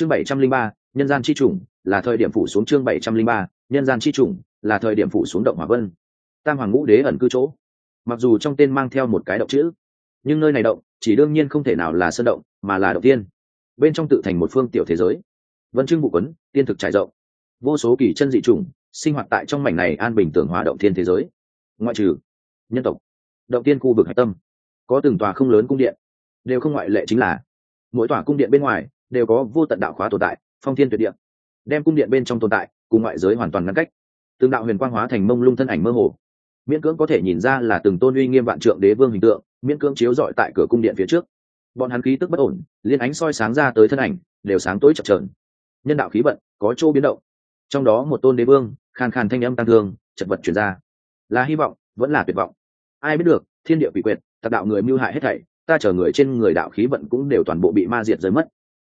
chương bảy trăm linh ba, nhân gian chi chủng là thời điểm phủ xuống chương bảy trăm linh ba, nhân gian chi chủng là thời điểm phủ xuống động hỏa vân. Tam hoàng ngũ đế ẩn cư chỗ. Mặc dù trong tên mang theo một cái động chữ, nhưng nơi này động, chỉ đương nhiên không thể nào là sơn động, mà là động tiên. Bên trong tự thành một phương tiểu thế giới. Vân trưng vụ quấn, tiên thực trải rộng. Vô số kỳ chân dị trùng sinh hoạt tại trong mảnh này an bình tưởng hòa động thiên thế giới. Ngoại trừ nhân tộc, động tiên khu vực hạch tâm, có từng tòa không lớn cung điện. Đều không ngoại lệ chính là, mỗi tòa cung điện bên ngoài đều có vô tận đạo khóa tồn tại, phong thiên tuyệt điện đem cung điện bên trong tồn tại cùng ngoại giới hoàn toàn ngăn cách. Từng đạo huyền quang hóa thành mông lung thân ảnh mơ hồ. Miễn cưỡng có thể nhìn ra là từng tôn uy nghiêm vạn trượng đế vương hình tượng, miễn cưỡng chiếu dọi tại cửa cung điện phía trước. Bọn hắn khí tức bất ổn, liên ánh soi sáng ra tới thân ảnh, đều sáng tối chập trờn nhân đạo khí vận có chỗ biến động. Trong đó một tôn đế vương, khàn khàn thanh âm tăng thương, chật vật chuyển ra. Là hy vọng, vẫn là tuyệt vọng. Ai biết được, thiên địa bị quyệt tạc đạo người mưu hại hết thảy, ta chờ người trên người đạo khí vận cũng đều toàn bộ bị ma diệt rơi mất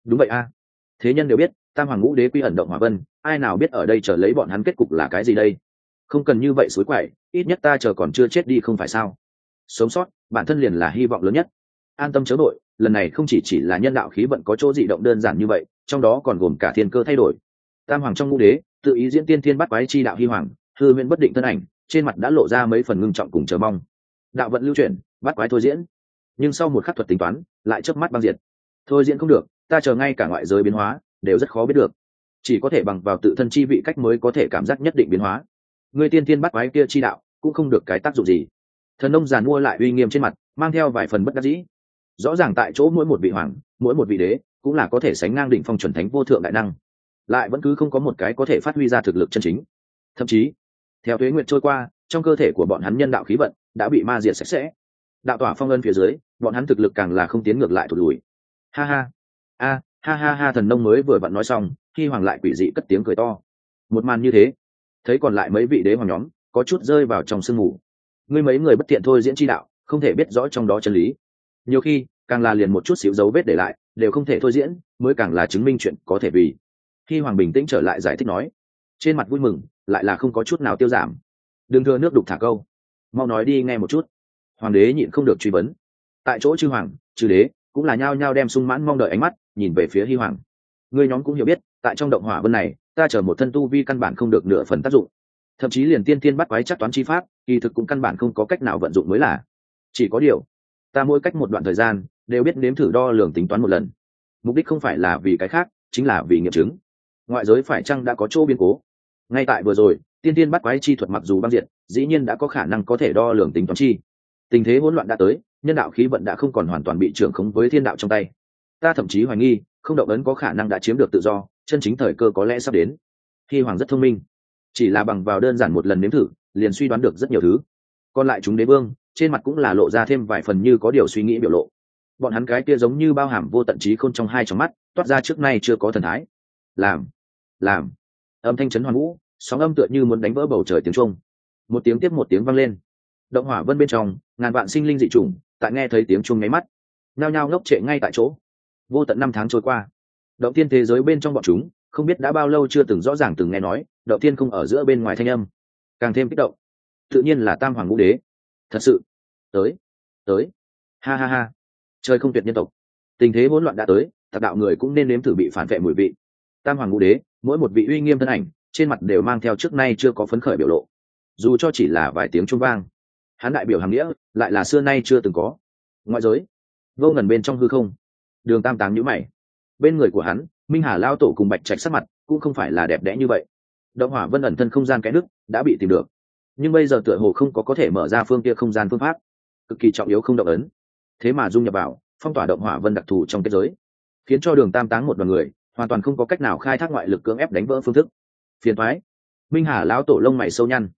đúng vậy a. Thế nhân đều biết, tam hoàng ngũ đế quy ẩn động hỏa vân, ai nào biết ở đây chờ lấy bọn hắn kết cục là cái gì đây? Không cần như vậy suối quậy, ít nhất ta chờ còn chưa chết đi không phải sao? Sống sót, bản thân liền là hy vọng lớn nhất. An tâm chớ đội lần này không chỉ chỉ là nhân đạo khí vận có chỗ dị động đơn giản như vậy, trong đó còn gồm cả thiên cơ thay đổi. Tam hoàng trong ngũ đế, tự ý diễn tiên thiên bắt quái chi đạo hy hoàng, hư huyễn bất định thân ảnh, trên mặt đã lộ ra mấy phần ngưng trọng cùng chờ mong. Đạo vận lưu chuyển, bắt quái thôi diễn. Nhưng sau một khắc thuật tính toán, lại chớp mắt băng diệt thôi diễn không được, ta chờ ngay cả ngoại giới biến hóa, đều rất khó biết được. Chỉ có thể bằng vào tự thân chi vị cách mới có thể cảm giác nhất định biến hóa. Người tiên tiên bắt quái kia chi đạo, cũng không được cái tác dụng gì. Thần nông giàn mua lại uy nghiêm trên mặt, mang theo vài phần bất đắc dĩ. Rõ ràng tại chỗ mỗi một vị hoàng, mỗi một vị đế, cũng là có thể sánh ngang đỉnh phong chuẩn thánh vô thượng đại năng. Lại vẫn cứ không có một cái có thể phát huy ra thực lực chân chính. Thậm chí, theo thuế nguyện trôi qua, trong cơ thể của bọn hắn nhân đạo khí vận đã bị ma diệt sạch sẽ. Đạo tỏa phong ân phía dưới, bọn hắn thực lực càng là không tiến ngược lại thụt lùi ha ha. A, ha ha ha, thần nông mới vừa vặn nói xong, khi hoàng lại quỷ dị cất tiếng cười to. Một màn như thế, thấy còn lại mấy vị đế hoàng nhóm, có chút rơi vào trong sương mù. Ngươi mấy người bất tiện thôi diễn chi đạo, không thể biết rõ trong đó chân lý. Nhiều khi, càng là liền một chút xíu dấu vết để lại, đều không thể thôi diễn, mới càng là chứng minh chuyện có thể vì. Khi hoàng bình tĩnh trở lại giải thích nói, trên mặt vui mừng, lại là không có chút nào tiêu giảm. Đừng thưa nước đục thả câu. Mau nói đi nghe một chút. Hoàng đế nhịn không được truy vấn. Tại chỗ chư hoàng, chư đế cũng là nhao nhao đem sung mãn mong đợi ánh mắt nhìn về phía hy hoàng. Người nhóm cũng hiểu biết, tại trong động hỏa vân này, ta chờ một thân tu vi căn bản không được nửa phần tác dụng. Thậm chí liền tiên tiên bắt quái chắc toán chi pháp, kỳ thực cũng căn bản không có cách nào vận dụng mới là. Chỉ có điều, ta mỗi cách một đoạn thời gian, đều biết nếm thử đo lường tính toán một lần. Mục đích không phải là vì cái khác, chính là vì nghiệm chứng. Ngoại giới phải chăng đã có chỗ biến cố? Ngay tại vừa rồi, tiên tiên bắt quái chi thuật mặc dù băng diện dĩ nhiên đã có khả năng có thể đo lường tính toán chi. Tình thế hỗn loạn đã tới nhân đạo khí vận đã không còn hoàn toàn bị trưởng khống với thiên đạo trong tay. Ta thậm chí hoài nghi, không động ấn có khả năng đã chiếm được tự do, chân chính thời cơ có lẽ sắp đến. Khi hoàng rất thông minh, chỉ là bằng vào đơn giản một lần nếm thử, liền suy đoán được rất nhiều thứ. Còn lại chúng đế vương, trên mặt cũng là lộ ra thêm vài phần như có điều suy nghĩ biểu lộ. Bọn hắn cái kia giống như bao hàm vô tận trí khôn trong hai trong mắt, toát ra trước nay chưa có thần thái. Làm làm. Âm thanh chấn hoàng vũ, sóng âm tựa như muốn đánh vỡ bầu trời tiếng trung một tiếng tiếp một tiếng vang lên. Động hỏa vân bên trong, ngàn vạn sinh linh dị chủng tại nghe thấy tiếng chuông nháy mắt, nhao nhao ngốc trệ ngay tại chỗ. Vô tận năm tháng trôi qua, động tiên thế giới bên trong bọn chúng, không biết đã bao lâu chưa từng rõ ràng từng nghe nói, động tiên không ở giữa bên ngoài thanh âm, càng thêm kích động. Tự nhiên là tam hoàng ngũ đế. Thật sự, tới tới, ha ha ha, trời không tuyệt nhân tộc. Tình thế hỗn loạn đã tới thật đạo người cũng nên nếm thử bị phản vệ mùi vị. Tam hoàng ngũ đế, mỗi một vị uy nghiêm thân ảnh, trên mặt đều mang theo trước nay chưa có phấn khởi biểu lộ. Dù cho chỉ là vài tiếng trung vang hắn đại biểu hàm nghĩa, lại là xưa nay chưa từng có. Ngoại giới, vô ngần bên trong hư không. Đường tam táng nhữ mày. Bên người của hắn, minh hà lao tổ cùng bạch trạch sắc mặt cũng không phải là đẹp đẽ như vậy. Động hỏa vân ẩn thân không gian cái nước đã bị tìm được. Nhưng bây giờ tựa hồ không có có thể mở ra phương kia không gian phương pháp. Cực kỳ trọng yếu không động ấn. Thế mà dung nhập vào, phong tỏa động hỏa vân đặc thù trong kết giới. Khiến cho đường tam táng một đoàn người, hoàn toàn không có cách nào khai thác ngoại lực cưỡng ép đánh vỡ phương thức. Phiền thoái minh hà lão tổ lông mày sâu nhăn.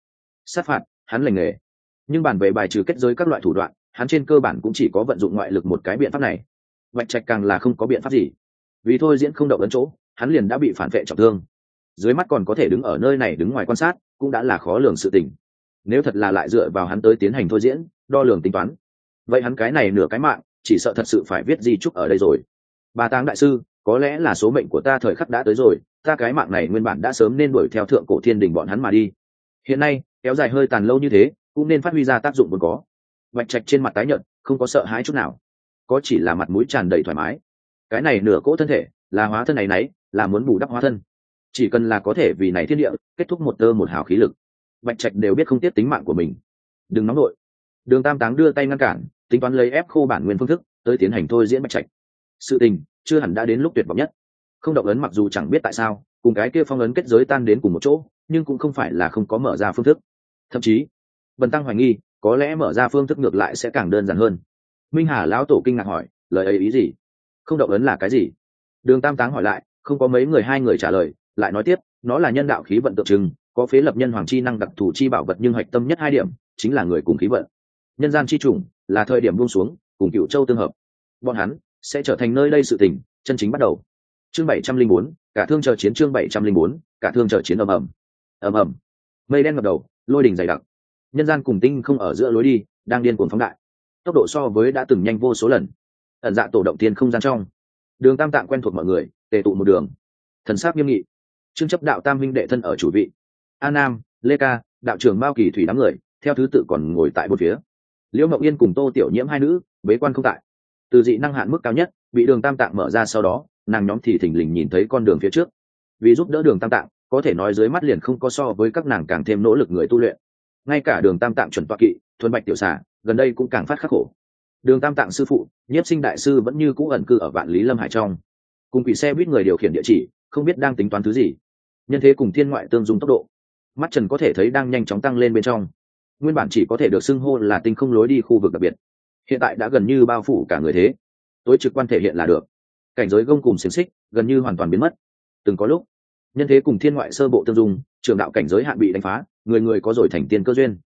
Sát phạt, hắn lành nghề nhưng bản về bài trừ kết giới các loại thủ đoạn, hắn trên cơ bản cũng chỉ có vận dụng ngoại lực một cái biện pháp này. Vạch trạch càng là không có biện pháp gì. Vì thôi diễn không động ấn chỗ, hắn liền đã bị phản vệ trọng thương. Dưới mắt còn có thể đứng ở nơi này đứng ngoài quan sát, cũng đã là khó lường sự tình. Nếu thật là lại dựa vào hắn tới tiến hành thôi diễn, đo lường tính toán. Vậy hắn cái này nửa cái mạng, chỉ sợ thật sự phải viết di trúc ở đây rồi. Bà táng đại sư, có lẽ là số mệnh của ta thời khắc đã tới rồi, ta cái mạng này nguyên bản đã sớm nên đuổi theo thượng cổ thiên đình bọn hắn mà đi. Hiện nay, kéo dài hơi tàn lâu như thế cũng nên phát huy ra tác dụng vốn có. Vạch trạch trên mặt tái nhợt, không có sợ hãi chút nào. Có chỉ là mặt mũi tràn đầy thoải mái. Cái này nửa cỗ thân thể, là hóa thân này nấy, là muốn bù đắp hóa thân. Chỉ cần là có thể vì này thiên địa, kết thúc một tơ một hào khí lực bạch trạch đều biết không tiếp tính mạng của mình. Đừng nóng nổi đường tam táng đưa tay ngăn cản, tính toán lấy ép khô bản nguyên phương thức, tới tiến hành thôi diễn bạch trạch. Sự tình, chưa hẳn đã đến lúc tuyệt vọng nhất. Không động ấn mặc dù chẳng biết tại sao, cùng cái kia phong ấn kết giới tan đến cùng một chỗ, nhưng cũng không phải là không có mở ra phương thức. Thậm chí bần tăng hoài nghi, có lẽ mở ra phương thức ngược lại sẽ càng đơn giản hơn. Minh hà lão tổ kinh ngạc hỏi, lời ấy ý gì? Không động ấn là cái gì? Đường tam táng hỏi lại, không có mấy người hai người trả lời, lại nói tiếp, nó là nhân đạo khí vận tượng trưng, có phế lập nhân hoàng chi năng đặc thù chi bảo vật nhưng hạch tâm nhất hai điểm, chính là người cùng khí vận. Nhân gian chi chủng, là thời điểm buông xuống, cùng cựu châu tương hợp. Bọn hắn sẽ trở thành nơi đây sự tình, chân chính bắt đầu. Chương bảy trăm linh bốn, cả thương chờ chiến chương bảy trăm linh bốn, cả thương chờ chiến ầm ầm. Ầm ầm. Mây đen ngập đầu, lôi đình dày đặc nhân gian cùng tinh không ở giữa lối đi, đang điên cuồng phóng đại. Tốc độ so với đã từng nhanh vô số lần. Ẩn dạ tổ động tiên không gian trong. Đường tam tạng quen thuộc mọi người, tề tụ một đường. Thần sát nghiêm nghị. Trương chấp đạo tam minh đệ thân ở chủ vị. A nam, lê ca, đạo trưởng mao kỳ thủy đám người, theo thứ tự còn ngồi tại một phía. Liễu mộng yên cùng tô tiểu nhiễm hai nữ, bế quan không tại. Từ dị năng hạn mức cao nhất, bị đường tam tạng mở ra sau đó, nàng nhóm thì thình lình nhìn thấy con đường phía trước. Vì giúp đỡ đường tam tạng, có thể nói dưới mắt liền không có so với các nàng càng thêm nỗ lực người tu luyện ngay cả đường tam tạng chuẩn toa kỵ, thuần bạch tiểu xà, gần đây cũng càng phát khắc khổ. Đường tam tạng sư phụ, nhiếp sinh đại sư vẫn như cũ ẩn cư ở vạn lý lâm hải trong. Cùng quỷ xe buýt người điều khiển địa chỉ, không biết đang tính toán thứ gì. Nhân thế cùng thiên ngoại tương dung tốc độ. Mắt trần có thể thấy đang nhanh chóng tăng lên bên trong. Nguyên bản chỉ có thể được xưng hô là tinh không lối đi khu vực đặc biệt. Hiện tại đã gần như bao phủ cả người thế. Tối trực quan thể hiện là được. Cảnh giới gông cùng xiềng xích, gần như hoàn toàn biến mất. Từng có lúc, nhân thế cùng thiên ngoại sơ bộ tương dung, trường đạo cảnh giới hạn bị đánh phá người người có rồi thành tiên cơ duyên.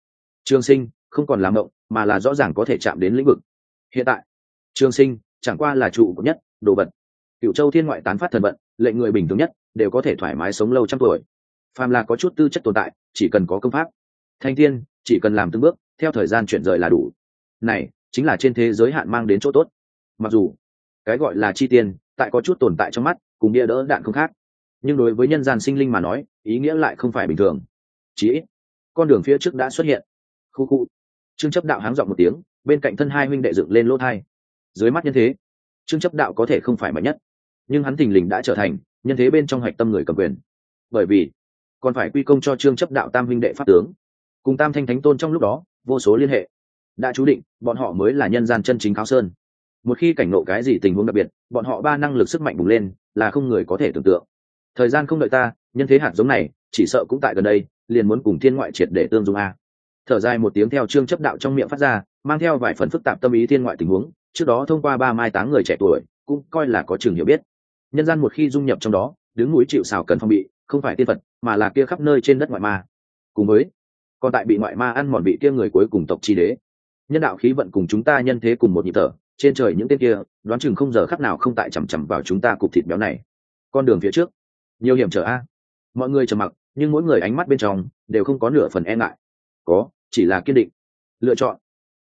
Trường sinh, không còn làm động, mà là rõ ràng có thể chạm đến lĩnh vực. Hiện tại, trường sinh, chẳng qua là trụ nhất, đồ vật. Cựu châu thiên ngoại tán phát thần vận, lệnh người bình thường nhất, đều có thể thoải mái sống lâu trăm tuổi. Phàm là có chút tư chất tồn tại, chỉ cần có công pháp. Thanh thiên chỉ cần làm từng bước, theo thời gian chuyển rời là đủ. Này, chính là trên thế giới hạn mang đến chỗ tốt. Mặc dù, cái gọi là chi tiền tại có chút tồn tại trong mắt, cùng địa đỡ đạn không khác. Nhưng đối với nhân gian sinh linh mà nói, ý nghĩa lại không phải bình thường chí ít. Con đường phía trước đã xuất hiện. Khu khu. Trương chấp đạo háng dọn một tiếng, bên cạnh thân hai huynh đệ dựng lên lỗ thai. Dưới mắt nhân thế, trương chấp đạo có thể không phải mạnh nhất. Nhưng hắn thình lình đã trở thành nhân thế bên trong hạch tâm người cầm quyền. Bởi vì, còn phải quy công cho trương chấp đạo tam huynh đệ pháp tướng. Cùng tam thanh thánh tôn trong lúc đó, vô số liên hệ. Đã chú định, bọn họ mới là nhân gian chân chính kháo sơn. Một khi cảnh ngộ cái gì tình huống đặc biệt, bọn họ ba năng lực sức mạnh bùng lên, là không người có thể tưởng tượng. Thời gian không đợi ta, nhân thế hạt giống này, chỉ sợ cũng tại gần đây liền muốn cùng thiên ngoại triệt để tương dung a. Thở dài một tiếng theo trương chấp đạo trong miệng phát ra, mang theo vài phần phức tạp tâm ý thiên ngoại tình huống, trước đó thông qua ba mai táng người trẻ tuổi, cũng coi là có trường hiểu biết. Nhân gian một khi dung nhập trong đó, đứng núi chịu xào cần phong bị, không phải tiên phật, mà là kia khắp nơi trên đất ngoại ma. Cùng với, còn tại bị ngoại ma ăn mòn bị kia người cuối cùng tộc chi đế. Nhân đạo khí vận cùng chúng ta nhân thế cùng một nhịp thở, trên trời những tên kia, đoán chừng không giờ khắc nào không tại chằm chằm vào chúng ta cục thịt béo này. Con đường phía trước. Nhiều hiểm trở a. Mọi người trầm mặc nhưng mỗi người ánh mắt bên trong đều không có nửa phần e ngại. Có, chỉ là kiên định, lựa chọn.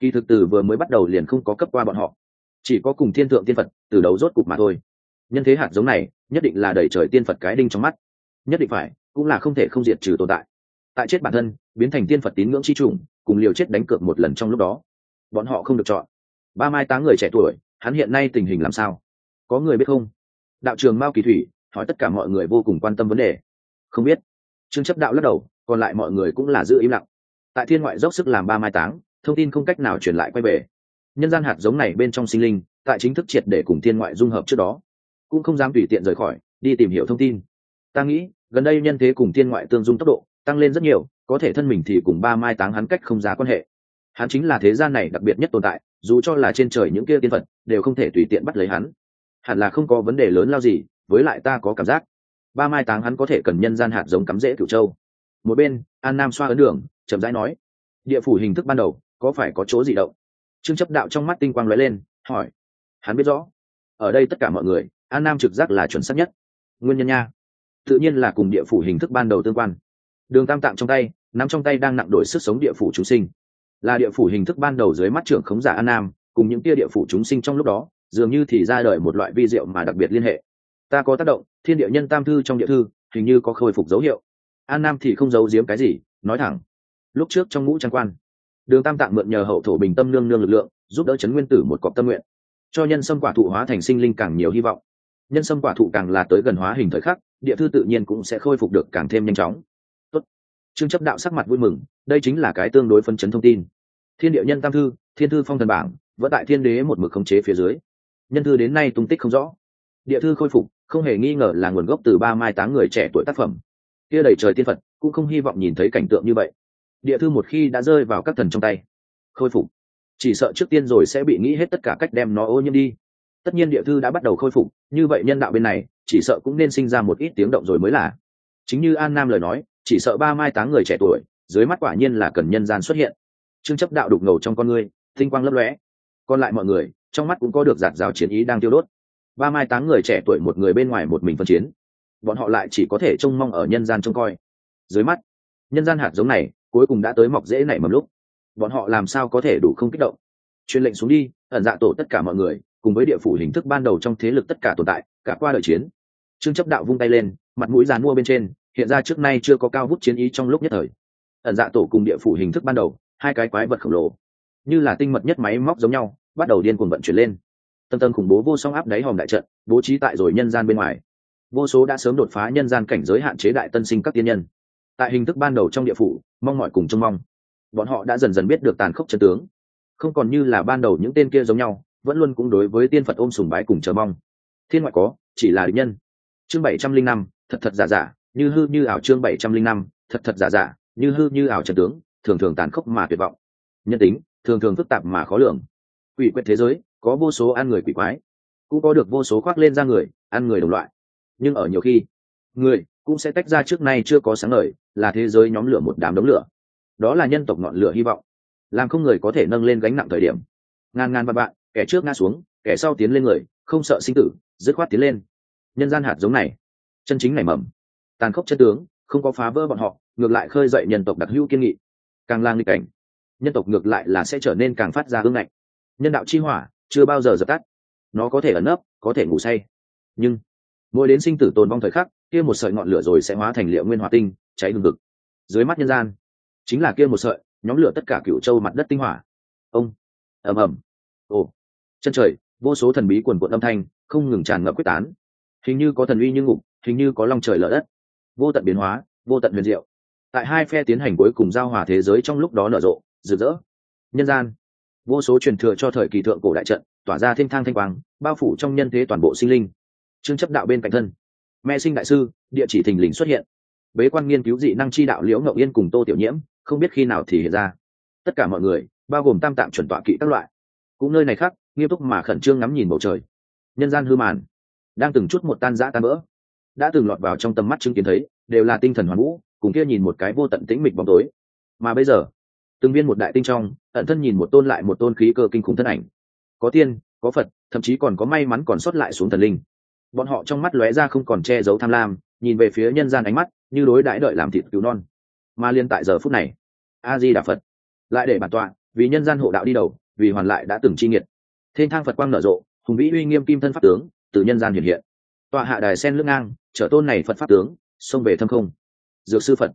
Kỳ thực từ vừa mới bắt đầu liền không có cấp qua bọn họ. Chỉ có cùng thiên thượng tiên phật, từ đầu rốt cục mà thôi. Nhân thế hạt giống này, nhất định là đẩy trời tiên phật cái đinh trong mắt. Nhất định phải, cũng là không thể không diệt trừ tồn tại. Tại chết bản thân, biến thành tiên phật tín ngưỡng chi trùng cùng liều chết đánh cược một lần trong lúc đó. Bọn họ không được chọn. Ba mai táng người trẻ tuổi, hắn hiện nay tình hình làm sao? Có người biết không? Đạo trường mao kỳ thủy, hỏi tất cả mọi người vô cùng quan tâm vấn đề. Không biết trương chấp đạo lắc đầu, còn lại mọi người cũng là giữ im lặng. Tại thiên ngoại dốc sức làm ba mai táng, thông tin không cách nào truyền lại quay về. Nhân gian hạt giống này bên trong sinh linh, tại chính thức triệt để cùng thiên ngoại dung hợp trước đó. Cũng không dám tùy tiện rời khỏi, đi tìm hiểu thông tin. Ta nghĩ, gần đây nhân thế cùng thiên ngoại tương dung tốc độ, tăng lên rất nhiều, có thể thân mình thì cùng ba mai táng hắn cách không giá quan hệ. Hắn chính là thế gian này đặc biệt nhất tồn tại, dù cho là trên trời những kia tiên phật, đều không thể tùy tiện bắt lấy hắn. Hẳn là không có vấn đề lớn lao gì, với lại ta có cảm giác ba mai táng hắn có thể cần nhân gian hạt giống cắm rễ cửu châu. Một bên, an nam xoa ấn đường, chậm rãi nói, địa phủ hình thức ban đầu, có phải có chỗ gì động? Trương chấp đạo trong mắt tinh quang lóe lên, hỏi, hắn biết rõ. Ở đây tất cả mọi người, an nam trực giác là chuẩn xác nhất. Nguyên nhân nha. Tự nhiên là cùng địa phủ hình thức ban đầu tương quan. Đường tam tạng trong tay, nắm trong tay đang nặng đổi sức sống địa phủ chúng sinh. Là địa phủ hình thức ban đầu dưới mắt trưởng khống giả an nam, cùng những tia địa phủ chúng sinh trong lúc đó, dường như thì ra đời một loại vi diệu mà đặc biệt liên hệ ta có tác động, thiên địa nhân tam thư trong địa thư, hình như có khôi phục dấu hiệu. An nam thì không giấu giếm cái gì, nói thẳng. Lúc trước trong ngũ trang quan, đường tam tạng mượn nhờ hậu thổ bình tâm nương nương lực lượng, giúp đỡ chấn nguyên tử một cọc tâm nguyện. Cho nhân sâm quả thụ hóa thành sinh linh càng nhiều hy vọng. Nhân sâm quả thụ càng là tới gần hóa hình thời khắc, địa thư tự nhiên cũng sẽ khôi phục được càng thêm nhanh chóng. Tốt. trương chấp đạo sắc mặt vui mừng, đây chính là cái tương đối phân chấn thông tin. Thiên địa nhân tam thư, thiên thư phong thần bảng, vẫn tại thiên đế một mực khống chế phía dưới. Nhân thư đến nay tung tích không rõ địa thư khôi phục, không hề nghi ngờ là nguồn gốc từ ba mai táng người trẻ tuổi tác phẩm. Kia đầy trời tiên phật, cũng không hy vọng nhìn thấy cảnh tượng như vậy. Địa thư một khi đã rơi vào các thần trong tay, khôi phục. Chỉ sợ trước tiên rồi sẽ bị nghĩ hết tất cả cách đem nó ô nhiễm đi. Tất nhiên địa thư đã bắt đầu khôi phục, như vậy nhân đạo bên này, chỉ sợ cũng nên sinh ra một ít tiếng động rồi mới là. Chính như an nam lời nói, chỉ sợ ba mai táng người trẻ tuổi, dưới mắt quả nhiên là cần nhân gian xuất hiện. Trương chấp đạo đục ngầu trong con người tinh quang lấp lóe. Còn lại mọi người, trong mắt cũng có được giạt rào chiến ý đang tiêu đốt ba mai táng người trẻ tuổi một người bên ngoài một mình phân chiến. Bọn họ lại chỉ có thể trông mong ở nhân gian trông coi. Dưới mắt, nhân gian hạt giống này cuối cùng đã tới mọc dễ nảy mầm lúc. Bọn họ làm sao có thể đủ không kích động? Truyền lệnh xuống đi, ẩn dạ tổ tất cả mọi người, cùng với địa phủ hình thức ban đầu trong thế lực tất cả tồn tại, cả qua đời chiến. Trương chấp đạo vung tay lên, mặt mũi dàn mua bên trên, hiện ra trước nay chưa có cao vút chiến ý trong lúc nhất thời. Ẩn dạ tổ cùng địa phủ hình thức ban đầu, hai cái quái vật khổng lồ, như là tinh mật nhất máy móc giống nhau, bắt đầu điên cuồng vận chuyển lên tầng tầng khủng bố vô song áp đáy hòm đại trận, bố trí tại rồi nhân gian bên ngoài. Vô số đã sớm đột phá nhân gian cảnh giới hạn chế đại tân sinh các tiên nhân. Tại hình thức ban đầu trong địa phủ, mong mọi cùng trông mong. Bọn họ đã dần dần biết được tàn khốc chân tướng. Không còn như là ban đầu những tên kia giống nhau, vẫn luôn cũng đối với tiên phật ôm sùng bái cùng chờ mong. Thiên ngoại có, chỉ là định nhân. Chương bảy trăm linh năm, thật thật giả giả, như hư như ảo chương bảy trăm linh năm, thật thật giả giả, như hư như ảo trần tướng, thường thường tàn khốc mà tuyệt vọng. Nhân tính, thường thường phức tạp mà khó lường. Quỷ quyệt thế giới có vô số ăn người quỷ quái, cũng có được vô số khoác lên ra người, ăn người đồng loại. Nhưng ở nhiều khi, người cũng sẽ tách ra trước nay chưa có sáng lời là thế giới nhóm lửa một đám đống lửa. Đó là nhân tộc ngọn lửa hy vọng, làm không người có thể nâng lên gánh nặng thời điểm. Ngàn ngàn vạn bạn kẻ trước ngã xuống, kẻ sau tiến lên người, không sợ sinh tử, dứt khoát tiến lên. Nhân gian hạt giống này, chân chính nảy mầm. Tàn khốc chân tướng, không có phá vỡ bọn họ, ngược lại khơi dậy nhân tộc đặc hữu kiên nghị. Càng lang nghịch cảnh, nhân tộc ngược lại là sẽ trở nên càng phát ra hương ngạnh. Nhân đạo chi hỏa chưa bao giờ dập tắt. Nó có thể ẩn nấp, có thể ngủ say. Nhưng, mỗi đến sinh tử tồn vong thời khắc, kia một sợi ngọn lửa rồi sẽ hóa thành liệu nguyên hỏa tinh, cháy hừng hực dưới mắt nhân gian, chính là kia một sợi, nhóm lửa tất cả cựu châu mặt đất tinh hỏa. Ông, ầm ầm. Ồ, chân trời, vô số thần bí quần quận âm thanh, không ngừng tràn ngập quyết tán. Hình như có thần uy như ngục, hình như có long trời lở đất. Vô tận biến hóa, vô tận huyền diệu. Tại hai phe tiến hành cuối cùng giao hòa thế giới trong lúc đó nở rộ, rực rỡ. Nhân gian vô số truyền thừa cho thời kỳ thượng cổ đại trận, tỏa ra thiên thang thanh quang, bao phủ trong nhân thế toàn bộ sinh linh. Chương chấp đạo bên cạnh thân, mẹ sinh đại sư, địa chỉ thình lình xuất hiện. Bế quan nghiên cứu dị năng chi đạo liễu ngậu yên cùng tô tiểu nhiễm, không biết khi nào thì hiện ra. Tất cả mọi người, bao gồm tam tạm chuẩn tọa kỵ các loại, cũng nơi này khác, nghiêm túc mà khẩn trương ngắm nhìn bầu trời. Nhân gian hư màn, đang từng chút một tan rã tan vỡ. Đã từng lọt vào trong tầm mắt chứng kiến thấy, đều là tinh thần hoàn vũ, cùng kia nhìn một cái vô tận tĩnh mịch bóng tối. Mà bây giờ từng viên một đại tinh trong, ẩn thân nhìn một tôn lại một tôn khí cơ kinh khủng thân ảnh. Có tiên, có phật, thậm chí còn có may mắn còn sót lại xuống thần linh. Bọn họ trong mắt lóe ra không còn che giấu tham lam, nhìn về phía nhân gian ánh mắt, như đối đãi đợi làm thịt cứu non. Mà liên tại giờ phút này a di đà phật lại để bản tọa, vì nhân gian hộ đạo đi đầu, vì hoàn lại đã từng chi nghiệt. Thiên thang phật quang nở rộ, hùng vĩ uy nghiêm kim thân pháp tướng, từ nhân gian hiện hiện. Tọa hạ đài sen lưng ngang trở tôn này phật pháp tướng, xông về thâm không. Dược sư phật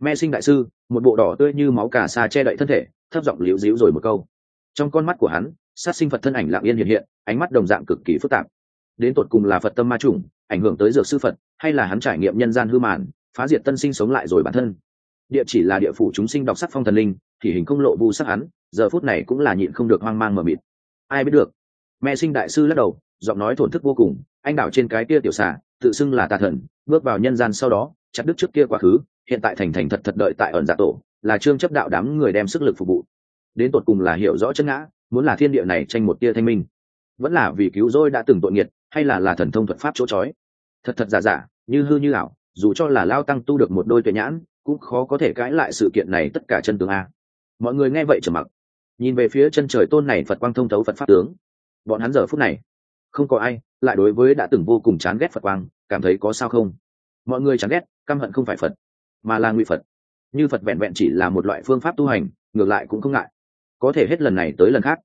me sinh đại sư một bộ đỏ tươi như máu cà sa che đậy thân thể thấp giọng liễu díu rồi một câu. Trong con mắt của hắn sát sinh phật thân ảnh lạng yên hiện hiện ánh mắt đồng dạng cực kỳ phức tạp. Đến tột cùng là phật tâm ma trùng ảnh hưởng tới dược sư phật hay là hắn trải nghiệm nhân gian hư màn phá diệt tân sinh sống lại rồi bản thân. Địa chỉ là địa phủ chúng sinh đọc sắc phong thần linh thì hình không lộ vu sắc hắn giờ phút này cũng là nhịn không được hoang mang mờ mịt. Ai biết được? Mẹ sinh đại sư lắc đầu giọng nói thổn thức vô cùng anh đảo trên cái kia tiểu xà, tự xưng là tà thần bước vào nhân gian sau đó chặt đứt trước kia quá khứ hiện tại thành thành thật thật đợi tại ẩn giả tổ, là trương chấp đạo đám người đem sức lực phục vụ. Đến tột cùng là hiểu rõ chân ngã, muốn là thiên địa này tranh một tia thanh minh. Vẫn là vì cứu rỗi đã từng tội nghiệt, hay là là thần thông thuật pháp chỗ chói. Thật thật giả giả, như hư như ảo, dù cho là lao tăng tu được một đôi tuệ nhãn, cũng khó có thể cãi lại sự kiện này tất cả chân tướng a. Mọi người nghe vậy trầm mặc. Nhìn về phía chân trời tôn này phật quang thông thấu phật pháp tướng. Bọn hắn giờ phút này, không có ai, lại đối với đã từng vô cùng chán ghét phật quang, cảm thấy có sao không? Mọi người chán ghét, căm hận không phải phật mà là ngụy phật như phật vẹn vẹn chỉ là một loại phương pháp tu hành ngược lại cũng không ngại có thể hết lần này tới lần khác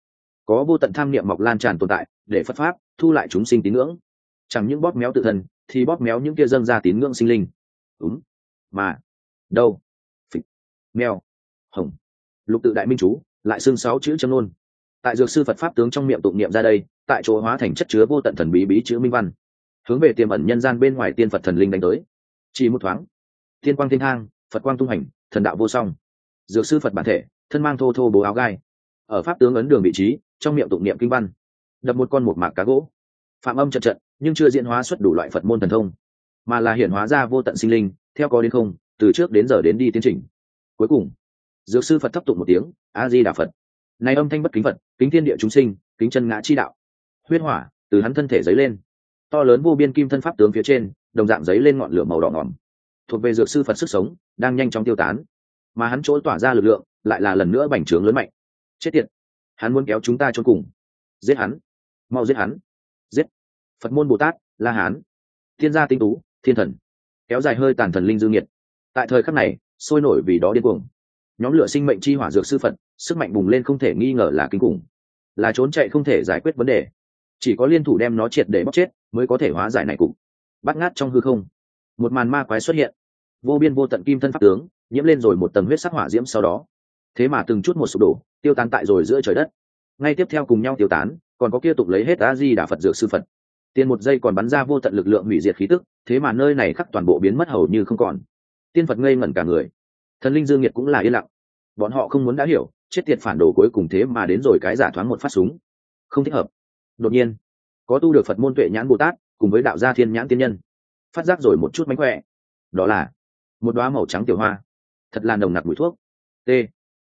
có vô tận tham niệm mọc lan tràn tồn tại để phật pháp thu lại chúng sinh tín ngưỡng chẳng những bóp méo tự thân thì bóp méo những kia dâng ra tín ngưỡng sinh linh đúng mà đâu phịch mèo hồng lục tự đại minh chú lại xương sáu chữ châm nôn tại dược sư phật pháp tướng trong miệng tụng niệm ra đây tại chỗ hóa thành chất chứa vô tận thần bí bí chữ minh văn hướng về tiềm ẩn nhân gian bên ngoài tiên phật thần linh đánh tới chỉ một thoáng tiên quang thiên thang, phật quang tung hành, thần đạo vô song. Dược sư phật bản thể, thân mang thô thô bố áo gai. Ở pháp tướng ấn đường vị trí, trong miệng tụng niệm kinh văn. Đập một con một mạc cá gỗ. Phạm âm trận trận, nhưng chưa diễn hóa xuất đủ loại phật môn thần thông. Mà là hiển hóa ra vô tận sinh linh, theo có đến không, từ trước đến giờ đến đi tiến trình. Cuối cùng, dược sư phật thấp tụng một tiếng a di đà phật. Này âm thanh bất kính phật, kính thiên địa chúng sinh, kính chân ngã chi đạo. Huyết hỏa từ hắn thân thể dấy lên. To lớn vô biên kim thân pháp tướng phía trên, đồng dạng dấy lên ngọn lửa màu đỏ ngỏm thuộc về dược sư phật sức sống, đang nhanh chóng tiêu tán. Mà hắn chỗ tỏa ra lực lượng, lại là lần nữa bành trướng lớn mạnh. Chết tiệt! Hắn muốn kéo chúng ta cho cùng. Giết hắn! Mau giết hắn! Giết! Phật môn bồ tát, la hán. Thiên gia tinh tú, thiên thần. Kéo dài hơi tàn thần linh dư nhiệt tại thời khắc này, sôi nổi vì đó điên cuồng. Nhóm lửa sinh mệnh chi hỏa dược sư phật, sức mạnh bùng lên không thể nghi ngờ là kinh khủng. Là trốn chạy không thể giải quyết vấn đề. Chỉ có liên thủ đem nó triệt để bóc chết, mới có thể hóa giải này cục. Bắt ngát trong hư không. Một màn ma quái xuất hiện vô biên vô tận kim thân pháp tướng, nhiễm lên rồi một tầng huyết sắc hỏa diễm sau đó. Thế mà từng chút một sụp đổ, tiêu tán tại rồi giữa trời đất. Ngay tiếp theo cùng nhau tiêu tán, còn có kia tục lấy hết a di đà phật dược sư phật. Tiên một giây còn bắn ra vô tận lực lượng hủy diệt khí tức, thế mà nơi này khắc toàn bộ biến mất hầu như không còn. Tiên phật ngây ngẩn cả người. Thần linh dương nhiệt cũng là yên lặng. Bọn họ không muốn đã hiểu, chết tiệt phản đồ cuối cùng thế mà đến rồi cái giả thoáng một phát súng. Không thích hợp. Đột nhiên, có tu được phật môn tuệ nhãn bồ tát, cùng với đạo gia thiên nhãn tiên nhân. Phát giác rồi một chút mánh khỏe. Đó là một đoá màu trắng tiểu hoa. Thật là nồng nặc mùi thuốc. T.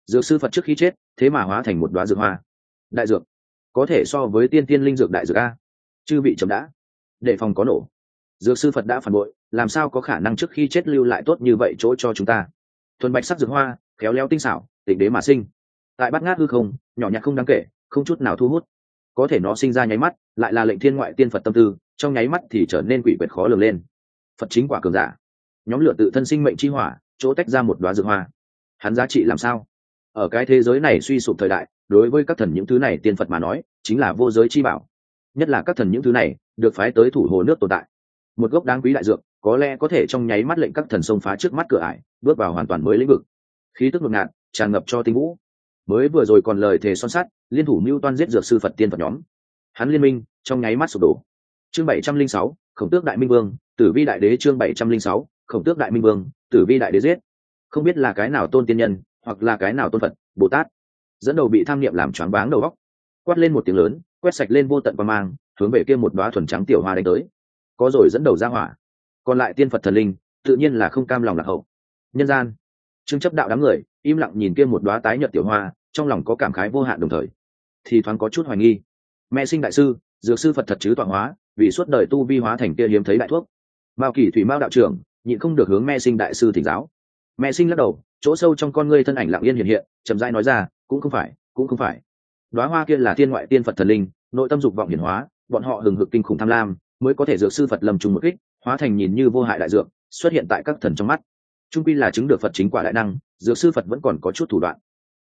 Dược sư phật trước khi chết, thế mà hóa thành một đoá dược hoa. Đại dược. Có thể so với tiên tiên linh dược đại dược a. Chư bị chấm đã. Để phòng có nổ. Dược sư phật đã phản bội, làm sao có khả năng trước khi chết lưu lại tốt như vậy chỗ cho chúng ta? Thuần bạch sắc dược hoa, khéo léo tinh xảo, tịnh đế mà sinh. Tại bát ngát hư không, nhỏ nhặt không đáng kể, không chút nào thu hút. Có thể nó sinh ra nháy mắt, lại là lệnh thiên ngoại tiên phật tâm tư, trong nháy mắt thì trở nên quỷ quyệt khó lường lên. Phật chính quả cường giả nhóm lửa tự thân sinh mệnh chi hỏa, chỗ tách ra một đoá dược hoa. Hắn giá trị làm sao? Ở cái thế giới này suy sụp thời đại, đối với các thần những thứ này, tiên phật mà nói, chính là vô giới chi bảo. Nhất là các thần những thứ này, được phái tới thủ hồ nước tồn tại. Một gốc đáng quý đại dược, có lẽ có thể trong nháy mắt lệnh các thần sông phá trước mắt cửa ải, bước vào hoàn toàn mới lĩnh vực. Khí tức ngột ngạt, tràn ngập cho tinh vũ. Mới vừa rồi còn lời thề son sắt, liên thủ mưu toan giết dược sư phật tiên phật nhóm. Hắn liên minh, trong nháy mắt sụp đổ. Chương bảy trăm linh sáu, khổng tước đại minh vương, tử vi đại đế chương bảy trăm linh sáu khổng tước đại minh vương, tử vi đại đế giết. Không biết là cái nào tôn tiên nhân, hoặc là cái nào tôn phật, bồ tát. Dẫn đầu bị tham niệm làm choáng váng đầu góc quát lên một tiếng lớn, quét sạch lên vô tận qua mang, hướng về kia một đoá thuần trắng tiểu hoa đánh tới. Có rồi dẫn đầu ra hỏa. Còn lại tiên phật thần linh, tự nhiên là không cam lòng lạc hậu. Nhân gian. Trương chấp đạo đám người, im lặng nhìn kia một đoá tái nhợt tiểu hoa, trong lòng có cảm khái vô hạn đồng thời. Thì thoáng có chút hoài nghi. Mẹ sinh đại sư, dược sư phật thật chứ tọa hóa, vì suốt đời tu vi hóa thành kia hiếm thấy đại thuốc. Mao kỳ thủy mao đạo trưởng nhịn không được hướng mẹ sinh đại sư thỉnh giáo. Mẹ sinh lắc đầu, chỗ sâu trong con ngươi thân ảnh lặng yên hiện hiện, chậm rãi nói ra, cũng không phải, cũng không phải. Đoá hoa kia là thiên ngoại tiên phật thần linh, nội tâm dục vọng hiển hóa, bọn họ hừng hực kinh khủng tham lam, mới có thể dược sư phật lầm trùng một kích, hóa thành nhìn như vô hại đại dược, xuất hiện tại các thần trong mắt. Trung pi là chứng được phật chính quả đại năng, dược sư phật vẫn còn có chút thủ đoạn.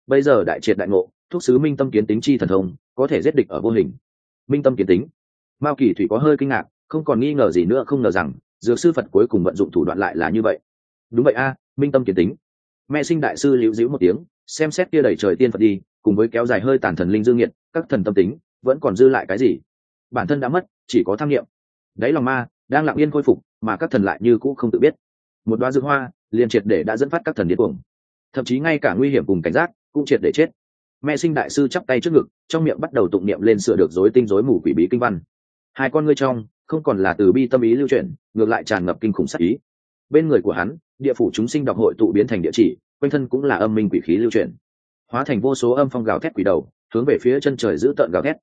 Bây giờ đại triệt đại ngộ thuốc sứ minh tâm kiến tính chi thần thông, có thể giết địch ở vô hình. Minh tâm kiến tính. Mao kỳ thủy có hơi kinh ngạc, không còn nghi ngờ gì nữa, không ngờ rằng dược sư phật cuối cùng vận dụng thủ đoạn lại là như vậy. Đúng vậy a, minh tâm kiến tính. Mẹ sinh đại sư liễu dĩu một tiếng, xem xét kia đẩy trời tiên phật đi, cùng với kéo dài hơi tàn thần linh dương nghiệt các thần tâm tính, vẫn còn dư lại cái gì? Bản thân đã mất, chỉ có tham nghiệm đáy lòng ma, đang lặng yên khôi phục, mà các thần lại như cũ không tự biết. Một đoá dược hoa, liền triệt để đã dẫn phát các thần điên cuồng. Thậm chí ngay cả nguy hiểm cùng cảnh giác, cũng triệt để chết. Mẹ sinh đại sư chắp tay trước ngực, trong miệng bắt đầu tụng niệm lên sửa được rối tinh rối mù quỷ bí kinh văn. Hai con ngươi trong không còn là từ bi tâm ý lưu chuyển ngược lại tràn ngập kinh khủng sắc ý. Bên người của hắn, địa phủ chúng sinh đọc hội tụ biến thành địa chỉ, quanh thân cũng là âm minh quỷ khí lưu chuyển hóa thành vô số âm phong gào thét quỷ đầu, hướng về phía chân trời giữ tợn gào thét.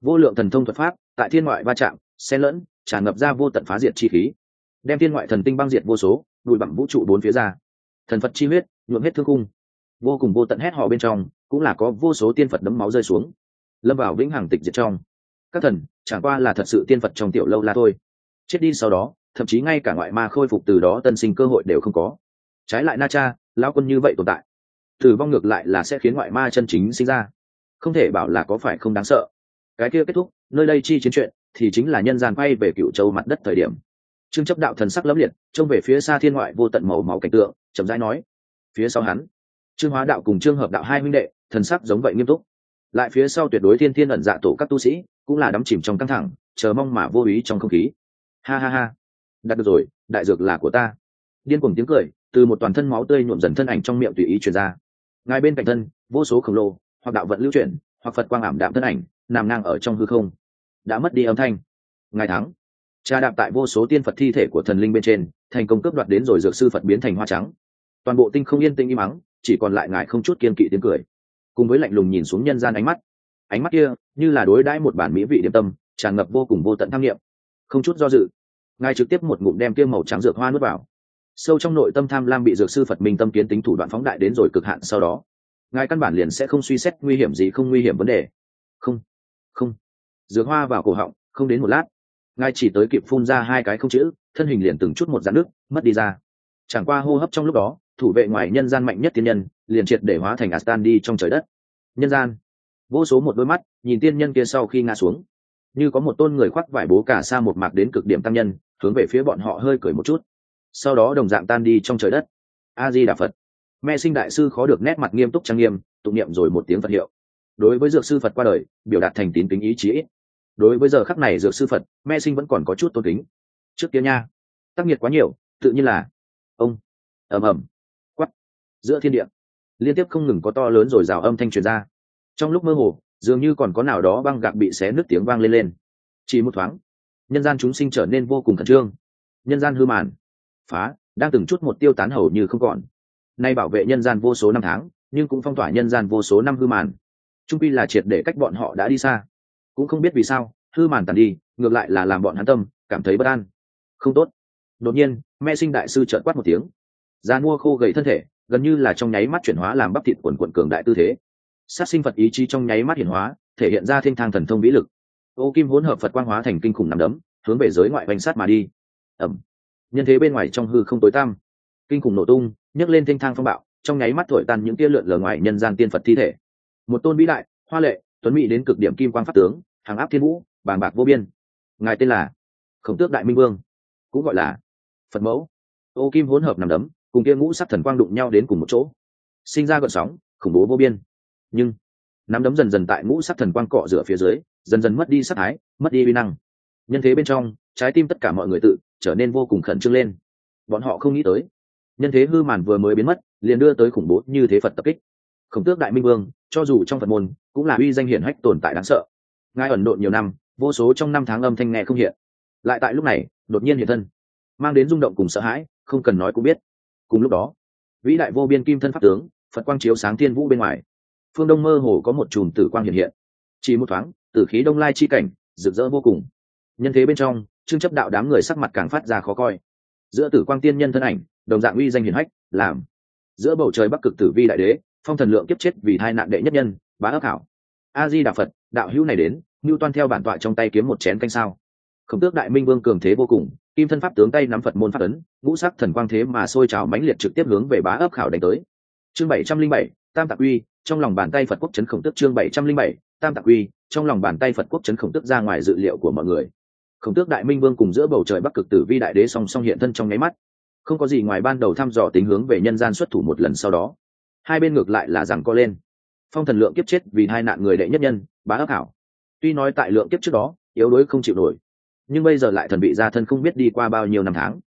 Vô lượng thần thông thuật pháp, tại thiên ngoại va chạm, xen lẫn, tràn ngập ra vô tận phá diệt chi khí. Đem thiên ngoại thần tinh băng diệt vô số, đùi bặm vũ trụ bốn phía ra. Thần phật chi huyết, nhuộm hết thương cung vô cùng vô tận hét họ bên trong, cũng là có vô số tiên phật đấm máu rơi xuống. Lâm vào vĩnh hằng tịch diệt trong các thần, chẳng qua là thật sự tiên phật trong tiểu lâu la thôi. Chết đi sau đó, thậm chí ngay cả ngoại ma khôi phục từ đó tân sinh cơ hội đều không có. Trái lại na cha, lão quân như vậy tồn tại, tử vong ngược lại là sẽ khiến ngoại ma chân chính sinh ra. Không thể bảo là có phải không đáng sợ. Cái kia kết thúc, nơi đây chi chiến chuyện, thì chính là nhân gian quay về cựu châu mặt đất thời điểm. Trương chấp đạo thần sắc lẫm liệt, trông về phía xa thiên ngoại vô tận màu máu cảnh tượng, chậm rãi nói, phía sau hắn, trương hóa đạo cùng trương hợp đạo hai huynh đệ, thần sắc giống vậy nghiêm túc. Lại phía sau tuyệt đối thiên thiên ẩn dạ tổ các tu sĩ cũng là đắm chìm trong căng thẳng, chờ mong mà vô ý trong không khí. Ha ha ha. Đặt được rồi, đại dược là của ta. Điên cuồng tiếng cười, từ một toàn thân máu tươi nhuộm dần thân ảnh trong miệng tùy ý truyền ra. Ngay bên cạnh thân, vô số khổng lồ, hoặc đạo vận lưu chuyển, hoặc phật quang ảm đạm thân ảnh, nằm ngang ở trong hư không. Đã mất đi âm thanh. Ngài thắng. Cha đạp tại vô số tiên phật thi thể của thần linh bên trên, thành công cướp đoạt đến rồi dược sư phật biến thành hoa trắng. Toàn bộ tinh không yên tĩnh im mắng chỉ còn lại ngài không chút kiên kỵ tiếng cười. Cùng với lạnh lùng nhìn xuống nhân gian ánh mắt ánh mắt kia, như là đối đãi một bản mỹ vị điểm tâm, tràn ngập vô cùng vô tận tham nghiệm không chút do dự, ngài trực tiếp một ngụm đem kia màu trắng dược hoa nuốt vào. Sâu trong nội tâm tham lam bị dược sư phật minh tâm kiến tính thủ đoạn phóng đại đến rồi cực hạn sau đó. Ngài căn bản liền sẽ không suy xét nguy hiểm gì, không nguy hiểm vấn đề. Không không. Dược hoa vào cổ họng, không đến một lát. Ngài chỉ tới kịp phun ra hai cái không chữ, thân hình liền từng chút một dạn nước mất đi ra. Chẳng qua hô hấp trong lúc đó, thủ vệ ngoài nhân gian mạnh nhất tiên nhân, liền triệt để hóa thành astan đi trong trời đất. Nhân gian vô số một đôi mắt, nhìn tiên nhân kia sau khi ngã xuống. Như có một tôn người khoác vải bố cả xa một mạc đến cực điểm tăng nhân, hướng về phía bọn họ hơi cười một chút. Sau đó đồng dạng tan đi trong trời đất. A di đà phật. Mẹ sinh đại sư khó được nét mặt nghiêm túc trang nghiêm, tụng niệm rồi một tiếng phật hiệu. Đối với dược sư phật qua đời, biểu đạt thành tín tính ý chí. Đối với giờ khắc này dược sư phật, mẹ sinh vẫn còn có chút tôn kính. Trước kia nha, tác nghiệt quá nhiều, tự nhiên là, ông, ầm ầm quắt giữa thiên địa. Liên tiếp không ngừng có to lớn rồi rào âm thanh truyền ra trong lúc mơ hồ, dường như còn có nào đó băng gạc bị xé nước tiếng vang lên lên. Chỉ một thoáng, nhân gian chúng sinh trở nên vô cùng khẩn trương. Nhân gian hư màn, phá, đang từng chút một tiêu tán hầu như không còn. Nay bảo vệ nhân gian vô số năm tháng, nhưng cũng phong tỏa nhân gian vô số năm hư màn. Trung pi là triệt để cách bọn họ đã đi xa. Cũng không biết vì sao, hư màn tàn đi, ngược lại là làm bọn hắn tâm, cảm thấy bất an. Không tốt. Đột nhiên, mẹ sinh đại sư trợn quát một tiếng. Da mua khô gầy thân thể, gần như là trong nháy mắt chuyển hóa làm bắp thịt quần quận cường đại tư thế sát sinh phật ý chí trong nháy mắt hiển hóa, thể hiện ra thiên thang thần thông vĩ lực. Ô kim hỗn hợp phật quang hóa thành kinh khủng nằm đấm, hướng về giới ngoại bành sát mà đi. Ẩm. Nhân thế bên ngoài trong hư không tối tăm, kinh khủng nổ tung, nhấc lên thanh thang phong bạo, trong nháy mắt thổi tan những tia lượn lờ ngoài nhân gian tiên phật thi thể. Một tôn vĩ đại, hoa lệ, tuấn mỹ đến cực điểm kim quang pháp tướng, hàng áp thiên vũ, bàng bạc vô biên. Ngài tên là khổng tước đại minh vương, cũng gọi là phật mẫu. Ô kim hỗn hợp nằm đấm, cùng kia ngũ sắc thần quang đụng nhau đến cùng một chỗ, sinh ra gợn sóng, khủng bố vô biên nhưng, nắm đấm dần dần tại ngũ sắc thần quang cọ rửa phía dưới, dần dần mất đi sắc thái, mất đi uy năng. Nhân thế bên trong, trái tim tất cả mọi người tự trở nên vô cùng khẩn trương lên. Bọn họ không nghĩ tới, nhân thế hư màn vừa mới biến mất, liền đưa tới khủng bố như thế phật tập kích. Khổng tước đại minh vương, cho dù trong phật môn, cũng là uy danh hiển hách tồn tại đáng sợ. Ngài ẩn độn nhiều năm, vô số trong năm tháng âm thanh nghe không hiện. Lại tại lúc này, đột nhiên hiện thân, mang đến rung động cùng sợ hãi, không cần nói cũng biết. Cùng lúc đó, vĩ đại vô biên kim thân pháp tướng, phật quang chiếu sáng thiên vũ bên ngoài phương đông mơ hồ có một chùm tử quang hiện hiện. Chỉ một thoáng, tử khí đông lai chi cảnh, rực rỡ vô cùng. Nhân thế bên trong, trương chấp đạo đám người sắc mặt càng phát ra khó coi. Giữa tử quang tiên nhân thân ảnh, đồng dạng uy danh hiển hách, làm. Giữa bầu trời bắc cực tử vi đại đế, phong thần lượng kiếp chết vì hai nạn đệ nhất nhân, bá ấp hảo. A di đà phật, đạo hữu này đến, ngưu toan theo bản tọa trong tay kiếm một chén canh sao. Khổng tước đại minh vương cường thế vô cùng, kim thân pháp tướng tay nắm phật môn pháp ấn, ngũ sắc thần quang thế mà sôi trào mãnh liệt trực tiếp hướng về bá ấp khảo đánh tới. Chương bảy trăm linh bảy, tam tạc uy trong lòng bàn tay phật quốc chấn khổng tức chương bảy trăm linh bảy, tam tạc uy trong lòng bàn tay phật quốc chấn khổng tức ra ngoài dự liệu của mọi người. Khổng tước đại minh vương cùng giữa bầu trời bắc cực tử vi đại đế song song hiện thân trong nháy mắt. Không có gì ngoài ban đầu thăm dò tính hướng về nhân gian xuất thủ một lần sau đó. Hai bên ngược lại là rằng co lên. Phong thần lượng kiếp chết vì hai nạn người đệ nhất nhân, bá ấp hảo. Tuy nói tại lượng kiếp trước đó, yếu đuối không chịu nổi, nhưng bây giờ lại thần bị gia thân không biết đi qua bao nhiêu năm tháng.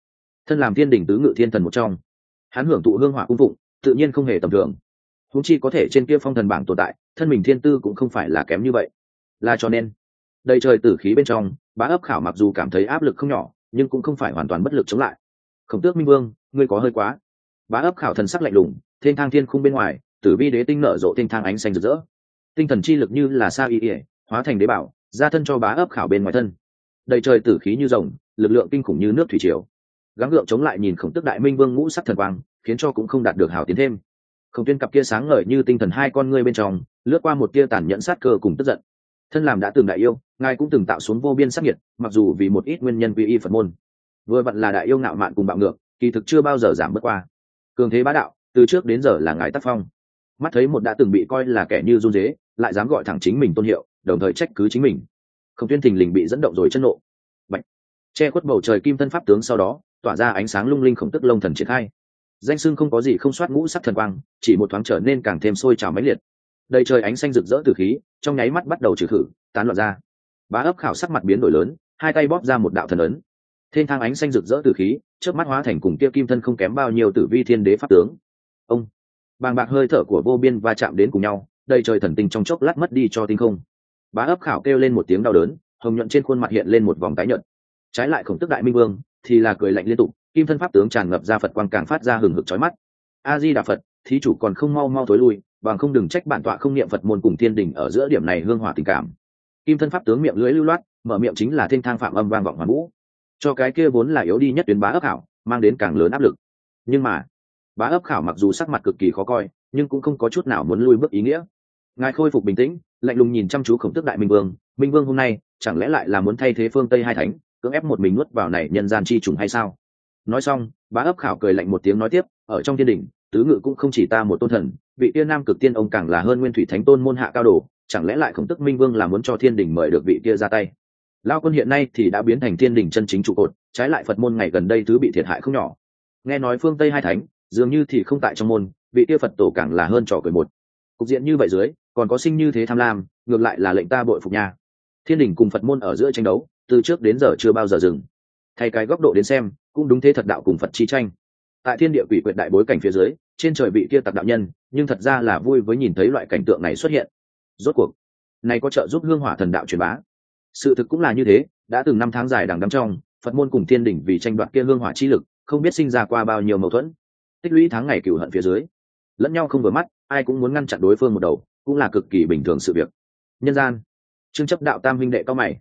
Thân làm thiên đình tứ ngự thiên thần một trong. Hắn hưởng thụ hương hỏa cung phụng, tự nhiên không hề tầm thường húng chi có thể trên kia phong thần bảng tồn tại, thân mình thiên tư cũng không phải là kém như vậy. Là cho nên, đầy trời tử khí bên trong, bá ấp khảo mặc dù cảm thấy áp lực không nhỏ, nhưng cũng không phải hoàn toàn bất lực chống lại. Khổng tước minh vương, ngươi có hơi quá. Bá ấp khảo thần sắc lạnh lùng thiên thang thiên khung bên ngoài, tử vi đế tinh nở rộ thiên thang ánh xanh rực rỡ. Tinh thần chi lực như là sa y ỉa hóa thành đế bảo, ra thân cho bá ấp khảo bên ngoài thân. Đầy trời tử khí như rồng, lực lượng kinh khủng như nước thủy triều. Gắng gượng chống lại nhìn khổng tức đại minh vương ngũ sắc thần quang, khiến cho cũng không đạt được hào tiến thêm khổng tuyên cặp kia sáng ngời như tinh thần hai con ngươi bên trong, lướt qua một tia tàn nhẫn sát cơ cùng tức giận. Thân làm đã từng đại yêu, ngài cũng từng tạo xuống vô biên sắc nhiệt, mặc dù vì một ít nguyên nhân quy y phật môn. Vừa vặn là đại yêu ngạo mạn cùng bạo ngược, kỳ thực chưa bao giờ giảm bớt qua. Cường thế bá đạo, từ trước đến giờ là ngài tác phong. Mắt thấy một đã từng bị coi là kẻ như run dế, lại dám gọi thẳng chính mình tôn hiệu, đồng thời trách cứ chính mình. Không tuyên thình lình bị dẫn động rồi chân nộ. Bạch. che khuất bầu trời kim thân pháp tướng sau đó, tỏa ra ánh sáng lung linh khổng tức lông thần triển khai danh xưng không có gì không soát ngũ sắc thần quang, chỉ một thoáng trở nên càng thêm sôi trào mãnh liệt. Đầy trời ánh xanh rực rỡ từ khí, trong nháy mắt bắt đầu trừ khử, tán loạn ra. Bá ấp khảo sắc mặt biến đổi lớn, hai tay bóp ra một đạo thần ấn. Thiên thang ánh xanh rực rỡ từ khí trước mắt hóa thành cùng kia kim thân không kém bao nhiêu tử vi thiên đế pháp tướng. Ông! Bàng bạc hơi thở của vô biên va chạm đến cùng nhau, đầy trời thần tinh trong chốc lát mất đi cho tinh không. Bá ấp khảo kêu lên một tiếng đau đớn, hồng nhuận trên khuôn mặt hiện lên một vòng tái nhợt. Trái lại khổng tức đại minh vương, thì là cười lạnh liên tục kim thân pháp tướng tràn ngập ra phật quang càng phát ra hừng hực chói mắt. A di đà phật, thí chủ còn không mau mau tối lui, bằng không đừng trách bản tọa không niệm phật môn cùng thiên đình ở giữa điểm này hương hỏa tình cảm. Kim thân pháp tướng miệng lưỡi lưu loát, mở miệng chính là thiên thang phạm âm vang vọng hoàn vũ. Cho cái kia vốn là yếu đi nhất tuyến bá ấp khảo, mang đến càng lớn áp lực. Nhưng mà, bá ấp khảo mặc dù sắc mặt cực kỳ khó coi, nhưng cũng không có chút nào muốn lui bước ý nghĩa. Ngài khôi phục bình tĩnh, lạnh lùng nhìn chăm chú khổng tức đại minh vương minh vương hôm nay, chẳng lẽ lại là muốn thay thế phương tây hai thánh, cưỡng ép một mình nuốt vào này nhân gian chi trùng hay sao? Nói xong bá ấp khảo cười lạnh một tiếng nói tiếp, ở trong thiên đình, tứ ngự cũng không chỉ ta một tôn thần, vị tiên nam cực tiên ông càng là hơn nguyên thủy thánh tôn môn hạ cao đồ, chẳng lẽ lại khổng tức minh vương là muốn cho thiên đình mời được vị kia ra tay? Lao quân hiện nay thì đã biến thành thiên đình chân chính trụ cột, trái lại phật môn ngày gần đây thứ bị thiệt hại không nhỏ. Nghe nói phương tây hai thánh, dường như thì không tại trong môn, vị kia phật tổ càng là hơn trò cười một. Cục diện như vậy dưới, còn có sinh như thế tham lam, ngược lại là lệnh ta bội phục nha. Thiên đình cùng phật môn ở giữa tranh đấu, từ trước đến giờ chưa bao giờ dừng. Thay cái góc độ đến xem cũng đúng thế thật đạo cùng phật chi tranh. Tại thiên địa quỷ quyệt đại bối cảnh phía dưới, trên trời vị kia tặc đạo nhân, nhưng thật ra là vui với nhìn thấy loại cảnh tượng này xuất hiện. Rốt cuộc, này có trợ giúp hương hỏa thần đạo truyền bá. Sự thực cũng là như thế, đã từng năm tháng dài đằng đắm trong, phật môn cùng thiên đỉnh vì tranh đoạt kia hương hỏa chi lực, không biết sinh ra qua bao nhiêu mâu thuẫn. Tích lũy tháng ngày cửu hận phía dưới, lẫn nhau không vừa mắt, ai cũng muốn ngăn chặn đối phương một đầu, cũng là cực kỳ bình thường sự việc. Nhân gian, trương chấp đạo tam huynh đệ cao mày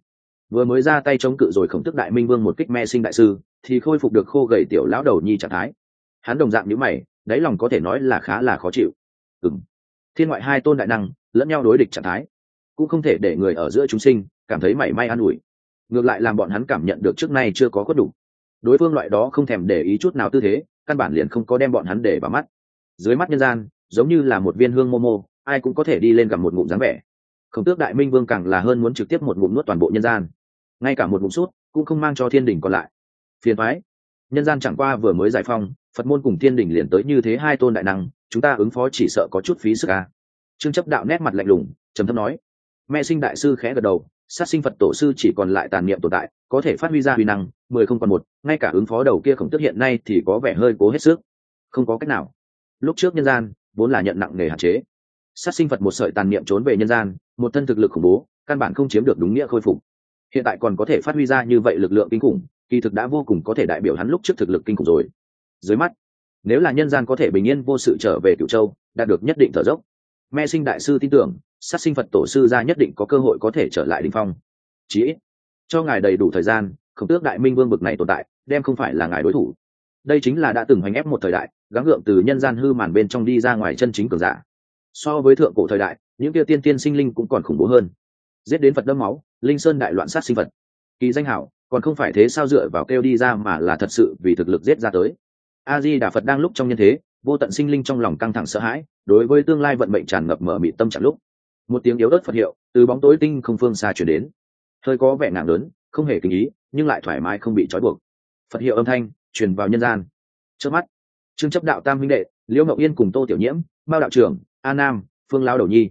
vừa mới ra tay chống cự rồi khổng tức đại minh vương một kích me sinh đại sư, thì khôi phục được khô gầy tiểu lão đầu nhi trạng thái. Hắn đồng dạng như mày, đáy lòng có thể nói là khá là khó chịu. Ừng thiên ngoại hai tôn đại năng, lẫn nhau đối địch trạng thái, cũng không thể để người ở giữa chúng sinh cảm thấy mảy may an ủi. Ngược lại làm bọn hắn cảm nhận được trước nay chưa có có đủ. Đối phương loại đó không thèm để ý chút nào tư thế, căn bản liền không có đem bọn hắn để vào mắt. Dưới mắt nhân gian, giống như là một viên hương momo ai cũng có thể đi lên gặp một ngụm dáng vẻ. Khổng tước đại minh vương càng là hơn muốn trực tiếp một ngụm nuốt toàn bộ nhân gian ngay cả một ngụm sút cũng không mang cho thiên đình còn lại. Phiền thoái nhân gian chẳng qua vừa mới giải phong phật môn cùng thiên đình liền tới như thế hai tôn đại năng, chúng ta ứng phó chỉ sợ có chút phí sức ca trương chấp đạo nét mặt lạnh lùng, trầm thấp nói. Mẹ sinh đại sư khẽ gật đầu, sát sinh phật tổ sư chỉ còn lại tàn niệm tồn tại, có thể phát huy ra huy năng, mười không còn một, ngay cả ứng phó đầu kia khổng tức hiện nay thì có vẻ hơi cố hết sức. Không có cách nào. Lúc trước nhân gian, vốn là nhận nặng nghề hạn chế. Sát sinh phật một sợi tàn niệm trốn về nhân gian, một thân thực lực khủng bố, căn bản không chiếm được đúng nghĩa khôi phục hiện tại còn có thể phát huy ra như vậy lực lượng kinh khủng, kỳ thực đã vô cùng có thể đại biểu hắn lúc trước thực lực kinh khủng rồi. Dưới mắt, nếu là nhân gian có thể bình yên vô sự trở về cựu châu, đạt được nhất định thở dốc. Mẹ sinh đại sư tin tưởng, sát sinh phật tổ sư ra nhất định có cơ hội có thể trở lại đình phong. Chí ít, cho ngài đầy đủ thời gian khổng tước đại minh vương bực này tồn tại, đem không phải là ngài đối thủ. Đây chính là đã từng hoành ép một thời đại, gắng gượng từ nhân gian hư màn bên trong đi ra ngoài chân chính cường giả. So với thượng cổ thời đại, những kia tiên tiên sinh linh cũng còn khủng bố hơn. Giết đến phật đâm máu linh sơn đại loạn sát sinh vật. Kỳ danh hảo, còn không phải thế sao dựa vào kêu đi ra mà là thật sự vì thực lực giết ra tới. A di đà phật đang lúc trong nhân thế, vô tận sinh linh trong lòng căng thẳng sợ hãi, đối với tương lai vận mệnh tràn ngập mở mị tâm trạng lúc. Một tiếng yếu ớt phật hiệu, từ bóng tối tinh không phương xa chuyển đến. Hơi có vẻ nặng lớn, không hề kinh ý, nhưng lại thoải mái không bị trói buộc. Phật hiệu âm thanh, truyền vào nhân gian. Trước mắt, trương chấp đạo tam huynh đệ, liễu ngọc yên cùng tô tiểu nhiễm, mao đạo trưởng, a nam, phương lao đầu nhi.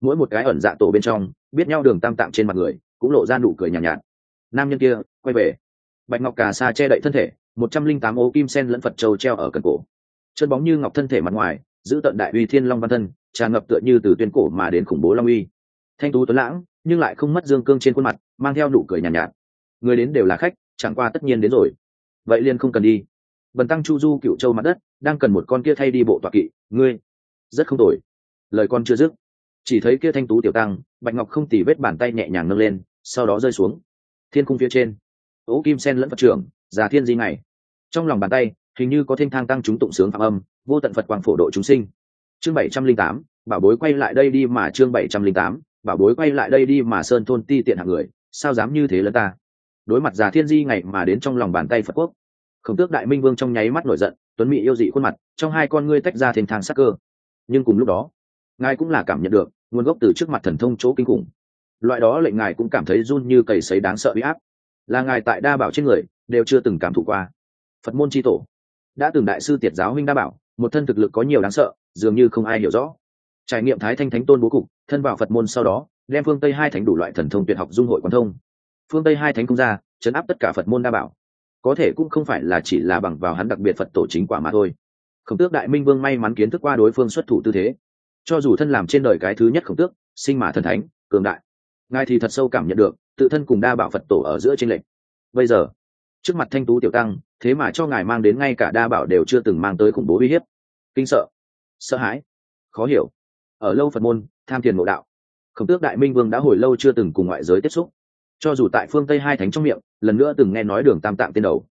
Mỗi một cái ẩn dạ tổ bên trong, biết nhau đường tam tạng trên mặt người cũng lộ ra nụ cười nhàn nhạt, nhạt. Nam nhân kia quay về. Bạch ngọc cà sa che đậy thân thể một trăm linh tám ô kim sen lẫn phật châu treo ở cần cổ. Chân bóng như ngọc thân thể mặt ngoài giữ tận đại uy thiên long văn thân tràn ngập tựa như từ tuyên cổ mà đến khủng bố long uy. Thanh tú tuấn lãng nhưng lại không mất dương cương trên khuôn mặt mang theo nụ cười nhàn nhạt, nhạt. Người đến đều là khách chẳng qua tất nhiên đến rồi. Vậy liền không cần đi. Bần tăng chu du cựu châu mặt đất đang cần một con kia thay đi bộ tọa kỵ ngươi rất không tồi. Lời con chưa dứt. Chỉ thấy kia thanh tú tiểu tăng bạch ngọc không tỉ vết bàn tay nhẹ nhàng nâng lên sau đó rơi xuống. Thiên cung phía trên, ố kim sen lẫn phật trưởng, già thiên di ngày. Trong lòng bàn tay, hình như có thanh thang tăng chúng tụng sướng phạm âm, vô tận phật quang phổ độ chúng sinh. Chương bảy trăm linh tám, bảo bối quay lại đây đi mà chương bảy trăm linh tám, bảo bối quay lại đây đi mà sơn thôn ti tiện hạng người, sao dám như thế lẫn ta? Đối mặt già thiên di ngày mà đến trong lòng bàn tay phật quốc, khổng tước đại minh vương trong nháy mắt nổi giận, tuấn mỹ yêu dị khuôn mặt, trong hai con ngươi tách ra thềm thang sắc cơ. Nhưng cùng lúc đó, ngài cũng là cảm nhận được, nguồn gốc từ trước mặt thần thông chỗ kinh khủng loại đó lệnh ngài cũng cảm thấy run như cầy sấy đáng sợ bị áp. Là ngài tại đa bảo trên người, đều chưa từng cảm thụ qua. Phật môn tri tổ. Đã từng đại sư tiệt giáo huynh đa bảo, một thân thực lực có nhiều đáng sợ, dường như không ai hiểu rõ. Trải nghiệm thái thanh thánh tôn bố cục, thân vào phật môn sau đó, đem phương tây hai thánh đủ loại thần thông tuyệt học dung hội quan thông. Phương tây hai thánh công ra chấn áp tất cả phật môn đa bảo. Có thể cũng không phải là chỉ là bằng vào hắn đặc biệt phật tổ chính quả mà thôi. Khổng tước đại minh vương may mắn kiến thức qua đối phương xuất thủ tư thế. Cho dù thân làm trên đời cái thứ nhất khổng tước, sinh mà thần thánh, cường đại ngài thì thật sâu cảm nhận được, tự thân cùng đa bảo phật tổ ở giữa tranh lệch. Bây giờ, trước mặt thanh tú tiểu tăng, thế mà cho ngài mang đến ngay cả đa bảo đều chưa từng mang tới khủng bố uy hiếp. Kinh sợ sợ hãi, khó hiểu. Ở lâu phật môn, tham thiền mộ đạo, khổng tước đại minh vương đã hồi lâu chưa từng cùng ngoại giới tiếp xúc. Cho dù tại phương tây hai thánh trong miệng, lần nữa từng nghe nói đường tam tạng tên đầu.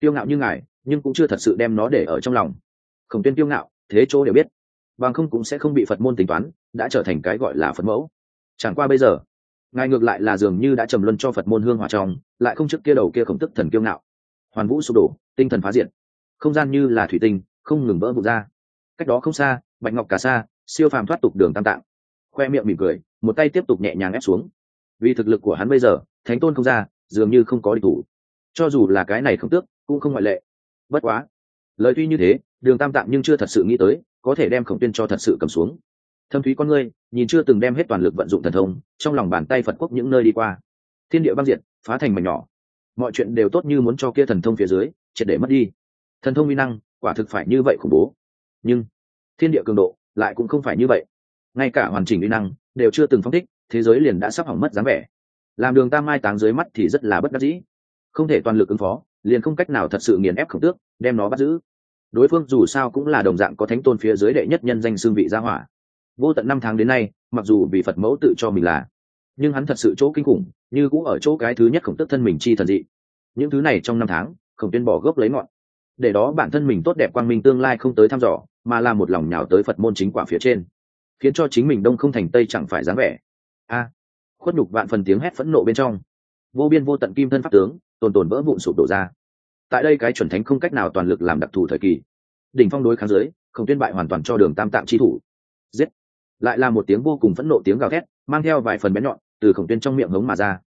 Tiêu ngạo như ngài, nhưng cũng chưa thật sự đem nó để ở trong lòng. Khổng tuyên tiêu ngạo, thế chỗ đều biết. Bằng không cũng sẽ không bị phật môn tính toán, đã trở thành cái gọi là phật mẫu. Chẳng qua bây giờ ngài ngược lại là dường như đã trầm luân cho phật môn hương hòa trong, lại không trước kia đầu kia khổng tức thần kiêu ngạo. Hoàn vũ sụp đổ, tinh thần phá diện không gian như là thủy tinh, không ngừng vỡ vụt ra. Cách đó không xa, bạch ngọc cả xa siêu phàm thoát tục đường tam tạng. Khoe miệng mỉm cười, một tay tiếp tục nhẹ nhàng ép xuống. Vì thực lực của hắn bây giờ, thánh tôn không ra, dường như không có địch thủ. Cho dù là cái này không tước, cũng không ngoại lệ. Bất quá, lời tuy như thế, đường tam tạng nhưng chưa thật sự nghĩ tới, có thể đem khổng tuyên cho thật sự cầm xuống thâm thúy con ngươi nhìn chưa từng đem hết toàn lực vận dụng thần thông trong lòng bàn tay phật quốc những nơi đi qua. Thiên địa băng diệt, phá thành mảnh nhỏ. Mọi chuyện đều tốt như muốn cho kia thần thông phía dưới triệt để mất đi. Thần thông uy năng quả thực phải như vậy khủng bố. Nhưng thiên địa cường độ lại cũng không phải như vậy. Ngay cả hoàn chỉnh uy năng đều chưa từng phong thích thế giới liền đã sắp hỏng mất dáng vẻ. Làm đường tam mai táng dưới mắt thì rất là bất đắc dĩ. Không thể toàn lực ứng phó liền không cách nào thật sự nghiền ép khổng tước đem nó bắt giữ. Đối phương dù sao cũng là đồng dạng có thánh tôn phía dưới đệ nhất nhân danh xương vị gia hỏa vô tận năm tháng đến nay, mặc dù vì phật mẫu tự cho mình là, nhưng hắn thật sự chỗ kinh khủng, như cũng ở chỗ cái thứ nhất khổng tức thân mình chi thần dị. Những thứ này trong năm tháng, khổng tuyên bỏ gốc lấy ngọn. Để đó bản thân mình tốt đẹp quang minh tương lai không tới thăm dò, mà là một lòng nhào tới phật môn chính quả phía trên. Khiến cho chính mình đông không thành tây chẳng phải dáng vẻ. A, khuất nhục vạn phần tiếng hét phẫn nộ bên trong. Vô biên vô tận kim thân pháp tướng, tồn tồn vỡ vụn sụp đổ ra. Tại đây cái chuẩn thánh không cách nào toàn lực làm đặc thù thời kỳ. Đỉnh phong đối kháng dưới không tuyên bại hoàn toàn cho đường tam tạng chi thủ. Giết lại là một tiếng vô cùng phẫn nộ tiếng gào thét, mang theo vài phần bén nhọn từ khổng tuyên trong miệng hống mà ra.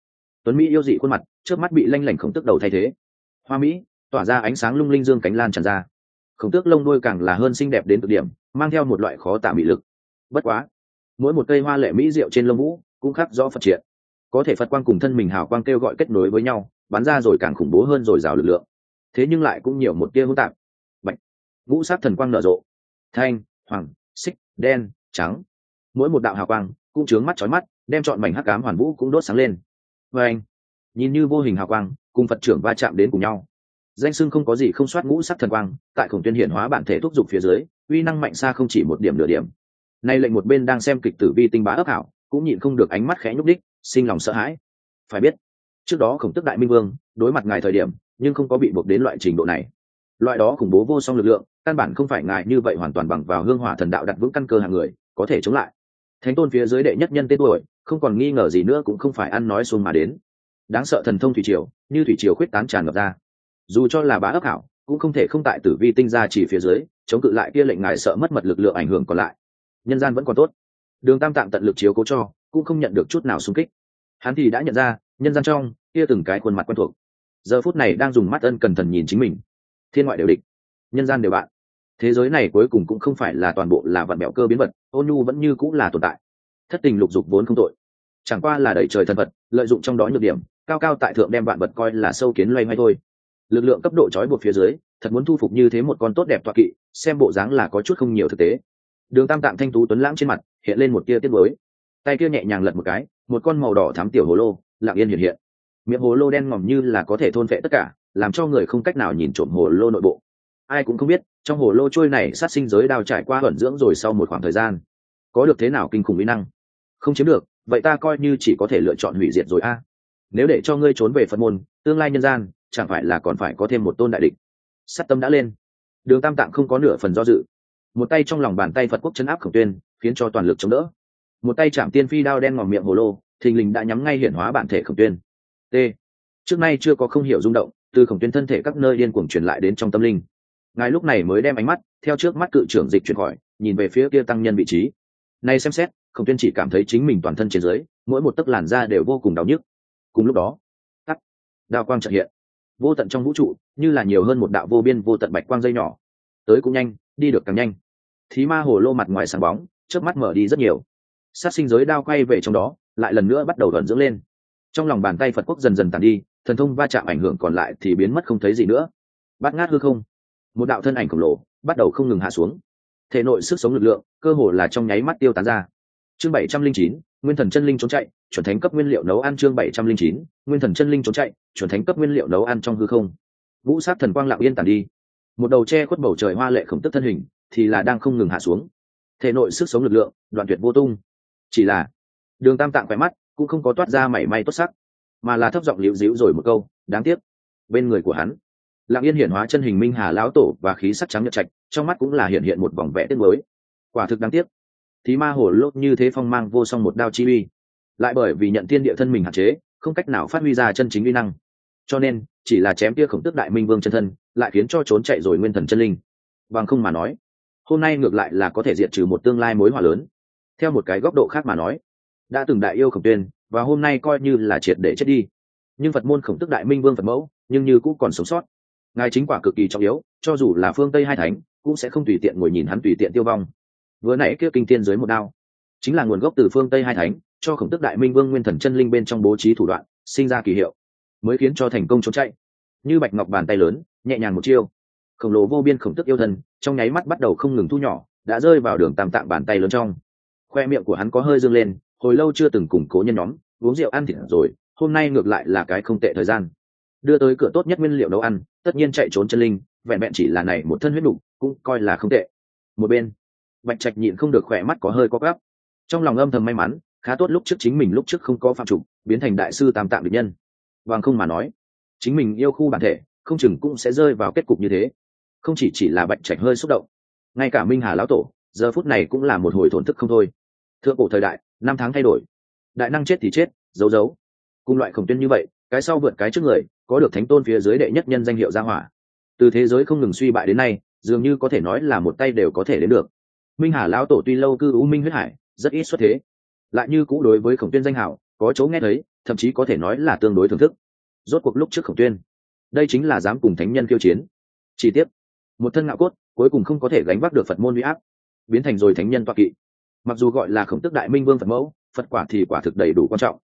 Tuấn mỹ yêu dị khuôn mặt, trước mắt bị lanh lảnh khổng tức đầu thay thế. Hoa mỹ, tỏa ra ánh sáng lung linh dương cánh lan tràn ra. Khổng tước lông đôi càng là hơn xinh đẹp đến cực điểm, mang theo một loại khó tả mỹ lực. Bất quá, mỗi một cây hoa lệ mỹ rượu trên lông vũ cũng khắc rõ phật triện. Có thể phật quang cùng thân mình hào quang kêu gọi kết nối với nhau, bắn ra rồi càng khủng bố hơn rồi rào lực lượng. Thế nhưng lại cũng nhiều một tia hỗn tạp. Bạch, ngũ sát thần quang nở rộ. Thanh, hoàng, xích, đen, trắng mỗi một đạo hào quang cũng chướng mắt chói mắt, đem chọn mảnh hắc cám hoàn vũ cũng đốt sáng lên. Và anh, nhìn như vô hình hào quang, cùng phật trưởng va chạm đến cùng nhau. Danh sưng không có gì không soát ngũ sắc thần quang, tại khổng tuyên hiển hóa bản thể thúc giục phía dưới, uy năng mạnh xa không chỉ một điểm nửa điểm. Nay lệnh một bên đang xem kịch tử vi tinh bá ấp hảo cũng nhịn không được ánh mắt khẽ nhúc đích sinh lòng sợ hãi. Phải biết, trước đó khổng tức đại minh vương, đối mặt ngài thời điểm, nhưng không có bị buộc đến loại trình độ này. Loại đó khủng bố vô song lực lượng, căn bản không phải ngài như vậy hoàn toàn bằng vào hương hỏa thần đạo đặt vững căn cơ hàng người, có thể chống lại thánh tôn phía dưới đệ nhất nhân tên tuổi, không còn nghi ngờ gì nữa cũng không phải ăn nói xuông mà đến. Đáng sợ thần thông thủy triều, như thủy triều khuyết tán tràn ngập ra. Dù cho là bá ấp hảo, cũng không thể không tại tử vi tinh ra chỉ phía dưới, chống cự lại kia lệnh ngài sợ mất mật lực lượng ảnh hưởng còn lại. Nhân gian vẫn còn tốt. Đường tam tạng tận lực chiếu cố cho, cũng không nhận được chút nào xung kích. Hắn thì đã nhận ra, nhân gian trong, kia từng cái khuôn mặt quen thuộc. Giờ phút này đang dùng mắt ân cẩn thận nhìn chính mình. Thiên ngoại đều địch. Nhân gian đều bạn thế giới này cuối cùng cũng không phải là toàn bộ là vận mẹo cơ biến vật, ôn nhu vẫn như cũng là tồn tại. Thất tình lục dục vốn không tội. Chẳng qua là đẩy trời thần vật, lợi dụng trong đó nhược điểm, cao cao tại thượng đem vạn vật coi là sâu kiến loay hoay thôi. Lực lượng cấp độ trói buộc phía dưới, thật muốn thu phục như thế một con tốt đẹp toa kỵ, xem bộ dáng là có chút không nhiều thực tế. Đường tam tạng thanh tú tuấn lãng trên mặt, hiện lên một tia tiết mới tay kia nhẹ nhàng lật một cái, một con màu đỏ thám tiểu hồ lô, lặng yên hiện hiện. Miệng hồ lô đen ngòm như là có thể thôn vệ tất cả, làm cho người không cách nào nhìn trộm hồ lô nội bộ ai cũng không biết, trong hồ lô trôi này sát sinh giới đào trải qua ẩn dưỡng rồi sau một khoảng thời gian, có được thế nào kinh khủng mỹ năng? Không chiếm được, vậy ta coi như chỉ có thể lựa chọn hủy diệt rồi a. Nếu để cho ngươi trốn về phật môn, tương lai nhân gian, chẳng phải là còn phải có thêm một tôn đại địch. Sát tâm đã lên. Đường tam tạng không có nửa phần do dự. Một tay trong lòng bàn tay phật quốc chấn áp khổng tuyên, khiến cho toàn lực chống đỡ. Một tay chạm tiên phi đao đen ngòm miệng hồ lô, thình lình đã nhắm ngay hiển hóa bản thể khổng tuyên. T. Trước nay chưa có không hiểu rung động, từ khổng tuyên thân thể các nơi điên cuồng truyền lại đến trong tâm linh ngài lúc này mới đem ánh mắt theo trước mắt cự trưởng dịch chuyển khỏi, nhìn về phía kia tăng nhân vị trí. Nay xem xét, khổng tuyên chỉ cảm thấy chính mình toàn thân trên dưới, mỗi một tấc làn da đều vô cùng đau nhức. Cùng lúc đó tắt đao quang trợ hiện. Vô tận trong vũ trụ, như là nhiều hơn một đạo vô biên vô tận bạch quang dây nhỏ. Tới cũng nhanh, đi được càng nhanh. Thí ma hồ lô mặt ngoài sáng bóng trước mắt mở đi rất nhiều. Sát sinh giới đao quay về trong đó, lại lần nữa bắt đầu thuận dưỡng lên. Trong lòng bàn tay phật quốc dần dần tàn đi, thần thông va chạm ảnh hưởng còn lại thì biến mất không thấy gì nữa. Bắt ngát hư không một đạo thân ảnh khổng lồ bắt đầu không ngừng hạ xuống. Thể nội sức sống lực lượng cơ hồ là trong nháy mắt tiêu tán ra. Chương bảy trăm linh chín, nguyên thần chân linh trốn chạy, chuẩn thánh cấp nguyên liệu nấu ăn chương bảy trăm linh chín, nguyên thần chân linh trốn chạy, chuẩn thánh cấp nguyên liệu nấu ăn trong hư không. Vũ sát thần quang lặng yên tàn đi. Một đầu che khuất bầu trời hoa lệ khổng tức thân hình thì là đang không ngừng hạ xuống. Thể nội sức sống lực lượng đoạn tuyệt vô tung. Chỉ là, đường tam tạng khỏe mắt cũng không có toát ra mảy may tốt sắc, mà là thấp giọng liễu díu rồi một câu, đáng tiếc. Bên người của hắn lặng yên hiển hóa chân hình minh hà lão tổ và khí sắc trắng nhật trạch, trong mắt cũng là hiện hiện một vòng vẽ tiếc mới quả thực đáng tiếc. Thì ma hổ lốt như thế phong mang vô song một đao chi uy. Lại bởi vì nhận tiên địa thân mình hạn chế, không cách nào phát huy ra chân chính uy năng. Cho nên, chỉ là chém kia khổng tức đại minh vương chân thân, lại khiến cho trốn chạy rồi nguyên thần chân linh. Bằng không mà nói, hôm nay ngược lại là có thể diệt trừ một tương lai mối hỏa lớn. Theo một cái góc độ khác mà nói, đã từng đại yêu khổng tuyên, và hôm nay coi như là triệt để chết đi. Nhưng phật môn khổng tức đại minh vương phật mẫu, nhưng như cũng còn sống sót ngài chính quả cực kỳ trọng yếu, cho dù là phương tây hai thánh, cũng sẽ không tùy tiện ngồi nhìn hắn tùy tiện tiêu vong. Vừa nãy kia kinh tiên dưới một đao, chính là nguồn gốc từ phương tây hai thánh, cho khổng tức đại minh vương nguyên thần chân linh bên trong bố trí thủ đoạn, sinh ra kỳ hiệu, mới khiến cho thành công trốn chạy. Như bạch ngọc bàn tay lớn, nhẹ nhàng một chiêu, khổng lồ vô biên khổng tức yêu thần, trong nháy mắt bắt đầu không ngừng thu nhỏ, đã rơi vào đường tam tạng bàn tay lớn trong. Khoe miệng của hắn có hơi dương lên, hồi lâu chưa từng củng cố nhân nhóm, uống rượu ăn thịt rồi, hôm nay ngược lại là cái không tệ thời gian đưa tới cửa tốt nhất nguyên liệu nấu ăn, tất nhiên chạy trốn chân linh, vẹn vẹn chỉ là này một thân huyết đủ, cũng coi là không tệ. Một bên, bạch trạch nhịn không được khỏe mắt có hơi có gắp trong lòng âm thầm may mắn, khá tốt lúc trước chính mình lúc trước không có phạm trục biến thành đại sư tam tạng địch nhân. Vàng không mà nói, chính mình yêu khu bản thể, không chừng cũng sẽ rơi vào kết cục như thế. Không chỉ chỉ là bạch trạch hơi xúc động, ngay cả minh hà lão tổ, giờ phút này cũng là một hồi thổn thức không thôi. Thượng cổ thời đại, năm tháng thay đổi, đại năng chết thì chết, giấu giấu. Cùng loại khổng tuyên như vậy, cái sau vượt cái trước người có được thánh tôn phía dưới đệ nhất nhân danh hiệu gia hỏa. Từ thế giới không ngừng suy bại đến nay, dường như có thể nói là một tay đều có thể đến được. Minh hà lão tổ tuy lâu cư u minh huyết hải, rất ít xuất thế, lại như cũ đối với khổng tuyên danh hảo, có chỗ nghe thấy, thậm chí có thể nói là tương đối thưởng thức. Rốt cuộc lúc trước khổng tuyên, đây chính là dám cùng thánh nhân kiêu chiến. Chi tiết một thân ngạo cốt, cuối cùng không có thể gánh vác được phật môn huy áp, biến thành rồi thánh nhân toa kỵ. Mặc dù gọi là khổng tức đại minh vương phật mẫu, phật quả thì quả thực đầy đủ quan trọng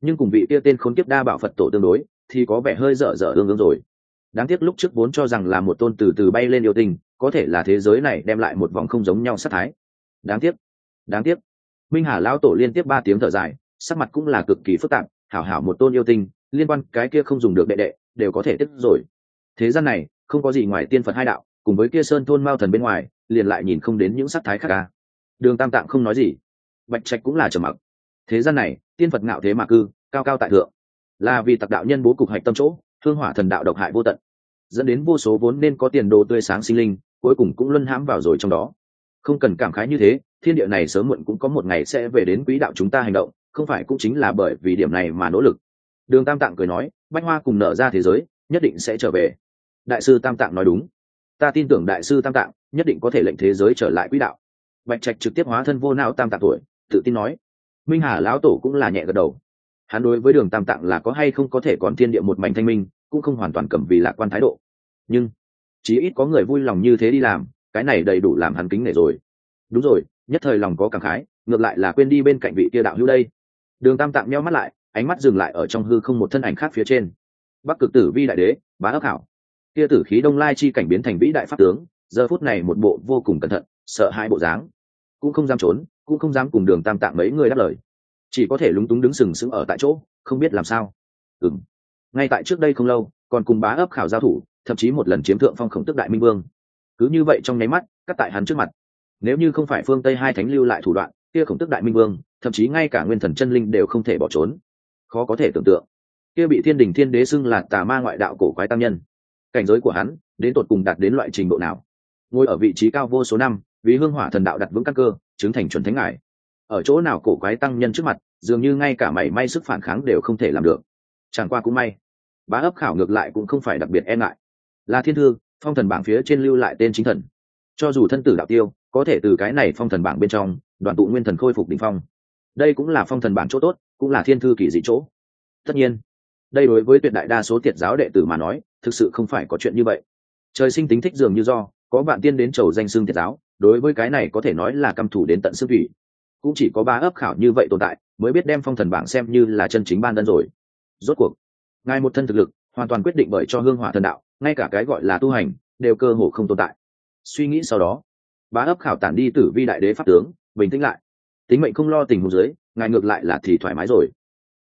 nhưng cùng vị kia tên khốn kiếp đa bảo phật tổ tương đối, thì có vẻ hơi dở dở ương ương rồi. Đáng tiếc lúc trước vốn cho rằng là một tôn từ từ bay lên yêu tình có thể là thế giới này đem lại một vòng không giống nhau sát thái. Đáng tiếc đáng tiếc. Minh hà lão tổ liên tiếp ba tiếng thở dài, sắc mặt cũng là cực kỳ phức tạp, hảo hảo một tôn yêu tinh, liên quan cái kia không dùng được đệ đệ, đều có thể tiếp rồi. Thế gian này, không có gì ngoài tiên phật hai đạo, cùng với kia sơn thôn mao thần bên ngoài, liền lại nhìn không đến những sắc thái khác ca đường tam tạng không nói gì. Bạch trạch cũng là trầm mặc. Thế gian này tiên phật ngạo thế mà cư, cao cao tại thượng. Là vì tặc đạo nhân bố cục hạch tâm chỗ, thương hỏa thần đạo độc hại vô tận. Dẫn đến vô số vốn nên có tiền đồ tươi sáng sinh linh, cuối cùng cũng luân hãm vào rồi trong đó. Không cần cảm khái như thế, thiên địa này sớm muộn cũng có một ngày sẽ về đến quỹ đạo chúng ta hành động, không phải cũng chính là bởi vì điểm này mà nỗ lực. Đường tam tạng cười nói, bách hoa cùng nở ra thế giới, nhất định sẽ trở về. Đại sư tam tạng nói đúng. Ta tin tưởng đại sư tam tạng, nhất định có thể lệnh thế giới trở lại quỹ đạo. Bạch trạch trực tiếp hóa thân vô não tam tạng tuổi, tự tin nói minh hà lão tổ cũng là nhẹ gật đầu. Hắn đối với đường tam tạng là có hay không có thể còn thiên địa một mảnh thanh minh, cũng không hoàn toàn cầm vì lạc quan thái độ. Nhưng, chí ít có người vui lòng như thế đi làm, cái này đầy đủ làm hắn kính nể rồi. Đúng rồi, nhất thời lòng có cảm khái, ngược lại là quên đi bên cạnh vị kia đạo hữu đây. Đường tam tạng meo mắt lại, ánh mắt dừng lại ở trong hư không một thân ảnh khác phía trên. Bắc cực tử vi đại đế, bá ấp hảo. Kia tử khí đông lai chi cảnh biến thành vĩ đại pháp tướng, giờ phút này một bộ vô cùng cẩn thận, sợ hai bộ dáng. Cũng không dám trốn cũng không dám cùng đường tam tạng mấy người đáp lời. Chỉ có thể lúng túng đứng sừng sững ở tại chỗ, không biết làm sao. Ừng ngay tại trước đây không lâu, còn cùng bá ấp khảo giao thủ, thậm chí một lần chiếm thượng phong khổng tức đại minh vương. Cứ như vậy trong nháy mắt, cắt tại hắn trước mặt. Nếu như không phải phương tây hai thánh lưu lại thủ đoạn, kia khổng tức đại minh vương, thậm chí ngay cả nguyên thần chân linh đều không thể bỏ trốn. Khó có thể tưởng tượng. Kia bị thiên đình thiên đế xưng là tà ma ngoại đạo cổ quái tam nhân. Cảnh giới của hắn, đến tột cùng đạt đến loại trình độ nào? Ngồi ở vị trí cao vô số năm, vì hương hỏa thần đạo đặt vững căn cơ chứng thành chuẩn thánh ngài. Ở chỗ nào cổ quái tăng nhân trước mặt, dường như ngay cả mảy may sức phản kháng đều không thể làm được. Chẳng qua cũng may, bá ấp khảo ngược lại cũng không phải đặc biệt e ngại. Là thiên thư, phong thần bảng phía trên lưu lại tên chính thần. Cho dù thân tử đạo tiêu, có thể từ cái này phong thần bảng bên trong, đoàn tụ nguyên thần khôi phục đ ỉ n h phong. Đây cũng là phong thần bảng chỗ tốt, cũng là thiên thư kỳ dị chỗ. Tất nhiên, đây đối với tuyệt đại đa số tiệt giáo đệ tử mà nói, thực sự không phải có chuyện như vậy. Trời sinh tính thích dường như do, có bạn tiên đến chầu danh xưng tiệt giáo đối với cái này có thể nói là căm thủ đến tận xương thủy. Cũng chỉ có ba ấp khảo như vậy tồn tại, mới biết đem phong thần bảng xem như là chân chính ban đơn rồi. Rốt cuộc, ngài một thân thực lực, hoàn toàn quyết định bởi cho hương hỏa thần đạo, ngay cả cái gọi là tu hành, đều cơ hồ không tồn tại. Suy nghĩ sau đó bá ấp khảo tản đi tử vi đại đế pháp tướng, bình tĩnh lại. Tính mệnh không lo tình huống dưới, ngài ngược lại là thì thoải mái rồi.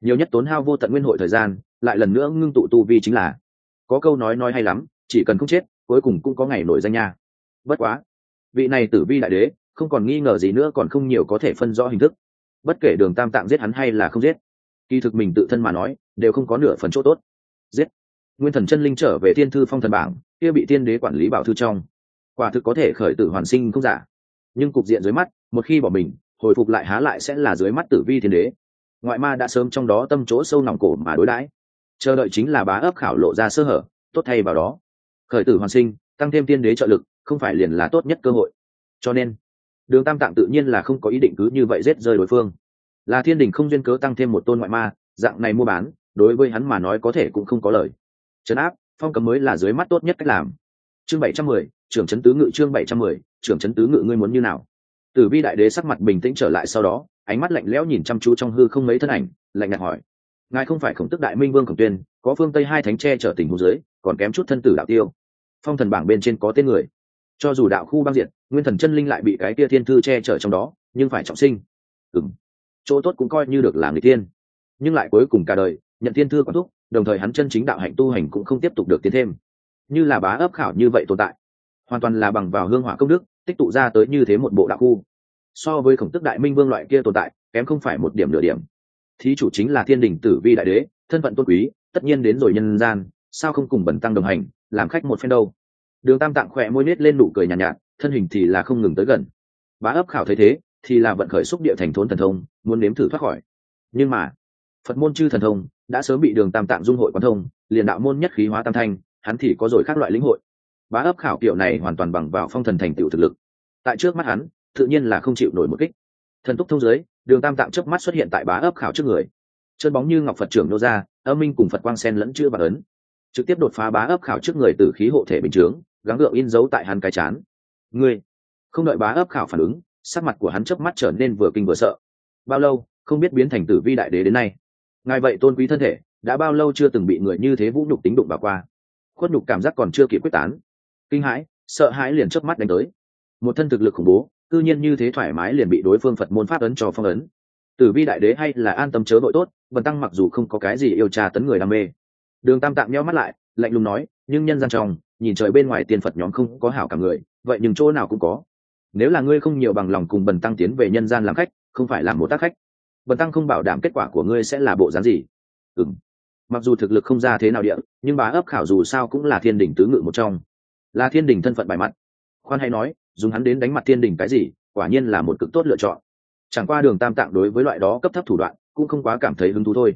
Nhiều nhất tốn hao vô tận nguyên hội thời gian, lại lần nữa ngưng tụ tu vi chính là. Có câu nói nói hay lắm, chỉ cần không chết, cuối cùng cũng có ngày nổi danh nha. Bất quá vị này tử vi đại đế, không còn nghi ngờ gì nữa còn không nhiều có thể phân rõ hình thức. Bất kể đường tam tạng giết hắn hay là không giết, kỳ thực mình tự thân mà nói, đều không có nửa phần chỗ tốt. Giết. Nguyên thần chân linh trở về thiên thư phong thần bảng, kia bị tiên đế quản lý bảo thư trong. Quả thực có thể khởi tử hoàn sinh không giả. Nhưng cục diện dưới mắt, một khi bỏ mình, hồi phục lại há lại sẽ là dưới mắt tử vi thiên đế. Ngoại ma đã sớm trong đó tâm chỗ sâu nòng cổ mà đối đãi. Chờ đợi chính là bá ấp khảo lộ ra sơ hở, tốt thay vào đó. Khởi tử hoàn sinh, tăng thêm tiên đế trợ lực không phải liền là tốt nhất cơ hội. Cho nên, đường tam tạng tự nhiên là không có ý định cứ như vậy giết rơi đối phương. Là thiên đình không duyên cớ tăng thêm một tôn ngoại ma, dạng này mua bán, đối với hắn mà nói có thể cũng không có lời trấn áp, phong cấm mới là dưới mắt tốt nhất cách làm. Chương bảy trăm mười, trưởng trấn tứ ngự chương bảy trăm mười, trưởng trấn tứ ngự ngươi muốn như nào? Tử vi đại đế sắc mặt bình tĩnh trở lại sau đó, ánh mắt lạnh lẽo nhìn chăm chú trong hư không mấy thân ảnh, lạnh nhạt hỏi. Ngài không phải khổng tức đại minh vương khổng tuyên, có phương tây hai thánh tre trở tình hồ dưới, còn kém chút thân tử đạo tiêu. Phong thần bảng bên trên có tên người cho dù đạo khu băng diệt, nguyên thần chân linh lại bị cái kia thiên thư che chở trong đó, nhưng phải trọng sinh. Ừ chỗ tốt cũng coi như được là người tiên nhưng lại cuối cùng cả đời, nhận thiên thư quản thúc, đồng thời hắn chân chính đạo hạnh tu hành cũng không tiếp tục được tiến thêm. Như là bá ấp khảo như vậy tồn tại, hoàn toàn là bằng vào hương hỏa công đức, tích tụ ra tới như thế một bộ đạo khu. So với khổng tức đại minh vương loại kia tồn tại, kém không phải một điểm nửa điểm. Thí chủ chính là thiên đình tử vi đại đế, thân phận tôn quý, tất nhiên đến rồi nhân gian, sao không cùng bẩn tăng đồng hành, làm khách một phen đâu? Đường tam tạng khỏe môi nết lên nụ cười nhàn nhạt, nhạt thân hình thì là không ngừng tới gần. Bá ấp khảo thấy thế thì là vận khởi xúc địa thành thốn thần thông muốn nếm thử thoát khỏi. Nhưng mà phật môn chư thần thông đã sớm bị đường tam tạng dung hội quán thông liền đạo môn nhất khí hóa tam thanh hắn thì có rồi các loại lĩnh hội. Bá ấp khảo kiểu này hoàn toàn bằng vào phong thần thành tựu thực lực. Tại trước mắt hắn tự nhiên là không chịu nổi một kích. Thần túc thông giới đường tam tạng chớp mắt xuất hiện tại bá ấp khảo trước người. Chân bóng như ngọc phật trưởng nô ra âm minh cùng phật quang sen lẫn chưa và ấn. Trực tiếp đột phá bá ấp khảo trước người từ khí hộ thể bình chướng gắng gượng in dấu tại hắn cái chán. Ngươi, không đợi bá ấp khảo phản ứng, sắc mặt của hắn chớp mắt trở nên vừa kinh vừa sợ. Bao lâu, không biết biến thành tử vi đại đế đến nay. Ngài vậy tôn quý thân thể, đã bao lâu chưa từng bị người như thế vũ nhục tính đụng vào qua. Khuất nhục cảm giác còn chưa kịp quyết tán. Kinh hãi, sợ hãi liền chớp mắt đánh tới. Một thân thực lực khủng bố, cư nhiên như thế thoải mái liền bị đối phương phật môn pháp ấn cho phong ấn. Tử vi đại đế hay là an tâm chớ đội tốt vần tăng mặc dù không có cái gì yêu trà tấn người đam mê. Đường tam tạm nhau mắt lại, lạnh lùng nói, nhưng nhân gian trong nhìn trời bên ngoài tiên phật nhóm không có hảo cả người, vậy nhưng chỗ nào cũng có. Nếu là ngươi không nhiều bằng lòng cùng bần tăng tiến về nhân gian làm khách, không phải làm một tác khách. Bần tăng không bảo đảm kết quả của ngươi sẽ là bộ dáng gì. Ừng mặc dù thực lực không ra thế nào địa, nhưng bá ấp khảo dù sao cũng là thiên đình tứ ngự một trong. Là thiên đình thân phận bài mặt. Khoan hay nói, dùng hắn đến đánh mặt thiên đình cái gì, quả nhiên là một cực tốt lựa chọn. Chẳng qua đường tam tạng đối với loại đó cấp thấp thủ đoạn, cũng không quá cảm thấy hứng thú thôi.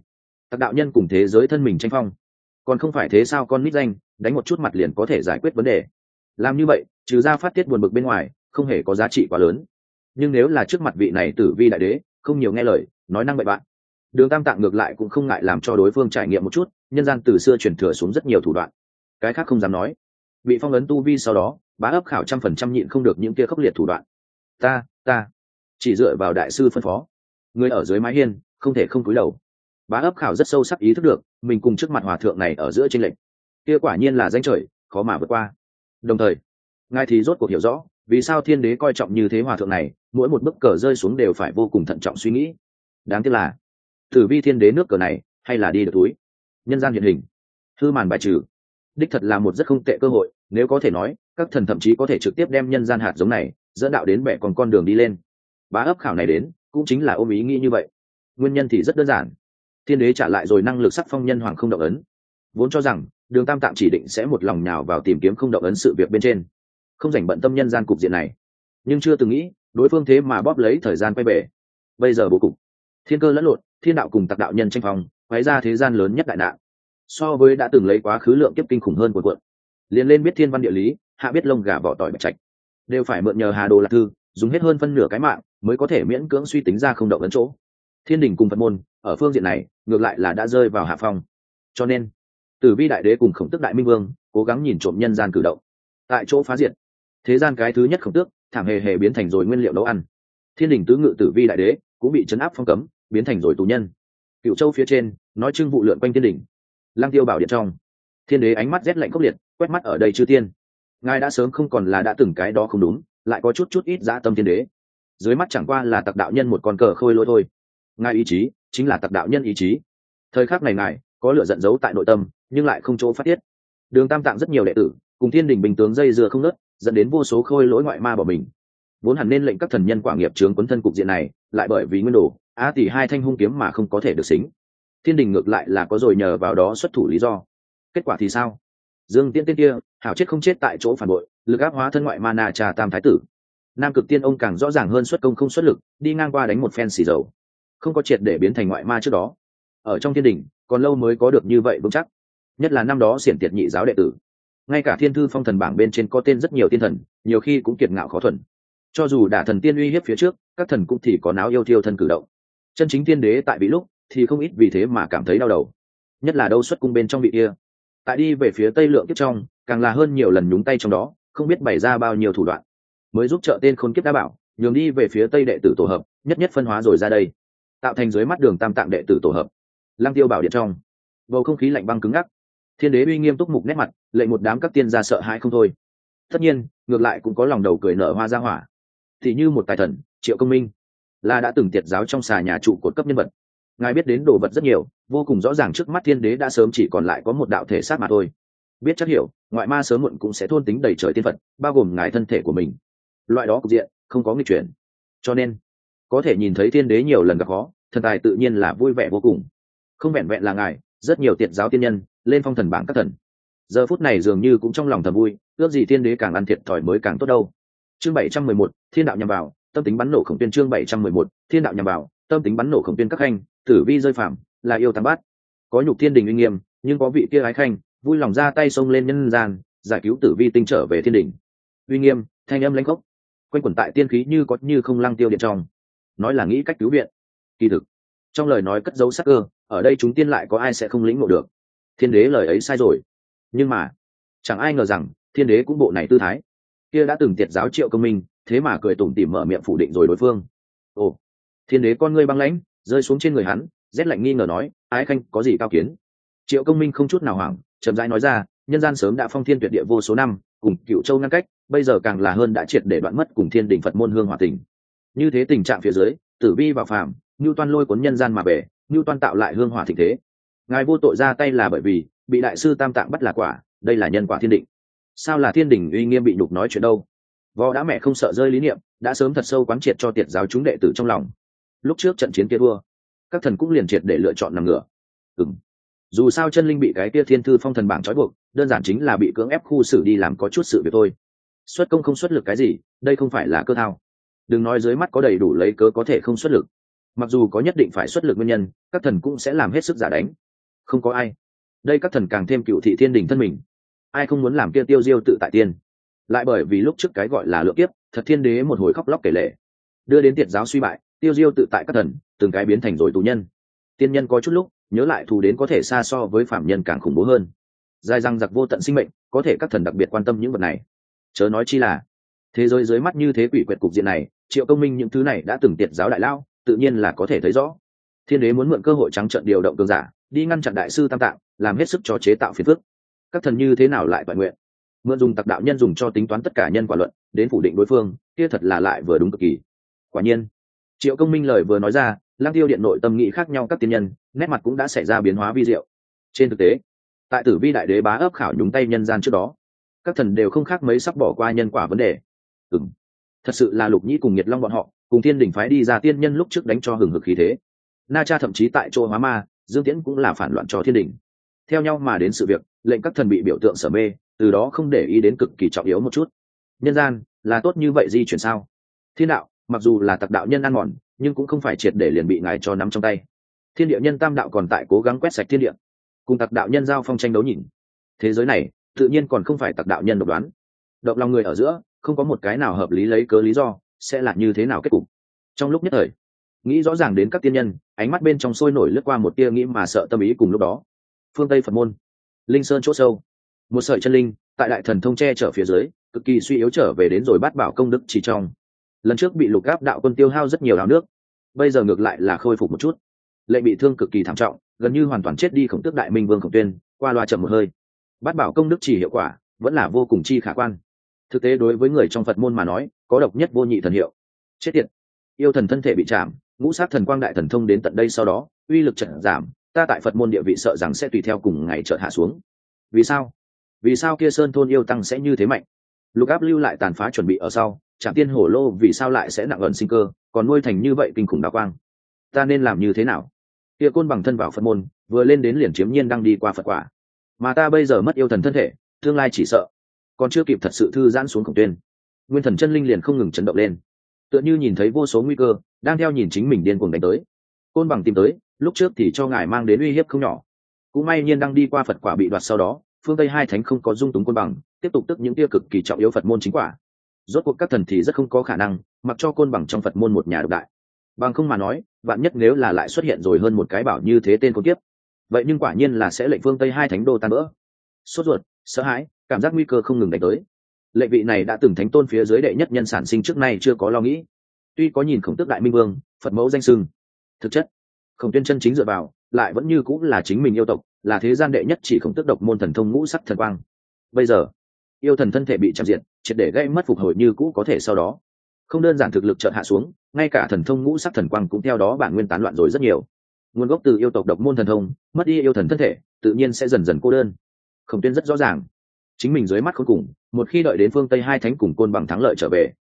Tặc đạo nhân cùng thế giới thân mình tranh phong. Còn không phải thế sao con nít danh đánh một chút mặt liền có thể giải quyết vấn đề. Làm như vậy, trừ ra phát tiết buồn bực bên ngoài, không hề có giá trị quá lớn. Nhưng nếu là trước mặt vị này tử vi đại đế, không nhiều nghe lời, nói năng bậy bạn. Đường tam tạng ngược lại cũng không ngại làm cho đối phương trải nghiệm một chút, nhân gian từ xưa truyền thừa xuống rất nhiều thủ đoạn. Cái khác không dám nói. Bị phong ấn tu vi sau đó, bá ấp khảo trăm phần trăm nhịn không được những kia khốc liệt thủ đoạn. Ta ta. Chỉ dựa vào đại sư phân phó. Người ở dưới mái hiên, không thể không cúi đầu. Bá ấp khảo rất sâu sắc ý thức được, mình cùng trước mặt hòa thượng này ở giữa tranh lệch kia quả nhiên là danh trời, khó mà vượt qua. Đồng thời, ngài thì rốt cuộc hiểu rõ, vì sao thiên đế coi trọng như thế hòa thượng này, mỗi một bức cờ rơi xuống đều phải vô cùng thận trọng suy nghĩ. Đáng tiếc là, tử vi thiên đế nước cờ này, hay là đi được túi. Nhân gian hiện hình thư màn bài trừ. Đích thật là một rất không tệ cơ hội, nếu có thể nói, các thần thậm chí có thể trực tiếp đem nhân gian hạt giống này, dẫn đạo đến bẻ còn con đường đi lên. Bá ấp khảo này đến, cũng chính là ôm ý nghĩ như vậy. Nguyên nhân thì rất đơn giản. Thiên đế trả lại rồi năng lực sắc phong nhân hoàng không động ấn. Vốn cho rằng đường tam tạm chỉ định sẽ một lòng nhào vào tìm kiếm không động ấn sự việc bên trên. Không dành bận tâm nhân gian cục diện này. Nhưng chưa từng nghĩ, đối phương thế mà bóp lấy thời gian quay về. Bây giờ bố cục. Thiên cơ lẫn lộn, thiên đạo cùng tặc đạo nhân tranh phòng quái ra thế gian lớn nhất đại nạn. So với đã từng lấy quá khứ lượng kiếp kinh khủng hơn của quận liền lên biết thiên văn địa lý, hạ biết lông gà vỏ tỏi bạch trạch. Đều phải mượn nhờ hà đồ lạc thư, dùng hết hơn phân nửa cái mạng, mới có thể miễn cưỡng suy tính ra không động ấn chỗ. Thiên đình cùng phật môn, ở phương diện này, ngược lại là đã rơi vào hạ phong. Cho nên tử vi đại đế cùng khổng tức đại minh vương cố gắng nhìn trộm nhân gian cử động. Tại chỗ phá diệt, thế gian cái thứ nhất khổng tước, thảm hề hề biến thành rồi nguyên liệu nấu ăn. Thiên đình tứ ngự tử vi đại đế cũng bị chấn áp phong cấm, biến thành rồi tù nhân. Cựu châu phía trên, nói trưng vụ lượn quanh thiên đình. Lang tiêu bảo điện trong, thiên đế ánh mắt rét lạnh khốc liệt, quét mắt ở đây chư tiên ngài đã sớm không còn là đã từng cái đó không đúng, lại có chút chút ít dã tâm thiên đế. Dưới mắt chẳng qua là tặc đạo nhân một con cờ khôi lỗi thôi. Ngài ý chí chính là tặc đạo nhân ý chí. Thời khắc này ngài có lửa giận giấu tại nội tâm, nhưng lại không chỗ phát tiết. Đường tam tạng rất nhiều đệ tử, cùng thiên đình bình tướng dây dưa không nớt dẫn đến vô số khôi lỗi ngoại ma bỏ mình. Vốn hẳn nên lệnh các thần nhân quả nghiệp trướng quấn thân cục diện này, lại bởi vì nguyên đồ, á tỷ hai thanh hung kiếm mà không có thể được xính. Thiên đình ngược lại là có rồi nhờ vào đó xuất thủ lý do. Kết quả thì sao? Dương Tiễn tiên kia, hảo chết không chết tại chỗ phản bội, lực áp hóa thân ngoại ma na trà tam thái tử. Nam cực tiên ông càng rõ ràng hơn xuất công không xuất lực, đi ngang qua đánh một phen xì dầu. Không có triệt để biến thành ngoại ma trước đó. Ở trong thiên đình còn lâu mới có được như vậy vững chắc. Nhất là năm đó xiển tiệt nhị giáo đệ tử. Ngay cả thiên thư phong thần bảng bên trên có tên rất nhiều tiên thần, nhiều khi cũng kiệt ngạo khó thuần. Cho dù đả thần tiên uy hiếp phía trước, các thần cũng thì có náo yêu thiêu thân cử động. Chân chính tiên đế tại bị lúc, thì không ít vì thế mà cảm thấy đau đầu. Nhất là đâu xuất cung bên trong vị kia. Tại đi về phía tây lượng kiếp trong, càng là hơn nhiều lần nhúng tay trong đó, không biết bày ra bao nhiêu thủ đoạn. Mới giúp trợ tên khôn kiếp đã bảo, nhường đi về phía tây đệ tử tổ hợp, nhất nhất phân hóa rồi ra đây. Tạo thành dưới mắt đường tam tạng đệ tử tổ hợp lăng tiêu bảo điện trong. Bầu không khí lạnh băng cứng ngắc. Thiên đế uy nghiêm túc mục nét mặt, lệnh một đám các tiên gia sợ hãi không thôi. Tất nhiên, ngược lại cũng có lòng đầu cười nở hoa ra hỏa. Thì như một tài thần, triệu công minh, là đã từng tiệt giáo trong xà nhà trụ cột cấp nhân vật. Ngài biết đến đồ vật rất nhiều, vô cùng rõ ràng trước mắt thiên đế đã sớm chỉ còn lại có một đạo thể sát mà thôi. Biết chắc hiểu, ngoại ma sớm muộn cũng sẽ thôn tính đầy trời tiên phật, bao gồm ngài thân thể của mình. Loại đó cục diện, không có nghịch chuyển. Cho nên, có thể nhìn thấy thiên đế nhiều lần gặp khó, thần tài tự nhiên là vui vẻ vô cùng không vẹn vẹn là ngài, rất nhiều tiệt giáo tiên nhân, lên phong thần bảng các thần. Giờ phút này dường như cũng trong lòng thầm vui, ước gì thiên đế càng ăn thiệt thòi mới càng tốt đâu. Chương bảy trăm mười một, thiên đạo nhằm vào, tâm tính bắn nổ khổng tiên chương bảy trăm mười một, thiên đạo nhằm vào, tâm tính bắn nổ khổng tiên các khanh, tử vi rơi phạm, là yêu tam bát. Có nhục thiên đình uy nghiêm, nhưng có vị kia ái khanh, vui lòng ra tay xông lên nhân gian, giải cứu tử vi tinh trở về thiên đình. Uy nghiêm, thanh âm lãnh khốc. Quanh quẩn tại tiên khí như có như không lăng tiêu điện trong. Nói là nghĩ cách cứu viện. Kỳ thực trong lời nói cất dấu sắc cơ, ở đây chúng tiên lại có ai sẽ không lĩnh ngộ được. Thiên đế lời ấy sai rồi. Nhưng mà, chẳng ai ngờ rằng, thiên đế cũng bộ này tư thái. Kia đã từng tiệt giáo triệu công minh, thế mà cười tủm tỉm mở miệng phủ định rồi đối phương. Ồ, thiên đế con ngươi băng lãnh, rơi xuống trên người hắn, rét lạnh nghi ngờ nói, ái khanh, có gì cao kiến? Triệu công minh không chút nào hoảng, chậm rãi nói ra, nhân gian sớm đã phong thiên tuyệt địa vô số năm, cùng cựu châu ngăn cách, bây giờ càng là hơn đã triệt để đoạn mất cùng thiên đình phật môn hương hòa tình. Như thế tình trạng phía dưới, tử vi và phàm ngưu toan lôi cuốn nhân gian mà về, ngưu toan tạo lại hương hỏa thịnh thế. Ngài vô tội ra tay là bởi vì bị đại sư tam tạng bắt là quả, đây là nhân quả thiên định. Sao là thiên đình uy nghiêm bị nhục nói chuyện đâu? Võ đã mẹ không sợ rơi lý niệm, đã sớm thật sâu quán triệt cho tiệt giáo chúng đệ tử trong lòng. Lúc trước trận chiến kia thua, các thần cũng liền triệt để lựa chọn nằm ngửa. Ừ dù sao chân linh bị cái kia thiên thư phong thần bảng trói buộc, đơn giản chính là bị cưỡng ép khu xử đi làm có chút sự việc thôi. Xuất công không xuất lực cái gì, đây không phải là cơ thao. Đừng nói dưới mắt có đầy đủ lấy cớ có thể không xuất lực mặc dù có nhất định phải xuất lực nguyên nhân, các thần cũng sẽ làm hết sức giả đánh. Không có ai. Đây các thần càng thêm cựu thị thiên đình thân mình. Ai không muốn làm kia tiêu diêu tự tại tiên? Lại bởi vì lúc trước cái gọi là lượng kiếp, thật thiên đế một hồi khóc lóc kể lệ đưa đến tiệt giáo suy bại, tiêu diêu tự tại các thần, từng cái biến thành rồi tù nhân. Tiên nhân có chút lúc, nhớ lại thù đến có thể xa so với phạm nhân càng khủng bố hơn. Dài răng giặc vô tận sinh mệnh, có thể các thần đặc biệt quan tâm những vật này. Chớ nói chi là, thế giới dưới mắt như thế quỷ quyệt cục diện này, triệu công minh những thứ này đã từng tiệt giáo đại lao tự nhiên là có thể thấy rõ. Thiên đế muốn mượn cơ hội trắng trận điều động cường giả, đi ngăn chặn đại sư tam tạng, làm hết sức cho chế tạo phiền phức. Các thần như thế nào lại toàn nguyện? Mượn dùng tặc đạo nhân dùng cho tính toán tất cả nhân quả luận, đến phủ định đối phương, kia thật là lại vừa đúng cực kỳ. Quả nhiên, triệu công minh lời vừa nói ra lang tiêu điện nội tâm nghĩ khác nhau các tiên nhân, nét mặt cũng đã xảy ra biến hóa vi diệu. Trên thực tế, tại tử vi đại đế bá ấp khảo nhúng tay nhân gian trước đó, các thần đều không khác mấy sắp bỏ qua nhân quả vấn đề. Ừng thật sự là lục nhĩ cùng nhiệt long bọn họ cùng thiên đình phái đi ra tiên nhân lúc trước đánh cho hừng hực khí thế. Na cha thậm chí tại chỗ hóa ma, dương tiễn cũng là phản loạn cho thiên đình theo nhau mà đến sự việc, lệnh các thần bị biểu tượng sở mê, từ đó không để ý đến cực kỳ trọng yếu một chút. Nhân gian, là tốt như vậy di chuyển sao? Thiên đạo, mặc dù là tặc đạo nhân ăn mòn, nhưng cũng không phải triệt để liền bị ngài cho nắm trong tay. Thiên địa nhân tam đạo còn tại cố gắng quét sạch thiên địa. Cùng tặc đạo nhân giao phong tranh đấu nhìn. Thế giới này, tự nhiên còn không phải tặc đạo nhân độc đoán. Động lòng người ở giữa, không có một cái nào hợp lý lấy cớ lý do sẽ là như thế nào kết cục? Trong lúc nhất thời, nghĩ rõ ràng đến các tiên nhân, ánh mắt bên trong sôi nổi lướt qua một tia nghĩ mà sợ tâm ý cùng lúc đó. Phương tây phật môn, linh sơn c h ỗ sâu. Một sợi chân linh, tại đại thần thông che chở phía dưới, cực kỳ suy yếu trở về đến rồi bắt bảo công đức chỉ trong. Lần trước bị lục gáp đạo quân tiêu hao rất nhiều áo nước, bây giờ ngược lại là khôi phục một chút. Lệ bị thương cực kỳ thảm trọng, gần như hoàn toàn chết đi khổng tước đại minh vương khổng tuyên, qua loa chậm một hơi. Bát bảo công đức chỉ hiệu quả, vẫn là vô cùng chi khả quan thực tế đối với người trong phật môn mà nói, có độc nhất vô nhị thần hiệu. Chết tiệt. Yêu thần thân thể bị chạm, ngũ sát thần quang đại thần thông đến tận đây sau đó, uy lực trận giảm, ta tại phật môn địa vị sợ rằng sẽ tùy theo cùng ngày chợt hạ xuống. Vì sao? Vì sao kia sơn thôn yêu tăng sẽ như thế mạnh? Lục áp lưu lại tàn phá chuẩn bị ở sau, trạm tiên hổ lô vì sao lại sẽ nặng ẩn sinh cơ, còn nuôi thành như vậy kinh khủng đa quang? Ta nên làm như thế nào? Kia côn bằng thân vào phật môn, vừa lên đến liền chiếm nhiên đang đi qua phật quả. Mà ta bây giờ mất yêu thần thân thể, tương lai chỉ sợ còn chưa kịp thật sự thư giãn xuống khổng tuyên. Nguyên thần chân linh liền không ngừng chấn động lên. Tựa như nhìn thấy vô số nguy cơ, đang theo nhìn chính mình điên cuồng đánh tới. Côn bằng tìm tới, lúc trước thì cho ngài mang đến uy hiếp không nhỏ. Cũng may nhiên đang đi qua phật quả bị đoạt sau đó, phương tây hai thánh không có dung túng côn bằng, tiếp tục tức những tia cực kỳ trọng yếu phật môn chính quả. Rốt cuộc các thần thì rất không có khả năng, mặc cho côn bằng trong phật môn một nhà độc đại. Bằng không mà nói bạn nhất nếu là lại xuất hiện rồi hơn một cái bảo như thế tên côn tiếp vậy nhưng quả nhiên là sẽ lệnh phương tây hai thánh đô tan vỡ sốt ruột, sợ hãi cảm giác nguy cơ không ngừng đánh tới. Lệ vị này đã từng thánh tôn phía dưới đệ nhất nhân sản sinh trước nay chưa có lo nghĩ. Tuy có nhìn khổng tước đại minh vương, phật mẫu danh sưng, thực chất, khổng tuyên chân chính dựa vào, lại vẫn như cũng là chính mình yêu tộc, là thế gian đệ nhất chỉ khổng tước độc môn thần thông ngũ sắc thần quang. Bây giờ, yêu thần thân thể bị chạm diện, triệt để gây mất phục hồi như cũ có thể sau đó. Không đơn giản thực lực chợt hạ xuống, ngay cả thần thông ngũ sắc thần quang cũng theo đó bản nguyên tán loạn rồi rất nhiều. Nguồn gốc từ yêu tộc độc môn thần thông, mất đi yêu thần thân thể, tự nhiên sẽ dần dần cô đơn. Khổng tuyên rất rõ ràng chính mình dưới mắt cuối cùng, một khi đợi đến phương tây hai thánh cùng côn bằng thắng lợi trở về,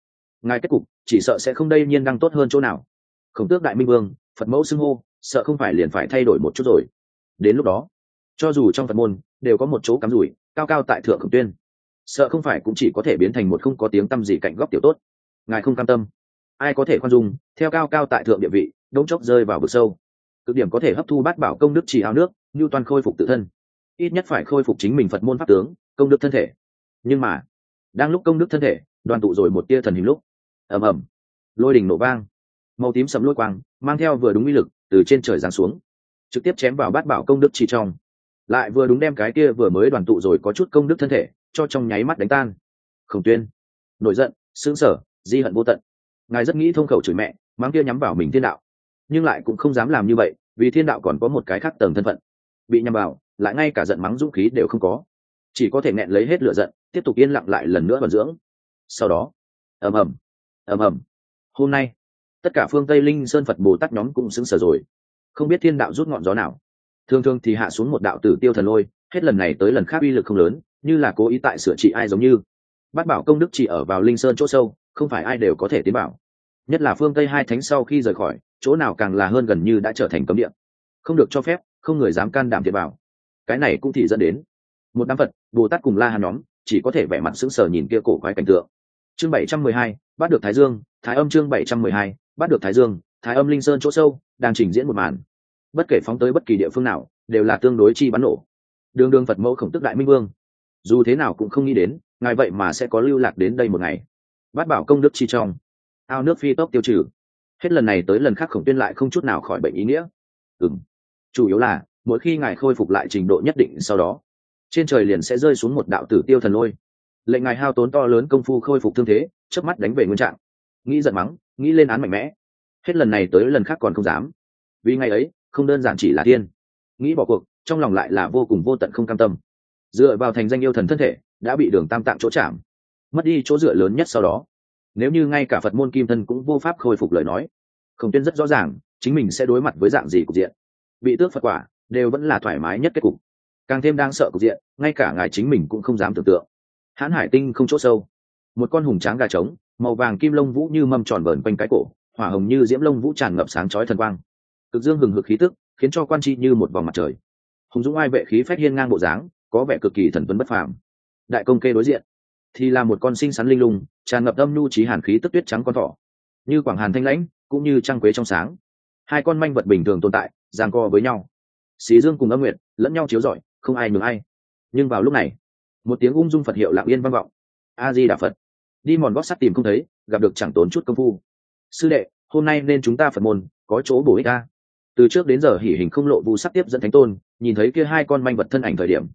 ngài kết cục chỉ sợ sẽ không đây nhiên đang tốt hơn chỗ nào. Khổng tước đại minh vương, phật mẫu xưng hô, sợ không phải liền phải thay đổi một chút rồi. Đến lúc đó, cho dù trong phật môn đều có một chỗ cắm rủi, cao cao tại thượng khổng tuyên, sợ không phải cũng chỉ có thể biến thành một không có tiếng tăm gì cạnh góc tiểu tốt. Ngài không cam tâm. Ai có thể khoan dung, theo cao cao tại thượng địa vị, đống chốc rơi vào vực sâu. Cực điểm có thể hấp thu bát bảo công đức chỉ ao nước như toàn khôi phục tự thân. Ít nhất phải khôi phục chính mình phật môn pháp tướng công đức thân thể. Nhưng mà, đang lúc công đức thân thể, đoàn tụ rồi một tia thần hình lúc, ầm ầm, lôi đỉnh nổ vang, màu tím sầm lôi quang mang theo vừa đúng uy lực từ trên trời giáng xuống, trực tiếp chém vào bát bảo công đức chỉ trong. Lại vừa đúng đem cái kia vừa mới đoàn tụ rồi có chút công đức thân thể cho trong nháy mắt đánh tan. Khổng tuyên, nổi giận, sững sở di hận vô tận. Ngài rất nghĩ thông khẩu chửi mẹ mang kia nhắm vào mình thiên đạo. Nhưng lại cũng không dám làm như vậy, vì thiên đạo còn có một cái khác tầng thân phận. Bị nhắm vào, lại ngay cả giận mắng dũng khí đều không có chỉ có thể nghẹn lấy hết lửa giận, tiếp tục yên lặng lại lần nữa vận dưỡng. Sau đó, ầm ầm ầm ầm. Hôm nay, tất cả phương tây linh sơn phật bồ tát nhóm cũng xứng sở rồi. Không biết thiên đạo rút ngọn gió nào. Thường thường thì hạ xuống một đạo tử tiêu thần lôi, hết lần này tới lần khác uy lực không lớn, như là cố ý tại sửa trị ai giống như. Bát bảo công đức chỉ ở vào linh sơn chỗ sâu, không phải ai đều có thể tiến bảo. Nhất là phương tây hai thánh sau khi rời khỏi, chỗ nào càng là hơn gần như đã trở thành cấm địa. Không được cho phép, không người dám can đảm thiệt vào cái này cũng thì dẫn đến một đám phật, bồ tát cùng la hàn nhóm, chỉ có thể vẻ mặt sững sờ nhìn kia cổ quái cảnh tượng. Chương bảy trăm mười hai, bắt được thái dương, thái âm chương bảy trăm mười hai, bắt được thái dương, thái âm linh sơn chỗ sâu, đang trình diễn một màn. Bất kể phóng tới bất kỳ địa phương nào, đều là tương đối chi bắn nổ. Đường đường phật mẫu khổng tức đại minh vương. Dù thế nào cũng không nghĩ đến, ngài vậy mà sẽ có lưu lạc đến đây một ngày. Bát bảo công đức chi trong. Ao nước phi tốc tiêu trừ. Hết lần này tới lần khác khổng tuyên lại không chút nào khỏi bệnh ý nghĩa. Ừng chủ yếu là, mỗi khi ngài khôi phục lại trình độ nhất định sau đó trên trời liền sẽ rơi xuống một đạo tử tiêu thần lôi. Lệnh ngài hao tốn to lớn công phu khôi phục thương thế trước mắt đánh về nguyên trạng. Nghĩ giận mắng, nghĩ lên án mạnh mẽ. Hết lần này tới lần khác còn không dám. Vì ngày ấy, không đơn giản chỉ là tiên nghĩ bỏ cuộc, trong lòng lại là vô cùng vô tận không cam tâm. Dựa vào thành danh yêu thần thân thể, đã bị đường tam tạng chỗ chạm. Mất đi chỗ dựa lớn nhất sau đó. Nếu như ngay cả phật môn kim thân cũng vô pháp khôi phục lời nói, không tuyên rất rõ ràng, chính mình sẽ đối mặt với dạng gì cục diện. Bị tước phật quả, đều vẫn là thoải mái nhất kết cục càng thêm đang sợ cục diện, ngay cả ngài chính mình cũng không dám tưởng tượng. Hãn hải tinh không chỗ sâu. Một con hùng tráng gà trống, màu vàng kim lông vũ như mâm tròn vờn quanh cái cổ, hỏa hồng như diễm lông vũ tràn ngập sáng chói thần quang. Cực dương hừng hực khí tức, khiến cho quan tri như một vòng mặt trời. Hùng dũng ai vệ khí phách hiên ngang bộ dáng, có vẻ cực kỳ thần tuấn bất phàm. Đại công kê đối diện, thì là một con sinh sắn linh lung, tràn ngập âm nhu trí hàn khí tức tuyết trắng con thỏ. Như quảng hàn thanh lãnh, cũng như trăng quế trong sáng. Hai con manh vật bình thường tồn tại giang co với nhau. Xí dương cùng âm nguyện lẫn nhau chiếu rọi không ai nhường ai. Nhưng vào lúc này, một tiếng ung dung phật hiệu lạng yên vang vọng. A di đà phật. Đi mòn gót sắt tìm không thấy, gặp được chẳng tốn chút công phu. Sư đệ, hôm nay nên chúng ta phật môn, có chỗ bổ ích ta. Từ trước đến giờ hỉ hình không lộ vu sắc tiếp dẫn thánh tôn, nhìn thấy kia hai con manh vật thân ảnh thời điểm,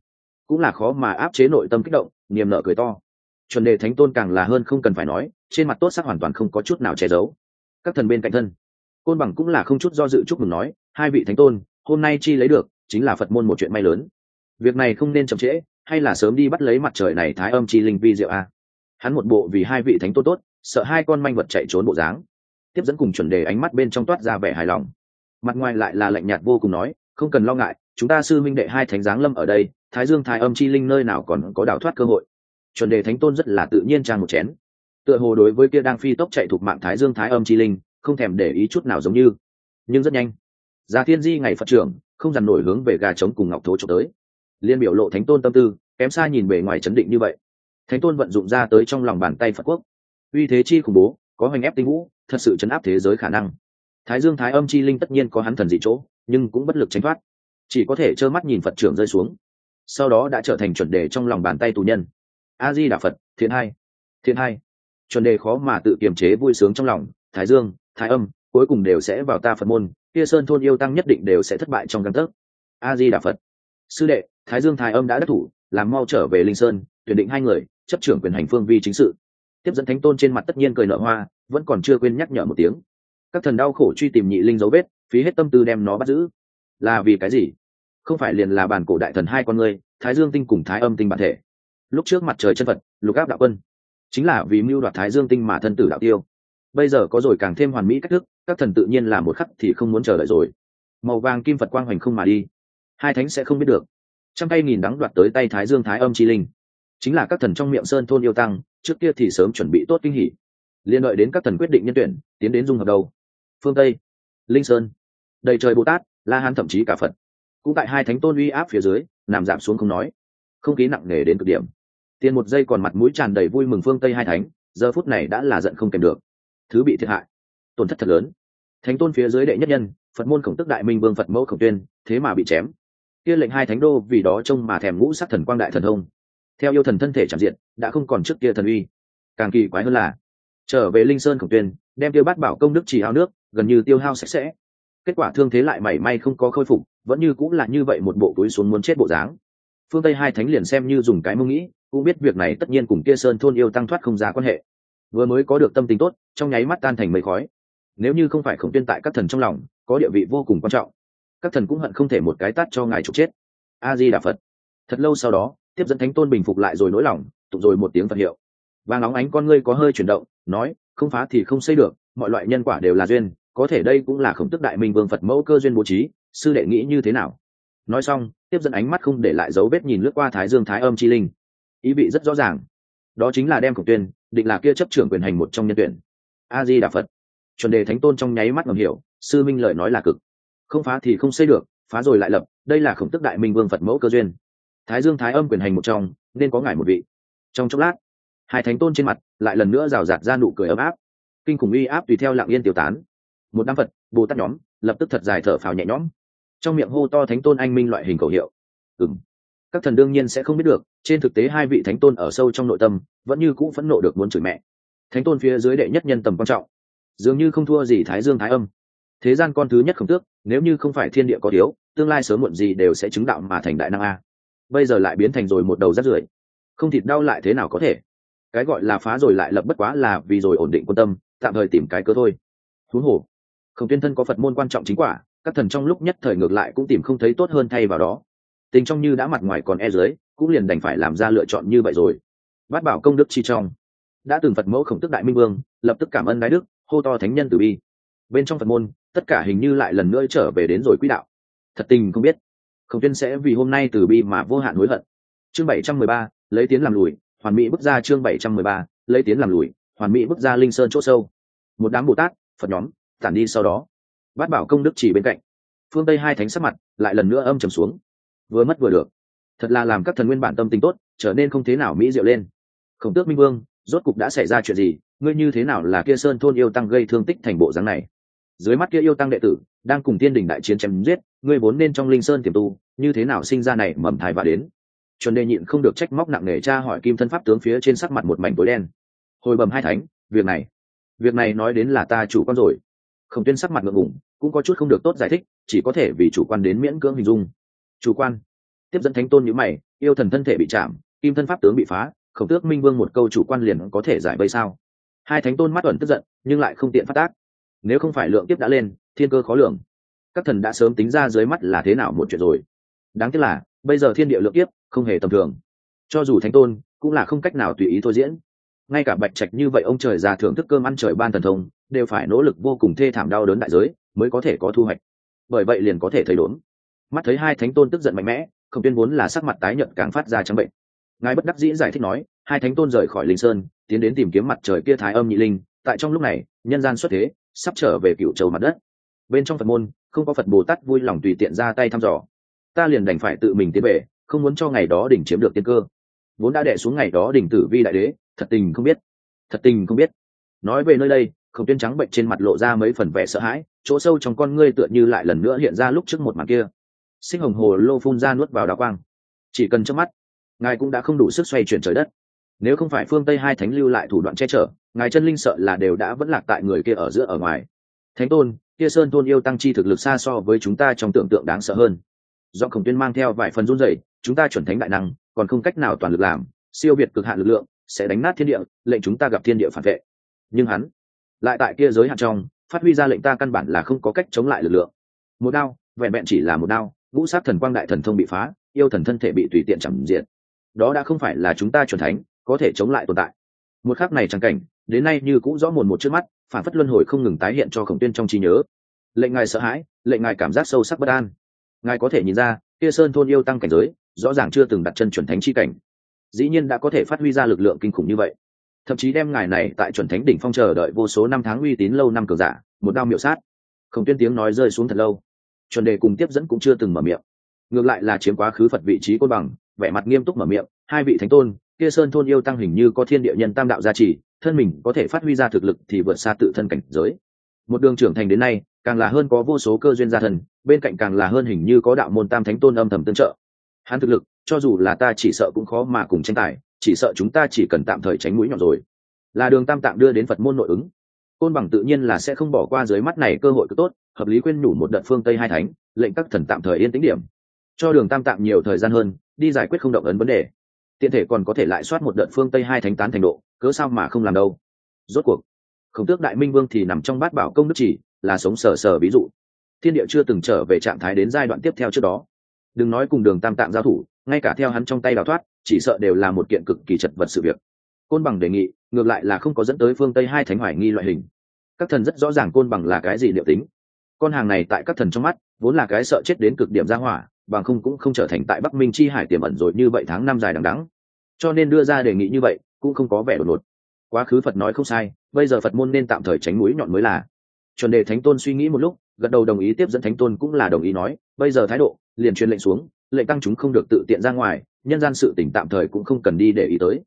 cũng là khó mà áp chế nội tâm kích động, niềm nở cười to. Chuẩn đề thánh tôn càng là hơn không cần phải nói, trên mặt tốt sắc hoàn toàn không có chút nào che giấu. Các thần bên cạnh thân, côn bằng cũng là không chút do dự chúc mừng nói, hai vị thánh tôn, hôm nay chi lấy được, chính là phật môn một chuyện may lớn việc này không nên chậm trễ, hay là sớm đi bắt lấy mặt trời này thái âm chi linh vi diệu a? Hắn một bộ vì hai vị thánh tôn tốt, sợ hai con manh vật chạy trốn bộ dáng. Tiếp dẫn cùng chuẩn đề ánh mắt bên trong toát ra vẻ hài lòng. Mặt ngoài lại là lạnh nhạt vô cùng nói, không cần lo ngại, chúng ta sư minh đệ hai thánh giáng lâm ở đây, thái dương, thái âm chi linh nơi nào còn có đào thoát cơ hội? Chuẩn đề thánh tôn rất là tự nhiên trang một chén. Tựa hồ đối với kia đang phi tốc chạy thuộc mạng thái dương, thái âm chi linh, không thèm để ý chút nào giống như. Nhưng rất nhanh. Gia thiên di ngày phật trưởng, không dằn nổi hướng về gà trống cùng ngọc thố trộm tới liên biểu lộ thánh tôn tâm tư, kém xa nhìn bề ngoài chấn định như vậy. Thánh tôn vận dụng ra tới trong lòng bàn tay phật quốc. Uy thế chi khủng bố, có hoành ép tinh vũ, thật sự chấn áp thế giới khả năng. Thái dương thái âm chi linh tất nhiên có hắn thần dị chỗ, nhưng cũng bất lực tránh thoát. Chỉ có thể trơ mắt nhìn phật trưởng rơi xuống. Sau đó đã trở thành chuẩn đề trong lòng bàn tay tù nhân. A di đà phật, thiện hai thiện hai chuẩn đề khó mà tự kiềm chế vui sướng trong lòng. Thái dương, thái âm, cuối cùng đều sẽ vào ta phật môn. Kia sơn thôn yêu tăng nhất định đều sẽ thất bại trong căn tấc. A di đà phật. Sư đệ thái dương thái âm đã đắc thủ, làm mau trở về linh sơn, tuyển định hai người, chấp trưởng quyền hành phương vi chính sự. Tiếp dẫn thánh tôn trên mặt tất nhiên cười nở hoa, vẫn còn chưa quên nhắc nhở một tiếng. Các thần đau khổ truy tìm nhị linh dấu vết, phí hết tâm tư đem nó bắt giữ. Là vì cái gì? Không phải liền là bản cổ đại thần hai con người, thái dương tinh cùng thái âm tinh bản thể. Lúc trước mặt trời chân phật, lục áp đạo quân. Chính là vì mưu đoạt thái dương tinh mà thân tử đạo tiêu. Bây giờ có rồi càng thêm hoàn mỹ cách thức, các thần tự nhiên là một khắc thì không muốn chờ đợi rồi. Màu vàng kim phật quang hoành không mà đi. Hai thánh sẽ không biết được trăm tay nghìn đắng đoạt tới tay thái dương thái âm chi linh. Chính là các thần trong miệng sơn thôn yêu tăng, trước kia thì sớm chuẩn bị tốt kinh hỉ. Liên đợi đến các thần quyết định nhân tuyển, tiến đến dung hợp đầu. Phương tây, linh sơn, đầy trời bồ tát, la hán thậm chí cả phật. Cũng tại hai thánh tôn uy áp phía dưới, nằm giảm xuống không nói. Không khí nặng nề đến cực điểm. Tiền một giây còn mặt mũi tràn đầy vui mừng phương tây hai thánh, giờ phút này đã là giận không kèm được. Thứ bị thiệt hại. Tổn thất thật lớn. Thánh tôn phía dưới đệ nhất nhân, phật môn khổng tức đại minh vương phật mẫu khổng tuyên, thế mà bị chém kia lệnh hai thánh đô vì đó trông mà thèm ngũ sắc thần quang đại thần thông. Theo yêu thần thân thể chạm diện, đã không còn trước kia thần uy. Càng kỳ quái hơn là, trở về linh sơn khổng tuyên đem tiêu bát bảo công đức chỉ ao nước, gần như tiêu hao sạch sẽ. Kết quả thương thế lại mảy may không có khôi phục, vẫn như cũng là như vậy một bộ túi xuống muốn chết bộ dáng. Phương tây hai thánh liền xem như dùng cái mông nghĩ, cũng biết việc này tất nhiên cùng kia sơn thôn yêu tăng thoát không ra quan hệ. Vừa mới có được tâm tính tốt, trong nháy mắt tan thành mây khói. Nếu như không phải khổng tuyên tại các thần trong lòng, có địa vị vô cùng quan trọng các thần cũng hận không thể một cái tát cho ngài trục chết. A di đà phật thật lâu sau đó, tiếp dẫn thánh tôn bình phục lại rồi nỗi lòng, tụng rồi một tiếng phật hiệu. Và ngóng ánh con ngươi có hơi chuyển động, nói, không phá thì không xây được, mọi loại nhân quả đều là duyên, có thể đây cũng là khổng tức đại minh vương phật mẫu cơ duyên bố trí, sư đệ nghĩ như thế nào? Nói xong, tiếp dẫn ánh mắt không để lại dấu vết nhìn lướt qua thái dương thái âm chi linh. Ý vị rất rõ ràng. Đó chính là đem khổng tuyên, định là kia chấp trưởng quyền hành một trong nhân tuyển. A di đà phật chuẩn đề thánh tôn trong nháy mắt ngầm hiểu, sư minh lời nói là cực không phá thì không xây được, phá rồi lại lập, đây là khổng tức đại minh vương phật mẫu cơ duyên. Thái dương thái âm quyền hành một trong, nên có ngài một vị. Trong chốc lát, hai thánh tôn trên mặt lại lần nữa rào rạt ra nụ cười ấm áp. Kinh khủng uy áp tùy theo lạng yên tiêu tán. Một đám phật, bồ tát nhóm, lập tức thật dài thở phào nhẹ nhõm. Trong miệng hô to thánh tôn anh minh loại hình khẩu hiệu. Ừng các thần đương nhiên sẽ không biết được, trên thực tế hai vị thánh tôn ở sâu trong nội tâm, vẫn như cũ phẫn nộ được muốn chửi mẹ. Thánh tôn phía dưới đệ nhất nhân tầm quan trọng. Dường như không thua gì thái dương thái âm thế gian con thứ nhất không tước, nếu như không phải thiên địa có thiếu, tương lai sớm muộn gì đều sẽ chứng đạo mà thành đại năng a. Bây giờ lại biến thành rồi một đầu rắt rưởi. Không thịt đau lại thế nào có thể? Cái gọi là phá rồi lại lập bất quá là vì rồi ổn định quan tâm, tạm thời tìm cái cơ thôi. Thú hồ, không tuyên thân có phật môn quan trọng chính quả, các thần trong lúc nhất thời ngược lại cũng tìm không thấy tốt hơn thay vào đó. Tình trong như đã mặt ngoài còn e dưới, cũng liền đành phải làm ra lựa chọn như vậy rồi. Bát bảo công đức chi trong. Đã từng phật mẫu khổng tức đại minh vương, lập tức cảm ơn đái đức, hô to thánh nhân từ bi. Bên trong phật môn tất cả hình như lại lần nữa trở về đến rồi quỹ đạo. Thật tình không biết. Khổng tuyên sẽ vì hôm nay từ bi mà vô hạn hối hận. Chương bảy trăm mười ba, lấy tiến làm lùi, hoàn mỹ bước ra chương bảy trăm mười ba, lấy tiến làm lùi, hoàn mỹ bước ra linh sơn chỗ sâu. Một đám bồ tát, phật nhóm, tản đi sau đó. Bát bảo công đức chỉ bên cạnh. Phương tây hai thánh sắc mặt lại lần nữa âm trầm xuống. Vừa mất vừa được. Thật là làm các thần nguyên bản tâm tình tốt, trở nên không thế nào mỹ diệu lên. Khổng tước minh vương, rốt cục đã xảy ra chuyện gì? Ngươi như thế nào là kia sơn thôn yêu tăng gây thương tích thành bộ dáng này? Dưới mắt kia yêu tăng đệ tử đang cùng tiên đình đại chiến chém giết, ngươi vốn nên trong linh sơn tiềm tu, như thế nào sinh ra này mầm thai và đến? Chuẩn đề nhịn không được trách móc nặng nề cha hỏi kim thân pháp tướng phía trên sắc mặt một mảnh tối đen. Hồi bầm hai thánh, việc này việc này nói đến là ta chủ quan rồi. Khổng tuyên sắc mặt ngượng ngủng cũng có chút không được tốt giải thích, chỉ có thể vì chủ quan đến miễn cưỡng hình dung. Chủ quan. Tiếp dẫn thánh tôn nhữ mày, yêu thần thân thể bị chạm, kim thân pháp tướng bị phá, khổng tước minh vương một câu chủ quan liền có thể giải vây sao? Hai thánh tôn mắt ẩn tức giận, nhưng lại không tiện phát tác nếu không phải lượng tiếp đã lên, thiên cơ khó lường. Các thần đã sớm tính ra dưới mắt là thế nào một chuyện rồi. Đáng tiếc là, bây giờ thiên địa lượng kiếp không hề tầm thường. Cho dù thánh tôn, cũng là không cách nào tùy ý thôi diễn. Ngay cả bạch trạch như vậy, ông trời già thưởng thức cơm ăn trời ban thần thông, đều phải nỗ lực vô cùng thê thảm đau đớn đại giới mới có thể có thu hoạch. Bởi vậy liền có thể thấy đốn. Mắt thấy hai thánh tôn tức giận mạnh mẽ không tuyên vốn là sắc mặt tái nhợt càng phát ra trắng bệnh. Ngài bất đắc dĩ giải thích nói, hai thánh tôn rời khỏi linh sơn, tiến đến tìm kiếm mặt trời kia thái âm nhị linh, tại trong lúc này, nhân gian xuất thế sắp trở về cựu châu mặt đất. Bên trong phật môn, không có phật bồ tát vui lòng tùy tiện ra tay thăm dò. Ta liền đành phải tự mình tiến về, không muốn cho ngày đó đỉnh chiếm được tiên cơ. Vốn đã đẻ xuống ngày đó đỉnh tử vi đại đế, thật tình không biết. Thật tình không biết. Nói về nơi đây không tuyên trắng bệnh trên mặt lộ ra mấy phần vẻ sợ hãi, chỗ sâu trong con ngươi tựa như lại lần nữa hiện ra lúc trước một màn kia. Sinh hồng hồ lô phun ra nuốt vào đá quang. Chỉ cần chớp mắt, ngài cũng đã không đủ sức xoay chuyển trời đất. Nếu không phải phương tây hai thánh lưu lại thủ đoạn che chở ngài chân linh sợ là đều đã vẫn lạc tại người kia ở giữa ở ngoài. Thánh tôn, kia sơn tôn yêu tăng chi thực lực xa so với chúng ta trong tưởng tượng đáng sợ hơn. Do khổng tuyên mang theo vài phần run rẩy, chúng ta chuẩn thánh đại năng, còn không cách nào toàn lực làm, siêu việt cực hạn lực lượng, sẽ đánh nát thiên địa, lệnh chúng ta gặp thiên địa phản vệ. Nhưng hắn, lại tại kia giới hạn trong, phát huy ra lệnh ta căn bản là không có cách chống lại lực lượng. Một đao, vẹn vẹn chỉ là một đao, ngũ sát thần quang đại thần thông bị phá, yêu thần thân thể bị tùy tiện chẳng diện. Đó đã không phải là chúng ta chuẩn thánh, có thể chống lại tồn tại. Một khắc này chẳng cảnh đến nay như cũng rõ mồn một trước mắt, phản phất luân hồi không ngừng tái hiện cho khổng tuyên trong trí nhớ. Lệnh ngài sợ hãi, lệnh ngài cảm giác sâu sắc bất an. Ngài có thể nhìn ra, kia sơn thôn yêu tăng cảnh giới, rõ ràng chưa từng đặt chân chuẩn thánh chi cảnh. Dĩ nhiên đã có thể phát huy ra lực lượng kinh khủng như vậy. Thậm chí đem ngài này tại chuẩn thánh đỉnh phong chờ đợi vô số năm tháng uy tín lâu năm cường giả, một đao miệu sát. Không tuyên tiếng nói rơi xuống thật lâu. Chuẩn đề cùng tiếp dẫn cũng chưa từng mở miệng. Ngược lại là chiếm quá khứ phật vị trí côn bằng, vẻ mặt nghiêm túc mở miệng, hai vị thánh tôn kia sơn thôn yêu tăng hình như có thiên địa nhân tam đạo gia trì, thân mình có thể phát huy ra thực lực thì vượt xa tự thân cảnh giới. Một đường trưởng thành đến nay, càng là hơn có vô số cơ duyên gia thần, bên cạnh càng là hơn hình như có đạo môn tam thánh tôn âm thầm tương trợ. Hắn thực lực, cho dù là ta chỉ sợ cũng khó mà cùng tranh tài, chỉ sợ chúng ta chỉ cần tạm thời tránh mũi nhọn rồi. Là đường tam tạng đưa đến phật môn nội ứng. Côn bằng tự nhiên là sẽ không bỏ qua dưới mắt này cơ hội cứ tốt, hợp lý quên nhủ một đợt phương tây hai thánh, lệnh các thần tạm thời yên tĩnh điểm. Cho đường tam tạng nhiều thời gian hơn, đi giải quyết không động ấn vấn đề tiện thể còn có thể lại soát một đợt phương tây hai thánh tán thành độ, cớ sao mà không làm đâu? Rốt cuộc, khổng tước đại minh vương thì nằm trong bát bảo công đức chỉ, là sống sờ sờ ví dụ. Thiên địa chưa từng trở về trạng thái đến giai đoạn tiếp theo trước đó. Đừng nói cùng đường tam tạng giao thủ, ngay cả theo hắn trong tay đào thoát, chỉ sợ đều là một kiện cực kỳ chật vật sự việc. Côn bằng đề nghị, ngược lại là không có dẫn tới phương tây hai thánh hoài nghi loại hình. Các thần rất rõ ràng côn bằng là cái gì liệu tính. Con hàng này tại các thần trong mắt, vốn là cái sợ chết đến cực điểm ra hỏa bằng không cũng không trở thành tại bắc minh chi hải tiềm ẩn rồi như vậy tháng năm dài đằng đắng cho nên đưa ra đề nghị như vậy cũng không có vẻ đột ngột. Quá khứ phật nói không sai, bây giờ phật môn nên tạm thời tránh mũi nhọn mới là. Chuẩn đề thánh tôn suy nghĩ một lúc, gật đầu đồng ý tiếp dẫn thánh tôn cũng là đồng ý nói, bây giờ thái độ, liền truyền lệnh xuống, lệnh tăng chúng không được tự tiện ra ngoài, nhân gian sự tỉnh tạm thời cũng không cần đi để ý tới.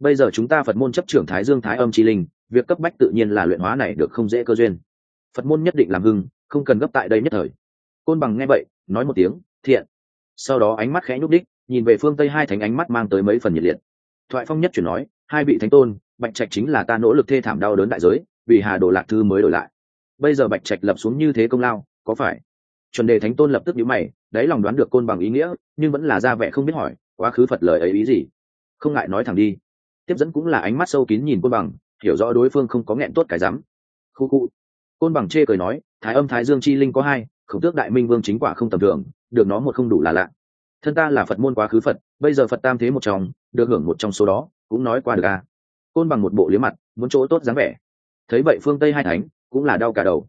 Bây giờ chúng ta phật môn chấp trưởng thái dương thái âm chi linh, việc cấp bách tự nhiên là luyện hóa này được không dễ cơ duyên. Phật môn nhất định làm hưng, không cần gấp tại đây nhất thời. Côn bằng nghe vậy, nói một tiếng thiện. Sau đó ánh mắt khẽ nhúc đích, nhìn về phương tây hai thánh ánh mắt mang tới mấy phần nhiệt liệt. Thoại phong nhất chuyển nói, hai vị thánh tôn, bạch trạch chính là ta nỗ lực thê thảm đau đớn đại giới, vì hà đồ lạc thư mới đổi lại. Bây giờ bạch trạch lập xuống như thế công lao, có phải? Chuẩn đề thánh tôn lập tức nhíu mày, đáy lòng đoán được côn bằng ý nghĩa, nhưng vẫn là ra vẻ không biết hỏi, quá khứ phật lời ấy ý gì? Không ngại nói thẳng đi. Tiếp dẫn cũng là ánh mắt sâu kín nhìn côn bằng, hiểu rõ đối phương không có nghẹn tốt cái rắm. Khu khu. Côn bằng chê cười nói, thái âm thái dương chi linh có hai, khổng tước đại minh vương chính quả không tầm thường được nó một không đủ là lạ. Thân ta là phật môn quá khứ phật, bây giờ phật tam thế một trong, được hưởng một trong số đó, cũng nói qua được à. côn bằng một bộ liếm mặt, muốn chỗ tốt dáng vẻ. Thấy vậy phương tây hai thánh, cũng là đau cả đầu.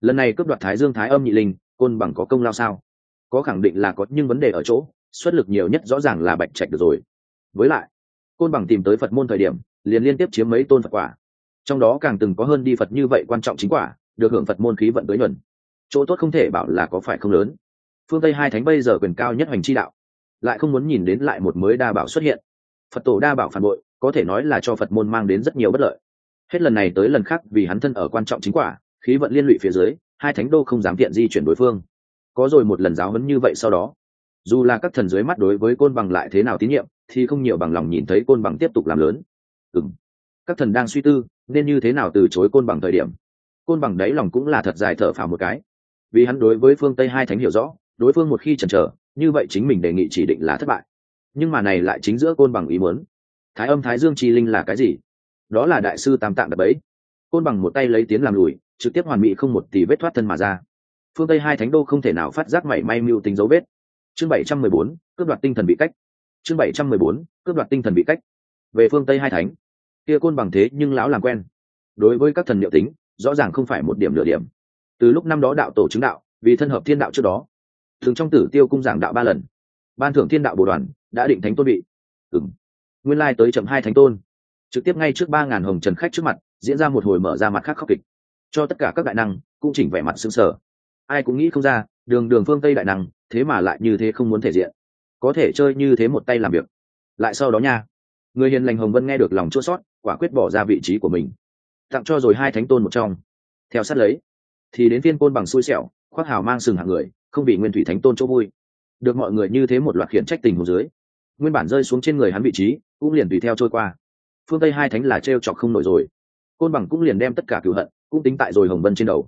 Lần này cướp đoạt thái dương thái âm nhị linh, côn bằng có công lao sao? Có khẳng định là có, nhưng vấn đề ở chỗ, xuất lực nhiều nhất rõ ràng là bạch trạch được rồi. Với lại, côn bằng tìm tới phật môn thời điểm, liền liên tiếp chiếm mấy tôn phật quả. Trong đó càng từng có hơn đi phật như vậy quan trọng chính quả, được hưởng phật môn khí vận tới nhuần chỗ tốt không thể bảo là có phải không lớn phương tây hai thánh bây giờ quyền cao nhất hoành chi đạo, lại không muốn nhìn đến lại một mới đa bảo xuất hiện. Phật tổ đa bảo phản bội, có thể nói là cho phật môn mang đến rất nhiều bất lợi. Hết lần này tới lần khác, vì hắn thân ở quan trọng chính quả, khí vận liên lụy phía dưới, hai thánh đô không dám tiện di chuyển đối phương. Có rồi một lần giáo huấn như vậy sau đó, dù là các thần dưới mắt đối với côn bằng lại thế nào tín nhiệm, thì không nhiều bằng lòng nhìn thấy côn bằng tiếp tục làm lớn. Ừ các thần đang suy tư, nên như thế nào từ chối côn bằng thời điểm. Côn bằng đáy lòng cũng là thật dài thở phào một cái. Vì hắn đối với phương tây hai thánh hiểu rõ đối phương một khi chần chờ, như vậy chính mình đề nghị chỉ định là thất bại. Nhưng mà này lại chính giữa côn bằng ý muốn. Thái âm thái dương chi linh là cái gì? Đó là đại sư tam tạng đập ấy côn bằng một tay lấy tiến làm lùi, trực tiếp hoàn mỹ không một tỷ vết thoát thân mà ra. Phương tây hai thánh đô không thể nào phát giác mảy may mưu tính dấu vết. Chương bảy trăm mười bốn, cướp đoạt tinh thần bị cách. Chương bảy trăm mười bốn, cướp đoạt tinh thần bị cách. Về phương tây hai thánh. Kia côn bằng thế nhưng lão làm quen. Đối với các thần liệu tính, rõ ràng không phải một điểm nửa điểm. Từ lúc năm đó đạo tổ chứng đạo, vì thân hợp thiên đạo trước đó thường trong tử tiêu cung giảng đạo ba lần. Ban thưởng thiên đạo bồ đoàn, đã định thánh tôn bị ừng nguyên lai tới chậm hai thánh tôn. Trực tiếp ngay trước ba ngàn hồng trần khách trước mặt, diễn ra một hồi mở ra mặt khác khóc kịch. Cho tất cả các đại năng, cũng chỉnh vẻ mặt xương sở ai cũng nghĩ không ra, đường đường phương tây đại năng, thế mà lại như thế không muốn thể diện. Có thể chơi như thế một tay làm việc. Lại sau đó nha. Người hiền lành hồng vân nghe được lòng chua sót quả quyết bỏ ra vị trí của mình. Tặng cho rồi hai thánh tôn một trong. Theo sát lấy, thì đến phiên côn bằng xui xẻo, khoác hào mang sừng hạng người không bị nguyên thủy thánh tôn chỗ vui. Được mọi người như thế một loạt khiển trách tình hồ dưới, nguyên bản rơi xuống trên người hắn vị trí, cũng liền tùy theo trôi qua. Phương tây hai thánh là t r e o chọc không nổi rồi. Côn bằng cũng liền đem tất cả cựu hận, cũng tính tại rồi hồng vân trên đầu.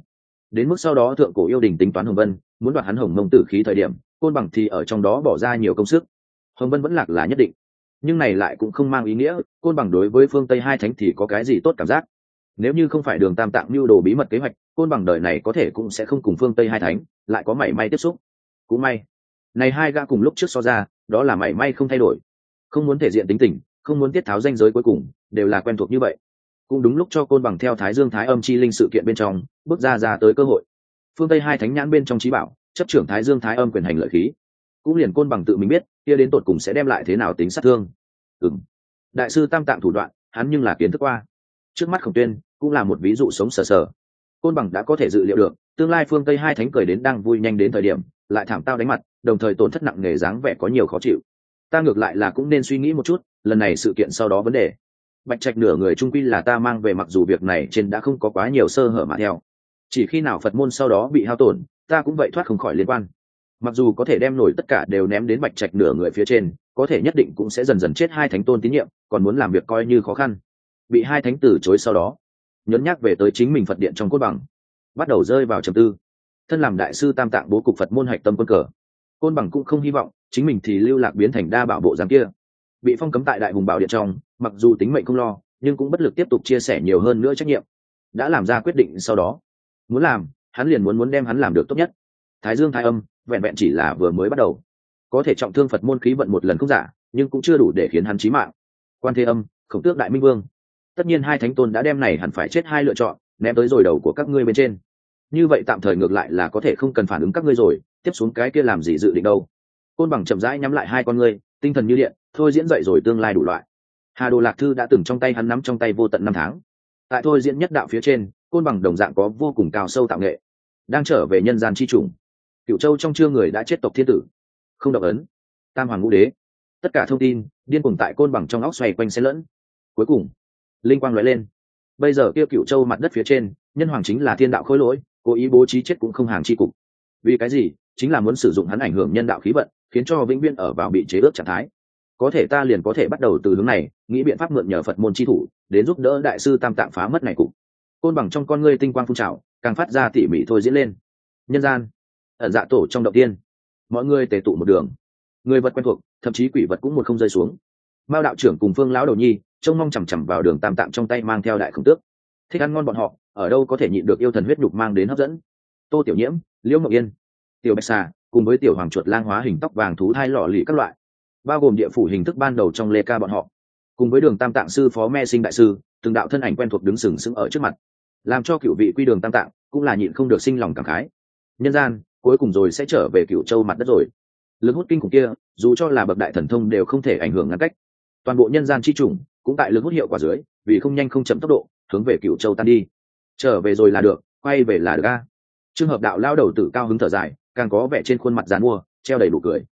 Đến mức sau đó thượng cổ yêu đình tính toán hồng vân, muốn đoạt hắn hồng mông tử khí thời điểm, côn bằng thì ở trong đó bỏ ra nhiều công sức. Hồng vân vẫn lạc là nhất định. Nhưng này lại cũng không mang ý nghĩa, côn bằng đối với phương tây hai thánh thì có cái gì tốt cảm giác? Nếu như không phải đường tam tạng mưu đồ bí mật kế hoạch, côn bằng đời này có thể cũng sẽ không cùng phương tây hai thánh, lại có mảy may tiếp xúc. Cũng may, này hai gã cùng lúc trước so ra, đó là mảy may không thay đổi. Không muốn thể diện tính tình, không muốn tiết tháo danh giới cuối cùng, đều là quen thuộc như vậy. Cũng đúng lúc cho côn bằng theo thái dương thái âm chi linh sự kiện bên trong, bước ra ra tới cơ hội. Phương tây hai thánh nhãn bên trong trí bảo, chấp trưởng thái dương thái âm quyền hành lợi khí. Cũng liền côn bằng tự mình biết, kia đến tột cùng sẽ đem lại thế nào tính sát thương. Ừng đại sư tam tạng thủ đoạn, hắn nhưng là kiến thức qua. Trước mắt khổng tuyên cũng là một ví dụ sống sờ sờ. Côn bằng đã có thể dự liệu được, tương lai phương tây hai thánh cười đến đang vui nhanh đến thời điểm, lại thảm tao đánh mặt, đồng thời tổn thất nặng nề dáng vẻ có nhiều khó chịu. Ta ngược lại là cũng nên suy nghĩ một chút, lần này sự kiện sau đó vấn đề. Bạch trạch nửa người trung quy là ta mang về mặc dù việc này trên đã không có quá nhiều sơ hở mà theo. Chỉ khi nào phật môn sau đó bị hao tổn, ta cũng vậy thoát không khỏi liên quan. Mặc dù có thể đem nổi tất cả đều ném đến bạch trạch nửa người phía trên, có thể nhất định cũng sẽ dần dần chết hai thánh tôn tín nhiệm, còn muốn làm việc coi như khó khăn. Bị hai thánh từ chối sau đó nhấn nhắc về tới chính mình phật điện trong cốt bằng, bắt đầu rơi vào trầm tư. Thân làm đại sư tam tạng bố cục phật môn hạch tâm quân cờ. Côn bằng cũng không hy vọng chính mình thì lưu lạc biến thành đa bảo bộ giám kia. Bị phong cấm tại đại hùng bảo điện trong, mặc dù tính mệnh không lo, nhưng cũng bất lực tiếp tục chia sẻ nhiều hơn nữa trách nhiệm. Đã làm ra quyết định sau đó, muốn làm, hắn liền muốn muốn đem hắn làm được tốt nhất. Thái dương thái âm, vẹn vẹn chỉ là vừa mới bắt đầu. Có thể trọng thương phật môn khí vận một lần không giả, nhưng cũng chưa đủ để khiến hắn chí mạng. Quan thế âm, khổng tước đại minh vương tất nhiên hai thánh tôn đã đem này hẳn phải chết hai lựa chọn, ném tới rồi đầu của các ngươi bên trên. Như vậy tạm thời ngược lại là có thể không cần phản ứng các ngươi rồi, tiếp xuống cái kia làm gì dự định đâu. Côn bằng chậm rãi nhắm lại hai con ngươi, tinh thần như điện, thôi diễn dậy rồi tương lai đủ loại. Hà đồ lạc thư đã từng trong tay hắn nắm trong tay vô tận năm tháng. Tại thôi diễn nhất đạo phía trên, côn bằng đồng dạng có vô cùng cao sâu tạo nghệ, đang trở về nhân gian chi trùng. Cựu châu trong chưa người đã chết tộc thiên tử. Không độc ấn. Tam hoàng ngũ đế. Tất cả thông tin, điên cuồng tại côn bằng trong óc xoay quanh xen lẫn. Cuối cùng linh quang nói lên. Bây giờ kia cựu châu mặt đất phía trên, nhân hoàng chính là thiên đạo khối lỗi, cố ý bố trí chết cũng không hàng chi cục. Vì cái gì? Chính là muốn sử dụng hắn ảnh hưởng nhân đạo khí vận, khiến cho vĩnh viễn ở vào bị chế ước trạng thái. Có thể ta liền có thể bắt đầu từ hướng này, nghĩ biện pháp mượn nhờ phật môn chi thủ, đến giúp đỡ đại sư tam tạng phá mất này cục. Côn bằng trong con ngươi tinh quang phun trào, càng phát ra tỉ mỉ thôi diễn lên. Nhân gian, ẩn dạ tổ trong động tiên. Mọi người tề tụ một đường. Người vật quen thuộc, thậm chí quỷ vật cũng một không rơi xuống. Mao đạo trưởng cùng phương lão đầu nhi trông mong chằm chằm vào đường tam tạm trong tay mang theo đại không tước. Thích ăn ngon bọn họ, ở đâu có thể nhịn được yêu thần huyết nhục mang đến hấp dẫn. Tô tiểu nhiễm, liễu mộng yên, tiểu bạch xà, cùng với tiểu hoàng chuột lang hóa hình tóc vàng thú hai lọ lì các loại, bao gồm địa phủ hình thức ban đầu trong lê ca bọn họ. Cùng với đường tam tạng sư phó me sinh đại sư, từng đạo thân ảnh quen thuộc đứng sừng sững ở trước mặt, làm cho cựu vị quy đường tam tạng cũng là nhịn không được sinh lòng cảm khái. Nhân gian, cuối cùng rồi sẽ trở về cựu châu mặt đất rồi. Lực hút kinh khủng kia, dù cho là bậc đại thần thông đều không thể ảnh hưởng ngăn cách. Toàn bộ nhân gian chi trùng cũng tại lực hút hiệu quả dưới, vì không nhanh không chậm tốc độ, hướng về cựu châu tan đi. Trở về rồi là được, quay về là được a. Trường hợp đạo lao đầu tử cao hứng thở dài, càng có vẻ trên khuôn mặt dán mua treo đầy đủ cười.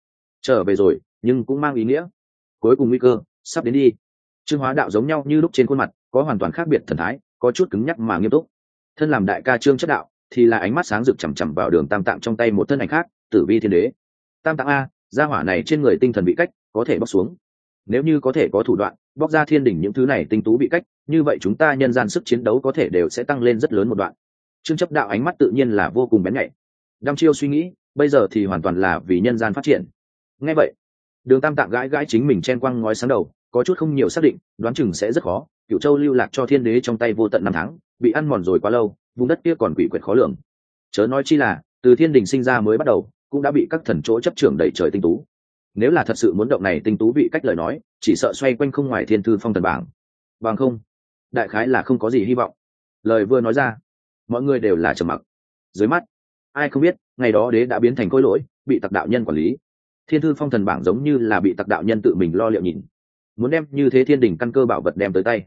Trở về rồi, nhưng cũng mang ý nghĩa. Cuối cùng nguy cơ, sắp đến đi. Trương hóa đạo giống nhau như lúc trên khuôn mặt, có hoàn toàn khác biệt thần thái, có chút cứng nhắc mà nghiêm túc. Thân làm đại ca trương chất đạo, thì là ánh mắt sáng rực chằm chằm vào đường tam tạng trong tay một thân ảnh khác, tử vi thiên đế. Tam tạng a, gia hỏa này trên người tinh thần bị cách, có thể bóc xuống. Nếu như có thể có thủ đoạn bóc ra thiên đỉnh những thứ này tinh tú bị cách, như vậy chúng ta nhân gian sức chiến đấu có thể đều sẽ tăng lên rất lớn một đoạn. Trương chấp đạo ánh mắt tự nhiên là vô cùng bén nhạy. Đăm chiêu suy nghĩ, bây giờ thì hoàn toàn là vì nhân gian phát triển. Ngay vậy, đường tam tạng gãi gãi chính mình chen quăng ngói sáng đầu, có chút không nhiều xác định, đoán chừng sẽ rất khó cựu châu lưu lạc cho thiên đế trong tay vô tận năm tháng, bị ăn mòn rồi quá lâu, vùng đất kia còn quỷ quyệt khó lường. Chớ nói chi là, từ thiên đình sinh ra mới bắt đầu, cũng đã bị các thần chỗ chấp trưởng đẩy trời tinh tú nếu là thật sự muốn động này tinh tú bị cách lời nói, chỉ sợ xoay quanh không ngoài thiên thư phong thần bảng. Bằng không, đại khái là không có gì hy vọng. Lời vừa nói ra, mọi người đều là trầm mặc. Dưới mắt, ai không biết, ngày đó đế đã biến thành khối lỗi, bị tặc đạo nhân quản lý. Thiên thư phong thần bảng giống như là bị tặc đạo nhân tự mình lo liệu nhìn. Muốn đem như thế thiên đình căn cơ bảo vật đem tới tay.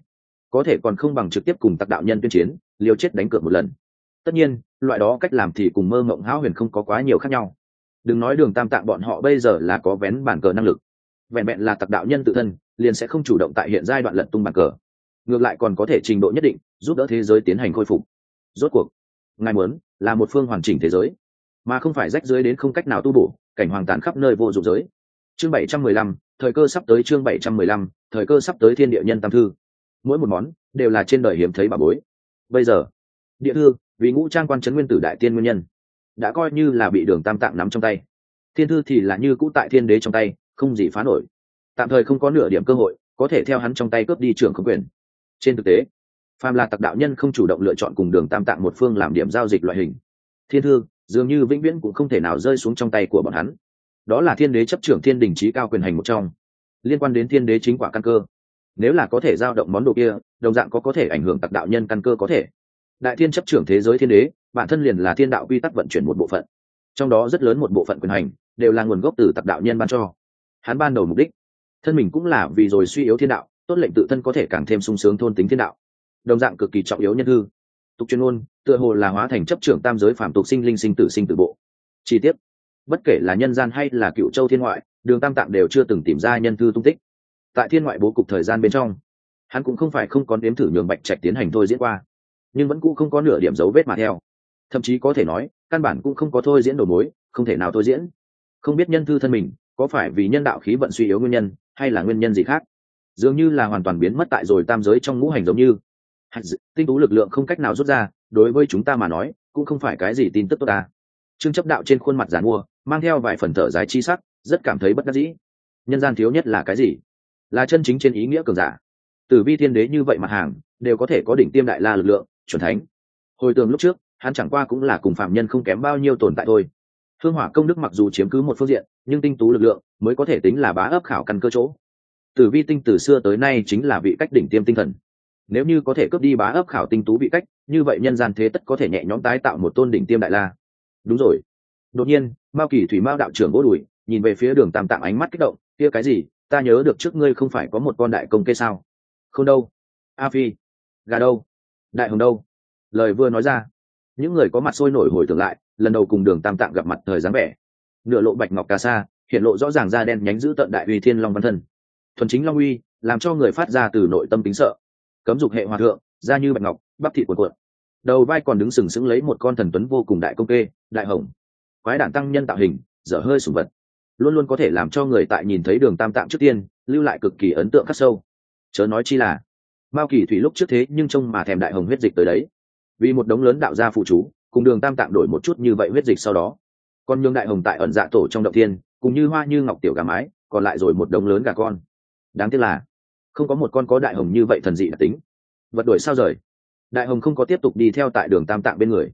Có thể còn không bằng trực tiếp cùng tặc đạo nhân tuyên chiến, liều chết đánh cược một lần. Tất nhiên, loại đó cách làm thì cùng mơ mộng hão huyền không có quá nhiều khác nhau đừng nói đường tam tạng bọn họ bây giờ là có vén bản cờ năng lực. Vẹn vẹn là tặc đạo nhân tự thân, liền sẽ không chủ động tại hiện giai đoạn lật tung bàn cờ. Ngược lại còn có thể trình độ nhất định, giúp đỡ thế giới tiến hành khôi phục. Rốt cuộc, ngài muốn là một phương hoàn chỉnh thế giới, mà không phải rách dưới đến không cách nào tu bổ, cảnh hoàng tàn khắp nơi vô dụng giới. Chương bảy trăm mười lăm, thời cơ sắp tới chương bảy trăm mười lăm, thời cơ sắp tới thiên địa nhân tam thư. Mỗi một món đều là trên đời hiếm thấy bà bối. Bây giờ, địa thư, vì ngũ trang quan trấn nguyên tử đại tiên nguyên nhân đã coi như là bị đường tam tạng nắm trong tay. Thiên thư thì là như cũ tại thiên đế trong tay, không gì phá nổi. Tạm thời không có nửa điểm cơ hội, có thể theo hắn trong tay cướp đi trường không quyền. Trên thực tế, phàm là tặc đạo nhân không chủ động lựa chọn cùng đường tam tạng một phương làm điểm giao dịch loại hình. Thiên thư, dường như vĩnh viễn cũng không thể nào rơi xuống trong tay của bọn hắn. Đó là thiên đế chấp trưởng thiên đình trí cao quyền hành một trong. Liên quan đến thiên đế chính quả căn cơ, nếu là có thể giao động món đồ kia, đồng dạng có có thể ảnh hưởng tặc đạo nhân căn cơ có thể. Đại thiên chấp trưởng thế giới thiên đế bản thân liền là thiên đạo quy tắc vận chuyển một bộ phận. Trong đó rất lớn một bộ phận quyền hành đều là nguồn gốc từ tặc đạo nhân ban cho. Hắn ban đầu mục đích, thân mình cũng là vì rồi suy yếu thiên đạo, tốt lệnh tự thân có thể càng thêm sung sướng thôn tính thiên đạo. Đồng dạng cực kỳ trọng yếu nhân hư. Tục chuyên ôn tựa hồ là hóa thành chấp trưởng tam giới phạm tục sinh linh sinh tử sinh tử bộ. Chi tiết, bất kể là nhân gian hay là cựu châu thiên ngoại, đường tam tạng đều chưa từng tìm ra nhân thư tung tích. Tại thiên ngoại bố cục thời gian bên trong, hắn cũng không phải không có nếm thử nhường bạch trạch tiến hành thôi diễn qua, nhưng vẫn cũng không có nửa điểm dấu vết mà theo thậm chí có thể nói, căn bản cũng không có thôi diễn đầu mối, không thể nào thôi diễn. Không biết nhân thư thân mình, có phải vì nhân đạo khí vận suy yếu nguyên nhân, hay là nguyên nhân gì khác? Dường như là hoàn toàn biến mất tại rồi tam giới trong ngũ hành giống như. Tinh tú lực lượng không cách nào rút ra, đối với chúng ta mà nói, cũng không phải cái gì tin tức tốt ta. Trương chấp đạo trên khuôn mặt giàn mua, mang theo vài phần thở dài chi sắc, rất cảm thấy bất đắc dĩ. Nhân gian thiếu nhất là cái gì? Là chân chính trên ý nghĩa cường giả. Tử vi thiên đế như vậy mặt hàng, đều có thể có đỉnh tiêm đại la lực lượng, chuẩn thánh. Hồi tường lúc trước hắn chẳng qua cũng là cùng phạm nhân không kém bao nhiêu tồn tại thôi. Hương hỏa công đức mặc dù chiếm cứ một phương diện, nhưng tinh tú lực lượng mới có thể tính là bá ấp khảo căn cơ chỗ. Tử vi tinh từ xưa tới nay chính là vị cách đỉnh tiêm tinh thần. Nếu như có thể cướp đi bá ấp khảo tinh tú vị cách, như vậy nhân gian thế tất có thể nhẹ nhõm tái tạo một tôn đỉnh tiêm đại la. Đúng rồi. Đột nhiên, mao kỳ thủy mao đạo trưởng gỗ đùi, nhìn về phía đường tam tạng ánh mắt kích động, kia cái gì? Ta nhớ được trước ngươi không phải có một con đại công kê sao? Không đâu. A phi. Gà đâu? Đại hồng đâu? Lời vừa nói ra những người có mặt sôi nổi hồi tưởng lại, lần đầu cùng đường tam tạng gặp mặt thời dáng vẻ. Nửa lộ bạch ngọc cà sa, hiện lộ rõ ràng da đen nhánh giữ tận đại uy thiên long văn thân. Thuần chính long uy, làm cho người phát ra từ nội tâm tính sợ. Cấm dục hệ hòa thượng, da như bạch ngọc, bắp thị cuộn cuộn. Đầu vai còn đứng sừng sững lấy một con thần tuấn vô cùng đại công kê, đại hồng. Quái đản tăng nhân tạo hình, dở hơi sùng vật. Luôn luôn có thể làm cho người tại nhìn thấy đường tam tạng trước tiên, lưu lại cực kỳ ấn tượng khắc sâu. Chớ nói chi là, mao kỳ thủy lúc trước thế nhưng trông mà thèm đại hồng huyết dịch tới đấy vì một đống lớn đạo gia phụ chú, cùng đường tam tạng đổi một chút như vậy huyết dịch sau đó. Còn nhường đại hồng tại ẩn dạ tổ trong động thiên, cùng như hoa như ngọc tiểu gà mái, còn lại rồi một đống lớn gà con. Đáng tiếc là, không có một con có đại hồng như vậy thần dị đặc tính. Vật đuổi sao rời? Đại hồng không có tiếp tục đi theo tại đường tam tạng bên người.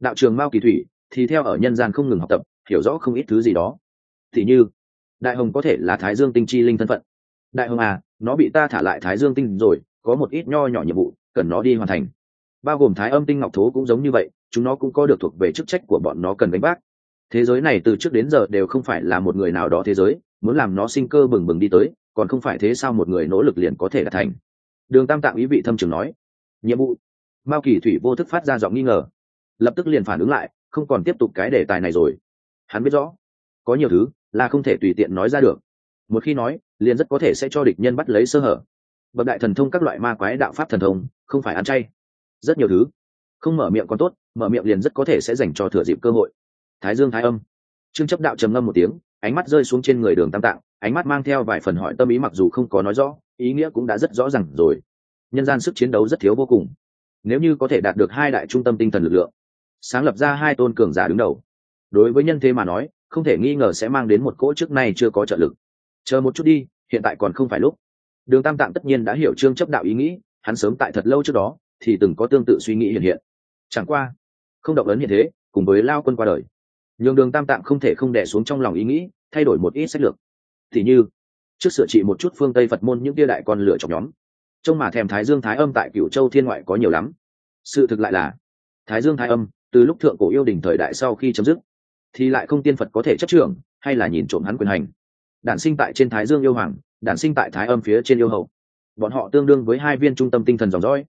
Đạo trường mao kỳ thủy thì theo ở nhân gian không ngừng học tập, hiểu rõ không ít thứ gì đó. Thì như, đại hồng có thể là thái dương tinh chi linh thân phận. Đại hồng à nó bị ta thả lại thái dương tinh rồi, có một ít nho nhỏ nhiệm vụ, cần nó đi hoàn thành bao gồm thái âm tinh ngọc thố cũng giống như vậy, chúng nó cũng có được thuộc về chức trách của bọn nó cần đánh bác thế giới này từ trước đến giờ đều không phải là một người nào đó thế giới, muốn làm nó sinh cơ bừng bừng đi tới, còn không phải thế sao một người nỗ lực liền có thể đạt thành. Đường tam tạng ý vị thâm trường nói, nhiệm vụ. Mao kỳ thủy vô thức phát ra giọng nghi ngờ, lập tức liền phản ứng lại, không còn tiếp tục cái đề tài này rồi. Hắn biết rõ, có nhiều thứ là không thể tùy tiện nói ra được. Một khi nói, liền rất có thể sẽ cho địch nhân bắt lấy sơ hở. Bậc đại thần thông các loại ma quái đạo pháp thần thông, không phải ăn chay rất nhiều thứ. Không mở miệng còn tốt, mở miệng liền rất có thể sẽ dành cho thừa dịp cơ hội. Thái dương thái âm. Trương chấp đạo trầm ngâm một tiếng, ánh mắt rơi xuống trên người đường tam tạng, ánh mắt mang theo vài phần hỏi tâm ý mặc dù không có nói rõ, ý nghĩa cũng đã rất rõ ràng rồi. Nhân gian sức chiến đấu rất thiếu vô cùng. Nếu như có thể đạt được hai đại trung tâm tinh thần lực lượng, sáng lập ra hai tôn cường giả đứng đầu, đối với nhân thế mà nói, không thể nghi ngờ sẽ mang đến một cỗ trước nay chưa có trợ lực. Chờ một chút đi, hiện tại còn không phải lúc. Đường tam tạng tất nhiên đã hiểu trương chấp đạo ý nghĩ, hắn sớm tại thật lâu trước đó thì từng có tương tự suy nghĩ hiện hiện. Chẳng qua, không động lớn hiện thế, cùng với lao quân qua đời, nhường đường tam tạng không thể không đè xuống trong lòng ý nghĩ, thay đổi một ít sách lược. Thì như, trước sửa trị một chút phương tây phật môn những tia đại con lửa chọc nhóm. Trông mà thèm thái dương thái âm tại cửu châu thiên ngoại có nhiều lắm. Sự thực lại là, thái dương thái âm, từ lúc thượng cổ yêu đình thời đại sau khi chấm dứt, thì lại không tiên phật có thể chấp trưởng, hay là nhìn trộm hắn quyền hành. Đản sinh tại trên thái dương yêu hoàng, đản sinh tại thái âm phía trên yêu hậu. Bọn họ tương đương với hai viên trung tâm tinh thần dòng dõi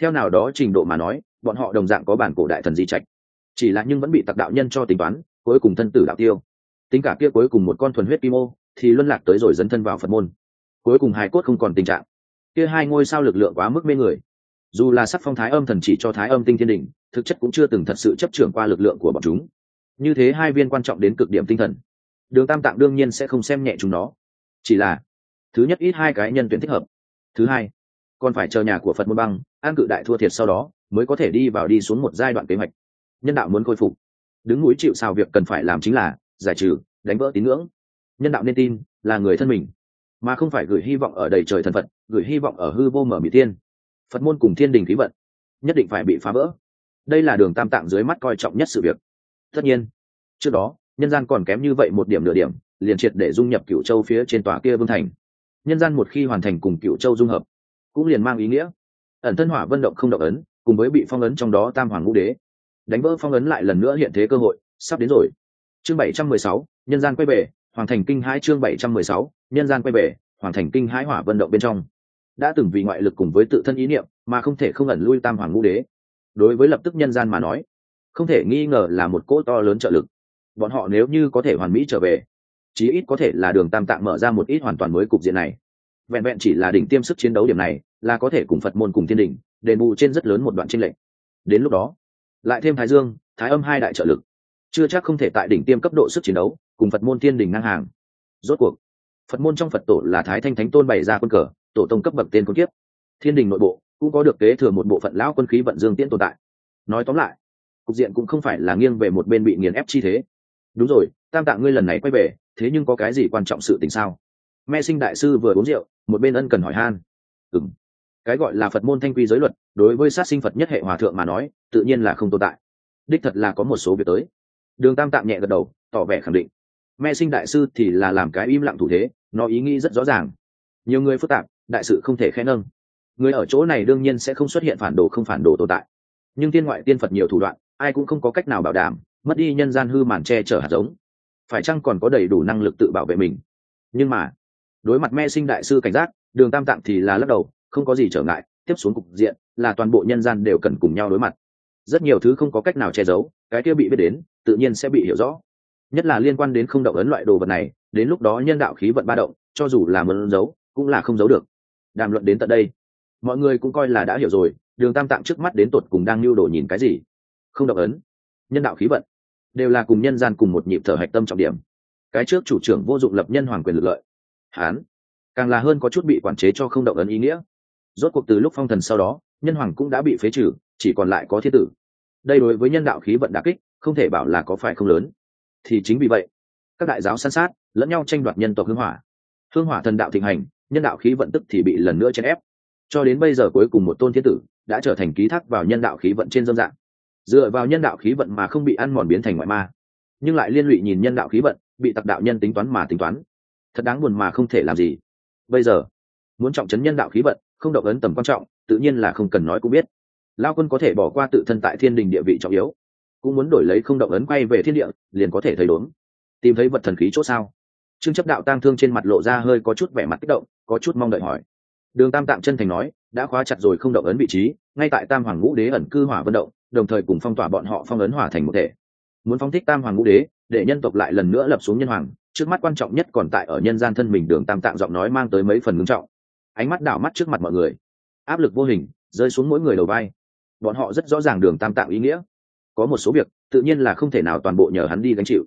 theo nào đó trình độ mà nói, bọn họ đồng dạng có bản cổ đại thần di trạch. Chỉ là nhưng vẫn bị tặc đạo nhân cho tính toán, cuối cùng thân tử đạo tiêu. Tính cả kia cuối cùng một con thuần huyết kim ô, thì luân lạc tới rồi dấn thân vào phật môn. Cuối cùng hai cốt không còn tình trạng. Kia hai ngôi sao lực lượng quá mức mê người. Dù là sắc phong thái âm thần chỉ cho thái âm tinh thiên đình thực chất cũng chưa từng thật sự chấp trưởng qua lực lượng của bọn chúng. Như thế hai viên quan trọng đến cực điểm tinh thần. Đường tam tạng đương nhiên sẽ không xem nhẹ chúng nó. Chỉ là, thứ nhất ít hai cái nhân tuyển thích hợp. Thứ hai, còn phải chờ nhà của phật môn băng an cự đại thua thiệt sau đó, mới có thể đi vào đi xuống một giai đoạn kế hoạch. Nhân đạo muốn khôi phục. Đứng núi chịu sao việc cần phải làm chính là giải trừ, đánh vỡ tín ngưỡng. Nhân đạo nên tin là người thân mình, mà không phải gửi hy vọng ở đầy trời thần phật, gửi hy vọng ở hư vô mở mỹ tiên phật môn cùng thiên đình khí vận, nhất định phải bị phá vỡ. Đây là đường tam tạng dưới mắt coi trọng nhất sự việc. Tất nhiên, trước đó, nhân gian còn kém như vậy một điểm nửa điểm, liền triệt để dung nhập cựu châu phía trên tòa kia vương thành. Nhân gian một khi hoàn thành cùng cựu châu dung hợp, cũng liền mang ý nghĩa ẩn thân hỏa vân động không động ấn, cùng với bị phong ấn trong đó tam hoàng ngũ đế. Đánh vỡ phong ấn lại lần nữa hiện thế cơ hội, sắp đến rồi. Chương bảy trăm mười sáu, nhân gian quay về, hoàng thành kinh hai chương bảy trăm mười sáu, nhân gian quay về, hoàng thành kinh hãi hỏa vận động bên trong. Đã từng vì ngoại lực cùng với tự thân ý niệm, mà không thể không ẩn lui tam hoàng ngũ đế. Đối với lập tức nhân gian mà nói, không thể nghi ngờ là một cỗ to lớn trợ lực. Bọn họ nếu như có thể hoàn mỹ trở về, chí ít có thể là đường tam tạng mở ra một ít hoàn toàn mới cục diện này vẹn vẹn chỉ là đỉnh tiêm sức chiến đấu điểm này, là có thể cùng phật môn cùng thiên đỉnh, đền bù trên rất lớn một đoạn tranh lệch. Đến lúc đó, lại thêm thái dương, thái âm hai đại trợ lực, chưa chắc không thể tại đỉnh tiêm cấp độ sức chiến đấu, cùng phật môn thiên đỉnh ngang hàng. Rốt cuộc, phật môn trong phật tổ là thái thanh thánh tôn bày ra quân cờ, tổ tông cấp bậc tên quân kiếp. Thiên đình nội bộ cũng có được kế thừa một bộ phận lão quân khí vận dương tiễn tồn tại. Nói tóm lại, cục diện cũng không phải là nghiêng về một bên bị nghiền ép chi thế. Đúng rồi, tam tạng ngươi lần này quay về, thế nhưng có cái gì quan trọng sự tình sao? Mẹ sinh đại sư vừa uống rượu một bên ân cần hỏi han. Ừ m cái gọi là phật môn thanh quy giới luật, đối với sát sinh phật nhất hệ hòa thượng mà nói, tự nhiên là không tồn tại. Đích thật là có một số việc tới. Đường tam tạm nhẹ gật đầu, tỏ vẻ khẳng định. Mẹ sinh đại sư thì là làm cái im lặng thủ thế, nó ý nghĩ rất rõ ràng. Nhiều người phức tạp, đại sự không thể khen nâng. Người ở chỗ này đương nhiên sẽ không xuất hiện phản đồ không phản đồ tồn tại. Nhưng tiên ngoại tiên phật nhiều thủ đoạn, ai cũng không có cách nào bảo đảm, mất đi nhân gian hư màn che chở hạt giống. Phải chăng còn có đầy đủ năng lực tự bảo vệ mình? Nhưng mà đối mặt me sinh đại sư cảnh giác, đường tam tạng thì là lắc đầu, không có gì trở ngại, tiếp xuống cục diện là toàn bộ nhân gian đều cần cùng nhau đối mặt. Rất nhiều thứ không có cách nào che giấu, cái kia bị biết đến, tự nhiên sẽ bị hiểu rõ. Nhất là liên quan đến không động ấn loại đồ vật này, đến lúc đó nhân đạo khí vận ba động, cho dù là mơn giấu, cũng là không giấu được. Đàm luận đến tận đây, mọi người cũng coi là đã hiểu rồi, đường tam tạng trước mắt đến tột cùng đang lưu đồ nhìn cái gì. Không động ấn, nhân đạo khí vận, đều là cùng nhân gian cùng một nhịp thở hạch tâm trọng điểm. Cái trước chủ trưởng vô dụng lập nhân hoàng quyền lực lợi hán. Càng là hơn có chút bị quản chế cho không động ấn ý nghĩa. Rốt cuộc từ lúc phong thần sau đó, nhân hoàng cũng đã bị phế trừ, chỉ còn lại có thiên tử. Đây đối với nhân đạo khí vận đà kích, không thể bảo là có phải không lớn. Thì chính vì vậy, các đại giáo san sát, lẫn nhau tranh đoạt nhân tộc hương hỏa. Hương hỏa thần đạo thịnh hành, nhân đạo khí vận tức thì bị lần nữa chèn ép. Cho đến bây giờ cuối cùng một tôn thiên tử đã trở thành ký thác vào nhân đạo khí vận trên dâm dạng. Dựa vào nhân đạo khí vận mà không bị ăn mòn biến thành ngoại ma, nhưng lại liên lụy nhìn nhân đạo khí vận, bị tặc đạo nhân tính toán mà tính toán thật đáng buồn mà không thể làm gì. Bây giờ, muốn trọng chấn nhân đạo khí vận, không động ấn tầm quan trọng, tự nhiên là không cần nói cũng biết. Lao quân có thể bỏ qua tự thân tại thiên đình địa vị trọng yếu, cũng muốn đổi lấy không động ấn quay về thiên địa, liền có thể thấy đốn. Tìm thấy vật thần khí chỗ sao? Trương chấp đạo tang thương trên mặt lộ ra hơi có chút vẻ mặt kích động, có chút mong đợi hỏi. Đường tam tạng chân thành nói, đã khóa chặt rồi không động ấn vị trí, ngay tại tam hoàng ngũ đế ẩn cư hỏa vận động, đồng thời cùng phong tỏa bọn họ phong ấn hỏa thành một thể. Muốn phong thích tam hoàng ngũ đế, để nhân tộc lại lần nữa lập xuống nhân hoàng trước mắt quan trọng nhất còn tại ở nhân gian thân mình đường tam tạng giọng nói mang tới mấy phần ngưng trọng. Ánh mắt đảo mắt trước mặt mọi người. Áp lực vô hình, rơi xuống mỗi người đầu vai. Bọn họ rất rõ ràng đường tam tạng ý nghĩa. Có một số việc, tự nhiên là không thể nào toàn bộ nhờ hắn đi gánh chịu.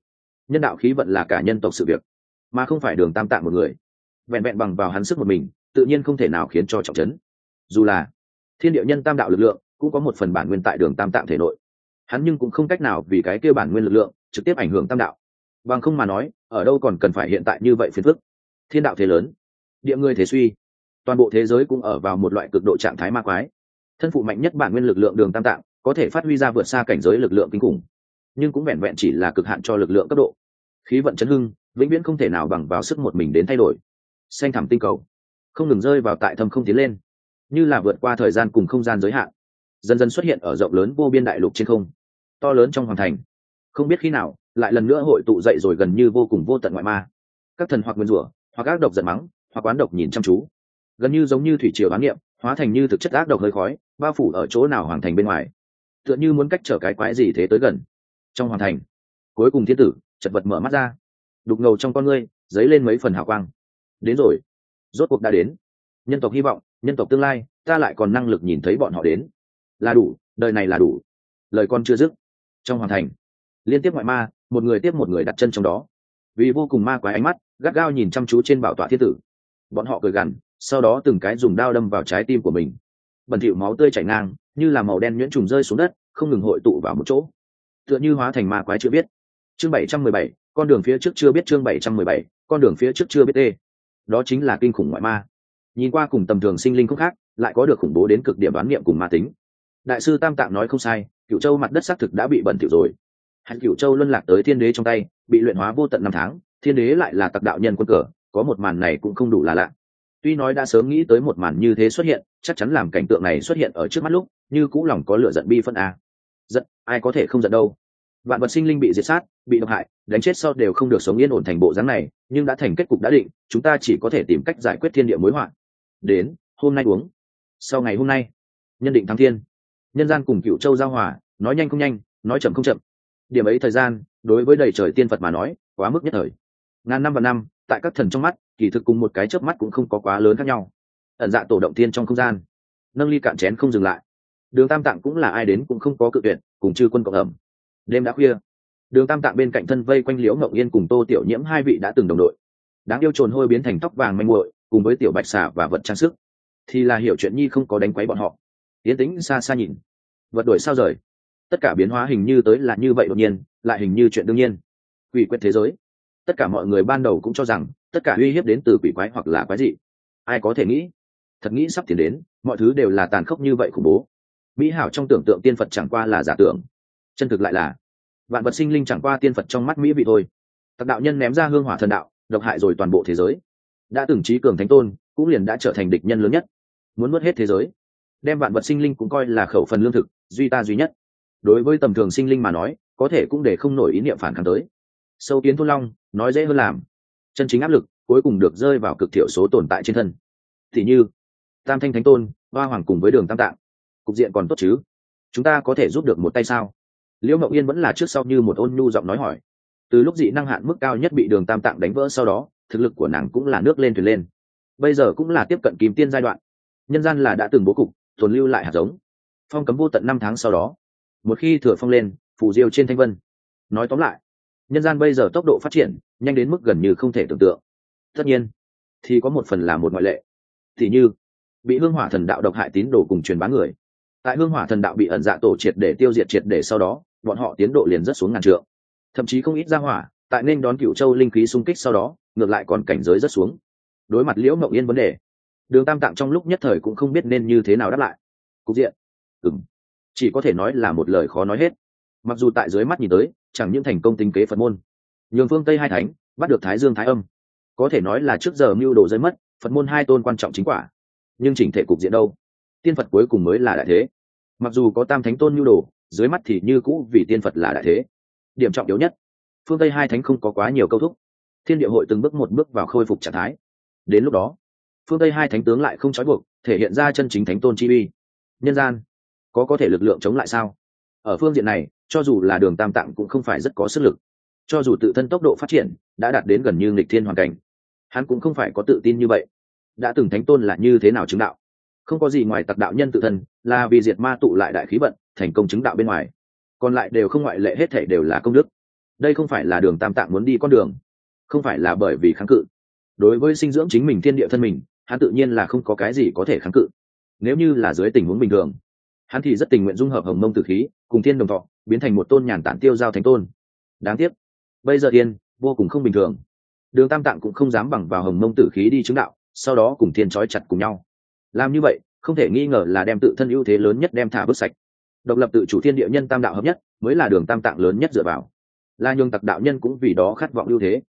Nhân đạo khí vận là cả nhân tộc sự việc, mà không phải đường tam tạng một người. Vẹn vẹn bằng vào hắn sức một mình, tự nhiên không thể nào khiến cho trọng trấn. Dù là thiên địa nhân tam đạo lực lượng, cũng có một phần bản nguyên tại đường tam tạng thể nội. Hắn nhưng cũng không cách nào vì cái kêu bản nguyên lực lượng, trực tiếp ảnh hưởng tam đạo. Bằng không mà nói ở đâu còn cần phải hiện tại như vậy phiền phức. Thiên đạo thế lớn, địa người thế suy, toàn bộ thế giới cũng ở vào một loại cực độ trạng thái ma quái. Thân phụ mạnh nhất bản nguyên lực lượng đường tam tạng, có thể phát huy ra vượt xa cảnh giới lực lượng kinh khủng, nhưng cũng vẹn vẹn chỉ là cực hạn cho lực lượng cấp độ. Khí vận chấn hưng, vĩnh viễn không thể nào bằng vào sức một mình đến thay đổi. Xanh thẳm tinh cầu, không ngừng rơi vào tại thâm không tiến lên, như là vượt qua thời gian cùng không gian giới hạn. Dần dần xuất hiện ở rộng lớn vô biên đại lục trên không, to lớn trong hoàng thành. Không biết khi nào lại lần nữa hội tụ dậy rồi gần như vô cùng vô tận ngoại ma. Các thần hoặc nguyên rủa, hoặc ác độc giận mắng, hoặc quán độc nhìn chăm chú. Gần như giống như thủy triều bán niệm, hóa thành như thực chất ác độc hơi khói, bao phủ ở chỗ nào hoàng thành bên ngoài. Tựa như muốn cách trở cái quái gì thế tới gần. Trong hoàng thành, cuối cùng thiên tử, chật vật mở mắt ra. Đục ngầu trong con ngươi, dấy lên mấy phần hào quang. Đến rồi. Rốt cuộc đã đến. Nhân tộc hy vọng, nhân tộc tương lai, ta lại còn năng lực nhìn thấy bọn họ đến. Là đủ, đời này là đủ. Lời con chưa dứt. Trong hoàng thành, liên tiếp ngoại ma một người tiếp một người đặt chân trong đó. Vì vô cùng ma quái ánh mắt, gắt gao nhìn chăm chú trên bảo tọa thiên tử. Bọn họ cười gằn, sau đó từng cái dùng đao đâm vào trái tim của mình. Bẩn thỉu máu tươi chảy ngang, như là màu đen nhuyễn trùng rơi xuống đất, không ngừng hội tụ vào một chỗ. Tựa như hóa thành ma quái chưa biết. Chương bảy trăm mười bảy, con đường phía trước chưa biết chương bảy trăm mười bảy, con đường phía trước chưa biết tê. Đó chính là kinh khủng ngoại ma. Nhìn qua cùng tầm thường sinh linh không khác, lại có được khủng bố đến cực điểm đoán niệm cùng ma tính. Đại sư tam tạng nói không sai cựu châu mặt đất xác thực đã bị bẩn thỉu rồi hắn cựu châu luân lạc tới thiên đế trong tay, bị luyện hóa vô tận năm tháng, thiên đế lại là tặc đạo nhân quân cờ, có một màn này cũng không đủ là lạ. Tuy nói đã sớm nghĩ tới một màn như thế xuất hiện, chắc chắn làm cảnh tượng này xuất hiện ở trước mắt lúc như cũ lòng có lửa giận bi phân a. Giận, ai có thể không giận đâu. Vạn vật sinh linh bị diệt sát, bị độc hại, đánh chết sau đều không được sống yên ổn thành bộ dáng này, nhưng đã thành kết cục đã định, chúng ta chỉ có thể tìm cách giải quyết thiên địa mối họa. Đến, hôm nay uống. Sau ngày hôm nay, nhân định thắng thiên. Nhân gian cùng cựu châu giao hòa, nói nhanh không nhanh, nói chậm không chậm điểm ấy thời gian, đối với đầy trời tiên phật mà nói, quá mức nhất thời. Ngàn năm và năm, tại các thần trong mắt, kỳ thực cùng một cái chớp mắt cũng không có quá lớn khác nhau. Ẩn dạ tổ động tiên trong không gian, nâng ly cạn chén không dừng lại. Đường tam tạng cũng là ai đến cũng không có cự tuyệt, cùng chư quân cộng hầm đêm đã khuya, đường tam tạng bên cạnh thân vây quanh liễu ngậu yên cùng tô tiểu nhiễm hai vị đã từng đồng đội. Đáng yêu trồn hôi biến thành tóc vàng manh muội, cùng với tiểu bạch xà và vật trang sức. Thì là hiểu chuyện nhi không có đánh quấy bọn họ. Yến tĩnh xa xa nhìn. Vật đuổi sao rời? Tất cả biến hóa hình như tới là như vậy đột nhiên, lại hình như chuyện đương nhiên. Quỷ quyết thế giới. Tất cả mọi người ban đầu cũng cho rằng, tất cả uy hiếp đến từ quỷ quái hoặc là quái dị. Ai có thể nghĩ? Thật nghĩ sắp tiến đến, mọi thứ đều là tàn khốc như vậy khủng bố. Mỹ hảo trong tưởng tượng tiên phật chẳng qua là giả tưởng. Chân thực lại là, vạn vật sinh linh chẳng qua tiên phật trong mắt mỹ vị thôi. Tặc đạo nhân ném ra hương hỏa thần đạo, độc hại rồi toàn bộ thế giới. Đã từng trí cường thánh tôn, cũng liền đã trở thành địch nhân lớn nhất. Muốn mất hết thế giới, đem vạn vật sinh linh cũng coi là khẩu phần lương thực, duy ta duy nhất đối với tầm thường sinh linh mà nói, có thể cũng để không nổi ý niệm phản kháng tới. Sâu kiến thôn long, nói dễ hơn làm. Chân chính áp lực, cuối cùng được rơi vào cực thiểu số tồn tại trên thân. Thì như, tam thanh thánh tôn, hoa hoàng cùng với đường tam tạng. Cục diện còn tốt chứ? Chúng ta có thể giúp được một tay sao? Liễu mậu yên vẫn là trước sau như một ôn nhu giọng nói hỏi. Từ lúc dị năng hạn mức cao nhất bị đường tam tạng đánh vỡ sau đó, thực lực của nàng cũng là nước lên thuyền lên. Bây giờ cũng là tiếp cận kìm tiên giai đoạn. Nhân gian là đã từng bố cục, tồn lưu lại hạt giống. Phong cấm vô tận năm tháng sau đó một khi thừa phong lên phủ diêu trên thanh vân. Nói tóm lại, nhân gian bây giờ tốc độ phát triển nhanh đến mức gần như không thể tưởng tượng. Tất nhiên, thì có một phần là một ngoại lệ. Thì như, bị hương hỏa thần đạo độc hại tín đồ cùng truyền bá người. Tại hương hỏa thần đạo bị ẩn dạ tổ triệt để tiêu diệt triệt để sau đó, bọn họ tiến độ liền rất xuống ngàn trượng. Thậm chí không ít ra hỏa, tại nên đón cựu châu linh khí xung kích sau đó, ngược lại còn cảnh giới rất xuống. Đối mặt liễu mậu yên vấn đề, đường tam tạng trong lúc nhất thời cũng không biết nên như thế nào đáp lại. Cục diện. Ừng chỉ có thể nói là một lời khó nói hết. Mặc dù tại dưới mắt nhìn tới, chẳng những thành công tinh kế phật môn, nhường phương tây hai thánh, bắt được thái dương thái âm. Có thể nói là trước giờ mưu đồ rơi mất, phật môn hai tôn quan trọng chính quả. Nhưng chỉnh thể cục diện đâu? Tiên phật cuối cùng mới là đại thế. Mặc dù có tam thánh tôn mưu đồ, dưới mắt thì như cũ vì tiên phật là đại thế. Điểm trọng yếu nhất, phương tây hai thánh không có quá nhiều câu thúc. Thiên địa hội từng bước một bước vào khôi phục trạng thái. Đến lúc đó, phương tây hai thánh tướng lại không trói buộc, thể hiện ra chân chính thánh tôn chi uy. Nhân gian có có thể lực lượng chống lại sao? Ở phương diện này, cho dù là đường tam tạng cũng không phải rất có sức lực. Cho dù tự thân tốc độ phát triển đã đạt đến gần như nghịch thiên hoàn cảnh, hắn cũng không phải có tự tin như vậy. Đã từng thánh tôn là như thế nào chứng đạo? Không có gì ngoài tặc đạo nhân tự thân, là vì diệt ma tụ lại đại khí vận, thành công chứng đạo bên ngoài. Còn lại đều không ngoại lệ hết thể đều là công đức. Đây không phải là đường tam tạng muốn đi con đường, không phải là bởi vì kháng cự. Đối với sinh dưỡng chính mình thiên địa thân mình, hắn tự nhiên là không có cái gì có thể kháng cự. Nếu như là dưới tình huống bình thường hắn thì rất tình nguyện dung hợp hồng mông tử khí, cùng thiên đồng thọ, biến thành một tôn nhàn tản tiêu giao thánh tôn. Đáng tiếc, bây giờ thiên vô cùng không bình thường. Đường tam tạng cũng không dám bằng vào hồng mông tử khí đi chứng đạo, sau đó cùng thiên trói chặt cùng nhau. Làm như vậy, không thể nghi ngờ là đem tự thân ưu thế lớn nhất đem thả bước sạch. Độc lập tự chủ thiên địa nhân tam đạo hợp nhất, mới là đường tam tạng lớn nhất dựa vào. La nhường tặc đạo nhân cũng vì đó khát vọng ưu thế.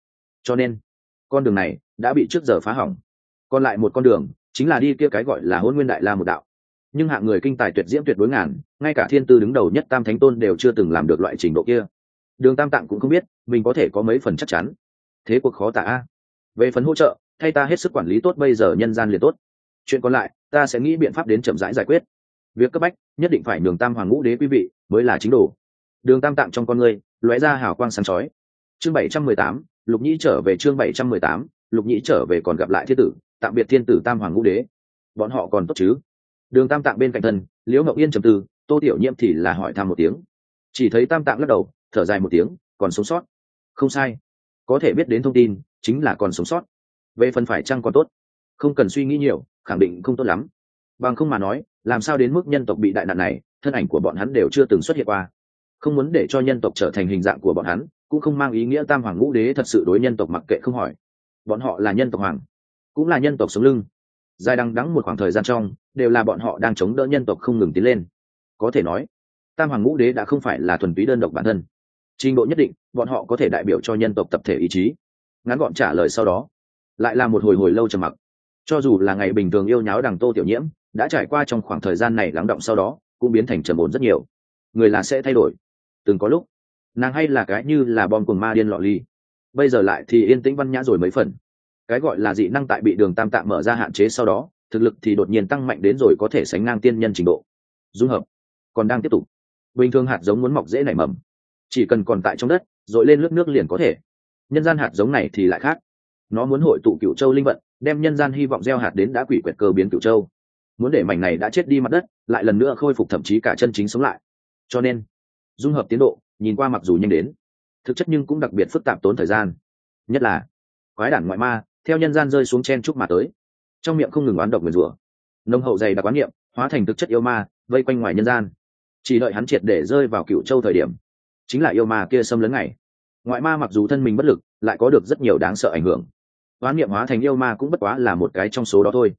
Cho nên, con đường này đã bị trước giờ phá hỏng. Còn lại một con đường, chính là đi kia cái gọi là hôn nguyên đại la một đạo nhưng hạng người kinh tài tuyệt diễm tuyệt đối ngàn, ngay cả thiên tư đứng đầu nhất tam thánh tôn đều chưa từng làm được loại trình độ kia. Đường tam tạng cũng không biết, mình có thể có mấy phần chắc chắn. Thế cuộc khó tả a. Về phần hỗ trợ, thay ta hết sức quản lý tốt bây giờ nhân gian liền tốt. Chuyện còn lại, ta sẽ nghĩ biện pháp đến chậm rãi giải quyết. Việc cấp bách, nhất định phải đường tam hoàng ngũ đế quý vị mới là chính đủ đường tam tạng trong con người, lóe ra hào quang sáng chói. Chương bảy trăm mười tám, lục nhĩ trở về chương bảy trăm mười tám, lục nhĩ trở về còn gặp lại thiên tử, tạm biệt thiên tử tam hoàng ngũ đế. Bọn họ còn tốt chứ? Đường tam tạng bên cạnh thân, liễu ngọc yên trầm tư, tô tiểu nhiễm thì là hỏi thăm một tiếng. Chỉ thấy tam tạng lắc đầu, thở dài một tiếng, còn sống sót. Không sai. Có thể biết đến thông tin, chính là còn sống sót. Về phần phải chăng còn tốt? Không cần suy nghĩ nhiều, khẳng định không tốt lắm. Bằng không mà nói, làm sao đến mức nhân tộc bị đại nạn này, thân ảnh của bọn hắn đều chưa từng xuất hiện qua. Không muốn để cho nhân tộc trở thành hình dạng của bọn hắn, cũng không mang ý nghĩa tam hoàng ngũ đế thật sự đối nhân tộc mặc kệ không hỏi. Bọn họ là nhân tộc hoàng, cũng là nhân tộc sống lưng dài đằng đắng một khoảng thời gian trong, đều là bọn họ đang chống đỡ nhân tộc không ngừng tiến lên. Có thể nói, tam hoàng ngũ đế đã không phải là thuần túy đơn độc bản thân. Trình độ nhất định, bọn họ có thể đại biểu cho nhân tộc tập thể ý chí. Ngắn gọn trả lời sau đó, lại là một hồi hồi lâu trầm mặc. Cho dù là ngày bình thường yêu nháo đằng tô tiểu nhiễm, đã trải qua trong khoảng thời gian này lắng động sau đó, cũng biến thành trầm ổn rất nhiều. Người là sẽ thay đổi. Từng có lúc, nàng hay là cái như là bom cùng ma điên lọ ly. Bây giờ lại thì yên tĩnh văn nhã rồi mấy phần cái gọi là dị năng tại bị đường tam tạng mở ra hạn chế sau đó, thực lực thì đột nhiên tăng mạnh đến rồi có thể sánh ngang tiên nhân trình độ. Dung hợp. Còn đang tiếp tục. Bình thường hạt giống muốn mọc dễ nảy mầm. Chỉ cần còn tại trong đất, rồi lên lớp nước liền có thể. Nhân gian hạt giống này thì lại khác. Nó muốn hội tụ cựu châu linh vận, đem nhân gian hy vọng gieo hạt đến đã quỷ quyệt cơ biến cựu châu. Muốn để mảnh này đã chết đi mặt đất, lại lần nữa khôi phục thậm chí cả chân chính sống lại. Cho nên, dung hợp tiến độ, nhìn qua mặc dù nhanh đến. Thực chất nhưng cũng đặc biệt phức tạp tốn thời gian. Nhất là, quái đản ngoại ma theo nhân gian rơi xuống chen trúc mà tới. Trong miệng không ngừng oán độc nguyền rủa. Nông hậu dày đặc quán niệm hóa thành thực chất yêu ma vây quanh ngoài nhân gian. Chỉ đợi hắn triệt để rơi vào cựu châu thời điểm chính là yêu ma kia xâm lấn này, ngoại ma mặc dù thân mình bất lực lại có được rất nhiều đáng sợ ảnh hưởng. Oán niệm hóa thành yêu ma cũng bất quá là một cái trong số đó thôi.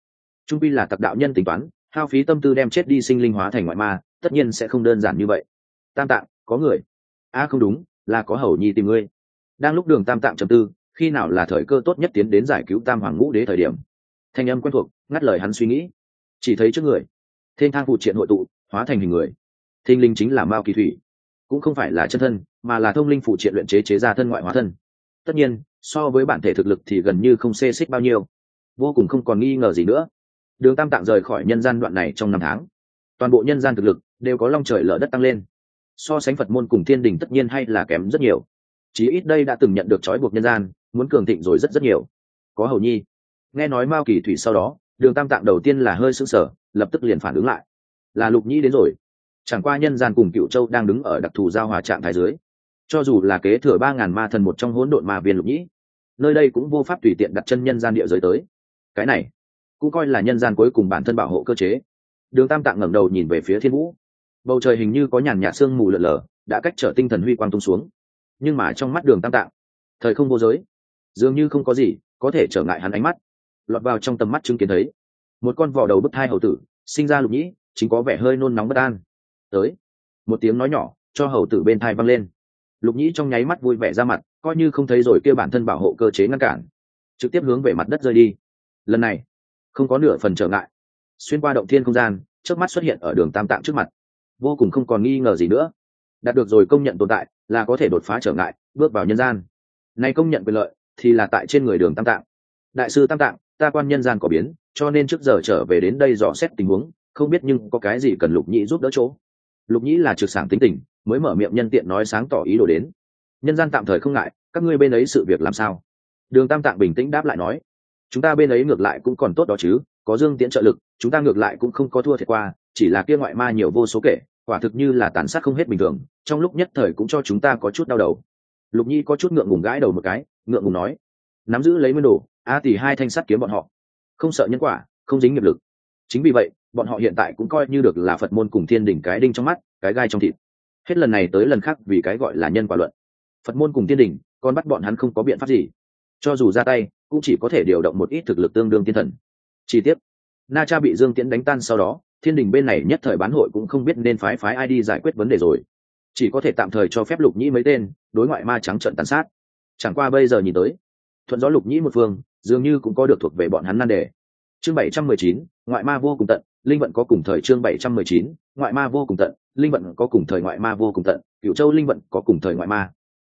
Trung pi là tặc đạo nhân tính toán hao phí tâm tư đem chết đi sinh linh hóa thành ngoại ma tất nhiên sẽ không đơn giản như vậy. Tam tạng có người. A không đúng là có hầu nhi tìm ngươi. Đang lúc đường tam tạng trầm tư khi nào là thời cơ tốt nhất tiến đến giải cứu tam hoàng ngũ đế thời điểm? Thanh âm quen thuộc, ngắt lời hắn suy nghĩ. Chỉ thấy trước người, thiên thang phụ triện hội tụ, hóa thành hình người. Thinh linh chính là mao kỳ thủy. Cũng không phải là chân thân, mà là thông linh phụ triện luyện chế chế ra thân ngoại hóa thân. Tất nhiên, so với bản thể thực lực thì gần như không xê xích bao nhiêu. Vô cùng không còn nghi ngờ gì nữa. Đường tam tạng rời khỏi nhân gian đoạn này trong năm tháng. Toàn bộ nhân gian thực lực đều có long trời lở đất tăng lên. So sánh phật môn cùng thiên đình tất nhiên hay là kém rất nhiều. Chí ít đây đã từng nhận được trói buộc nhân gian muốn cường thịnh rồi rất rất nhiều. Có hầu nhi. Nghe nói mao kỳ thủy sau đó, đường tam tạng đầu tiên là hơi sững sờ, lập tức liền phản ứng lại. Là lục nhĩ đến rồi. Chẳng qua nhân gian cùng cựu châu đang đứng ở đặc thù giao hòa trạng thái dưới. Cho dù là kế thừa ba ngàn ma thần một trong hỗn độn ma viên lục nhĩ, nơi đây cũng vô pháp tùy tiện đặt chân nhân gian địa giới tới. Cái này, cũng coi là nhân gian cuối cùng bản thân bảo hộ cơ chế. Đường tam tạng ngẩng đầu nhìn về phía thiên vũ. Bầu trời hình như có nhàn nhạt sương mù lợn lờ đã cách trở tinh thần huy quang tung xuống. Nhưng mà trong mắt đường tam tạng, thời không vô giới dường như không có gì có thể trở ngại hắn ánh mắt. Lọt vào trong tầm mắt chứng kiến thấy, một con vỏ đầu bức thai hầu tử, sinh ra lục nhĩ, chính có vẻ hơi nôn nóng bất an. Tới, một tiếng nói nhỏ cho hầu tử bên thai văng lên. Lục nhĩ trong nháy mắt vui vẻ ra mặt, coi như không thấy rồi kêu bản thân bảo hộ cơ chế ngăn cản, trực tiếp hướng về mặt đất rơi đi. Lần này, không có nửa phần trở ngại. Xuyên qua động thiên không gian trước mắt xuất hiện ở đường tam tạng trước mặt. Vô cùng không còn nghi ngờ gì nữa. Đạt được rồi công nhận tồn tại là có thể đột phá trở ngại, bước vào nhân gian. Nay công nhận quyền lợi thì là tại trên người đường tam tạng. Đại sư tam tạng, ta quan nhân gian có biến, cho nên trước giờ trở về đến đây dò xét tình huống, không biết nhưng có cái gì cần lục nhĩ giúp đỡ chỗ. Lục nhĩ là trực sảng tính tình, mới mở miệng nhân tiện nói sáng tỏ ý đồ đến. Nhân gian tạm thời không ngại, các ngươi bên ấy sự việc làm sao? Đường tam tạng bình tĩnh đáp lại nói. Chúng ta bên ấy ngược lại cũng còn tốt đó chứ, có dương tiễn trợ lực, chúng ta ngược lại cũng không có thua thiệt qua, chỉ là kia ngoại ma nhiều vô số kể, quả thực như là tàn sát không hết bình thường, trong lúc nhất thời cũng cho chúng ta có chút đau đầu. Lục nhi có chút ngượng ngùng gãi đầu một cái ngượng ngùng nói. Nắm giữ lấy nguyên đồ, a tỷ hai thanh sắt kiếm bọn họ. Không sợ nhân quả, không dính nghiệp lực. Chính vì vậy, bọn họ hiện tại cũng coi như được là phật môn cùng thiên đỉnh cái đinh trong mắt, cái gai trong thịt. Hết lần này tới lần khác vì cái gọi là nhân quả luận. Phật môn cùng thiên đỉnh còn bắt bọn hắn không có biện pháp gì. Cho dù ra tay, cũng chỉ có thể điều động một ít thực lực tương đương thiên thần. Chi tiết. Na cha bị dương tiễn đánh tan sau đó, thiên đình bên này nhất thời bán hội cũng không biết nên phái phái ai đi giải quyết vấn đề rồi. Chỉ có thể tạm thời cho phép lục nhĩ mấy tên, đối ngoại ma trắng trận tàn sát chẳng qua bây giờ nhìn tới, thuận gió lục nhĩ một phương, dường như cũng có được thuộc về bọn hắn nan đề. Chương bảy trăm mười chín, ngoại ma vô cùng tận, linh vận có cùng thời chương bảy trăm mười chín, ngoại ma vô cùng tận, linh vận có cùng thời ngoại ma vô cùng tận cựu châu linh vận có cùng thời ngoại ma.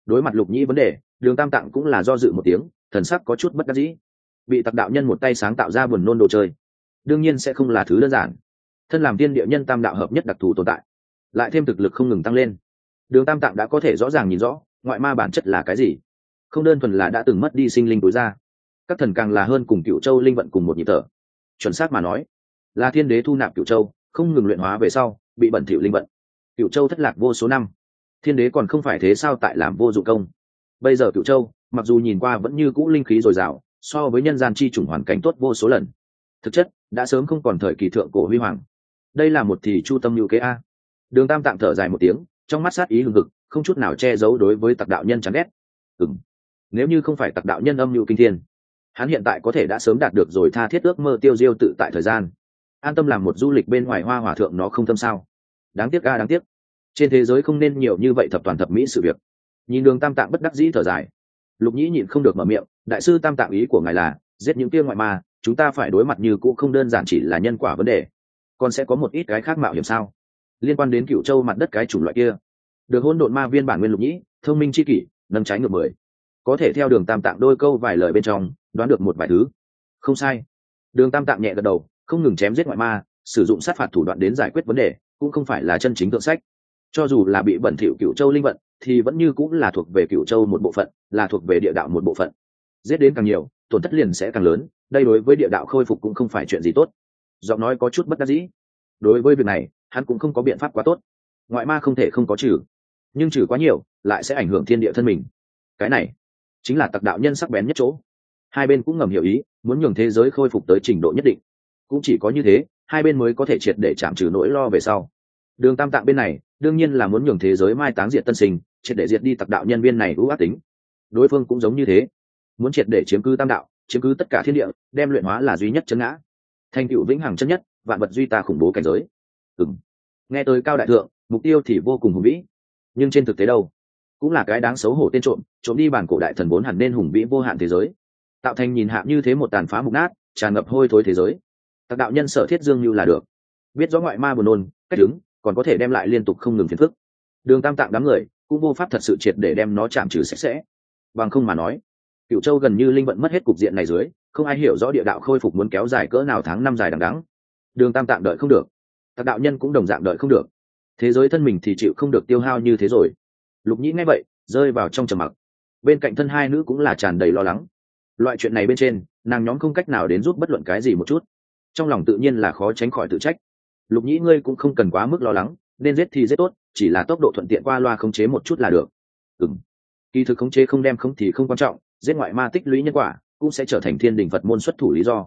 Đối mặt lục nhĩ vấn đề, đường tam tạng cũng là do dự một tiếng, thần sắc có chút bất đắc dĩ. Bị tặc đạo nhân một tay sáng tạo ra buồn nôn đồ chơi, đương nhiên sẽ không là thứ đơn giản. Thân làm tiên địa nhân tam đạo hợp nhất đặc thù tồn tại, lại thêm thực lực không ngừng tăng lên. Đường tam tạng đã có thể rõ ràng nhìn rõ, ngoại ma bản chất là cái gì không đơn thuần là đã từng mất đi sinh linh tối ra, các thần càng là hơn cùng cựu châu linh vận cùng một nhịp thở. Chuẩn xác mà nói, là thiên đế thu nạp cựu châu, không ngừng luyện hóa về sau, bị bẩn thỉu linh vận. Cựu châu thất lạc vô số năm, thiên đế còn không phải thế sao tại làm vô dụng công. Bây giờ cựu châu, mặc dù nhìn qua vẫn như cũ linh khí dồi dào, so với nhân gian chi chủng hoàn cảnh tốt vô số lần. Thực chất, đã sớm không còn thời kỳ thượng cổ huy hoàng. Đây là một thì chu tâm lưu kế a. Đường tam tạm thở dài một tiếng, trong mắt sát ý hừng hực, không chút nào che giấu đối với tặc đạo nhân chán ghét. Ừng nếu như không phải tặc đạo nhân âm lưu kinh thiên, hắn hiện tại có thể đã sớm đạt được rồi tha thiết ước mơ tiêu diêu tự tại thời gian. An tâm làm một du lịch bên ngoài hoa hòa thượng nó không tâm sao? Đáng tiếc ca đáng tiếc. Trên thế giới không nên nhiều như vậy thập toàn thập mỹ sự việc. Nhìn đường tam tạng bất đắc dĩ thở dài. Lục nhĩ nhịn không được mở miệng, đại sư tam tạng ý của ngài là, giết những kia ngoại ma, chúng ta phải đối mặt như cũ không đơn giản chỉ là nhân quả vấn đề. Còn sẽ có một ít cái khác mạo hiểm sao? Liên quan đến cựu châu mặt đất cái chủng loại kia. Được hôn độn ma viên bản nguyên lục nhĩ, thông minh c h i kỷ, nâng trái ngược mười có thể theo đường tam tạng đôi câu vài lời bên trong, đoán được một vài thứ. Không sai. Đường tam tạng nhẹ gật đầu, không ngừng chém giết ngoại ma, sử dụng sát phạt thủ đoạn đến giải quyết vấn đề, cũng không phải là chân chính tượng sách. Cho dù là bị bẩn thỉu cựu châu linh vận, thì vẫn như cũng là thuộc về cựu châu một bộ phận, là thuộc về địa đạo một bộ phận. Giết đến càng nhiều, tổn thất liền sẽ càng lớn, đây đối với địa đạo khôi phục cũng không phải chuyện gì tốt. Giọng nói có chút bất đắc dĩ. Đối với việc này, hắn cũng không có biện pháp quá tốt. Ngoại ma không thể không có trừ, nhưng trừ quá nhiều, lại sẽ ảnh hưởng thiên địa thân mình. Cái này chính là tặc đạo nhân sắc bén nhất chỗ. Hai bên cũng ngầm hiểu ý, muốn nhường thế giới khôi phục tới trình độ nhất định. Cũng chỉ có như thế, hai bên mới có thể triệt để chạm trừ nỗi lo về sau. Đường tam tạng bên này, đương nhiên là muốn nhường thế giới mai táng diệt tân sinh, triệt để diệt đi tặc đạo nhân viên này ưu ác tính. Đối phương cũng giống như thế, muốn triệt để chiếm cứ tam đạo, chiếm cứ tất cả thiên địa, đem luyện hóa là duy nhất chân ngã. Thành cựu vĩnh hằng chân nhất, vạn vật duy ta khủng bố cảnh giới. Ừng nghe tới cao đại thượng, mục tiêu thì vô cùng hùng vĩ. Nhưng trên thực tế đâu? Cũng là cái đáng xấu hổ tên trộm trộm đi bản cổ đại thần vốn hẳn nên hùng vĩ vô hạn thế giới. Tạo thành nhìn hạ như thế một tàn phá mục nát, tràn ngập hôi thối thế giới. Tặc đạo nhân sở thiết dương như là được. Biết rõ ngoại ma buồn nôn, cách đứng, còn có thể đem lại liên tục không ngừng phiền phức. Đường tam tạng đám người, cũng vô pháp thật sự triệt để đem nó chạm trừ sạch sẽ. Bằng không mà nói cựu châu gần như linh vận mất hết cục diện này dưới, không ai hiểu rõ địa đạo khôi phục muốn kéo dài cỡ nào tháng năm dài đằng đắng đường tam tạng đợi không được. Tặc đạo nhân cũng đồng dạng đợi không được. Thế giới thân mình thì chịu không được tiêu hao như thế rồi lục nhĩ nghe vậy, rơi vào trong trầm mặc. Bên cạnh thân hai nữ cũng là tràn đầy lo lắng. Loại chuyện này bên trên, nàng nhóm không cách nào đến giúp bất luận cái gì một chút. Trong lòng tự nhiên là khó tránh khỏi tự trách. Lục nhĩ ngươi cũng không cần quá mức lo lắng, nên giết thì giết tốt, chỉ là tốc độ thuận tiện qua loa khống chế một chút là được. Ừng kỳ thực khống chế không đem không thì không quan trọng, giết ngoại ma tích lũy nhân quả cũng sẽ trở thành thiên đình phật môn xuất thủ lý do.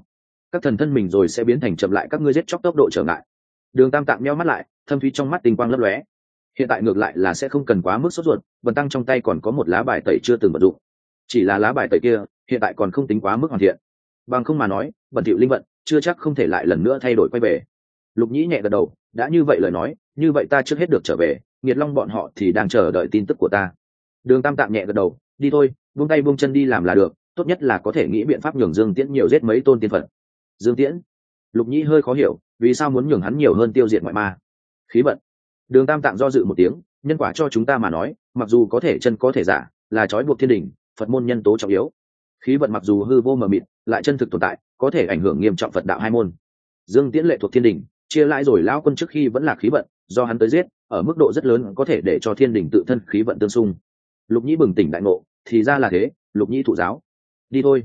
Các thần thân mình rồi sẽ biến thành chậm lại các ngươi giết chóc tốc độ trở ngại. Đường tam tạng meo mắt lại, thâm thúy trong mắt tinh quang lấp lóe hiện tại ngược lại là sẽ không cần quá mức sốt ruột, vần tăng trong tay còn có một lá bài tẩy chưa từng vận dụng. Chỉ là lá bài tẩy kia, hiện tại còn không tính quá mức hoàn thiện. Bằng không mà nói, bẩn thiệu linh vận chưa chắc không thể lại lần nữa thay đổi quay về. Lục nhĩ nhẹ gật đầu, đã như vậy lời nói, như vậy ta trước hết được trở về, nghiệt long bọn họ thì đang chờ đợi tin tức của ta. Đường tam tạm nhẹ gật đầu, đi thôi, buông tay buông chân đi làm là được, tốt nhất là có thể nghĩ biện pháp nhường dương tiễn nhiều giết mấy tôn tiên phật. Dương tiễn? Lục nhĩ hơi khó hiểu, vì sao muốn nhường hắn nhiều hơn tiêu diệt ngoại ma? Khí vận đường tam tạng do dự một tiếng, nhân quả cho chúng ta mà nói, mặc dù có thể chân có thể giả, là trói buộc thiên đình, phật môn nhân tố trọng yếu. Khí vận mặc dù hư vô mờ mịt, lại chân thực tồn tại, có thể ảnh hưởng nghiêm trọng phật đạo hai môn. Dương tiễn lệ thuộc thiên đình, chia lãi rồi lão quân trước khi vẫn là khí vận, do hắn tới giết, ở mức độ rất lớn có thể để cho thiên đình tự thân khí vận tương xung. Lục nhĩ bừng tỉnh đại ngộ, thì ra là thế, lục nhĩ thụ giáo. Đi thôi.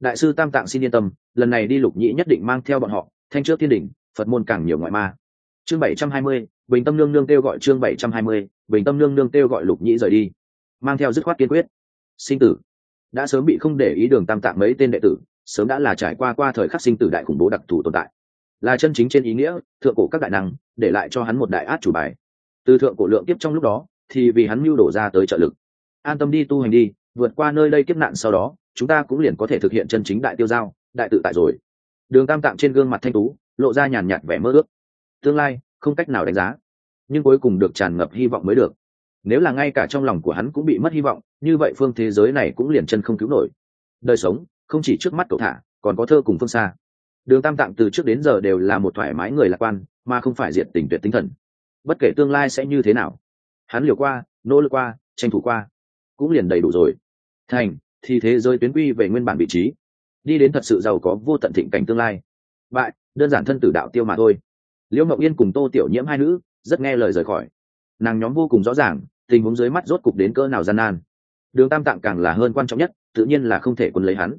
Đại sư tam tạng xin yên tâm, lần này đi lục nhĩ nhất định mang theo bọn họ, thanh trước thiên đình, phật môn càng nhiều ngoại ma. Chương bảy trăm hai mươi bình tâm nương nương kêu gọi chương bảy trăm hai mươi, bình tâm nương nương kêu gọi lục nhĩ rời đi, mang theo dứt khoát kiên quyết. Sinh tử. Đã sớm bị không để ý đường tam tạng mấy tên đệ tử, sớm đã là trải qua qua thời khắc sinh tử đại khủng bố đặc thù tồn tại. Là chân chính trên ý nghĩa, thượng cổ các đại năng, để lại cho hắn một đại át chủ bài. Từ thượng cổ lượng tiếp trong lúc đó, thì vì hắn mưu đổ ra tới trợ lực. An tâm đi tu hành đi, vượt qua nơi đây kiếp nạn sau đó, chúng ta cũng liền có thể thực hiện chân chính đại tiêu giao, đại tự tại rồi. Đường tam tạng trên gương mặt thanh tú, lộ ra nhàn nhạt vẻ mơ ước. Tương lai không cách nào đánh giá. Nhưng cuối cùng được tràn ngập hy vọng mới được. Nếu là ngay cả trong lòng của hắn cũng bị mất hy vọng, như vậy phương thế giới này cũng liền chân không cứu nổi. Đời sống, không chỉ trước mắt cậu thả, còn có thơ cùng phương xa. Đường tam tạng từ trước đến giờ đều là một thoải mái người lạc quan, mà không phải diệt tình tuyệt tinh thần. Bất kể tương lai sẽ như thế nào, hắn liều qua, nỗ lực qua, tranh thủ qua, cũng liền đầy đủ rồi. Thành, thì thế giới tuyến quy về nguyên bản vị trí. Đi đến thật sự giàu có vô tận thịnh cảnh tương lai. Bại, đơn giản thân tử đạo tiêu mà thôi liễu ngọc yên cùng tô tiểu nhiễm hai nữ rất nghe lời rời khỏi. Nàng nhóm vô cùng rõ ràng, tình huống dưới mắt rốt cục đến cỡ nào gian nan. Đường tam tạng càng là hơn quan trọng nhất, tự nhiên là không thể quân lấy hắn.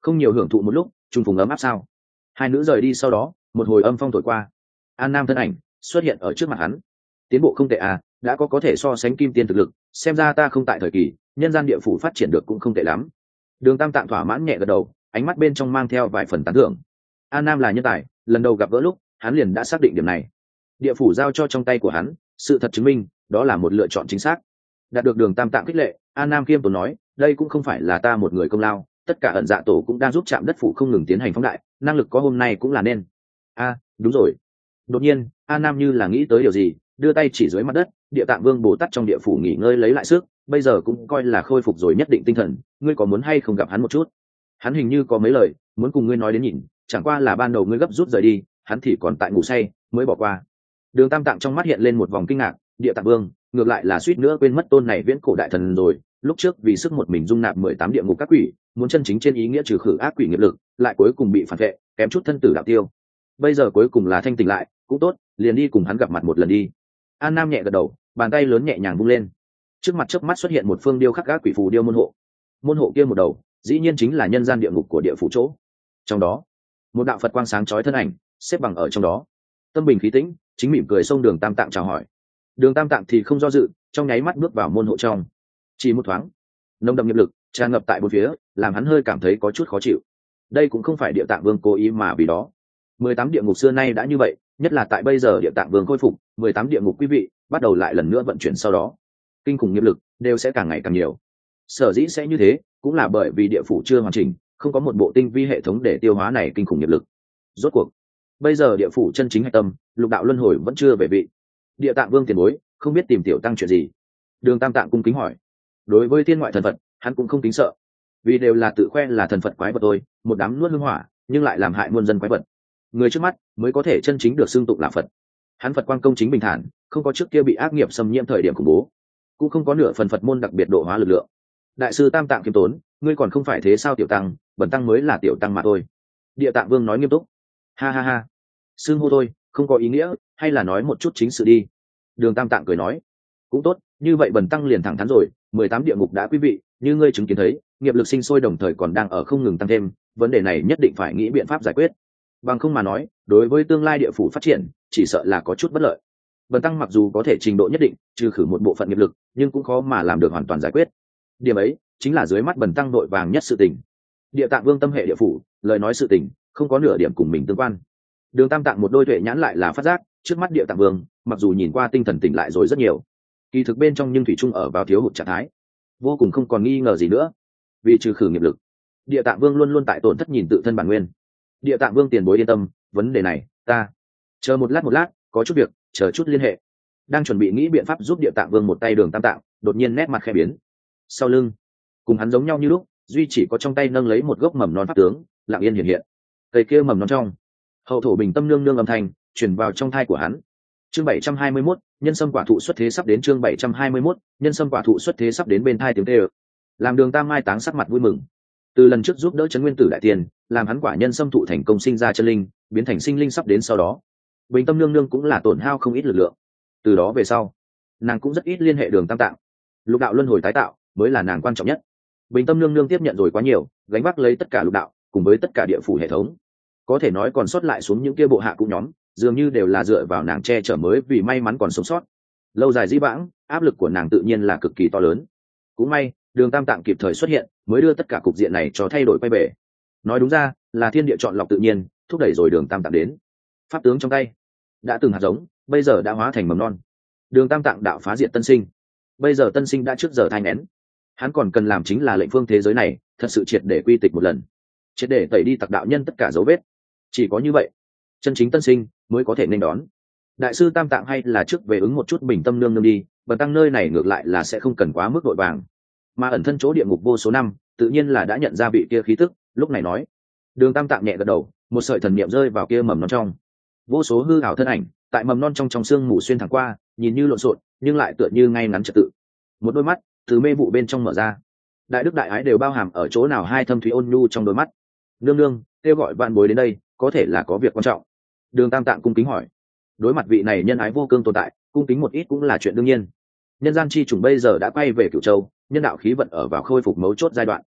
Không nhiều hưởng thụ một lúc, trùng phùng ấm áp sao? Hai nữ rời đi sau đó, một hồi âm phong thổi qua. An nam thân ảnh xuất hiện ở trước mặt hắn. Tiến bộ không tệ à đã có có thể so sánh kim tiên thực lực, xem ra ta không tại thời kỳ, nhân gian địa phủ phát triển được cũng không tệ lắm. Đường tam tạng thỏa mãn nhẹ gật đầu, ánh mắt bên trong mang theo vài phần tán thưởng. An nam là nhân tài, lần đầu gặp gỡ lúc hắn liền đã xác định điểm này. Địa phủ giao cho trong tay của hắn, sự thật chứng minh, đó là một lựa chọn chính xác. Đạt được đường tam tạng khích lệ an nam kiêm tốn nói, đây cũng không phải là ta một người công lao, tất cả ẩn dạ tổ cũng đang giúp chạm đất phủ không ngừng tiến hành phóng đại, năng lực có hôm nay cũng là nên. A, đúng rồi. Đột nhiên an nam như là nghĩ tới điều gì, đưa tay chỉ dưới mặt đất, địa tạng vương bồ tát trong địa phủ nghỉ ngơi lấy lại sức, bây giờ cũng coi là khôi phục rồi nhất định tinh thần, ngươi có muốn hay không gặp hắn một chút? Hắn hình như có mấy lời, muốn cùng ngươi nói đến nhìn, chẳng qua là ban đầu ngươi gấp rút rời đi hắn thì còn tại ngủ say, mới bỏ qua. Đường tam tạng trong mắt hiện lên một vòng kinh ngạc, địa tạng vương, ngược lại là suýt nữa quên mất tôn này viễn cổ đại thần rồi. Lúc trước vì sức một mình dung nạp mười tám địa ngục các quỷ, muốn chân chính trên ý nghĩa trừ khử ác quỷ nghiệp lực, lại cuối cùng bị phản vệ, kém chút thân tử đạo tiêu. Bây giờ cuối cùng là thanh tỉnh lại, cũng tốt, liền đi cùng hắn gặp mặt một lần đi. An nam nhẹ gật đầu, bàn tay lớn nhẹ nhàng bung lên. Trước mặt trước mắt xuất hiện một phương điêu khắc ác quỷ phù điêu môn hộ. Môn hộ kia một đầu, dĩ nhiên chính là nhân gian địa ngục của địa phủ chỗ. Trong đó, một đạo phật quang sáng trói thân ảnh xếp bằng ở trong đó. Tâm bình khí tĩnh, chính mỉm cười xông đường tam tạng chào hỏi. Đường tam tạng thì không do dự, trong nháy mắt bước vào môn hộ trong. Chỉ một thoáng nông đậm nghiệp lực tràn ngập tại bốn phía, làm hắn hơi cảm thấy có chút khó chịu. Đây cũng không phải địa tạng vương cố ý mà vì đó. Mười tám địa ngục xưa nay đã như vậy, nhất là tại bây giờ địa tạng vương khôi phục, mười tám địa ngục quý vị bắt đầu lại lần nữa vận chuyển sau đó. Kinh khủng nghiệp lực đều sẽ càng ngày càng nhiều. Sở dĩ sẽ như thế, cũng là bởi vì địa phủ chưa hoàn chỉnh, không có một bộ tinh vi hệ thống để tiêu hóa này kinh khủng nghiệp lực. Rốt cuộc bây giờ địa phủ chân chính hạch tâm, lục đạo luân hồi vẫn chưa về vị. Địa tạng vương tiền bối, không biết tìm tiểu tăng chuyện gì? Đường tam tạng cung kính hỏi. Đối với thiên ngoại thần phật, hắn cũng không kính sợ. Vì đều là tự khoe là thần phật quái vật tôi một đám nuốt hương hỏa, nhưng lại làm hại muôn dân quái vật. Người trước mắt mới có thể chân chính được xưng tụng là phật. Hắn phật quan công chính bình thản, không có trước kia bị ác nghiệp xâm nhiễm thời điểm khủng bố. Cũng không có nửa phần phật môn đặc biệt độ hóa lực lượng. Đại sư tam tạng kiêm tốn, ngươi còn không phải thế sao tiểu tăng bẩn tăng mới là tiểu tăng mà thôi. Địa tạng vương nói nghiêm túc ha ha ha. Xưng hô thôi, không có ý nghĩa, hay là nói một chút chính sự đi. Đường tam tạng cười nói. Cũng tốt, như vậy bần tăng liền thẳng thắn rồi, mười tám địa ngục đã quý vị, như ngươi chứng kiến thấy, nghiệp lực sinh sôi đồng thời còn đang ở không ngừng tăng thêm, vấn đề này nhất định phải nghĩ biện pháp giải quyết. Bằng không mà nói, đối với tương lai địa phủ phát triển, chỉ sợ là có chút bất lợi. Bần tăng mặc dù có thể trình độ nhất định, trừ khử một bộ phận nghiệp lực, nhưng cũng khó mà làm được hoàn toàn giải quyết. Điểm ấy, chính là dưới mắt bần tăng đội vàng nhất sự tình. Địa tạng vương tâm hệ địa phủ, lời nói sự tình không có nửa điểm cùng mình tương quan. Đường tam tạng một đôi tuệ nhãn lại là phát giác, trước mắt địa tạng vương, mặc dù nhìn qua tinh thần tỉnh lại rồi rất nhiều, kỳ thực bên trong nhưng thủy trung ở vào thiếu hụt trạng thái, vô cùng không còn nghi ngờ gì nữa. Vì trừ khử nghiệp lực, địa tạng vương luôn luôn tại tổn thất nhìn tự thân bản nguyên. Địa tạng vương tiền bối yên tâm, vấn đề này, ta, chờ một lát một lát, có chút việc, chờ chút liên hệ. Đang chuẩn bị nghĩ biện pháp giúp địa tạng vương một tay đường tam tạng, đột nhiên nét mặt khẽ biến. Sau lưng, cùng hắn giống nhau như lúc, duy chỉ có trong tay nâng lấy một gốc mầm non pháp tướng, lặng yên hiện hiện cây kia mầm non trong. Hậu thổ bình tâm nương nương âm thanh chuyển vào trong thai của hắn. Chương bảy trăm hai mươi 721, nhân sâm quả thụ xuất thế sắp đến chương bảy trăm hai mươi 721, nhân sâm quả thụ xuất thế sắp đến bên thai tiếng tê làm đường tam mai táng sắc mặt vui mừng. Từ lần trước giúp đỡ trấn nguyên tử đại tiền làm hắn quả nhân sâm thụ thành công sinh ra chân linh biến thành sinh linh sắp đến sau đó. Bình tâm nương nương cũng là tổn hao không ít lực lượng. Từ đó về sau nàng cũng rất ít liên hệ đường tam tạng. Lục đạo luân hồi tái tạo mới là nàng quan trọng nhất. Bình tâm nương nương tiếp nhận rồi quá nhiều gánh vác lấy tất cả lục đạo cùng với tất cả địa phủ hệ thống. Có thể nói còn sót lại xuống những kia bộ hạ cũ nhóm, dường như đều là dựa vào nàng che chở mới vì may mắn còn sống sót. Lâu dài dĩ vãng, áp lực của nàng tự nhiên là cực kỳ to lớn. Cũng may, đường tam tạng kịp thời xuất hiện, mới đưa tất cả cục diện này cho thay đổi quay về. Nói đúng ra, là thiên địa chọn lọc tự nhiên, thúc đẩy rồi đường tam tạng đến. Pháp tướng trong tay, đã từng hạt giống, bây giờ đã hóa thành mầm non. Đường tam tạng đạo phá diện tân sinh. Bây giờ tân sinh đã trước giờ thai nén hắn còn cần làm chính là lệnh phương thế giới này, thật sự triệt để quy tịch một lần triệt để tẩy đi tặc đạo nhân tất cả dấu vết. Chỉ có như vậy, chân chính tân sinh mới có thể nên đón. Đại sư tam tạng hay là trước về ứng một chút bình tâm nương nương đi, bần tăng nơi này ngược lại là sẽ không cần quá mức vội vàng. Mà ẩn thân chỗ địa ngục vô số năm, tự nhiên là đã nhận ra vị kia khí tức, lúc này nói. Đường tam tạng nhẹ gật đầu, một sợi thần niệm rơi vào kia mầm non trong. Vô số hư ảo thân ảnh, tại mầm non trong trong xương mù xuyên thẳng qua, nhìn như lộn xộn, nhưng lại tựa như ngay ngắn trật tự. Một đôi mắt từ mê vụ bên trong mở ra. Đại đức đại ái đều bao hàm ở chỗ nào hai thâm thúy ôn nhu trong đôi mắt nương nương, kêu gọi bạn bối đến đây, có thể là có việc quan trọng. Đường tam tạng cung kính hỏi. Đối mặt vị này nhân ái vô cương tồn tại, cung kính một ít cũng là chuyện đương nhiên. Nhân gian chi chủng bây giờ đã quay về cửu châu, nhân đạo khí vận ở vào khôi phục mấu chốt giai đoạn.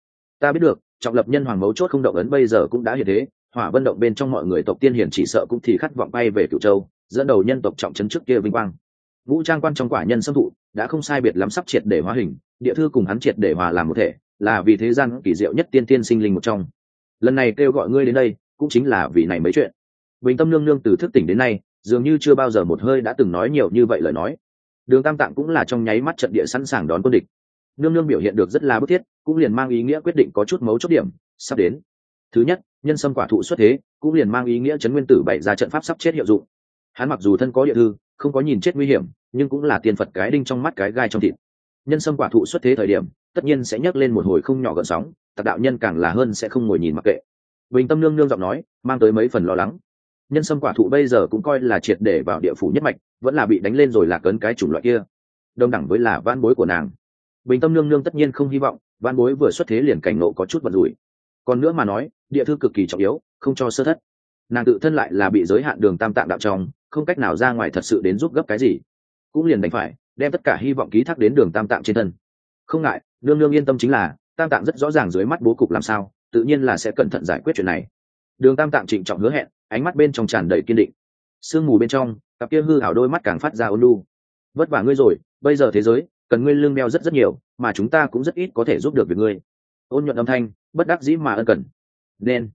Ta biết được, trọng lập nhân hoàng mấu chốt không động ấn bây giờ cũng đã hiện thế, hỏa vân động bên trong mọi người tộc tiên hiển chỉ sợ cũng thì khát vọng bay về cửu châu, dẫn đầu nhân tộc trọng trấn trước kia vinh quang. Vũ trang quan trong quả nhân xâm thụ, đã không sai biệt lắm sắp triệt để hóa hình, địa thư cùng hắn triệt để hòa làm một thể, là vì thế gian kỳ diệu nhất tiên tiên sinh linh một trong lần này kêu gọi ngươi đến đây, cũng chính là vì này mấy chuyện. Bình tâm nương nương từ thức tỉnh đến nay, dường như chưa bao giờ một hơi đã từng nói nhiều như vậy lời nói. Đường tam tạng cũng là trong nháy mắt trận địa sẵn sàng đón quân địch. Nương nương biểu hiện được rất là bức thiết, cũng liền mang ý nghĩa quyết định có chút mấu chốt điểm, sắp đến. Thứ nhất, nhân sâm quả thụ xuất thế, cũng liền mang ý nghĩa chấn nguyên tử bày ra trận pháp sắp chết hiệu dụng. Hắn mặc dù thân có địa thư, không có nhìn chết nguy hiểm, nhưng cũng là tiền phật cái đinh trong mắt cái gai trong thịt. Nhân sâm quả thụ xuất thế thời điểm tất nhiên sẽ nhấc lên một hồi không nhỏ gợn sóng tạc đạo nhân càng là hơn sẽ không ngồi nhìn mặc kệ. Bình tâm nương nương giọng nói, mang tới mấy phần lo lắng. Nhân sâm quả thụ bây giờ cũng coi là triệt để vào địa phủ nhất mạch, vẫn là bị đánh lên rồi là cấn cái chủng loại kia. Đồng đẳng với là van bối của nàng. Bình tâm nương nương tất nhiên không hy vọng van bối vừa xuất thế liền cảnh nộ có chút bật rủi còn nữa mà nói, địa thư cực kỳ trọng yếu, không cho sơ thất. Nàng tự thân lại là bị giới hạn đường tam tạng đạo trong, không cách nào ra ngoài thật sự đến giúp gấp cái gì. Cũng liền đánh phải, đem tất cả hy vọng ký thác đến đường tam tạng trên thân. Không ngại nương nương yên tâm chính là, tam tạng rất rõ ràng dưới mắt bố cục làm sao, tự nhiên là sẽ cẩn thận giải quyết chuyện này. Đường tam tạng trịnh trọng hứa hẹn, ánh mắt bên trong tràn đầy kiên định. Sương mù bên trong, cặp kia hư hảo đôi mắt càng phát ra ôn lu vất vả ngươi rồi, bây giờ thế giới, cần ngươi lương đeo rất rất nhiều, mà chúng ta cũng rất ít có thể giúp được việc ngươi. Ôn nhuận âm thanh, bất đắc dĩ mà ân cần. Nên.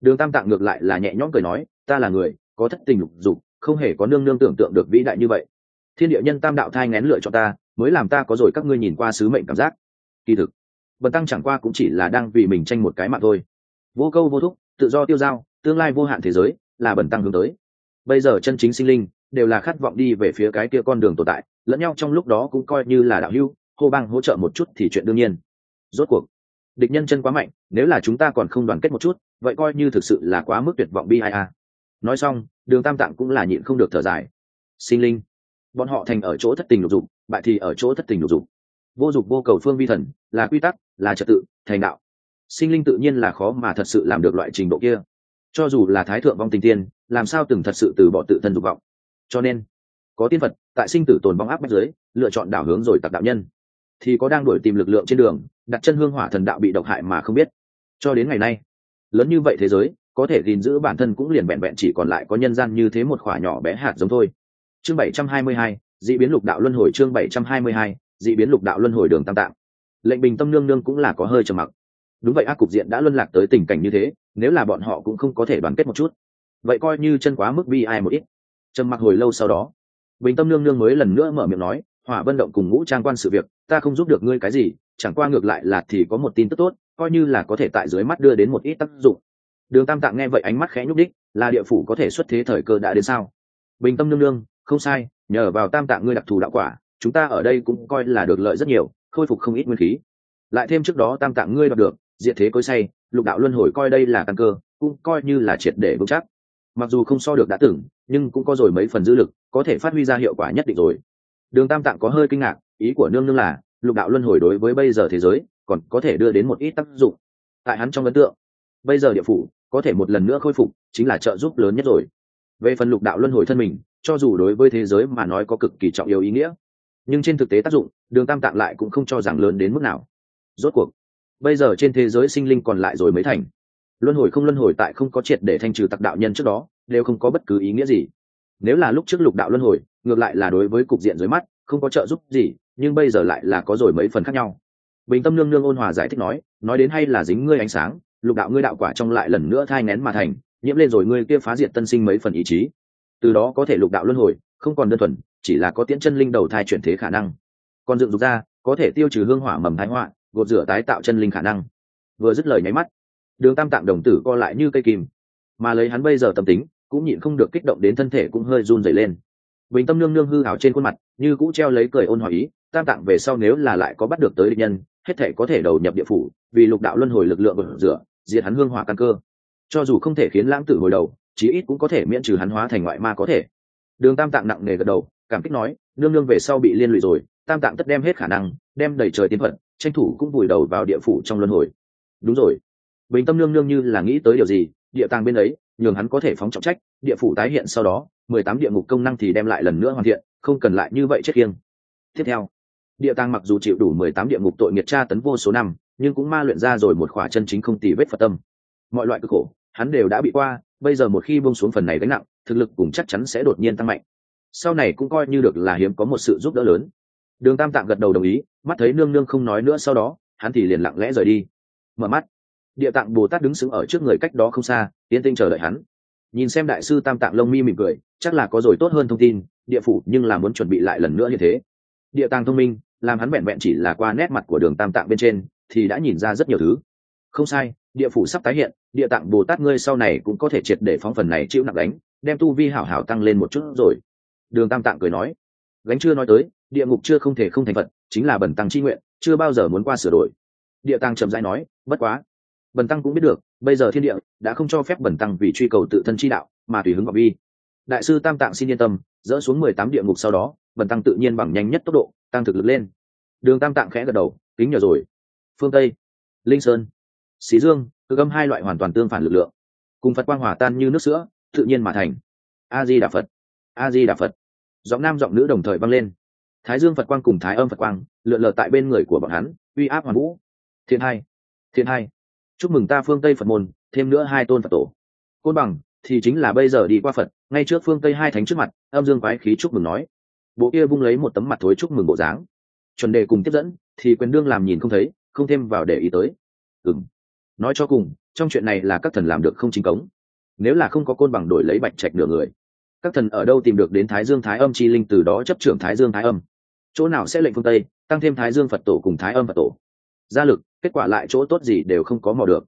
Đường tam tạng ngược lại là nhẹ nhõm cười nói, ta là người, có thất tình lục dục, không hề có nương nương tưởng tượng được vĩ đại như vậy. Thiên địa nhân tam đạo thai ngén lựa chọn ta, mới làm ta có rồi các ngươi nhìn qua sứ mệnh cảm giác kỳ thực bần tăng chẳng qua cũng chỉ là đang vì mình tranh một cái mạng thôi. Vô câu vô thúc, tự do tiêu dao tương lai vô hạn thế giới, là bần tăng hướng tới. Bây giờ chân chính sinh linh, đều là khát vọng đi về phía cái kia con đường tồn tại, lẫn nhau trong lúc đó cũng coi như là đạo hưu hô bang hỗ trợ một chút thì chuyện đương nhiên. Rốt cuộc, địch nhân chân quá mạnh, nếu là chúng ta còn không đoàn kết một chút, vậy coi như thực sự là quá mức tuyệt vọng bi ai a. Nói xong, đường tam tạng cũng là nhịn không được thở dài. Sinh linh, bọn họ thành ở chỗ thất tình lục dục, bại thì ở chỗ thất tình lục dục vô dục vô cầu phương vi thần, là quy tắc, là trật tự, thành đạo. Sinh linh tự nhiên là khó mà thật sự làm được loại trình độ kia. Cho dù là thái thượng vong tình tiên, làm sao từng thật sự từ bỏ tự thân dục vọng? Cho nên, có tiên phật, tại sinh tử tồn vong áp bách giới lựa chọn đảo hướng rồi tặc đạo nhân. Thì có đang đuổi tìm lực lượng trên đường, đặt chân hương hỏa thần đạo bị độc hại mà không biết. Cho đến ngày nay, lớn như vậy thế giới, có thể gìn giữ bản thân cũng liền vẹn vẹn chỉ còn lại có nhân gian như thế một khỏa nhỏ bé hạt giống thôi. Chương bảy trăm hai mươi hai, dị biến lục đạo luân hồi chương bảy trăm hai mươi hai dị biến lục đạo luân hồi đường tam tạng. Lệnh bình tâm nương nương cũng là có hơi trầm mặc. Đúng vậy, ác cục diện đã luân lạc tới tình cảnh như thế, nếu là bọn họ cũng không có thể đoàn kết một chút, vậy coi như chân quá mức bi ai một ít. Trầm mặc hồi lâu sau đó, bình tâm nương nương mới lần nữa mở miệng nói, hỏa vân động cùng ngũ trang quan sự việc, ta không giúp được ngươi cái gì, chẳng qua ngược lại là thì có một tin tức tốt, coi như là có thể tại dưới mắt đưa đến một ít tác dụng. Đường tam tạng nghe vậy ánh mắt khẽ nhúc đích, là địa phủ có thể xuất thế thời cơ đã đến sao? Bình tâm nương nương, không sai, nhờ vào tam tạng ngươi đặc thù đạo quả chúng ta ở đây cũng coi là được lợi rất nhiều, khôi phục không ít nguyên khí. Lại thêm trước đó tam tạng ngươi đọc được diện thế cối say, lục đạo luân hồi coi đây là căn cơ, cũng coi như là triệt để vững chắc. Mặc dù không so được đã tưởng nhưng cũng có rồi mấy phần dư lực, có thể phát huy ra hiệu quả nhất định rồi. Đường tam tạng có hơi kinh ngạc, ý của nương nương là, lục đạo luân hồi đối với bây giờ thế giới, còn có thể đưa đến một ít tác dụng. Tại hắn trong ấn tượng, bây giờ địa phủ, có thể một lần nữa khôi phục, chính là trợ giúp lớn nhất rồi. Về phần lục đạo luân hồi thân mình, cho dù đối với thế giới mà nói có cực kỳ trọng yếu ý nghĩa nhưng trên thực tế tác dụng, đường tam tạng lại cũng không cho rằng lớn đến mức nào. Rốt cuộc, bây giờ trên thế giới sinh linh còn lại rồi mới thành. Luân hồi không luân hồi tại không có triệt để thanh trừ tặc đạo nhân trước đó, đều không có bất cứ ý nghĩa gì. Nếu là lúc trước lục đạo luân hồi, ngược lại là đối với cục diện dưới mắt, không có trợ giúp gì, nhưng bây giờ lại là có rồi mấy phần khác nhau. Bình tâm nương nương ôn hòa giải thích nói nói đến hay là dính ngươi ánh sáng, lục đạo ngươi đạo quả trong lại lần nữa thai nén mà thành, nhiễm lên rồi ngươi kia phá diệt tân sinh mấy phần ý chí. Từ đó có thể lục đạo luân hồi, không còn đơn thuần chỉ là có tiễn chân linh đầu thai chuyển thế khả năng. Còn dựng dục ra, có thể tiêu trừ hương hỏa mầm thái họa, gột rửa tái tạo chân linh khả năng. Vừa dứt lời nháy mắt, đường tam tạng đồng tử co lại như cây kìm mà lấy hắn bây giờ tâm tính, cũng nhịn không được kích động đến thân thể cũng hơi run dày lên. Bình tâm nương nương hư hảo trên khuôn mặt, như cũ treo lấy cười ôn hỏi ý, tam tạng về sau nếu là lại có bắt được tới địch nhân, hết thể có thể đầu nhập địa phủ, vì lục đạo luân hồi lực lượng ở rửa, diệt hắn hương hỏa căn cơ. Cho dù không thể khiến lãng tử hồi đầu, chí ít cũng có thể miễn trừ hắn hóa thành ngoại ma có thể. Đường tam tạng nặng nề gật đầu cảm kích nói, nương nương về sau bị liên lụy rồi, tam tạng tất đem hết khả năng, đem đầy trời tiến phận tranh thủ cũng vùi đầu vào địa phủ trong luân hồi. Đúng rồi. Bình tâm nương nương như là nghĩ tới điều gì, địa tàng bên ấy, nhường hắn có thể phóng trọng trách, địa phủ tái hiện sau đó, mười tám địa ngục công năng thì đem lại lần nữa hoàn thiện, không cần lại như vậy chết kiêng tiếp theo, địa tàng mặc dù chịu đủ mười tám địa ngục tội nghiệt tra tấn vô số năm, nhưng cũng ma luyện ra rồi một khỏa chân chính không tì vết phật tâm. Mọi loại cực khổ, hắn đều đã bị qua, bây giờ một khi bông xuống phần này gánh nặng, thực lực cũng chắc chắn sẽ đột nhiên tăng mạnh sau này cũng coi như được là hiếm có một sự giúp đỡ lớn. Đường tam tạng gật đầu đồng ý, mắt thấy nương nương không nói nữa sau đó, hắn thì liền lặng lẽ rời đi. Mở mắt, địa tạng bồ tát đứng sững ở trước người cách đó không xa, yên tinh chờ đợi hắn. Nhìn xem đại sư tam tạng lông mi mỉm cười, chắc là có rồi tốt hơn thông tin, địa phủ nhưng là muốn chuẩn bị lại lần nữa như thế. Địa tàng thông minh, làm hắn vẹn vẹn chỉ là qua nét mặt của đường tam tạng bên trên, thì đã nhìn ra rất nhiều thứ. Không sai, địa phủ sắp tái hiện, địa tạng bồ tát ngươi sau này cũng có thể triệt để phóng phần này chịu nặng đánh, đem tu vi hảo hảo tăng lên một chút rồi đường tam tạng cười nói, gánh chưa nói tới, địa ngục chưa không thể không thành phật, chính là bần tăng chi nguyện, chưa bao giờ muốn qua sửa đổi. Địa tăng trầm dai nói, bất quá, bần tăng cũng biết được, bây giờ thiên địa đã không cho phép bần tăng vì truy cầu tự thân chi đạo, mà tùy hứng vào vi đại sư tam tạng xin yên tâm, dỡ xuống mười tám địa ngục sau đó, bần tăng tự nhiên bằng nhanh nhất tốc độ, tăng thực lực lên. Đường tam tạng khẽ gật đầu, kính nhờ rồi. Phương tây, linh sơn, xí dương cơ âm hai loại hoàn toàn tương phản lực lượng. Cùng phật quang hòa tan như nước sữa, tự nhiên mà thành. A di đà phật, a di đà phật giọng nam giọng nữ đồng thời vang lên. Thái dương phật quang cùng thái âm phật quang lượn lờ tại bên người của bọn hắn, uy áp hoàn vũ. Thiên hai thiên hai. Chúc mừng ta phương tây phật môn, thêm nữa hai tôn phật tổ. Côn bằng, thì chính là bây giờ đi qua phật, ngay trước phương tây hai thánh trước mặt, âm dương quái khí chúc mừng nói. Bộ kia vung lấy một tấm mặt thối chúc mừng bộ dáng. Chuẩn đề cùng tiếp dẫn, thì quyền đương làm nhìn không thấy, không thêm vào để ý tới. Ừng nói cho cùng, trong chuyện này là các thần làm được không chính cống. Nếu là không có côn bằng đổi lấy bạch trạch nửa người các thần ở đâu tìm được đến thái dương thái âm chi linh từ đó chấp trưởng thái dương thái âm? Chỗ nào sẽ lệnh phương tây, tăng thêm thái dương phật tổ cùng thái âm phật tổ? Gia lực, kết quả lại chỗ tốt gì đều không có mò được.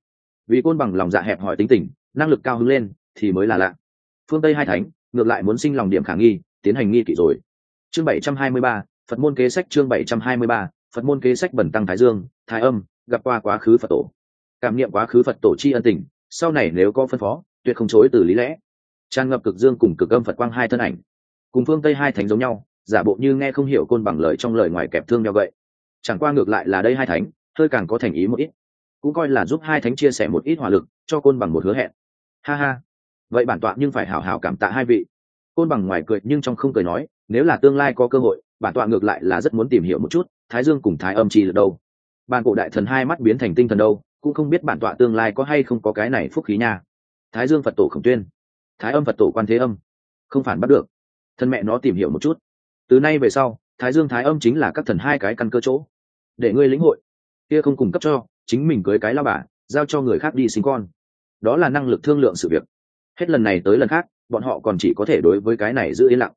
Vì côn bằng lòng dạ hẹp hỏi tính tình, năng lực cao hứng lên, thì mới là lạ. Phương tây hai thánh, ngược lại muốn sinh lòng điểm khả nghi, tiến hành nghi kỵ rồi. Chương bảy trăm hai mươi ba, phật môn kế sách chương bảy trăm hai mươi ba, phật môn kế sách bẩn tăng thái dương, thái âm, gặp qua quá khứ phật tổ. Cảm nghiệm quá khứ phật tổ chi ân tình, sau này nếu có phân phó, tuyệt không chối từ lý lẽ tràn ngập cực dương cùng cực âm phật quang hai thân ảnh. Cùng phương tây hai thánh giống nhau, giả bộ như nghe không hiểu côn bằng lời trong lời ngoài kẹp thương nhau vậy. Chẳng qua ngược lại là đây hai thánh, hơi càng có thành ý một ít. Cũng coi là giúp hai thánh chia sẻ một ít hỏa lực, cho côn bằng một hứa hẹn. Ha ha. Vậy bản tọa nhưng phải hảo hảo cảm tạ hai vị. Côn bằng ngoài cười nhưng trong không cười nói, nếu là tương lai có cơ hội, bản tọa ngược lại là rất muốn tìm hiểu một chút, thái dương cùng thái âm chi được đâu. Bàn cổ đại thần hai mắt biến thành tinh thần đâu, cũng không biết bản tọa tương lai có hay không có cái này phúc khí nha. Thái dương phật tổ khổng tuyên thái âm phật tổ quan thế âm. Không phản bắt được. Thân mẹ nó tìm hiểu một chút. Từ nay về sau, thái dương thái âm chính là các thần hai cái căn cơ chỗ. Để ngươi lĩnh hội. Kia không cung cấp cho, chính mình cưới cái lao bà, giao cho người khác đi sinh con. Đó là năng lực thương lượng sự việc. Hết lần này tới lần khác, bọn họ còn chỉ có thể đối với cái này giữ yên lặng.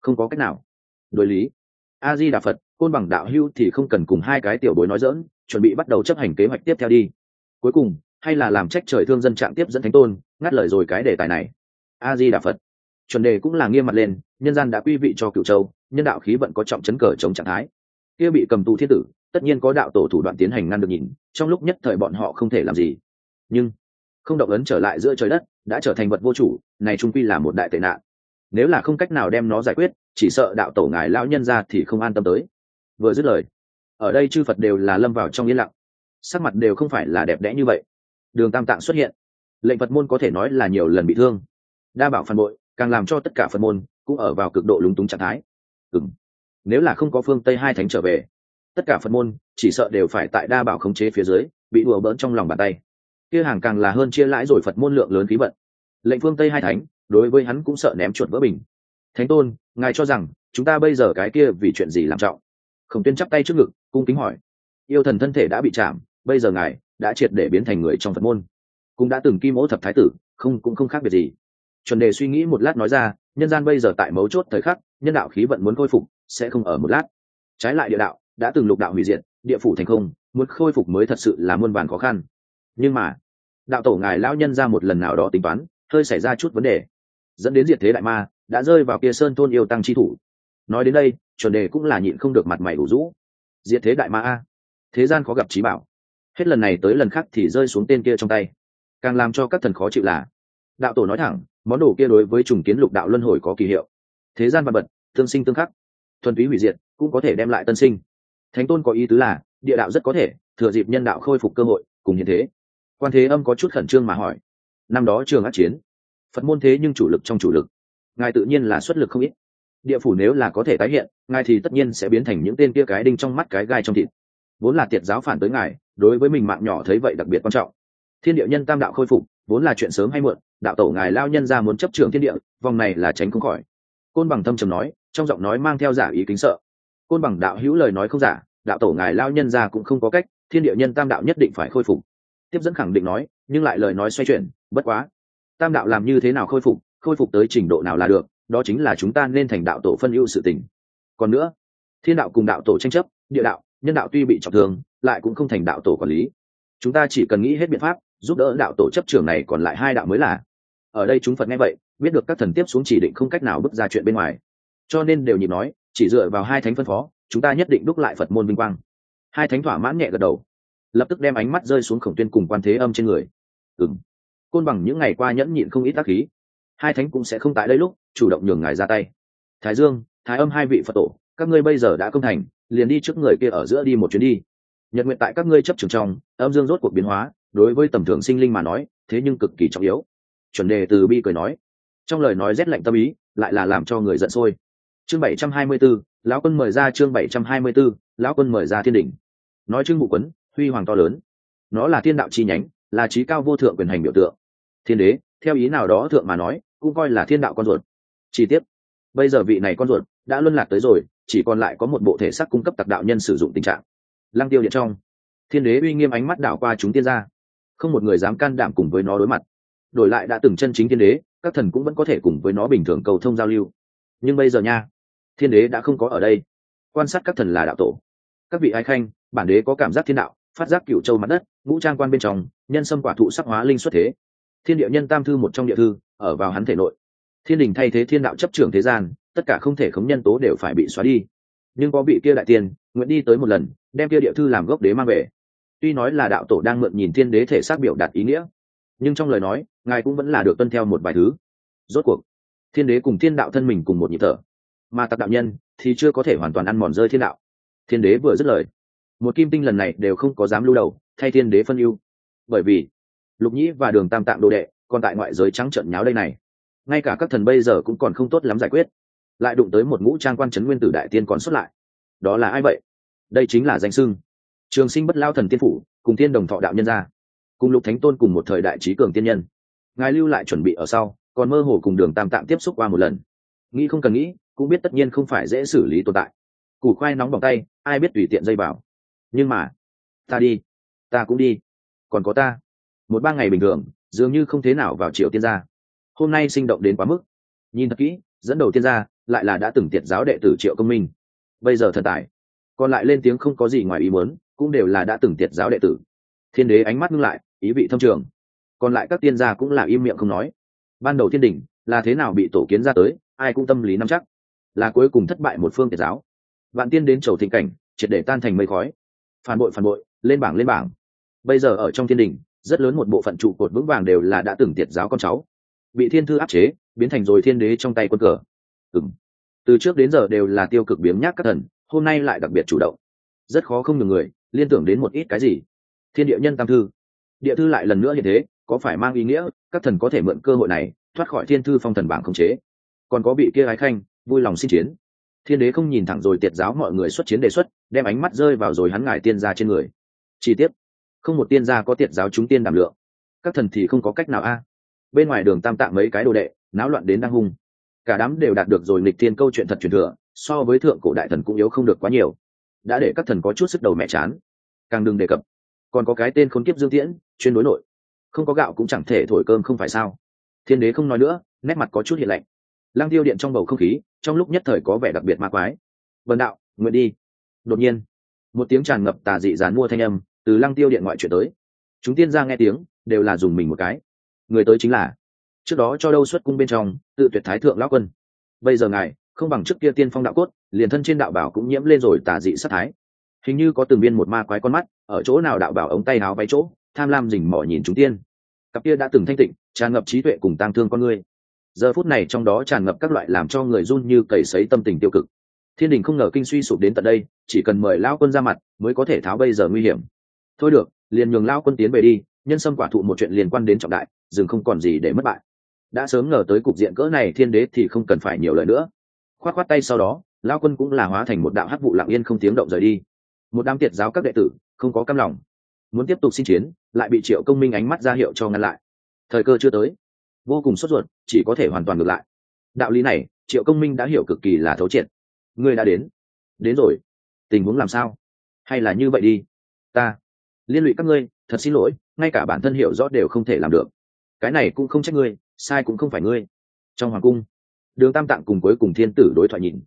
Không có cách nào. Đối lý. A di đà phật, côn bằng đạo hưu thì không cần cùng hai cái tiểu bối nói dỡn chuẩn bị bắt đầu chấp hành kế hoạch tiếp theo đi. Cuối cùng, hay là làm trách trời thương dân trạng tiếp dẫn thánh tôn, ngắt lời rồi cái đề tài này a di đà phật. Chuẩn đề cũng là nghiêm mặt lên, nhân gian đã quy vị cho cựu châu, nhân đạo khí vận có trọng chấn cờ chống trạng thái. Kia bị cầm tù thiên tử, tất nhiên có đạo tổ thủ đoạn tiến hành ngăn được nhìn, trong lúc nhất thời bọn họ không thể làm gì. Nhưng, không động ấn trở lại giữa trời đất, đã trở thành vật vô chủ, này trung quy là một đại tệ nạn. Nếu là không cách nào đem nó giải quyết, chỉ sợ đạo tổ ngài lão nhân ra thì không an tâm tới. Vừa dứt lời, ở đây chư phật đều là lâm vào trong yên lặng. Sắc mặt đều không phải là đẹp đẽ như vậy. Đường tam tạng xuất hiện. Lệnh phật môn có thể nói là nhiều lần bị thương đa bảo phản bội, càng làm cho tất cả phật môn cũng ở vào cực độ lúng túng trạng thái. Ừng nếu là không có phương tây hai thánh trở về, tất cả phật môn chỉ sợ đều phải tại đa bảo khống chế phía dưới, bị đùa bỡn trong lòng bàn tay. Kia hàng càng là hơn chia lãi rồi phật môn lượng lớn khí vận. Lệnh phương tây hai thánh, đối với hắn cũng sợ ném chuột vỡ bình. Thánh tôn, ngài cho rằng chúng ta bây giờ cái kia vì chuyện gì làm trọng? Khổng tuyên chắp tay trước ngực, cung kính hỏi. Yêu thần thân thể đã bị chạm, bây giờ ngài đã triệt để biến thành người trong phật môn. Cũng đã từng kim ố thập thái tử, không, cũng không khác biệt gì chuẩn đề suy nghĩ một lát nói ra, nhân gian bây giờ tại mấu chốt thời khắc, nhân đạo khí vận muốn khôi phục, sẽ không ở một lát. Trái lại địa đạo, đã từng lục đạo hủy diệt, địa phủ thành không, muốn khôi phục mới thật sự là muôn vàn khó khăn. Nhưng mà, đạo tổ ngài lão nhân ra một lần nào đó tính toán, hơi xảy ra chút vấn đề. Dẫn đến diệt thế đại ma, đã rơi vào kia sơn thôn yêu tăng chi thủ. Nói đến đây, chuẩn đề cũng là nhịn không được mặt mày đủ rũ. Diệt thế đại ma a, thế gian khó gặp trí bảo. Hết lần này tới lần khác thì rơi xuống tên kia trong tay. Càng làm cho các thần khó chịu là, đạo tổ nói thẳng món đồ kia đối với trùng kiến lục đạo luân hồi có kỳ hiệu. Thế gian vật vật, tương sinh tương khắc. Thuần túy hủy diệt, cũng có thể đem lại tân sinh. Thánh tôn có ý tứ là, địa đạo rất có thể, thừa dịp nhân đạo khôi phục cơ hội, cùng hiện thế. Quan thế âm có chút khẩn trương mà hỏi. Năm đó trường át chiến. Phật môn thế nhưng chủ lực trong chủ lực. Ngài tự nhiên là xuất lực không ít. Địa phủ nếu là có thể tái hiện, ngài thì tất nhiên sẽ biến thành những tên kia cái đinh trong mắt cái gai trong thịt. Vốn là tiệt giáo phản tới ngài, đối với mình mạng nhỏ thấy vậy đặc biệt quan trọng. Thiên địa nhân tam đạo khôi phục, vốn là chuyện sớm hay muộn đạo tổ ngài lao nhân ra muốn chấp trường thiên địa, vòng này là tránh không khỏi. Côn bằng thâm trầm nói, trong giọng nói mang theo giả ý kính sợ. Côn bằng đạo hữu lời nói không giả, đạo tổ ngài lao nhân ra cũng không có cách, thiên địa nhân tam đạo nhất định phải khôi phục. Tiếp dẫn khẳng định nói, nhưng lại lời nói xoay chuyển, bất quá. Tam đạo làm như thế nào khôi phục khôi phục tới trình độ nào là được, đó chính là chúng ta nên thành đạo tổ phân ưu sự tình. Còn nữa, thiên đạo cùng đạo tổ tranh chấp, địa đạo, nhân đạo tuy bị trọng thương, lại cũng không thành đạo tổ quản lý. Chúng ta chỉ cần nghĩ hết biện pháp, giúp đỡ đạo tổ chấp trường này còn lại hai đạo mới là ở đây chúng phật nghe vậy, biết được các thần tiếp xuống chỉ định không cách nào bước ra chuyện bên ngoài. Cho nên đều nhịp nói, chỉ dựa vào hai thánh phân phó, chúng ta nhất định đúc lại phật môn vinh quang. Hai thánh thỏa mãn nhẹ gật đầu. Lập tức đem ánh mắt rơi xuống khổng tuyên cùng quan thế âm trên người. Ừng côn bằng những ngày qua nhẫn nhịn không ít tác khí. Hai thánh cũng sẽ không tại đây lúc, chủ động nhường ngài ra tay. Thái dương, thái âm hai vị phật tổ, các ngươi bây giờ đã công thành, liền đi trước người kia ở giữa đi một chuyến đi. Nhật nguyện tại các ngươi chấp trường trong, âm dương rốt cuộc biến hóa, đối với tầm thường sinh linh mà nói, thế nhưng cực kỳ trọng yếu chuẩn đề từ bi cười nói. Trong lời nói rét lạnh tâm ý lại là làm cho người giận sôi. Chương bảy trăm hai mươi 724, lão quân mời ra chương bảy trăm hai mươi 724, lão quân mời ra thiên đỉnh. Nói chương mụ quấn huy hoàng to lớn. Nó là thiên đạo chi nhánh là trí cao vô thượng quyền hành biểu tượng. Thiên đế theo ý nào đó thượng mà nói cũng coi là thiên đạo con ruột. Chi tiết bây giờ vị này con ruột đã luân lạc tới rồi chỉ còn lại có một bộ thể xác cung cấp tặc đạo nhân sử dụng tình trạng. Lăng tiêu điện trong thiên đế uy nghiêm ánh mắt đảo qua chúng tiên gia. Không một người dám can đảm cùng với nó đối mặt đổi lại đã từng chân chính thiên đế, các thần cũng vẫn có thể cùng với nó bình thường cầu thông giao lưu. Nhưng bây giờ nha, thiên đế đã không có ở đây. Quan sát các thần là đạo tổ. Các vị ai khanh, bản đế có cảm giác thiên đạo, phát giác cựu châu mặt đất, ngũ trang quan bên trong, nhân sâm quả thụ sắc hóa linh xuất thế. Thiên địa nhân tam thư một trong địa thư, ở vào hắn thể nội. Thiên đình thay thế thiên đạo chấp trưởng thế gian, tất cả không thể khống nhân tố đều phải bị xóa đi. Nhưng có vị kia đại tiên, nguyện đi tới một lần, đem kia địa thư làm gốc đế mang về. Tuy nói là đạo tổ đang mượn nhìn thiên đế thể xác biểu đạt ý nghĩa, nhưng trong lời nói ngài cũng vẫn là được tuân theo một vài thứ. Rốt cuộc, thiên đế cùng thiên đạo thân mình cùng một nhịp thở. Mà tặc đạo nhân thì chưa có thể hoàn toàn ăn mòn rơi thiên đạo. Thiên đế vừa dứt lời, một kim tinh lần này đều không có dám lưu đầu, thay thiên đế phân ưu. Bởi vì, lục nhĩ và đường tam tạng đồ đệ còn tại ngoại giới trắng trợn nháo đây này. Ngay cả các thần bây giờ cũng còn không tốt lắm giải quyết. Lại đụng tới một ngũ trang quan trấn nguyên tử đại tiên còn xuất lại. Đó là ai vậy? Đây chính là danh sưng trường sinh bất lao thần tiên phủ, cùng tiên đồng thọ đạo nhân gia. Cùng lục thánh tôn cùng một thời đại trí cường tiên nhân ngài lưu lại chuẩn bị ở sau, còn mơ hồ cùng đường tam tạm tiếp xúc qua một lần. Nghĩ không cần nghĩ, cũng biết tất nhiên không phải dễ xử lý tồn tại. Củ khoai nóng bỏng tay, ai biết tùy tiện dây vào. Nhưng mà, ta đi, ta cũng đi. Còn có ta. Một ba ngày bình thường, dường như không thế nào vào triệu tiên gia. Hôm nay sinh động đến quá mức. Nhìn thật kỹ, dẫn đầu tiên gia lại là đã từng tiệt giáo đệ tử triệu công minh. Bây giờ thần tài. Còn lại lên tiếng không có gì ngoài ý muốn, cũng đều là đã từng tiệt giáo đệ tử. Thiên đế ánh mắt ngưng lại, ý vị thâm trường còn lại các tiên gia cũng là im miệng không nói. Ban đầu thiên đình là thế nào bị tổ kiến ra tới, ai cũng tâm lý nắm chắc. Là cuối cùng thất bại một phương tiệt giáo. Vạn tiên đến chầu thịnh cảnh, triệt để tan thành mây khói. Phản bội phản bội, lên bảng lên bảng. Bây giờ ở trong thiên đình, rất lớn một bộ phận trụ cột vững vàng đều là đã từng tiệt giáo con cháu. Bị thiên thư áp chế, biến thành rồi thiên đế trong tay quân cờ. Ừng từ trước đến giờ đều là tiêu cực biếng nhác các thần, hôm nay lại đặc biệt chủ động. Rất khó không nhiều người, liên tưởng đến một ít cái gì. Thiên địa nhân tam thư. Địa thư lại lần nữa như thế có phải mang ý nghĩa, các thần có thể mượn cơ hội này, thoát khỏi thiên thư phong thần bảng khống chế. Còn có bị kia ái khanh, vui lòng xin chiến. Thiên đế không nhìn thẳng rồi tiệt giáo mọi người xuất chiến đề xuất, đem ánh mắt rơi vào rồi hắn ngài tiên gia trên người. Chi tiết không một tiên gia có tiệt giáo chúng tiên đảm lượng. Các thần thì không có cách nào a. À. Bên ngoài đường tam tạng mấy cái đồ đệ, náo loạn đến đang hung. Cả đám đều đạt được rồi nghịch tiên câu chuyện thật truyền thừa, so với thượng cổ đại thần cũng yếu không được quá nhiều. Đã để các thần có chút sức đầu mẹ chán. Càng đừng đề cập. Còn có cái tên khốn kiếp dương tiễn, chuyên đối nội không có gạo cũng chẳng thể thổi cơm không phải sao? Thiên đế không nói nữa, nét mặt có chút hiện lạnh lăng tiêu điện trong bầu không khí, trong lúc nhất thời có vẻ đặc biệt ma quái. Vần đạo, nguyện đi. Đột nhiên, một tiếng tràn ngập tà dị dán mua thanh âm từ lăng tiêu điện ngoại chuyện tới. Chúng tiên ra nghe tiếng, đều là dùng mình một cái. Người tới chính là, trước đó cho đâu xuất cung bên trong, tự tuyệt thái thượng lão quân. Bây giờ ngài, không bằng trước kia tiên phong đạo cốt, liền thân trên đạo bảo cũng nhiễm lên rồi tà dị sát thái. Hình như có từng viên một ma quái con mắt, ở chỗ nào đạo bảo ống tay áo váy chỗ tham lam rình mỏ nhìn chúng tiên. Cặp kia đã từng thanh tịnh, tràn ngập trí tuệ cùng tang thương con người. Giờ phút này trong đó tràn ngập các loại làm cho người run như cầy sấy tâm tình tiêu cực. Thiên đình không ngờ kinh suy sụp đến tận đây, chỉ cần mời lao quân ra mặt mới có thể tháo bây giờ nguy hiểm. Thôi được, liền nhường lao quân tiến về đi, nhân sâm quả thụ một chuyện liên quan đến trọng đại dừng không còn gì để mất bại. Đã sớm ngờ tới cục diện cỡ này thiên đế thì không cần phải nhiều lời nữa. Khoát khoát tay sau đó lao quân cũng là hóa thành một đạo hắc vụ lặng yên không tiếng động rời đi. Một đám tiệt giáo các đệ tử, không có cam lòng muốn tiếp tục xin chiến, lại bị triệu công minh ánh mắt ra hiệu cho ngăn lại. Thời cơ chưa tới. Vô cùng sốt ruột, chỉ có thể hoàn toàn ngược lại. Đạo lý này, triệu công minh đã hiểu cực kỳ là thấu triệt. Ngươi đã đến. Đến rồi. Tình huống làm sao? Hay là như vậy đi. Ta, liên lụy các ngươi, thật xin lỗi, ngay cả bản thân hiểu rõ đều không thể làm được. Cái này cũng không trách ngươi, sai cũng không phải ngươi. Trong hoàng cung, đường tam tạng cùng cuối cùng thiên tử đối thoại nhìn.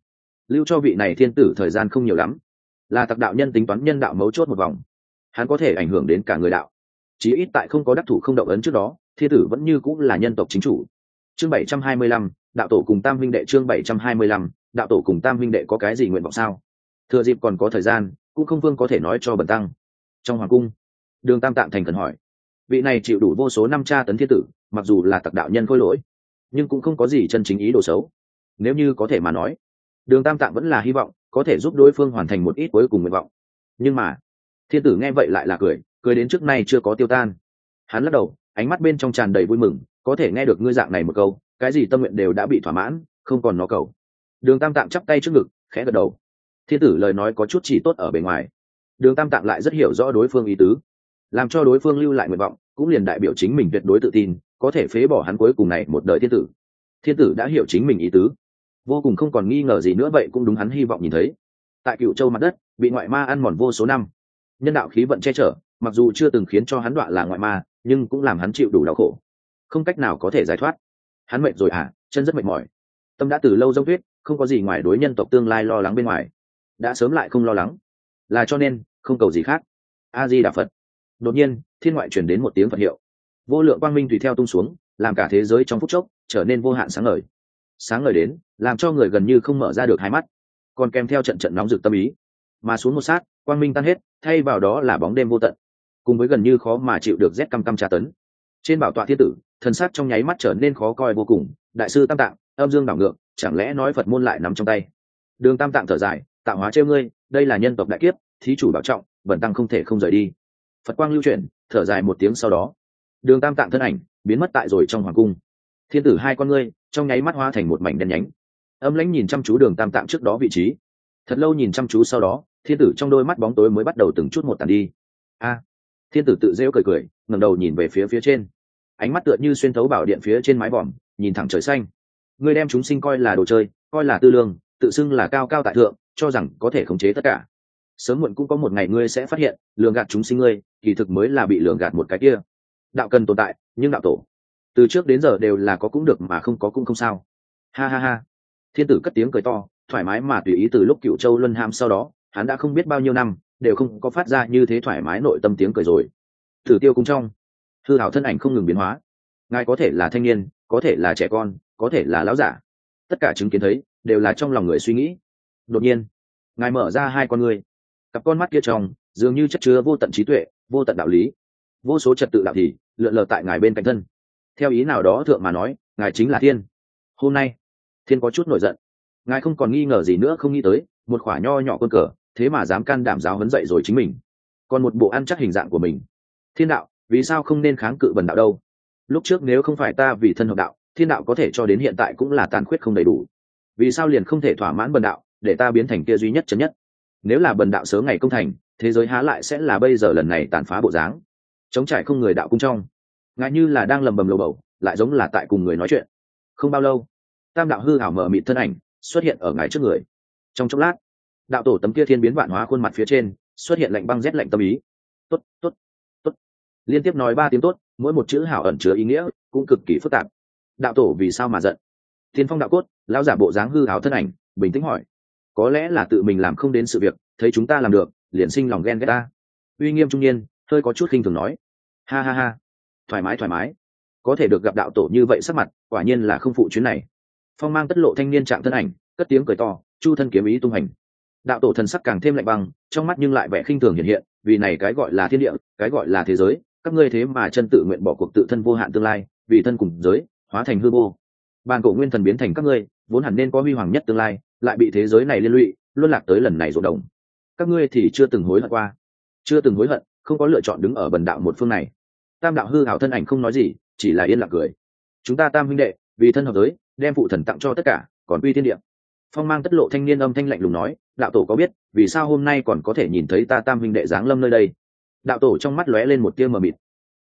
Lưu cho vị này thiên tử thời gian không nhiều lắm. Là tặc đạo nhân tính toán nhân đạo mấu chốt một vòng hắn có thể ảnh hưởng đến cả người đạo. Chí ít tại không có đắc thủ không động ấn trước đó, thiên tử vẫn như cũng là nhân tộc chính chủ. Chương bảy trăm hai mươi lăm, đạo tổ cùng tam huynh đệ, chương bảy trăm hai mươi lăm, đạo tổ cùng tam huynh đệ có cái gì nguyện vọng sao? Thừa dịp còn có thời gian, cũng không vương có thể nói cho bần tăng. Trong hoàng cung, đường tam tạng thành cần hỏi. Vị này chịu đủ vô số năm tra tấn thiên tử, mặc dù là tặc đạo nhân khôi lỗi, nhưng cũng không có gì chân chính ý đồ xấu. Nếu như có thể mà nói, đường tam tạng vẫn là hy vọng có thể giúp đối phương hoàn thành một ít cuối cùng nguyện vọng. Nhưng mà thiên tử nghe vậy lại là cười cười đến trước nay chưa có tiêu tan. Hắn lắc đầu, ánh mắt bên trong tràn đầy vui mừng, có thể nghe được ngươi dạng này một câu, cái gì tâm nguyện đều đã bị thỏa mãn, không còn nó cầu. Đường tam tạng chắp tay trước ngực, khẽ gật đầu. Thiên tử lời nói có chút chỉ tốt ở bề ngoài. Đường tam tạng lại rất hiểu rõ đối phương ý tứ, làm cho đối phương lưu lại nguyện vọng, cũng liền đại biểu chính mình tuyệt đối tự tin, có thể phế bỏ hắn cuối cùng này một đời thiên tử. Thiên tử đã hiểu chính mình ý tứ. Vô cùng không còn nghi ngờ gì nữa vậy cũng đúng hắn hy vọng nhìn thấy. Tại cựu châu mặt đất, bị ngoại ma ăn mòn vô số năm nhân đạo khí vận che chở, mặc dù chưa từng khiến cho hắn đọa là ngoại ma, nhưng cũng làm hắn chịu đủ đau khổ. Không cách nào có thể giải thoát. Hắn mệt rồi à chân rất mệt mỏi. Tâm đã từ lâu dốc tuyết không có gì ngoài đối nhân tộc tương lai lo lắng bên ngoài. Đã sớm lại không lo lắng. Là cho nên, không cầu gì khác. A di đà phật. Đột nhiên, thiên ngoại chuyển đến một tiếng phật hiệu. Vô lượng quang minh tùy theo tung xuống, làm cả thế giới trong phút chốc trở nên vô hạn sáng ngời. Sáng ngời đến, làm cho người gần như không mở ra được hai mắt. Còn kèm theo trận trận nóng rực tâm ý. Mà xuống một sát quang minh tan hết, thay vào đó là bóng đêm vô tận, cùng với gần như khó mà chịu được rét căm căm tra tấn. Trên bảo tọa thiên tử, thần sắc trong nháy mắt trở nên khó coi vô cùng, đại sư tam tạng, âm dương đảo ngược, chẳng lẽ nói phật môn lại nắm trong tay? Đường tam tạng thở dài, tạo hóa trêu ngươi, đây là nhân tộc đại kiếp, thí chủ bảo trọng, bẩn tăng không thể không rời đi. Phật quang lưu chuyển, thở dài một tiếng sau đó. Đường tam tạng thân ảnh, biến mất tại rồi trong hoàng cung. Thiên tử hai con ngươi, trong nháy mắt hoa thành một mảnh đen nhánh. Âm lãnh nhìn chăm chú đường tam tạng trước đó vị trí. Thật lâu nhìn chăm chú sau đó thiên tử trong đôi mắt bóng tối mới bắt đầu từng chút một tàn đi. A, thiên tử tự rêu cười cười, ngẩng đầu nhìn về phía phía trên. Ánh mắt tựa như xuyên thấu bảo điện phía trên mái vòm, nhìn thẳng trời xanh. Ngươi đem chúng sinh coi là đồ chơi, coi là tư lương, tự xưng là cao cao tại thượng, cho rằng có thể khống chế tất cả. Sớm muộn cũng có một ngày ngươi sẽ phát hiện, lường gạt chúng sinh ngươi, kỳ thực mới là bị lường gạt một cái kia. Đạo cần tồn tại, nhưng đạo tổ. Từ trước đến giờ đều là có cũng được mà không có cũng không sao. Ha ha ha. Thiên tử cất tiếng cười to, thoải mái mà tùy ý từ lúc cựu châu luân ham sau đó hắn đã không biết bao nhiêu năm, đều không có phát ra như thế thoải mái nội tâm tiếng cười rồi. Thử tiêu cung trong. Hư hảo thân ảnh không ngừng biến hóa. Ngài có thể là thanh niên, có thể là trẻ con, có thể là lão giả. Tất cả chứng kiến thấy, đều là trong lòng người suy nghĩ. Đột nhiên, ngài mở ra hai con người cặp con mắt kia trong, dường như chất chứa vô tận trí tuệ, vô tận đạo lý. Vô số trật tự đạo thì, lượn lờ tại ngài bên cạnh thân. Theo ý nào đó thượng mà nói, ngài chính là thiên. Hôm nay, thiên có chút nổi giận. Ngài không còn nghi ngờ gì nữa, không nghĩ tới, một khoả nho nhỏ con cờ thế mà dám can đảm giáo hấn dậy rồi chính mình. Còn một bộ ăn chắc hình dạng của mình. Thiên đạo, vì sao không nên kháng cự bần đạo đâu? Lúc trước nếu không phải ta vì thân hợp đạo, thiên đạo có thể cho đến hiện tại cũng là tàn khuyết không đầy đủ. Vì sao liền không thể thỏa mãn bần đạo, để ta biến thành kia duy nhất chấn nhất? Nếu là bần đạo sớm ngày công thành, thế giới há lại sẽ là bây giờ lần này tàn phá bộ dáng. Chống trải không người đạo cung trong. Ngại như là đang lầm bầm lầu bầu, lại giống là tại cùng người nói chuyện. Không bao lâu, tam đạo hư hảo mở mịt thân ảnh xuất hiện ở ngài trước người. Trong chốc lát đạo tổ tấm kia thiên biến vạn hóa khuôn mặt phía trên, xuất hiện lạnh băng rét lạnh tâm ý. Tốt tốt tốt. Liên tiếp nói ba tiếng tốt, mỗi một chữ hảo ẩn chứa ý nghĩa, cũng cực kỳ phức tạp. Đạo tổ vì sao mà giận? Thiên phong đạo cốt, lão giả bộ dáng hư hảo thân ảnh, bình tĩnh hỏi. Có lẽ là tự mình làm không đến sự việc, thấy chúng ta làm được, liền sinh lòng ghen ghét ta. Uy nghiêm trung niên, hơi có chút khinh thường nói. Ha ha ha. Thoải mái thoải mái. Có thể được gặp đạo tổ như vậy sắc mặt, quả nhiên là không phụ chuyến này. Phong mang tất lộ thanh niên trạng thân ảnh, cất tiếng cười to, chu thân kiếm ý tung hành đạo tổ thần sắc càng thêm lạnh băng, trong mắt nhưng lại vẻ khinh thường hiện hiện, vì này cái gọi là thiên địa, cái gọi là thế giới, các ngươi thế mà chân tự nguyện bỏ cuộc tự thân vô hạn tương lai, vì thân cùng giới, hóa thành hư vô. Bàn cổ nguyên thần biến thành các ngươi, vốn hẳn nên có huy hoàng nhất tương lai, lại bị thế giới này liên lụy, luân lạc tới lần này rộn đồng các ngươi thì chưa từng hối hận qua. Chưa từng hối hận, không có lựa chọn đứng ở bần đạo một phương này. Tam đạo hư hảo thân ảnh không nói gì, chỉ là yên lặng cười. Chúng ta tam huynh đệ, vì thân hợp giới, đem phụ thần tặng cho tất cả, còn uy thiên địa phong mang tất lộ thanh niên âm thanh lạnh lùng nói, đạo tổ có biết, vì sao hôm nay còn có thể nhìn thấy ta tam huynh đệ giáng lâm nơi đây? Đạo tổ trong mắt lóe lên một tia mờ mịt.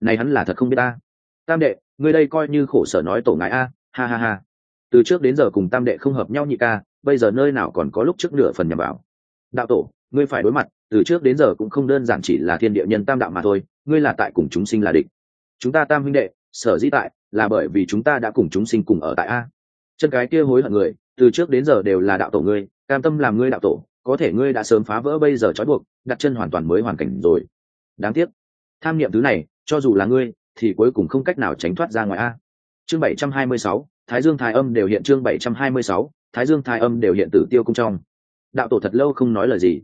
Này hắn là thật không biết ta. Tam đệ người đây coi như khổ sở nói tổ ngại a, ha ha ha. Từ trước đến giờ cùng tam đệ không hợp nhau nhị ca, bây giờ nơi nào còn có lúc trước nửa phần nhằm bảo đạo tổ, ngươi phải đối mặt, từ trước đến giờ cũng không đơn giản chỉ là thiên địa nhân tam đạo mà thôi, ngươi là tại cùng chúng sinh là địch. Chúng ta tam huynh đệ, sở dĩ tại, là bởi vì chúng ta đã cùng chúng sinh cùng ở tại a. Chân cái kia hối hận người từ trước đến giờ đều là đạo tổ ngươi, cam tâm làm ngươi đạo tổ, có thể ngươi đã sớm phá vỡ bây giờ trói buộc, đặt chân hoàn toàn mới hoàn cảnh rồi. Đáng tiếc. Tham niệm thứ này, cho dù là ngươi, thì cuối cùng không cách nào tránh thoát ra ngoài a. Chương bảy trăm hai mươi sáu, thái dương thái âm đều hiện chương bảy trăm hai mươi sáu, thái dương thái âm đều hiện tử tiêu cung trong. Đạo tổ thật lâu không nói lời gì.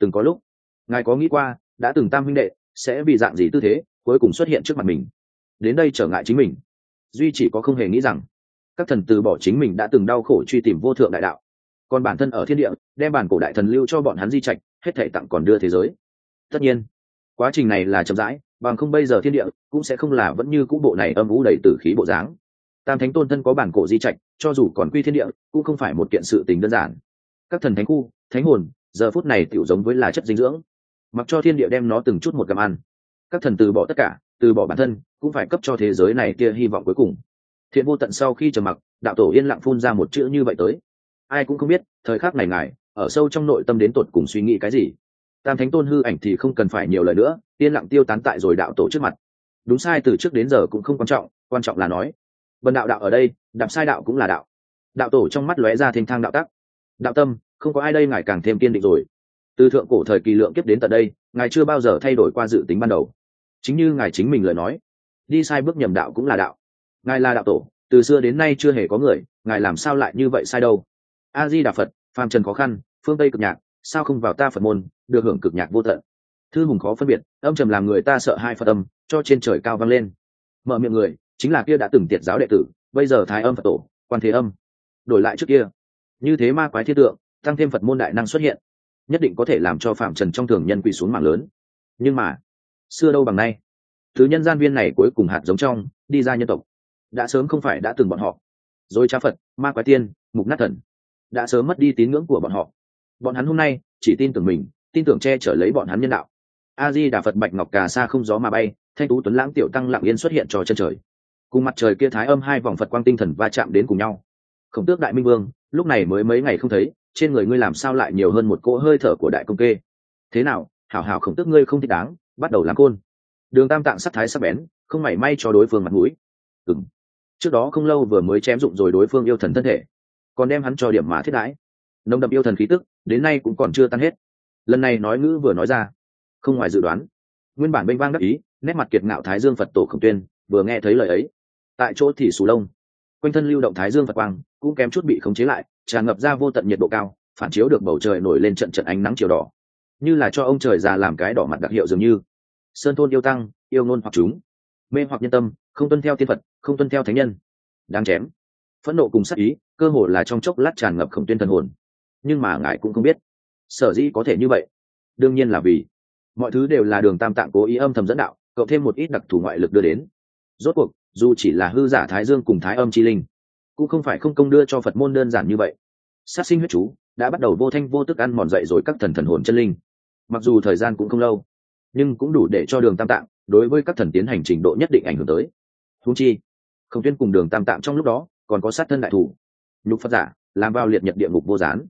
Từng có lúc, ngài có nghĩ qua, đã từng tam huynh đệ, sẽ vì dạng gì tư thế, cuối cùng xuất hiện trước mặt mình. Đến đây trở ngại chính mình. Duy chỉ có không hề nghĩ rằng các thần từ bỏ chính mình đã từng đau khổ truy tìm vô thượng đại đạo. Còn bản thân ở thiên địa, đem bản cổ đại thần lưu cho bọn hắn di trạch, hết thể tặng còn đưa thế giới. Tất nhiên, quá trình này là chậm rãi, bằng không bây giờ thiên địa cũng sẽ không là vẫn như cũ bộ này âm vũ đầy tử khí bộ dáng. Tam thánh tôn thân có bản cổ di trạch, cho dù còn quy thiên địa, cũng không phải một kiện sự tình đơn giản. Các thần thánh khu, thánh hồn, giờ phút này tiểu giống với là chất dinh dưỡng. Mặc cho thiên địa đem nó từng chút một gặm ăn. Các thần từ bỏ tất cả, từ bỏ bản thân, cũng phải cấp cho thế giới này kia hy vọng cuối cùng thiện vô tận sau khi trầm mặc, đạo tổ yên lặng phun ra một chữ như vậy tới. Ai cũng không biết, thời khắc này ngài, ở sâu trong nội tâm đến tột cùng suy nghĩ cái gì. Tam thánh tôn hư ảnh thì không cần phải nhiều lời nữa, yên lặng tiêu tán tại rồi đạo tổ trước mặt. Đúng sai, từ trước đến giờ cũng không quan trọng quan trọng là nói. Vần đạo đạo ở đây, đạp sai đạo cũng là đạo. Đạo tổ trong mắt lóe ra thênh thang đạo tắc. Đạo tâm, không có ai đây ngài càng thêm kiên định rồi. Từ thượng cổ thời kỳ lượng kiếp đến tận đây, ngài chưa bao giờ thay đổi qua dự tính ban đầu. Chính như ngài chính mình lời nói, đi sai bước nhầm đạo cũng là đạo ngài là đạo tổ, từ xưa đến nay chưa hề có người, ngài làm sao lại như vậy sai đâu? A di đà phật, phàm trần khó khăn, phương tây cực nhạc, sao không vào ta phật môn, được hưởng cực nhạc vô tận? Thư hùng khó phân biệt, âm trầm làm người ta sợ hai phật âm, cho trên trời cao vang lên. Mở miệng người, chính là kia đã từng tiệt giáo đệ tử, bây giờ thái âm phật tổ, quan thế âm. Đổi lại trước kia. Như thế ma quái thiết tượng, tăng thêm phật môn đại năng xuất hiện, nhất định có thể làm cho phạm trần trong thường nhân quỳ xuống mạng lớn. Nhưng mà, xưa đâu bằng nay. Thứ nhân gian viên này cuối cùng hạt giống trong, đi ra nhân tộc đã sớm không phải đã từng bọn họ. Rồi cha phật, ma quái tiên, mục nát thần, đã sớm mất đi tín ngưỡng của bọn họ. Bọn hắn hôm nay chỉ tin tưởng mình, tin tưởng che chở lấy bọn hắn nhân đạo. A di đà phật bạch ngọc cà sa không gió mà bay, thanh tú tuấn lãng tiểu tăng lặng yên xuất hiện trò chân trời. Cùng mặt trời kia thái âm hai vòng phật quang tinh thần va chạm đến cùng nhau. Khổng tước đại minh vương, lúc này mới mấy ngày không thấy, trên người ngươi làm sao lại nhiều hơn một cỗ hơi thở của đại công kê? Thế nào, hảo hảo khổng tước ngươi không thích đáng, bắt đầu làm côn. Đường tam tạng sắc thái sắc bén, không mảy may cho đối phương mặt mũi. Ừng trước đó không lâu vừa mới chém dụng rồi đối phương yêu thần thân thể, còn đem hắn cho điểm mà thiết đãi. Nồng đậm yêu thần khí tức, đến nay cũng còn chưa tan hết. Lần này nói ngữ vừa nói ra, không ngoài dự đoán. Nguyên bản bênh vang đắc ý, nét mặt kiệt ngạo thái dương phật tổ khổng tuyên, vừa nghe thấy lời ấy, tại chỗ thì sù lông. Quanh thân lưu động thái dương phật quang, cũng kém chút bị khống chế lại, tràn ngập ra vô tận nhiệt độ cao, phản chiếu được bầu trời nổi lên trận trận ánh nắng chiều đỏ. Như là cho ông trời già làm cái đỏ mặt đặc hiệu dường như. Sơn thôn yêu tăng, yêu ngôn hoặc chúng. Mê hoặc nhân tâm, không tuân theo tiên phật không tuân theo thánh nhân. Đáng chém. Phẫn nộ cùng sắc ý, cơ hồ là trong chốc lát tràn ngập khổng tuyên thần hồn. Nhưng mà ngài cũng không biết. Sở dĩ có thể như vậy? Đương nhiên là vì mọi thứ đều là đường tam tạng cố ý âm thầm dẫn đạo, cộng thêm một ít đặc thù ngoại lực đưa đến. Rốt cuộc, dù chỉ là hư giả thái dương cùng thái âm chi linh, cũng không phải không công đưa cho phật môn đơn giản như vậy. Sát sinh huyết chú đã bắt đầu vô thanh vô tức ăn mòn dậy rồi các thần thần hồn chân linh. Mặc dù thời gian cũng không lâu, nhưng cũng đủ để cho đường tam tạng đối với các thần tiến hành trình độ nhất định ảnh hưởng tới. Thú chi không tuyên cùng đường tam tạng trong lúc đó còn có sát thân đại thủ. Nhục phật giả, làm vào liệt nhật địa ngục vô gián.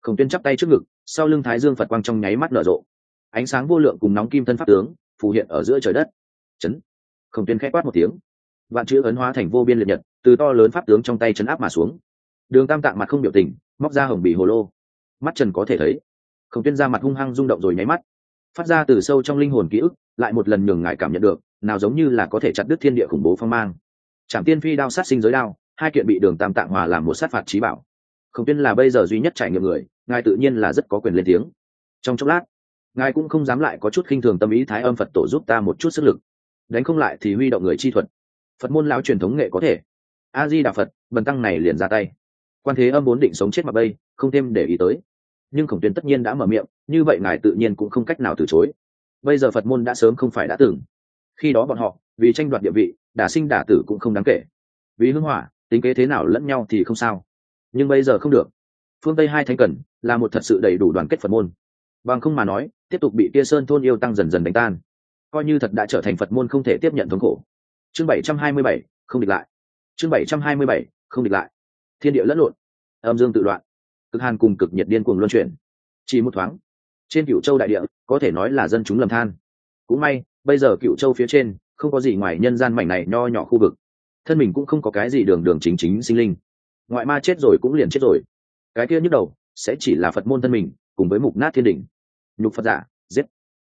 Không tuyên chắp tay trước ngực, sau lưng thái dương phật quang trong nháy mắt nở rộ. Ánh sáng vô lượng cùng nóng kim thân pháp tướng phù hiện ở giữa trời đất. Chấn. Không tuyên khẽ quát một tiếng. Vạn chữ ấn hóa thành vô biên liệt nhật, từ to lớn pháp tướng trong tay chấn áp mà xuống. Đường tam tạng mặt không biểu tình, móc ra hồng bì hồ lô. Mắt trần có thể thấy không tuyên ra mặt hung hăng rung động rồi nháy mắt. Phát ra từ sâu trong linh hồn ký ức, lại một lần nhường ngại cảm nhận được, nào giống như là có thể chặt đứt thiên địa khủng bố phong mang trạm tiên phi đao sát sinh giới đao, hai kiện bị đường tam tạng hòa làm một sát phạt trí bảo. Khổng tiên là bây giờ duy nhất trải nghiệm người, ngài tự nhiên là rất có quyền lên tiếng. Trong chốc lát, ngài cũng không dám lại có chút khinh thường tâm ý thái âm phật tổ giúp ta một chút sức lực. Đánh không lại thì huy động người chi thuật. Phật môn lão truyền thống nghệ có thể. A di đà phật, bần tăng này liền ra tay. Quan thế âm vốn định sống chết mà bây, không thêm để ý tới. Nhưng khổng tuyên tất nhiên đã mở miệng, như vậy ngài tự nhiên cũng không cách nào từ chối. Bây giờ phật môn đã sớm không phải đã từng khi đó bọn họ, vì tranh đoạt địa vị đả sinh đả tử cũng không đáng kể. Vì hưng hỏa, tính kế thế nào lẫn nhau thì không sao. Nhưng bây giờ không được. Phương tây hai thánh cần là một thật sự đầy đủ đoàn kết phật môn. Bằng không mà nói, tiếp tục bị kia sơn thôn yêu tăng dần dần đánh tan. Coi như thật đã trở thành phật môn không thể tiếp nhận thống khổ. Chương bảy trăm hai mươi bảy, không địch lại. Chương bảy trăm hai mươi bảy, không địch lại. Thiên địa lẫn lộn, âm dương tự đoạn cực hàn cùng cực nhiệt điên cuồng luân chuyển. Chỉ một thoáng, trên cựu châu đại địa, có thể nói là dân chúng lầm than. Cũng may, bây giờ cựu châu phía trên không có gì ngoài nhân gian mảnh này nho nhỏ khu vực. Thân mình cũng không có cái gì đường đường chính chính sinh linh. Ngoại ma chết rồi cũng liền chết rồi. Cái kia nhức đầu sẽ chỉ là phật môn thân mình cùng với mục nát thiên đình nhục phật giả, giết.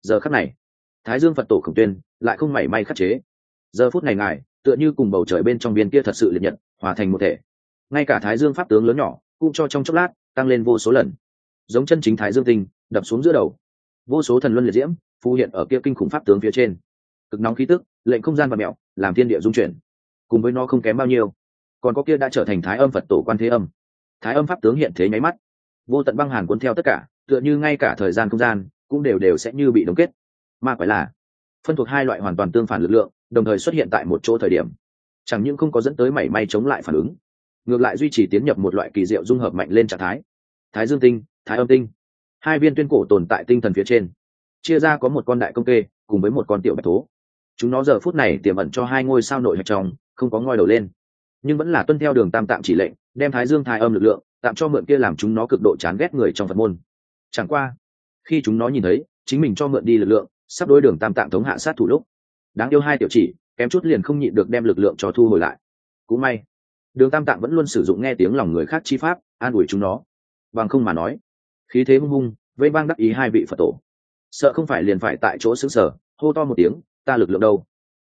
Giờ khắc này, thái dương phật tổ khổng tuyên lại không mảy may khắc chế. Giờ phút này ngài, tựa như cùng bầu trời bên trong viên kia thật sự liệt nhật, hòa thành một thể. Ngay cả thái dương pháp tướng lớn nhỏ cũng cho trong chốc lát tăng lên vô số lần. Giống chân chính thái dương tinh, đập xuống giữa đầu. Vô số thần luân liệt diễm, phù hiện ở kia kinh khủng pháp tướng phía trên. Cực nóng khí tức lệnh không gian và mẹo, làm thiên địa dung chuyển. Cùng với nó không kém bao nhiêu. Còn có kia đã trở thành thái âm phật tổ quan thế âm. Thái âm pháp tướng hiện thế nháy mắt. Vô tận băng hàn cuốn theo tất cả, tựa như ngay cả thời gian không gian, cũng đều đều sẽ như bị đóng kết. Mà phải là, phân thuộc hai loại hoàn toàn tương phản lực lượng, đồng thời xuất hiện tại một chỗ thời điểm. Chẳng những không có dẫn tới mảy may chống lại phản ứng, ngược lại duy trì tiến nhập một loại kỳ diệu dung hợp mạnh lên trạng thái. Thái dương tinh, thái âm tinh. Hai viên tuyên cổ tồn tại tinh thần phía trên. Chia ra có một con đại công kê, cùng với một con tiểu bạch thố chúng nó giờ phút này tiềm ẩn cho hai ngôi sao nội hạch trong, không có ngoi đầu lên. Nhưng vẫn là tuân theo đường tam tạm chỉ lệnh, đem thái dương thái âm lực lượng, tạm cho mượn kia làm chúng nó cực độ chán ghét người trong phật môn. Chẳng qua, khi chúng nó nhìn thấy, chính mình cho mượn đi lực lượng, sắp đối đường tam tạm thống hạ sát thủ lúc. Đáng yêu hai tiểu chỉ, kém chút liền không nhịn được đem lực lượng cho thu hồi lại. Cũng may, đường tam tạng vẫn luôn sử dụng nghe tiếng lòng người khác chi pháp, an ủi chúng nó. Bằng không mà nói, khí thế hung hung, vây vang đắc ý hai vị phật tổ. Sợ không phải liền phải tại chỗ xứng sở hô to một tiếng ta lực lượng đâu?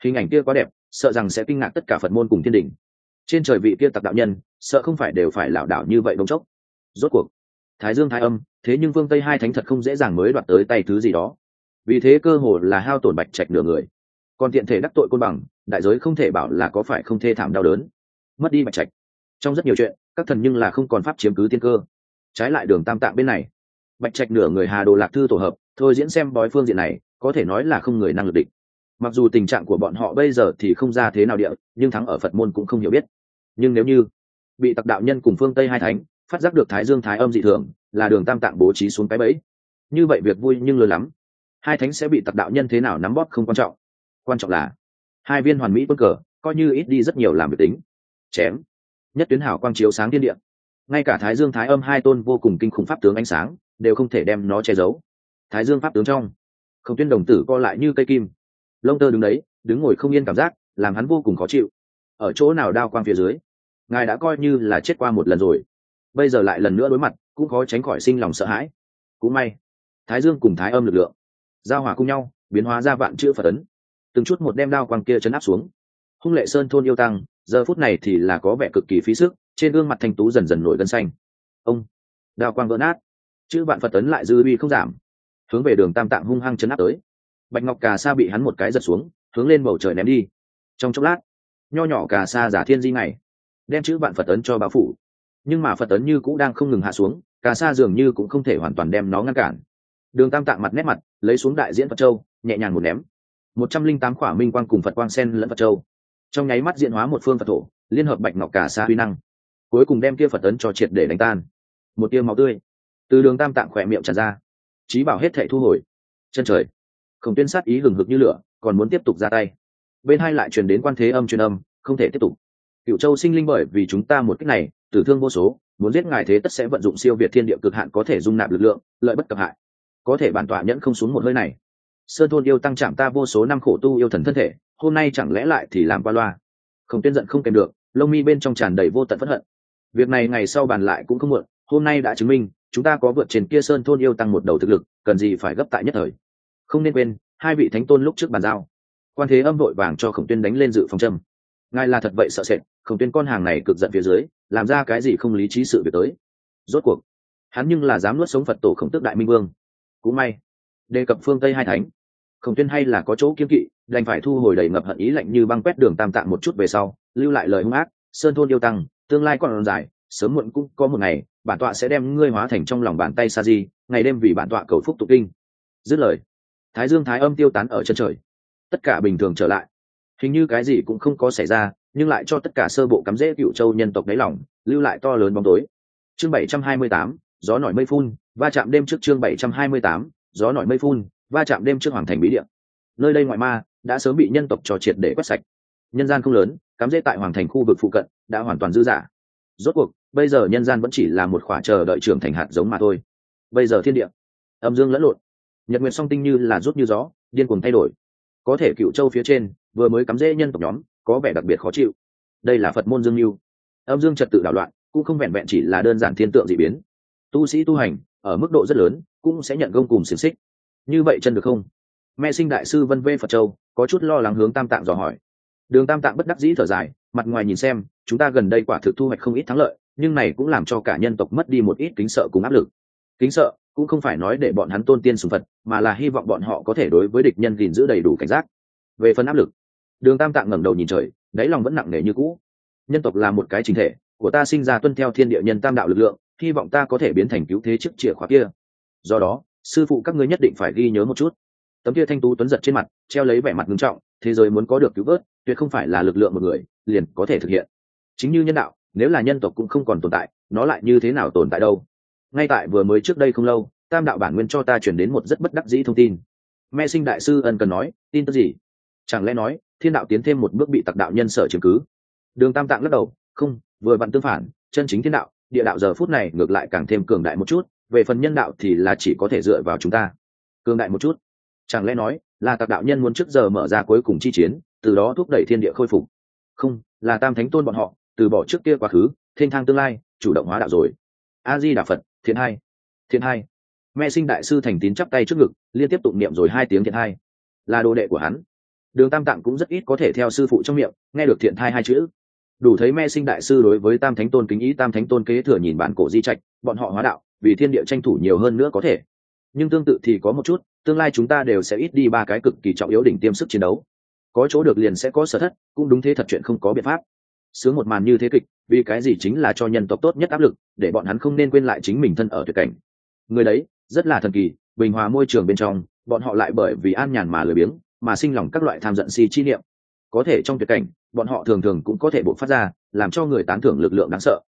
Hình ảnh kia quá đẹp, sợ rằng sẽ kinh ngạc tất cả phật môn cùng thiên đình. Trên trời vị kia tặc đạo nhân, sợ không phải đều phải lảo đảo như vậy đông chốc. Rốt cuộc, thái dương thái âm, thế nhưng vương tây hai thánh thật không dễ dàng mới đoạt tới tay thứ gì đó. Vì thế cơ hồ là hao tổn bạch trạch nửa người. Còn tiện thể đắc tội côn bằng, đại giới không thể bảo là có phải không thê thảm đau đớn. Mất đi bạch trạch. Trong rất nhiều chuyện, các thần nhưng là không còn pháp chiếm cứ tiên cơ. Trái lại đường tam tạng bên này. Bạch trạch nửa người hà đồ lạc thư tổ hợp, thôi diễn xem bói phương diện này, có thể nói là không người năng lực địch mặc dù tình trạng của bọn họ bây giờ thì không ra thế nào địa, nhưng thắng ở phật môn cũng không hiểu biết. Nhưng nếu như bị tặc đạo nhân cùng phương tây hai thánh phát giác được thái dương thái âm dị thường, là đường tam tạng bố trí xuống cái bẫy. Như vậy việc vui nhưng lớn lắm. Hai thánh sẽ bị tặc đạo nhân thế nào nắm bóp không quan trọng. Quan trọng là hai viên hoàn mỹ quân cờ, coi như ít đi rất nhiều làm việc tính. Chém. Nhất tuyến hảo quang chiếu sáng thiên địa. Ngay cả thái dương thái âm hai tôn vô cùng kinh khủng pháp tướng ánh sáng, đều không thể đem nó che giấu. Thái dương pháp tướng trong. Không tuyên đồng tử co lại như cây kim lông tơ đứng đấy, đứng ngồi không yên cảm giác, làm hắn vô cùng khó chịu. Ở chỗ nào đao quang phía dưới, ngài đã coi như là chết qua một lần rồi. Bây giờ lại lần nữa đối mặt, cũng khó tránh khỏi sinh lòng sợ hãi. Cũng may, thái dương cùng thái âm lực lượng, giao hòa cùng nhau, biến hóa ra vạn chữ phật ấn. Từng chút một đem đao quang kia chấn áp xuống. Hung lệ sơn thôn yêu tăng, giờ phút này thì là có vẻ cực kỳ phí sức, trên gương mặt thanh tú dần dần nổi gân xanh. Ông, đao quang vỡ nát, chữ vạn phật ấn lại dư uy không giảm. Hướng về đường tam tạng hung hăng chấn áp tới bạch ngọc cà sa bị hắn một cái giật xuống, hướng lên bầu trời ném đi. Trong chốc lát, nho nhỏ cà sa giả thiên di này đem chữ vạn phật ấn cho báo phủ. Nhưng mà phật ấn như cũng đang không ngừng hạ xuống, cà sa dường như cũng không thể hoàn toàn đem nó ngăn cản. Đường tam tạng mặt nét mặt, lấy xuống đại diễn phật châu, nhẹ nhàng một ném. Một trăm linh tám khỏa minh quang cùng phật quang sen lẫn phật châu. Trong nháy mắt diện hóa một phương phật thổ, liên hợp bạch ngọc cà sa huy năng. Cuối cùng đem kia phật ấn cho triệt để đánh tan. Một tia máu tươi. Từ đường tam tạng khỏe miệng tràn ra. Trí bảo hết thể thu hồi. Chân trời khổng tuyên sát ý hừng hực như lửa, còn muốn tiếp tục ra tay. Bên hai lại truyền đến quan thế âm truyền âm, không thể tiếp tục. Cựu châu sinh linh bởi vì chúng ta một cách này, tử thương vô số, muốn giết ngài thế tất sẽ vận dụng siêu việt thiên địa cực hạn có thể dung nạp lực lượng, lợi bất cập hại. Có thể bản tọa nhẫn không xuống một hơi này. Sơn thôn yêu tăng chạm ta vô số năm khổ tu yêu thần thân thể, hôm nay chẳng lẽ lại thì làm qua loa? Không tuyên giận không kèm được, lông mi bên trong tràn đầy vô tận phẫn hận. Việc này ngày sau bàn lại cũng không muộn, hôm nay đã chứng minh, chúng ta có vượt trên kia sơn thôn yêu tăng một đầu thực lực, cần gì phải gấp tại nhất thời không nên quên, hai vị thánh tôn lúc trước bàn giao. Quan thế âm vội vàng cho khổng tuyên đánh lên dự phòng châm. Ngài là thật vậy sợ sệt, khổng tuyên con hàng này cực giận phía dưới, làm ra cái gì không lý trí sự việc tới. Rốt cuộc, hắn nhưng là dám nuốt sống phật tổ khổng tước đại minh vương. Cũng may, đề cập phương tây hai thánh, khổng tuyên hay là có chỗ kiếm kỵ, đành phải thu hồi đầy ngập hận ý lạnh như băng quét đường tam tạng một chút về sau, lưu lại lời hung ác, sơn thôn yêu tăng, tương lai còn dài, sớm muộn cũng có một ngày, bản tọa sẽ đem ngươi hóa thành trong lòng bàn tay sa di, ngày đêm vì bản tọa cầu phúc tục kinh. Dứt lời thái dương thái âm tiêu tán ở chân trời. Tất cả bình thường trở lại. Hình như cái gì cũng không có xảy ra, nhưng lại cho tất cả sơ bộ cắm rễ cựu châu nhân tộc đáy lỏng lưu lại to lớn bóng tối. Chương bảy trăm hai mươi tám, gió nổi mây phun, va chạm đêm trước chương bảy trăm hai mươi tám, gió nổi mây phun, va chạm đêm trước hoàng thành bí địa. Nơi đây ngoại ma đã sớm bị nhân tộc trò triệt để quét sạch. Nhân gian không lớn, cắm rễ tại hoàng thành khu vực phụ cận đã hoàn toàn dư dả. Rốt cuộc, bây giờ nhân gian vẫn chỉ là một khoả chờ đợi trưởng thành hạt giống mà thôi. Bây giờ thiên địa, âm dương lẫn lộn nhật nguyện song tinh như là rút như gió, điên cuồng thay đổi. Có thể cựu châu phía trên, vừa mới cắm rễ nhân tộc nhóm, có vẻ đặc biệt khó chịu. Đây là phật môn dương mưu âm dương trật tự đảo loạn, cũng không vẹn vẹn chỉ là đơn giản thiên tượng dị biến. Tu sĩ tu hành, ở mức độ rất lớn, cũng sẽ nhận gông cùng xiềng xích. Như vậy chân được không? Mẹ sinh đại sư vân vê phật châu, có chút lo lắng hướng tam tạng dò hỏi. Đường tam tạng bất đắc dĩ thở dài, mặt ngoài nhìn xem, chúng ta gần đây quả thực thu hoạch không ít thắng lợi, nhưng này cũng làm cho cả nhân tộc mất đi một ít kính sợ cùng áp lực kính sợ, cũng không phải nói để bọn hắn tôn tiên sùng phật, mà là hy vọng bọn họ có thể đối với địch nhân gìn giữ đầy đủ cảnh giác. Về phần áp lực, đường tam tạng ngẩng đầu nhìn trời, đáy lòng vẫn nặng nề như cũ. Nhân tộc là một cái chính thể, của ta sinh ra tuân theo thiên địa nhân tam đạo lực lượng, hy vọng ta có thể biến thành cứu thế trước chìa khóa kia. Do đó, sư phụ các ngươi nhất định phải ghi nhớ một chút. Tấm kia thanh tú tuấn giật trên mặt, treo lấy vẻ mặt nghiêm trọng, thế giới muốn có được cứu vớt, tuyệt không phải là lực lượng một người, liền có thể thực hiện. Chính như nhân đạo, nếu là nhân tộc cũng không còn tồn tại, nó lại như thế nào tồn tại đâu? Ngay tại vừa mới trước đây không lâu, tam đạo bản nguyên cho ta chuyển đến một rất bất đắc dĩ thông tin. Mẹ sinh đại sư ân cần nói, tin tức gì? Chẳng lẽ nói, thiên đạo tiến thêm một bước bị tặc đạo nhân sở chứng cứ? Đường tam tạng lắc đầu, không, vừa vặn tương phản, chân chính thiên đạo, địa đạo giờ phút này ngược lại càng thêm cường đại một chút, về phần nhân đạo thì là chỉ có thể dựa vào chúng ta. Cường đại một chút. Chẳng lẽ nói, là tặc đạo nhân muốn trước giờ mở ra cuối cùng chi chiến, từ đó thúc đẩy thiên địa khôi phục? Không, là tam thánh tôn bọn họ, từ bỏ trước kia quá khứ, thiên thang tương lai, chủ động hóa đạo rồi. A di đà phật thiện hai thiện hai. Mẹ sinh đại sư thành tín chắp tay trước ngực, liên tiếp tụng niệm rồi hai tiếng thiện hai. Là đồ đệ của hắn. Đường tam tạng cũng rất ít có thể theo sư phụ trong miệng, nghe được thiện thai hai chữ. Đủ thấy mẹ sinh đại sư đối với tam thánh tôn kính ý, tam thánh tôn kế thừa nhìn bản cổ di trạch, bọn họ hóa đạo, vì thiên địa tranh thủ nhiều hơn nữa có thể. Nhưng tương tự thì có một chút, tương lai chúng ta đều sẽ ít đi ba cái cực kỳ trọng yếu đỉnh tiêm sức chiến đấu. Có chỗ được liền sẽ có sở thất, cũng đúng thế thật chuyện không có biện pháp sướng một màn như thế kịch, vì cái gì chính là cho nhân tộc tốt nhất áp lực, để bọn hắn không nên quên lại chính mình thân ở tuyệt cảnh. Người đấy, rất là thần kỳ, bình hòa môi trường bên trong, bọn họ lại bởi vì an nhàn mà lười biếng, mà sinh lòng các loại tham giận si chi niệm. Có thể trong tuyệt cảnh, bọn họ thường thường cũng có thể bộc phát ra, làm cho người tán thưởng lực lượng đáng sợ.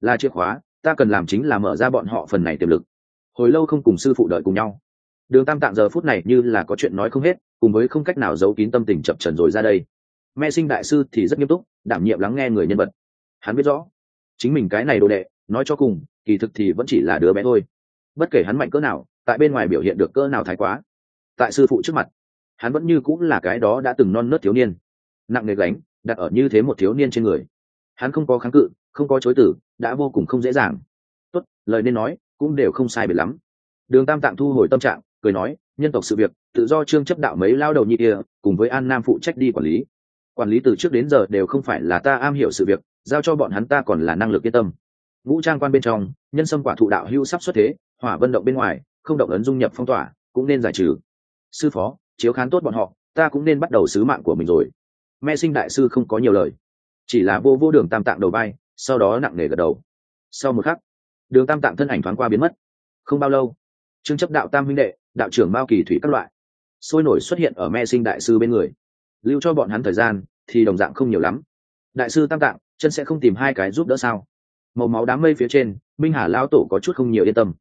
Là chìa khóa, ta cần làm chính là mở ra bọn họ phần này tiềm lực. Hồi lâu không cùng sư phụ đợi cùng nhau. Đường tam tạng giờ phút này như là có chuyện nói không hết, cùng với không cách nào giấu kín tâm tình chập trần rồi ra đây mẹ sinh đại sư thì rất nghiêm túc, đảm nhiệm lắng nghe người nhân vật. Hắn biết rõ, chính mình cái này đồ đệ, nói cho cùng, kỳ thực thì vẫn chỉ là đứa bé thôi. Bất kể hắn mạnh cỡ nào, tại bên ngoài biểu hiện được cỡ nào thái quá, tại sư phụ trước mặt, hắn vẫn như cũng là cái đó đã từng non nớt thiếu niên. Nặng nề gánh, đặt ở như thế một thiếu niên trên người. Hắn không có kháng cự, không có chối tử, đã vô cùng không dễ dàng. Tốt, lời nên nói, cũng đều không sai biệt lắm. Đường tam tạng thu hồi tâm trạng, cười nói, nhân tộc sự việc, tự do trương chấp đạo mấy lao đầu nhị kia, cùng với an nam phụ trách đi quản lý quản lý từ trước đến giờ đều không phải là ta am hiểu sự việc giao cho bọn hắn ta còn là năng lực yên tâm. Vũ trang quan bên trong nhân sâm quả thụ đạo hưu sắp xuất thế hỏa vận động bên ngoài không động ấn dung nhập phong tỏa cũng nên giải trừ. Sư phó chiếu khán tốt bọn họ ta cũng nên bắt đầu sứ mạng của mình rồi. Mẹ sinh đại sư không có nhiều lời. Chỉ là vô vô đường tam tạng đầu bay, sau đó nặng nề gật đầu. Sau một khắc đường tam tạng thân ảnh thoáng qua biến mất. Không bao lâu trương chấp đạo tam huynh đệ đạo trưởng bao kỳ thủy các loại sôi nổi xuất hiện ở mẹ sinh đại sư bên người lưu cho bọn hắn thời gian, thì đồng dạng không nhiều lắm. Đại sư tam tạng, chân sẽ không tìm hai cái giúp đỡ sao? Màu máu đám mây phía trên, minh hà lao tổ có chút không nhiều yên tâm.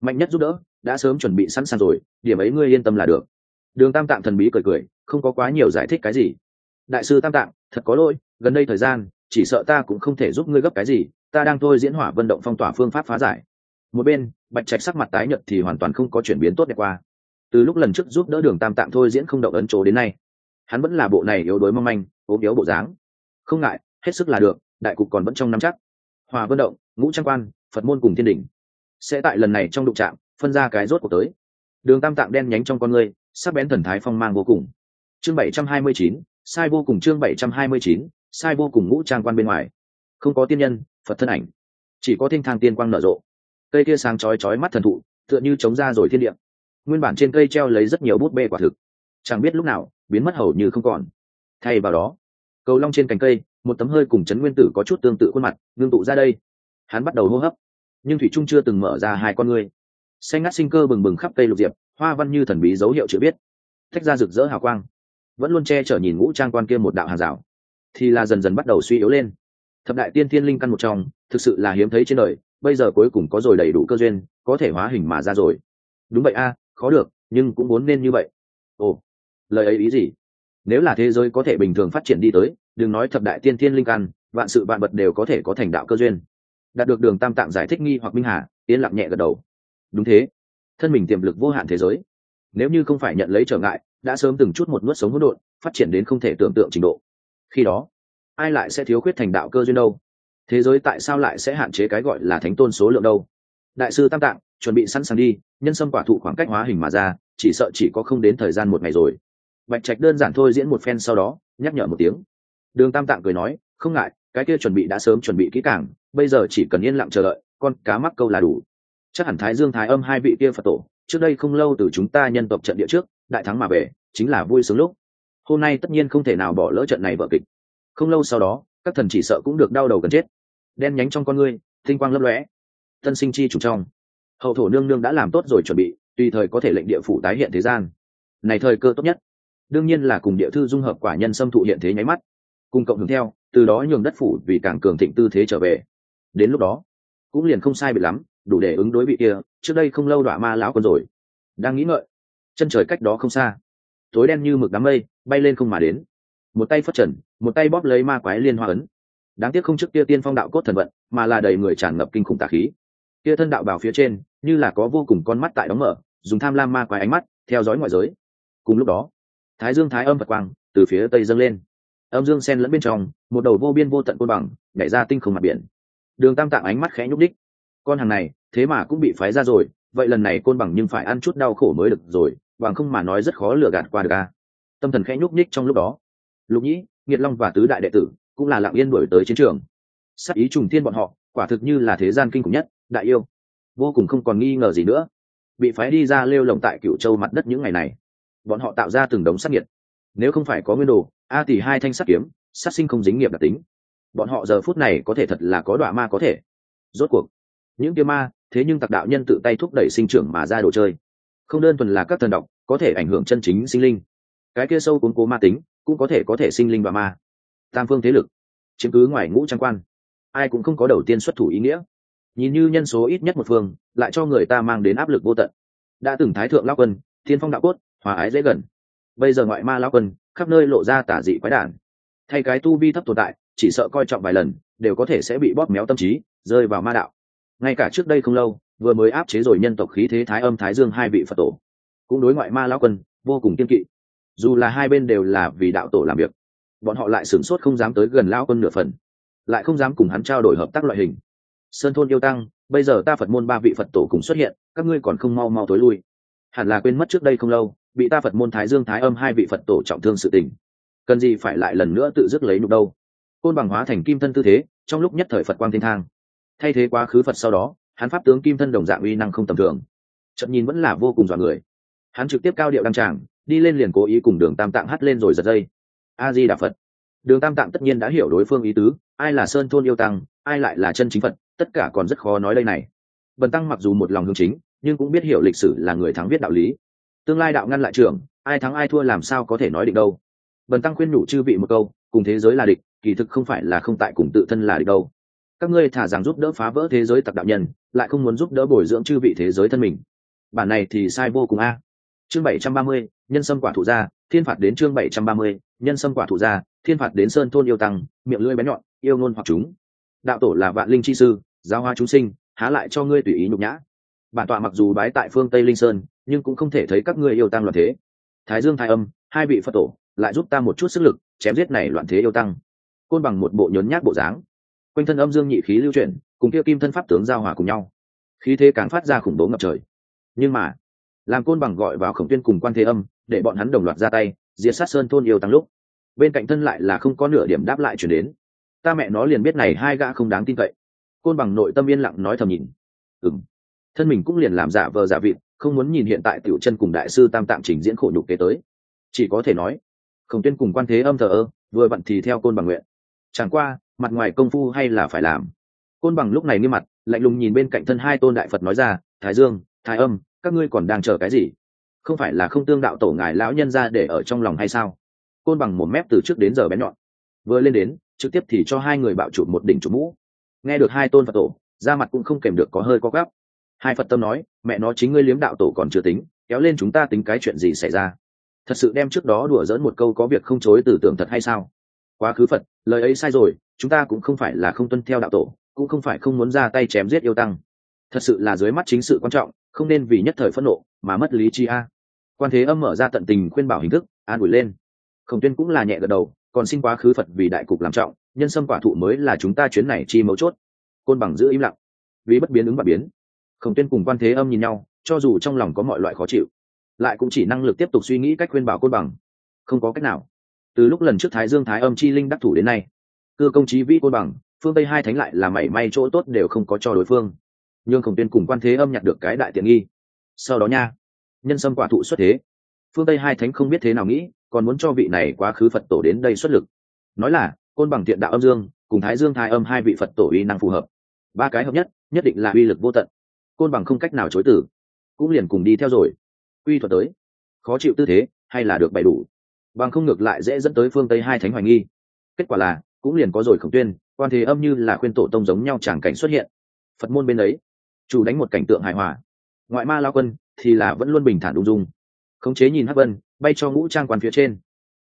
Mạnh nhất giúp đỡ, đã sớm chuẩn bị sẵn sàng rồi, điểm ấy ngươi yên tâm là được. Đường tam tạng thần bí cười cười, không có quá nhiều giải thích cái gì. Đại sư tam tạng, thật có lỗi, gần đây thời gian, chỉ sợ ta cũng không thể giúp ngươi gấp cái gì, ta đang thôi diễn hỏa vận động phong tỏa phương pháp phá giải. Một bên, bạch trạch sắc mặt tái nhợt thì hoàn toàn không có chuyển biến tốt đẹp qua. Từ lúc lần trước giúp đỡ đường tam tạng thôi diễn không động ấn chỗ đến nay hắn vẫn là bộ này yếu đuối mong manh ốm yếu bộ dáng. Không ngại hết sức là được đại cục còn vẫn trong nắm chắc. Hòa vận động ngũ trang quan phật môn cùng thiên đình sẽ tại lần này trong đụng trạm phân ra cái rốt của tới. Đường tam tạng đen nhánh trong con người, sắc bén thần thái phong mang vô cùng. Chương bảy trăm hai mươi chín sai vô cùng chương bảy trăm hai mươi chín sai vô cùng ngũ trang quan bên ngoài. Không có tiên nhân phật thân ảnh. Chỉ có thiên thang tiên quang nở rộ. Cây kia sáng chói chói mắt thần thụ tựa như chống ra rồi thiên địa. Nguyên bản trên cây treo lấy rất nhiều bút bê quả thực chẳng biết lúc nào, biến mất hầu như không còn. Thay vào đó, cầu long trên cành cây, một tấm hơi cùng chấn nguyên tử có chút tương tự khuôn mặt, ngưng tụ ra đây. Hắn bắt đầu hô hấp. Nhưng thủy trung chưa từng mở ra hai con ngươi. Xanh ngắt sinh cơ bừng bừng khắp cây lục diệp, hoa văn như thần bí dấu hiệu chữ biết thách ra rực rỡ hào quang. Vẫn luôn che chở nhìn ngũ trang quan kia một đạo hàng rào. Thì là dần dần bắt đầu suy yếu lên. Thập đại tiên thiên linh căn một trong, thực sự là hiếm thấy trên đời, bây giờ cuối cùng có rồi đầy đủ cơ duyên, có thể hóa hình mà ra rồi. Đúng vậy a, khó được, nhưng cũng muốn nên như vậy. Ồ lời ấy ý gì? Nếu là thế giới có thể bình thường phát triển đi tới, đừng nói thập đại tiên thiên linh căn, vạn sự vạn vật đều có thể có thành đạo cơ duyên. Đạt được đường tam tạng giải thích nghi hoặc minh hà yên lặng nhẹ gật đầu. Đúng thế. Thân mình tiềm lực vô hạn thế giới. Nếu như không phải nhận lấy trở ngại, đã sớm từng chút một nuốt sống hỗn độn, phát triển đến không thể tưởng tượng trình độ. Khi đó, ai lại sẽ thiếu khuyết thành đạo cơ duyên đâu? Thế giới tại sao lại sẽ hạn chế cái gọi là thánh tôn số lượng đâu? Đại sư tam tạng, chuẩn bị sẵn sàng đi, nhân sâm quả thụ khoảng cách hóa hình mà ra, chỉ sợ chỉ có không đến thời gian một ngày rồi bạch trạch đơn giản thôi diễn một phen sau đó, nhắc nhở một tiếng. Đường tam tạng cười nói, không ngại, cái kia chuẩn bị đã sớm chuẩn bị kỹ càng, bây giờ chỉ cần yên lặng chờ đợi, con cá mắc câu là đủ. Chắc hẳn thái dương, thái âm hai vị kia phật tổ, trước đây không lâu từ chúng ta nhân tộc trận địa trước, đại thắng mà về, chính là vui sướng lúc. Hôm nay tất nhiên không thể nào bỏ lỡ trận này vợ kịch. Không lâu sau đó, các thần chỉ sợ cũng được đau đầu gần chết. Đen nhánh trong con ngươi, tinh quang lấp lóe. Tân sinh chi chủ trong. Hậu thổ nương nương đã làm tốt rồi chuẩn bị, tùy thời có thể lệnh địa phủ tái hiện thế gian. Này thời cơ tốt nhất đương nhiên là cùng địa thư dung hợp quả nhân xâm thụ hiện thế nháy mắt. Cùng cộng hưởng theo, từ đó nhường đất phủ vì càng cường thịnh tư thế trở về. Đến lúc đó, cũng liền không sai bị lắm, đủ để ứng đối vị kia, trước đây không lâu đọa ma lão còn rồi. Đang nghĩ ngợi, chân trời cách đó không xa, tối đen như mực đám mây, bay lên không mà đến. Một tay phất trần, một tay bóp lấy ma quái liên hoa ấn. Đáng tiếc không trước kia tiên phong đạo cốt thần vận, mà là đầy người tràn ngập kinh khủng tà khí. Kia thân đạo bảo phía trên, như là có vô cùng con mắt tại đóng mở, dùng tham lam ma quái ánh mắt, theo dõi ngoại giới. Cùng lúc đó thái dương thái âm phật quang từ phía tây dâng lên. Âm dương sen lẫn bên trong, một đầu vô biên vô tận côn bằng nhảy ra tinh không mặt biển. Đường tam tạng ánh mắt khẽ nhúc đích con hàng này, thế mà cũng bị phái ra rồi, vậy lần này côn bằng nhưng phải ăn chút đau khổ mới được rồi, bằng không mà nói rất khó lừa gạt qua được a. Tâm thần khẽ nhúc nhích trong lúc đó. Lục nhĩ, nghiệt long và tứ đại đệ tử cũng là lặng yên đổi tới chiến trường. Sắc ý trùng thiên bọn họ, quả thực như là thế gian kinh khủng nhất, đại yêu. Vô cùng không còn nghi ngờ gì nữa. Bị phái đi ra lêu lồng tại cựu châu mặt đất những ngày này bọn họ tạo ra từng đống sát nhiệt nếu không phải có nguyên đồ, a tỷ hai thanh sắt kiếm, sát sinh không dính nghiệp đặc tính. Bọn họ giờ phút này có thể thật là có đọa ma có thể. Rốt cuộc, những kia ma, thế nhưng tặc đạo nhân tự tay thúc đẩy sinh trưởng mà ra đồ chơi. Không đơn thuần là các thần độc, có thể ảnh hưởng chân chính sinh linh. Cái kia sâu cuốn cố ma tính, cũng có thể có thể sinh linh và ma. Tam phương thế lực, chiếm cứ ngoài ngũ trang quan. Ai cũng không có đầu tiên xuất thủ ý nghĩa. Nhìn như nhân số ít nhất một phương, lại cho người ta mang đến áp lực vô tận. Đã từng thái thượng lao quân, thiên phong đạo cốt hòa ái dễ gần. Bây giờ ngoại ma lao quân, khắp nơi lộ ra tả dị quái đản. Thay cái tu vi thấp tồn tại, chỉ sợ coi trọng vài lần, đều có thể sẽ bị bóp méo tâm trí, rơi vào ma đạo. Ngay cả trước đây không lâu, vừa mới áp chế rồi nhân tộc khí thế thái âm thái dương hai vị phật tổ. Cũng đối ngoại ma lao quân, vô cùng kiên kỵ. Dù là hai bên đều là vì đạo tổ làm việc, bọn họ lại sửng sốt không dám tới gần lao quân nửa phần. Lại không dám cùng hắn trao đổi hợp tác loại hình. Sơn thôn yêu tăng, bây giờ ta phật môn ba vị phật tổ cùng xuất hiện, các ngươi còn không mau mau tối lui. Hẳn là quên mất trước đây không lâu bị ta phật môn thái dương thái âm hai vị phật tổ trọng thương sự tình. Cần gì phải lại lần nữa tự dứt lấy nhục đâu? Côn bằng hóa thành kim thân tư thế, trong lúc nhất thời phật quang thiên thang. Thay thế quá khứ phật sau đó, hắn pháp tướng kim thân đồng dạng uy năng không tầm thường. Trận nhìn vẫn là vô cùng dọa người. Hắn trực tiếp cao điệu đăng tràng, đi lên liền cố ý cùng đường tam tạng hắt lên rồi giật dây. A di đà phật. Đường tam tạng tất nhiên đã hiểu đối phương ý tứ, ai là sơn thôn yêu tăng, ai lại là chân chính phật, tất cả còn rất khó nói đây này. Bần tăng mặc dù một lòng hương chính, nhưng cũng biết hiểu lịch sử là người thắng viết đạo lý tương lai đạo ngăn lại trưởng ai thắng ai thua làm sao có thể nói định đâu. Bần tăng khuyên nhủ chư vị một câu, cùng thế giới là địch, kỳ thực không phải là không tại cùng tự thân là địch đâu. Các ngươi thả rằng giúp đỡ phá vỡ thế giới tặc đạo nhân, lại không muốn giúp đỡ bồi dưỡng chư vị thế giới thân mình. Bản này thì sai vô cùng a. Chương bảy trăm ba mươi, nhân sâm quả thụ gia, thiên phạt đến chương bảy trăm ba mươi, nhân sâm quả thụ gia, thiên phạt đến sơn thôn yêu tăng, miệng lưỡi bén nhọn, yêu ngôn hoặc chúng. Đạo tổ là vạn linh chi sư, giáo hoa chúng sinh, há lại cho ngươi tùy ý nhục nhã. Bản tọa mặc dù bái tại phương tây linh sơn nhưng cũng không thể thấy các ngươi yêu tăng loạn thế. Thái dương thái âm, hai vị phật tổ, lại giúp ta một chút sức lực, chém giết này loạn thế yêu tăng. Côn bằng một bộ nhốn nhát bộ dáng. Quanh thân âm dương nhị khí lưu chuyển, cùng kia kim thân pháp tướng giao hòa cùng nhau. Khí thế càng phát ra khủng bố ngập trời. Nhưng mà, làm côn bằng gọi vào khổng tuyên cùng quan thế âm, để bọn hắn đồng loạt ra tay, diệt sát sơn thôn yêu tăng lúc. Bên cạnh thân lại là không có nửa điểm đáp lại chuyển đến. Ta mẹ nó liền biết này hai gã không đáng tin cậy. Côn bằng nội tâm yên lặng nói thầm nhìn. Ừng thân mình cũng liền làm giả vờ giả vịt không muốn nhìn hiện tại tiểu chân cùng đại sư tam tạm trình diễn khổ nhục kế tới. Chỉ có thể nói, khổng tuyên cùng quan thế âm thờ ơ, vừa vặn thì theo côn bằng nguyện. Chẳng qua, mặt ngoài công phu hay là phải làm. Côn bằng lúc này nghiêm mặt, lạnh lùng nhìn bên cạnh thân hai tôn đại phật nói ra, thái dương, thái âm, các ngươi còn đang chờ cái gì? Không phải là không tương đạo tổ ngài lão nhân ra để ở trong lòng hay sao? Côn bằng một mép từ trước đến giờ bén nhọn. Vừa lên đến, trực tiếp thì cho hai người bạo chụp một đỉnh chụp mũ. Nghe được hai tôn phật tổ, da mặt cũng không kèm được có hơi có gắp hai phật tâm nói, mẹ nó chính ngươi liếm đạo tổ còn chưa tính, kéo lên chúng ta tính cái chuyện gì xảy ra? Thật sự đem trước đó đùa dỡn một câu có việc không chối từ tưởng thật hay sao? Quá khứ phật, lời ấy sai rồi, chúng ta cũng không phải là không tuân theo đạo tổ, cũng không phải không muốn ra tay chém giết yêu tăng. Thật sự là dưới mắt chính sự quan trọng, không nên vì nhất thời phẫn nộ mà mất lý chi a. Quan thế âm mở ra tận tình khuyên bảo hình thức, an ủi lên. Khổng tuyên cũng là nhẹ gật đầu, còn xin quá khứ phật vì đại cục làm trọng, nhân sâm quả thụ mới là chúng ta chuyến này chi mấu chốt. Côn bằng giữ im lặng. Vì bất biến ứng và biến khổng tuyên cùng quan thế âm nhìn nhau, cho dù trong lòng có mọi loại khó chịu, lại cũng chỉ năng lực tiếp tục suy nghĩ cách khuyên bảo côn bằng. Không có cách nào. Từ lúc lần trước thái dương thái âm chi linh đắc thủ đến nay cưa công trí vĩ côn bằng, phương tây hai thánh lại là mảy may chỗ tốt đều không có cho đối phương. Nhưng khổng tuyên cùng quan thế âm nhặt được cái đại tiện nghi. Sau đó nha, nhân sâm quả thụ xuất thế. Phương tây hai thánh không biết thế nào nghĩ, còn muốn cho vị này quá khứ phật tổ đến đây xuất lực. Nói là, côn bằng thiện đạo âm dương, cùng thái dương thái âm hai vị phật tổ uy năng phù hợp. Ba cái hợp nhất nhất định là uy lực vô tận côn bằng không cách nào chối tử cũng liền cùng đi theo rồi. Quy thuật tới, khó chịu tư thế, hay là được bày đủ. Bằng không ngược lại dễ dẫn tới phương tây hai thánh hoài nghi. Kết quả là, cũng liền có rồi khổng tuyên, quan thế âm như là khuyên tổ tông giống nhau tràng cảnh xuất hiện. Phật môn bên ấy, chủ đánh một cảnh tượng hài hòa. Ngoại ma lao quân thì là vẫn luôn bình thản ung dung. Khống chế nhìn hắc vân, bay cho ngũ trang quan phía trên.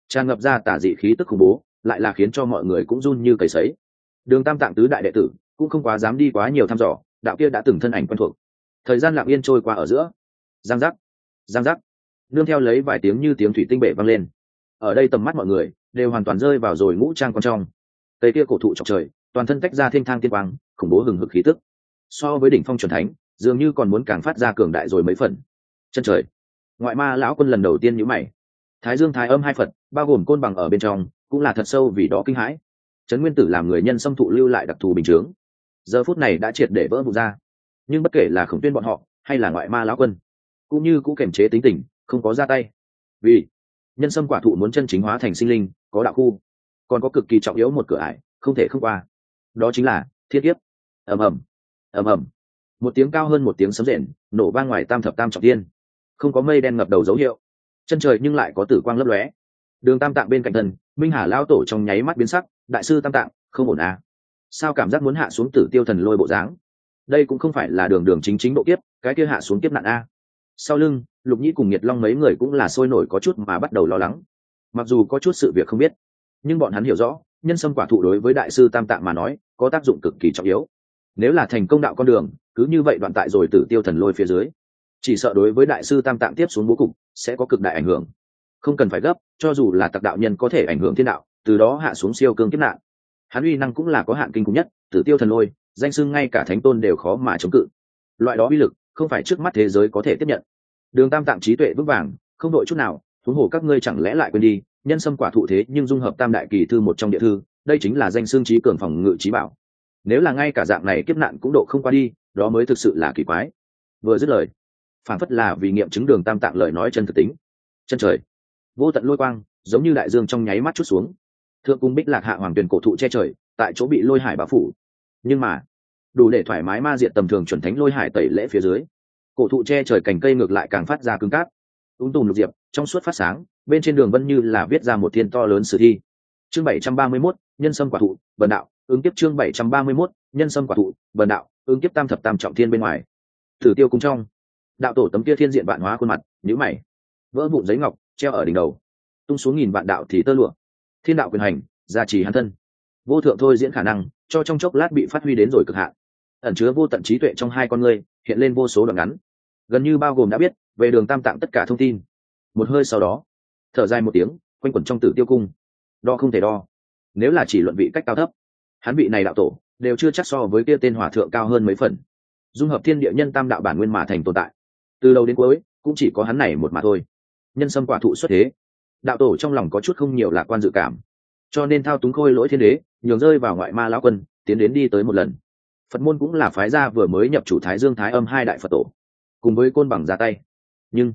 Tràn ngập ra tả dị khí tức khủng bố, lại là khiến cho mọi người cũng run như cầy sấy. Đường tam tạng tứ đại đệ tử cũng không quá dám đi quá nhiều thăm dò đạo kia đã từng thân ảnh quen thuộc. Thời gian lặng yên trôi qua ở giữa. Giang giác giang giác. Nương theo lấy vài tiếng như tiếng thủy tinh bể vang lên. Ở đây tầm mắt mọi người đều hoàn toàn rơi vào rồi ngũ trang con trong. Cây kia cổ thụ chọc trời, toàn thân tách ra thiên thang tiên quang, khủng bố hừng hực khí tức. So với đỉnh phong c thánh, dường như còn muốn càng phát ra cường đại rồi mấy phần. Chân trời, ngoại ma lão quân lần đầu tiên nhữ mày. Thái dương thái âm hai phật, bao gồm côn bằng ở bên trong, cũng là thật sâu vì đó kinh hãi. Trấn nguyên tử làm người nhân xâm thụ lưu lại đặc thù bình chướng giờ phút này đã triệt để vỡ vụ ra. Nhưng bất kể là khổng tuyên bọn họ, hay là ngoại ma lão quân, cũng như cũng kềm chế tính tình, không có ra tay. Vì nhân sâm quả thụ muốn chân chính hóa thành sinh linh, có đạo khu, còn có cực kỳ trọng yếu một cửa ải, không thể không qua. Đó chính là thiết kiếp. Ầm ầm ầm ầm. Một tiếng cao hơn một tiếng sấm rền, nổ vang ngoài tam thập tam trọng tiên không có mây đen ngập đầu dấu hiệu. Chân trời nhưng lại có tử quang lấp lóe. Đường tam tạng bên cạnh thần, minh hà lao tổ trong nháy mắt biến sắc, đại sư tam tạng, không ổn à? Sao cảm giác muốn hạ xuống tử tiêu thần lôi bộ dáng? Đây cũng không phải là đường đường chính chính độ kiếp, cái kia hạ xuống kiếp nạn a. Sau lưng, lục nhĩ cùng nhiệt long mấy người cũng là sôi nổi có chút mà bắt đầu lo lắng. Mặc dù có chút sự việc không biết, nhưng bọn hắn hiểu rõ, nhân sâm quả thụ đối với đại sư tam tạng mà nói, có tác dụng cực kỳ trọng yếu. Nếu là thành công đạo con đường, cứ như vậy đoạn tại rồi tử tiêu thần lôi phía dưới, chỉ sợ đối với đại sư tam tạng tiếp xuống bố cục sẽ có cực đại ảnh hưởng. Không cần phải gấp, cho dù là tặc đạo nhân có thể ảnh hưởng thiên đạo, từ đó hạ xuống siêu cương kiếp nạn hắn uy năng cũng là có hạn kinh khủng nhất, tử tiêu thần lôi, danh sưng ngay cả thánh tôn đều khó mà chống cự. Loại đó uy lực, không phải trước mắt thế giới có thể tiếp nhận. Đường tam tạng trí tuệ vững vàng, không đội chút nào, huống hồ các ngươi chẳng lẽ lại quên đi, nhân sâm quả thụ thế nhưng dung hợp tam đại kỳ thư một trong địa thư, đây chính là danh xương trí cường phòng ngự trí bảo. Nếu là ngay cả dạng này kiếp nạn cũng độ không qua đi, đó mới thực sự là kỳ quái. Vừa dứt lời phản phất là vì nghiệm chứng đường tam tạng lời nói chân thực tính. Chân trời, vô tận lôi quang, giống như đại dương trong nháy mắt chút xuống thượng cung bích lạc hạ hoàng tuyển cổ thụ che trời tại chỗ bị lôi hải bao phủ. Nhưng mà đủ để thoải mái ma diện tầm thường chuẩn thánh lôi hải tẩy lễ phía dưới cổ thụ che trời cành cây ngược lại càng phát ra cứng cáp. Ung tùm lục diệp trong suốt phát sáng bên trên đường vân như là viết ra một thiên to lớn sử thi. Chương bảy trăm ba mươi 731, nhân sâm quả thụ bần đạo ứng tiếp chương bảy trăm ba mươi 731, nhân sâm quả thụ bần đạo ứng tiếp tam thập tam trọng thiên bên ngoài. Thử tiêu cung trong đạo tổ tấm kia thiên diện vạn hóa khuôn mặt nhữ mày vỡ vụn giấy ngọc treo ở đỉnh đầu. Tung xuống nghìn vạn đạo thì tơ lụa thiên đạo quyền hành, gia trì hắn thân. Vô thượng thôi diễn khả năng, cho trong chốc lát bị phát huy đến rồi cực hạn. Ẩn chứa vô tận trí tuệ trong hai con người hiện lên vô số đoạn ngắn. Gần như bao gồm đã biết, về đường tam tạng tất cả thông tin. Một hơi sau đó, thở dài một tiếng, quanh quẩn trong tử tiêu cung. Đo không thể đo. Nếu là chỉ luận vị cách cao thấp, hắn vị này đạo tổ, đều chưa chắc so với kia tên hòa thượng cao hơn mấy phần. Dung hợp thiên địa nhân tam đạo bản nguyên mà thành tồn tại. Từ đầu đến cuối, cũng chỉ có hắn này một mà thôi. Nhân sâm quả thụ xuất thế đạo tổ trong lòng có chút không nhiều lạc quan dự cảm. Cho nên thao túng khôi lỗi thiên đế, nhường rơi vào ngoại ma lão quân, tiến đến đi tới một lần. Phật môn cũng là phái gia vừa mới nhập chủ thái dương thái âm hai đại phật tổ, cùng với côn bằng ra tay. Nhưng,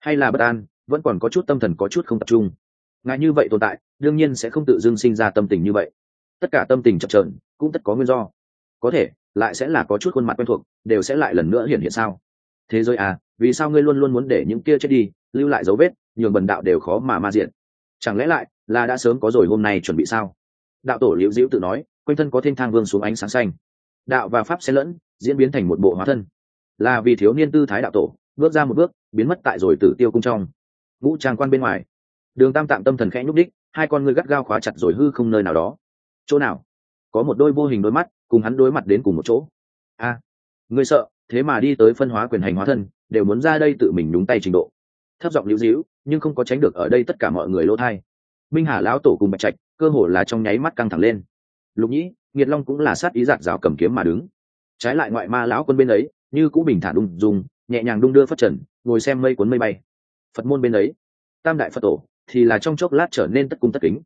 hay là bất an, vẫn còn có chút tâm thần có chút không tập trung. Ngại như vậy tồn tại, đương nhiên sẽ không tự dưng sinh ra tâm tình như vậy. Tất cả tâm tình chập trờn cũng tất có nguyên do. Có thể, lại sẽ là có chút khuôn mặt quen thuộc, đều sẽ lại lần nữa hiện hiện sao? Thế giới à vì sao ngươi luôn luôn muốn để những kia chết đi, lưu lại dấu vết? Nhường bần đạo đều khó mà ma diện. Chẳng lẽ lại là đã sớm có rồi hôm nay chuẩn bị sao? Đạo tổ liễu diễu tự nói, quanh thân có thiên thang vương xuống ánh sáng xanh. Đạo và pháp xen lẫn, diễn biến thành một bộ hóa thân. Là vì thiếu niên tư thái đạo tổ, bước ra một bước, biến mất tại rồi tử tiêu cung trong. Ngũ trang quan bên ngoài. Đường tam tạm tâm thần khẽ nhúc đích, hai con ngươi gắt gao khóa chặt rồi hư không nơi nào đó. Chỗ nào? Có một đôi vô hình đôi mắt, cùng hắn đối mặt đến cùng một chỗ. A! Ngươi sợ, thế mà đi tới phân hóa quyền hành hóa thân, đều muốn ra đây tự mình nhúng tay trình độ. Thấp giọng lưu dĩu nhưng không có tránh được ở đây tất cả mọi người lỗ thai. Minh hà lão tổ cùng bạch trạch, cơ hồ là trong nháy mắt căng thẳng lên. Lục nhĩ, nghiệt long cũng là sát ý giạt rào cầm kiếm mà đứng. Trái lại ngoại ma lão quân bên ấy, như cũ bình thản đung dùng nhẹ nhàng đung đưa phát trần, ngồi xem mây cuốn mây bay. Phật môn bên ấy, tam đại phật tổ thì là trong chốc lát trở nên tất cung tất kính.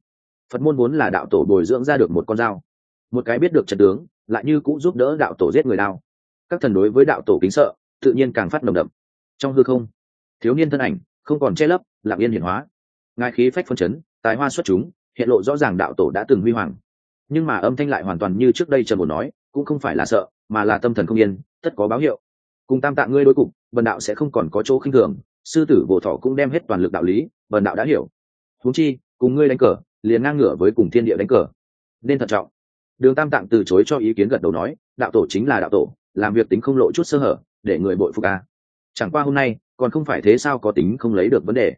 Phật môn vốn là đạo tổ bồi dưỡng ra được một con dao. Một cái biết được trận tướng, lại như cũ giúp đỡ đạo tổ giết người đao. Các thần đối với đạo tổ kính sợ, tự nhiên càng phát nồng đậm. Trong hư không, thiếu niên thân ảnh không còn che lấp, lặng yên hiển hóa. Ngài khí phách phân chấn, tài hoa xuất chúng, hiện lộ rõ ràng đạo tổ đã từng huy hoàng. Nhưng mà âm thanh lại hoàn toàn như trước đây trần bồn nói, cũng không phải là sợ, mà là tâm thần không yên, tất có báo hiệu. Cùng tam tạng ngươi đối cục, bần đạo sẽ không còn có chỗ khinh thường, sư tử bồ thọ cũng đem hết toàn lực đạo lý, bần đạo đã hiểu. Huống chi, cùng ngươi đánh cờ, liền ngang ngửa với cùng thiên địa đánh cờ. Nên thận trọng. Đường tam tạng từ chối cho ý kiến gật đầu nói, đạo tổ chính là đạo tổ, làm việc tính không lộ chút sơ hở, để người bội phục à chẳng qua hôm nay còn không phải thế sao có tính không lấy được vấn đề?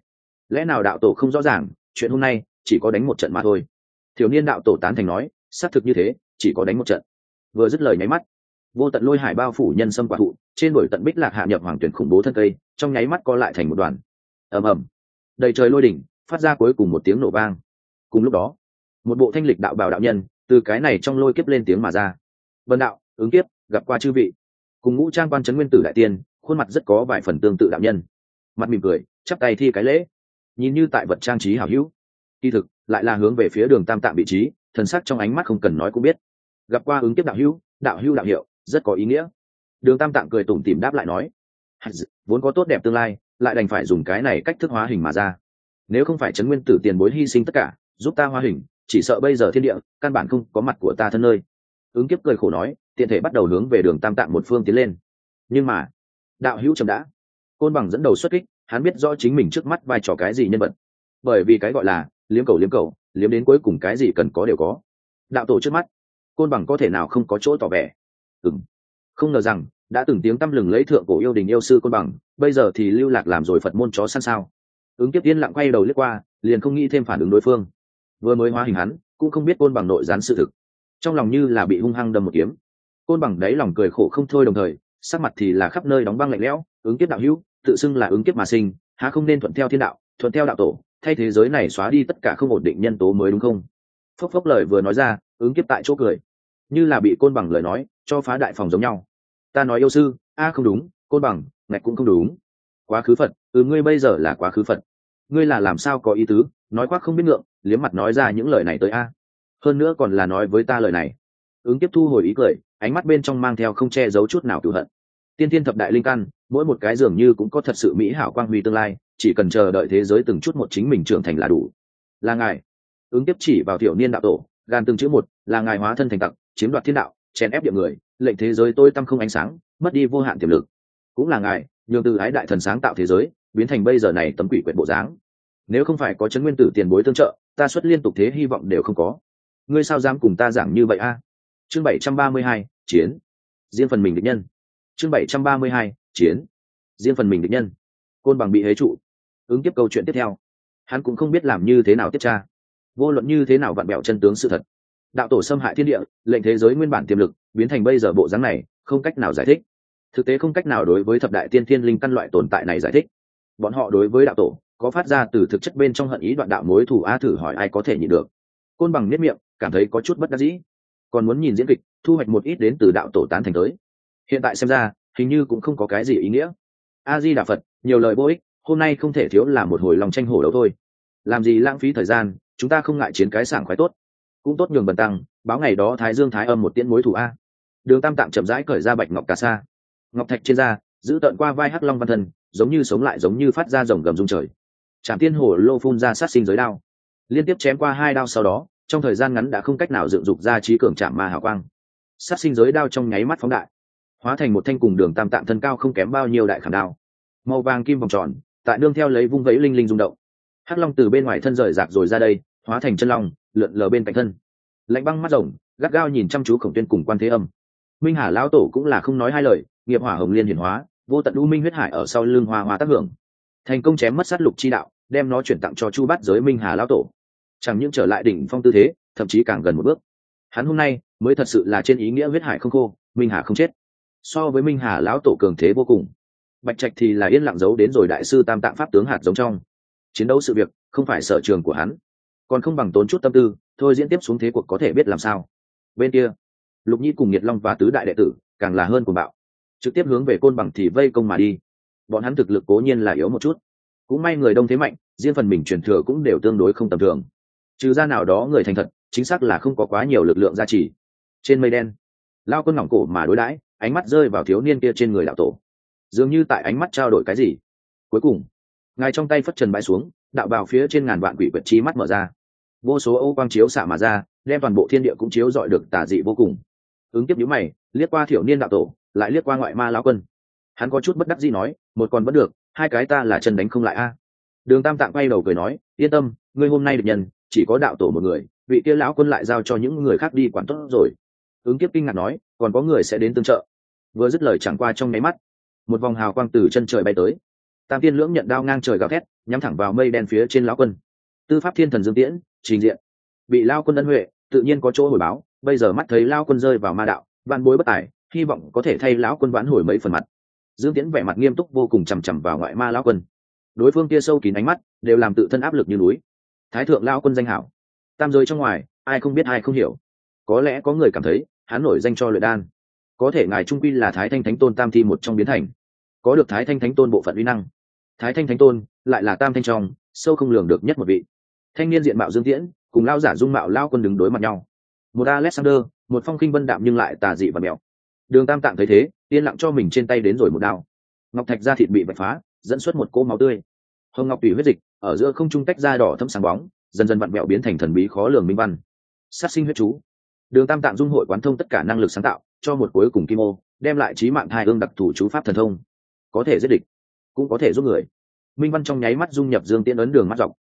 Lẽ nào đạo tổ không rõ ràng, chuyện hôm nay chỉ có đánh một trận mà thôi? Thiếu niên đạo tổ tán thành nói, xác thực như thế, chỉ có đánh một trận. Vừa dứt lời nháy mắt, vô tận lôi hải bao phủ nhân sâm quả thụ, trên đổi tận bích lạc hạ nhập hoàng tuyển khủng bố thân cây, trong nháy mắt co lại thành một đoàn. Ầm ầm. Đầy trời lôi đỉnh, phát ra cuối cùng một tiếng nổ vang. Cùng lúc đó, một bộ thanh lịch đạo bảo đạo nhân, từ cái này trong lôi kiếp lên tiếng mà ra. Vân đạo, ứng kiếp, gặp qua chư vị. Cùng ngũ trang quan trấn nguyên tử đại tiên khuôn mặt rất có vài phần tương tự đạo nhân. Mặt mỉm cười, chắp tay thi cái lễ. Nhìn như tại vật trang trí hảo hữu. Kỳ thực, lại là hướng về phía đường tam tạng vị trí, thần sắc trong ánh mắt không cần nói cũng biết. Gặp qua ứng kiếp đạo hữu đạo hữu đạo hiệu, rất có ý nghĩa. Đường tam tạng cười tủm tìm đáp lại nói vốn có tốt đẹp tương lai, lại đành phải dùng cái này cách thức hóa hình mà ra. Nếu không phải chấn nguyên tử tiền bối hy sinh tất cả, giúp ta hóa hình, chỉ sợ bây giờ thiên địa, căn bản không có mặt của ta thân nơi. Ứng kiếp cười khổ nói, tiện thể bắt đầu hướng về đường tam tạng một phương tiến lên. Nhưng mà đạo hữu chậm đã. Côn bằng dẫn đầu xuất kích, hắn biết rõ chính mình trước mắt vai trò cái gì nhân vật. Bởi vì cái gọi là liếm cầu liếm cầu, liếm đến cuối cùng cái gì cần có đều có. Đạo tổ trước mắt, côn bằng có thể nào không có chỗ tỏ vẻ? Ừng không ngờ rằng, đã từng tiếng tăm lừng lấy thượng cổ yêu đình yêu sư côn bằng, bây giờ thì lưu lạc làm rồi phật môn chó săn sao? Ứng tiếp tiên lặng quay đầu lướt qua, liền không nghĩ thêm phản ứng đối phương. Vừa mới hóa hình hắn, cũng không biết côn bằng nội gián sự thực. Trong lòng như là bị hung hăng đâm một kiếm. Côn bằng đáy lòng cười khổ không thôi đồng thời sắc mặt thì là khắp nơi đóng băng lạnh lẽo, ứng kiếp đạo hữu, tự xưng là ứng kiếp mà sinh, há không nên thuận theo thiên đạo, thuận theo đạo tổ, thay thế giới này xóa đi tất cả không ổn định nhân tố mới đúng không? Phốc phốc lời vừa nói ra, ứng kiếp tại chỗ cười. Như là bị côn bằng lời nói, cho phá đại phòng giống nhau. Ta nói yêu sư, a không đúng, côn bằng, ngạch cũng không đúng. Quá khứ phật ừ ngươi bây giờ là quá khứ phật. Ngươi là làm sao có ý tứ, nói khoác không biết ngượng, liếm mặt nói ra những lời này tới a. Hơn nữa còn là nói với ta lời này ứng tiếp thu hồi ý cười, ánh mắt bên trong mang theo không che giấu chút nào cựu hận. Tiên thiên thập đại linh căn, mỗi một cái dường như cũng có thật sự mỹ hảo quang huy tương lai, chỉ cần chờ đợi thế giới từng chút một chính mình trưởng thành là đủ. Là ngài. Ứng tiếp chỉ vào thiểu niên đạo tổ, gan từng chữ một, là ngài hóa thân thành tặc, chiếm đoạt thiên đạo, chèn ép địa người, lệnh thế giới tôi tâm không ánh sáng, mất đi vô hạn tiềm lực. Cũng là ngài, nhường từ ái đại thần sáng tạo thế giới, biến thành bây giờ này tấm quỷ quyệt bộ dáng. Nếu không phải có chấn nguyên tử tiền bối tương trợ, ta xuất liên tục thế hy vọng đều không có. Ngươi sao dám cùng ta giảng như vậy a? Chương bảy trăm ba mươi hai, chiến. Riêng phần mình địch nhân. Chương bảy trăm ba mươi hai, chiến. Riêng phần mình địch nhân. Côn bằng bị hế trụ. Ứng tiếp câu chuyện tiếp theo. Hắn cũng không biết làm như thế nào tiết tra. Vô luận như thế nào vặn bẹo chân tướng sự thật. Đạo tổ xâm hại thiên địa, lệnh thế giới nguyên bản tiềm lực, biến thành bây giờ bộ dáng này, không cách nào giải thích. Thực tế không cách nào đối với thập đại tiên thiên linh căn loại tồn tại này giải thích. Bọn họ đối với đạo tổ, có phát ra từ thực chất bên trong hận ý đoạn đạo mối thủ a thử hỏi ai có thể nhịn được. Côn bằng nếp miệng, cảm thấy có chút bất đắc dĩ còn muốn nhìn diễn kịch, thu hoạch một ít đến từ đạo tổ tán thành tới. Hiện tại xem ra, hình như cũng không có cái gì ý nghĩa. A di đà phật, nhiều lời vô ích, hôm nay không thể thiếu là một hồi lòng tranh hổ đấu thôi. Làm gì lãng phí thời gian, chúng ta không ngại chiến cái sảng khoái tốt. Cũng tốt nhường bần tăng, báo ngày đó thái dương thái âm một tiễn mối thủ a. Đường tam tạm chậm rãi cởi ra bạch ngọc cà sa. Ngọc thạch trên da, giữ tợn qua vai hắc long văn thân giống như sống lại giống như phát ra rồng gầm rung trời. Trạm tiên hồ lô phun ra sát sinh giới đao. Liên tiếp chém qua hai đao sau đó trong thời gian ngắn đã không cách nào dựng dục ra trí cường chạm ma hào quang. Sát sinh giới đao trong nháy mắt phóng đại, hóa thành một thanh cùng đường tam tạng thân cao không kém bao nhiêu đại khảm đao. Màu vàng kim vòng tròn, tại nương theo lấy vung vẫy linh linh rung động. Hắc long từ bên ngoài thân rời rạc rồi ra đây, hóa thành chân long, lượn lờ bên cạnh thân. Lạnh băng mắt rồng, gắt gao nhìn chăm chú khổng tuyên cùng quan thế âm. Minh hà lão tổ cũng là không nói hai lời, nghiệp hỏa hồng liên hiển hóa, vô tận u minh huyết hải ở sau lưng hoa hoa tác hưởng. Thành công chém mất sát lục chi đạo, đem nó chuyển tặng cho chu bát giới minh hà lão tổ chẳng những trở lại đỉnh phong tư thế, thậm chí càng gần một bước. Hắn hôm nay mới thật sự là trên ý nghĩa huyết hải không khô, minh hà không chết. So với minh hà lão tổ cường thế vô cùng. Bạch trạch thì là yên lặng giấu đến rồi đại sư tam tạng pháp tướng hạt giống trong. Chiến đấu sự việc không phải sở trường của hắn. Còn không bằng tốn chút tâm tư, thôi diễn tiếp xuống thế cuộc có thể biết làm sao. Bên kia, lục nhi cùng nhiệt long và tứ đại đệ tử càng là hơn của bạo. Trực tiếp hướng về côn bằng thì vây công mà đi. Bọn hắn thực lực cố nhiên là yếu một chút. Cũng may người đông thế mạnh, riêng phần mình truyền thừa cũng đều tương đối không tầm thường trừ ra nào đó người thành thật, chính xác là không có quá nhiều lực lượng gia trì. Trên mây đen, lao quân ngỏng cổ mà đối đãi, ánh mắt rơi vào thiếu niên kia trên người đạo tổ. Dường như tại ánh mắt trao đổi cái gì. Cuối cùng, ngài trong tay phất trần bãi xuống, đạo bào phía trên ngàn vạn quỷ quyệt trí mắt mở ra. Vô số ô quang chiếu xạ mà ra, đem toàn bộ thiên địa cũng chiếu dọi được tà dị vô cùng. Ứng tiếp nhữ mày, liếc qua thiểu niên đạo tổ, lại liếc qua ngoại ma lao quân. Hắn có chút bất đắc dĩ nói, một còn vẫn được, hai cái ta là chân đánh không lại a. Đường tam tạng quay đầu cười nói, yên tâm, ngươi hôm nay được nhân chỉ có đạo tổ một người, vị kia lão quân lại giao cho những người khác đi quản tốt rồi. Ứng kiếp kinh ngạc nói, còn có người sẽ đến tương trợ. Vừa dứt lời chẳng qua trong nháy mắt, một vòng hào quang từ chân trời bay tới. Tam tiên lưỡng nhận đao ngang trời gào thét, nhắm thẳng vào mây đen phía trên lão quân. Tư pháp thiên thần dương tiễn, trình diện. Bị lao quân ân huệ, tự nhiên có chỗ hồi báo, bây giờ mắt thấy lao quân rơi vào ma đạo văn bối bất tài, hy vọng có thể thay lão quân vãn hồi mấy phần mặt. Dương tiễn vẻ mặt nghiêm túc vô cùng chằm chằm vào ngoại ma lão quân. Đối phương kia sâu kín ánh mắt, đều làm tự thân áp lực như núi thái thượng lao quân danh hảo. Tam giới trong ngoài, ai không biết ai không hiểu. Có lẽ có người cảm thấy, hắn nổi danh cho luyện đan. Có thể ngài trung quy là thái thanh thánh tôn tam thi một trong biến thành. Có được thái thanh thánh tôn bộ phận uy năng. Thái thanh thánh tôn lại là tam thanh trong, sâu không lường được nhất một vị. Thanh niên diện mạo dương tiễn, cùng lao giả dung mạo lao quân đứng đối mặt nhau. Một alexander, một phong kinh vân đạm nhưng lại tà dị và mèo đường tam tạng thấy thế, yên lặng cho mình trên tay đến rồi một đao. Ngọc thạch ra thịt bị vạch phá, dẫn xuất một cỗ máu tươi. Hồng ngọc tùy huyết dịch ở giữa không trung tách ra đỏ thâm sáng bóng, dần dần vặn mẹo biến thành thần bí khó lường minh văn. Sát sinh huyết chú. Đường tam tạng dung hội quán thông tất cả năng lực sáng tạo, cho một cuối cùng kim ô, đem lại trí mạng hai ương đặc thù chú pháp thần thông. Có thể giết địch, cũng có thể giúp người. Minh văn trong nháy mắt dung nhập dương tiễn ấn đường mắt dọc.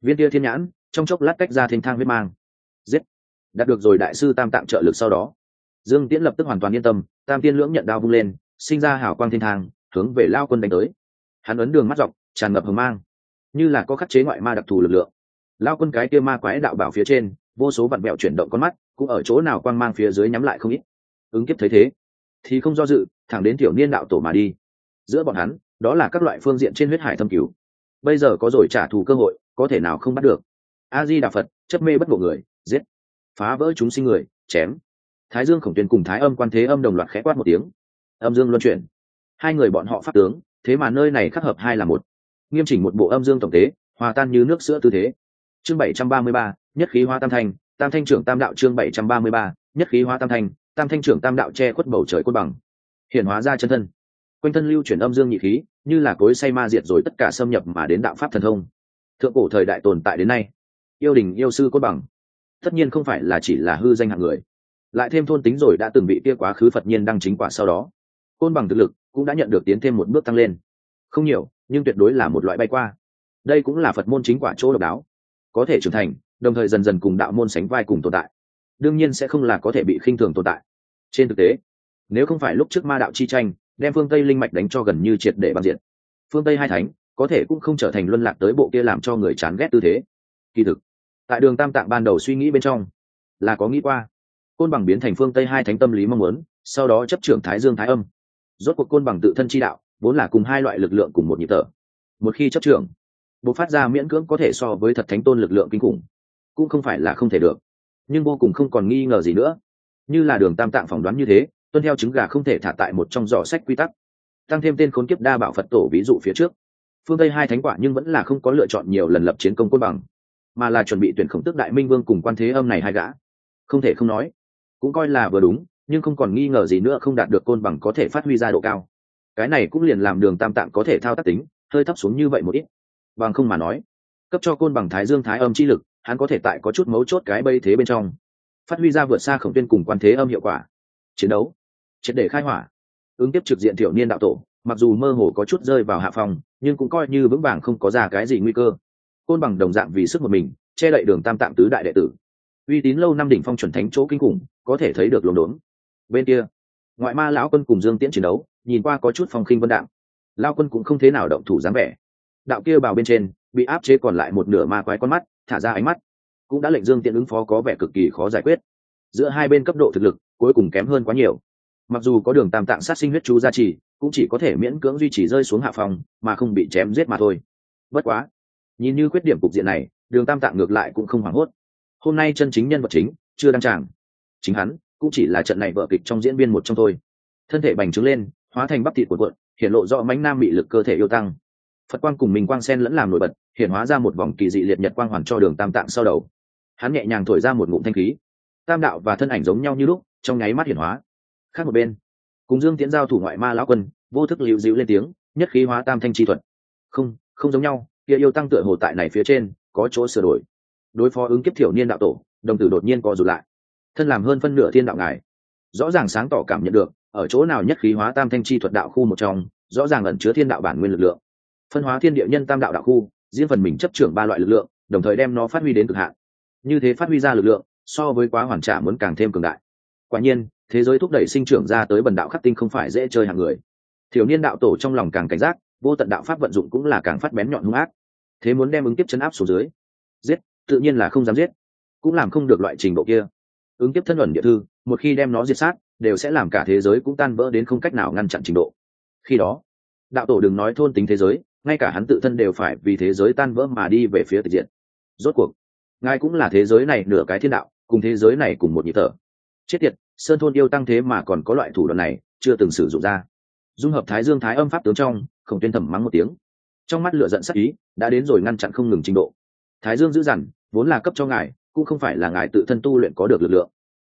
Viên tia thiên nhãn, trong chốc lát cách ra thanh thang huyết mang. Giết. Đạt được rồi đại sư tam tạng trợ lực sau đó, dương tiễn lập tức hoàn toàn yên tâm, tam tiên lưỡng nhận đao vung lên, sinh ra hảo quang thiên thang, hướng về lao quân đánh tới. Hắn ấn đường mắt dọc, tràn ngập hờ mang như là có khắc chế ngoại ma đặc thù lực lượng. Lao quân cái kia ma quái đạo bảo phía trên, vô số vặn vẹo chuyển động con mắt, cũng ở chỗ nào quang mang phía dưới nhắm lại không ít. Ứng kiếp thấy thế, thì không do dự, thẳng đến tiểu niên đạo tổ mà đi. Giữa bọn hắn, đó là các loại phương diện trên huyết hải thâm cứu bây giờ có rồi trả thù cơ hội, có thể nào không bắt được? A di đà phật, chấp mê bất bộ người, giết. Phá vỡ chúng sinh người, chém. Thái dương khổng tuyên cùng thái âm quan thế âm đồng loạt khẽ quát một tiếng. Âm dương luân chuyển. Hai người bọn họ phát tướng, thế mà nơi này khắc hợp hai là một nghiêm chỉnh một bộ âm dương tổng tế, hòa tan như nước sữa tư thế. Chương bảy trăm ba mươi ba, nhất khí hoa tam thanh tam thanh trưởng tam đạo chương bảy trăm ba mươi ba, nhất khí hoa tam thanh tam thanh trưởng tam đạo che khuất bầu trời cốt bằng. Hiện hóa ra chân thân. Quanh thân lưu chuyển âm dương nhị khí, như là cối say ma diệt rồi tất cả xâm nhập mà đến đạo pháp thần thông. Thượng cổ thời đại tồn tại đến nay, yêu đình yêu sư cốt bằng. Tất nhiên không phải là chỉ là hư danh hạng người. Lại thêm thôn tính rồi đã từng bị kia quá khứ phật nhiên đăng chính quả sau đó. Côn bằng thực lực cũng đã nhận được tiến thêm một bước tăng lên. Không nhiều nhưng tuyệt đối là một loại bay qua. Đây cũng là phật môn chính quả chỗ độc đáo. Có thể trưởng thành, đồng thời dần dần cùng đạo môn sánh vai cùng tồn tại. Đương nhiên sẽ không là có thể bị khinh thường tồn tại. Trên thực tế, nếu không phải lúc trước ma đạo chi tranh, đem phương tây linh mạch đánh cho gần như triệt để băng diện. Phương tây hai thánh, có thể cũng không trở thành luân lạc tới bộ kia làm cho người chán ghét tư thế. Kỳ thực, tại đường tam tạng ban đầu suy nghĩ bên trong, là có nghĩ qua. Côn bằng biến thành phương tây hai thánh tâm lý mong muốn, sau đó chấp trưởng thái dương thái âm. Rốt cuộc côn bằng tự thân chi đạo vốn là cùng hai loại lực lượng cùng một nhịp thở. Một khi chấp trưởng bộ phát ra miễn cưỡng có thể so với thật thánh tôn lực lượng kinh khủng, cũng không phải là không thể được. Nhưng vô cùng không còn nghi ngờ gì nữa. Như là đường tam tạng phỏng đoán như thế, tuân theo trứng gà không thể thả tại một trong giỏ sách quy tắc. Tăng thêm tên khốn kiếp đa bảo phật tổ ví dụ phía trước. Phương tây hai thánh quả nhưng vẫn là không có lựa chọn nhiều lần lập chiến công côn bằng, mà là chuẩn bị tuyển khổng tức đại minh vương cùng quan thế âm này hai gã. Không thể không nói, cũng coi là vừa đúng, nhưng không còn nghi ngờ gì nữa không đạt được côn bằng có thể phát huy ra độ cao cái này cũng liền làm đường tam tạng có thể thao tác tính, hơi thấp xuống như vậy một ít. Bằng không mà nói, cấp cho côn bằng thái dương thái âm chi lực, hắn có thể tại có chút mấu chốt cái bây thế bên trong, phát huy ra vượt xa khổng tuyên cùng quan thế âm hiệu quả. Chiến đấu, triệt để khai hỏa, ứng tiếp trực diện thiểu niên đạo tổ, mặc dù mơ hồ có chút rơi vào hạ phòng, nhưng cũng coi như vững vàng không có ra cái gì nguy cơ. Côn bằng đồng dạng vì sức một mình, che đậy đường tam tạng tứ đại đệ tử. Uy tín lâu năm đỉnh phong chuẩn thánh chỗ kinh khủng, có thể thấy được lồn đốn. Bên kia, ngoại ma lão quân cùng dương tiễn chiến đấu nhìn qua có chút phong khinh vân đạm. Lao quân cũng không thế nào động thủ dáng vẻ. Đạo kia bào bên trên, bị áp chế còn lại một nửa ma quái con mắt, thả ra ánh mắt. Cũng đã lệnh dương tiện ứng phó có vẻ cực kỳ khó giải quyết. Giữa hai bên cấp độ thực lực, cuối cùng kém hơn quá nhiều. Mặc dù có đường tam tạng sát sinh huyết chú gia trì, cũng chỉ có thể miễn cưỡng duy trì rơi xuống hạ phòng, mà không bị chém giết mà thôi. Bất quá, nhìn như khuyết điểm cục diện này, đường tam tạng ngược lại cũng không hoảng hốt. Hôm nay chân chính nhân vật chính, chưa đăng tràng. Chính hắn, cũng chỉ là trận này vợ kịch trong diễn viên một trong thôi. Thân thể bành trướng lên hóa thành bắp thịt cuộn cuộn, hiện lộ rõ mánh nam bị lực cơ thể yêu tăng. Phật quang cùng mình quang sen lẫn làm nổi bật, hiện hóa ra một vòng kỳ dị liệt nhật quang hoàn cho đường tam tạng sau đầu. Hắn nhẹ nhàng thổi ra một ngụm thanh khí. Tam đạo và thân ảnh giống nhau như lúc, trong nháy mắt hiển hóa. Khác một bên, cùng dương tiến giao thủ ngoại ma lão quân, vô thức lưu dịu lên tiếng, nhất khí hóa tam thanh chi thuật. Không không giống nhau, kia yêu tăng tựa hồ tại này phía trên, có chỗ sửa đổi. Đối phó ứng kiếp thiểu niên đạo tổ, đồng tử đột nhiên co rụt lại. Thân làm hơn phân nửa thiên đạo ngài rõ ràng sáng tỏ cảm nhận được, ở chỗ nào nhất khí hóa tam thanh chi thuật đạo khu một trong, rõ ràng ẩn chứa thiên đạo bản nguyên lực lượng. Phân hóa thiên địa nhân tam đạo đạo khu, riêng phần mình chấp trưởng ba loại lực lượng, đồng thời đem nó phát huy đến cực hạn. Như thế phát huy ra lực lượng, so với quá hoàn trả muốn càng thêm cường đại. Quả nhiên, thế giới thúc đẩy sinh trưởng ra tới bần đạo khắc tinh không phải dễ chơi hàng người. Thiếu niên đạo tổ trong lòng càng cảnh giác, vô tận đạo pháp vận dụng cũng là càng phát bén nhọn hung ác. Thế muốn đem ứng tiếp chấn áp xuống dưới, giết, tự nhiên là không dám giết, cũng làm không được loại trình độ kia. Ứng tiếp thân ẩn địa thư một khi đem nó diệt sát, đều sẽ làm cả thế giới cũng tan vỡ đến không cách nào ngăn chặn trình độ. Khi đó, đạo tổ đừng nói thôn tính thế giới, ngay cả hắn tự thân đều phải vì thế giới tan vỡ mà đi về phía tịch diện rốt cuộc, ngài cũng là thế giới này nửa cái thiên đạo, cùng thế giới này cùng một nhịp thở chết tiệt, sơn thôn yêu tăng thế mà còn có loại thủ đoạn này, chưa từng sử dụng ra. Dung hợp thái dương thái âm pháp tướng trong không tuyên thẩm mắng một tiếng. Trong mắt lửa giận sắc ý, đã đến rồi ngăn chặn không ngừng trình độ. Thái dương giữ dằn, vốn là cấp cho ngài, cũng không phải là ngài tự thân tu luyện có được lực lượng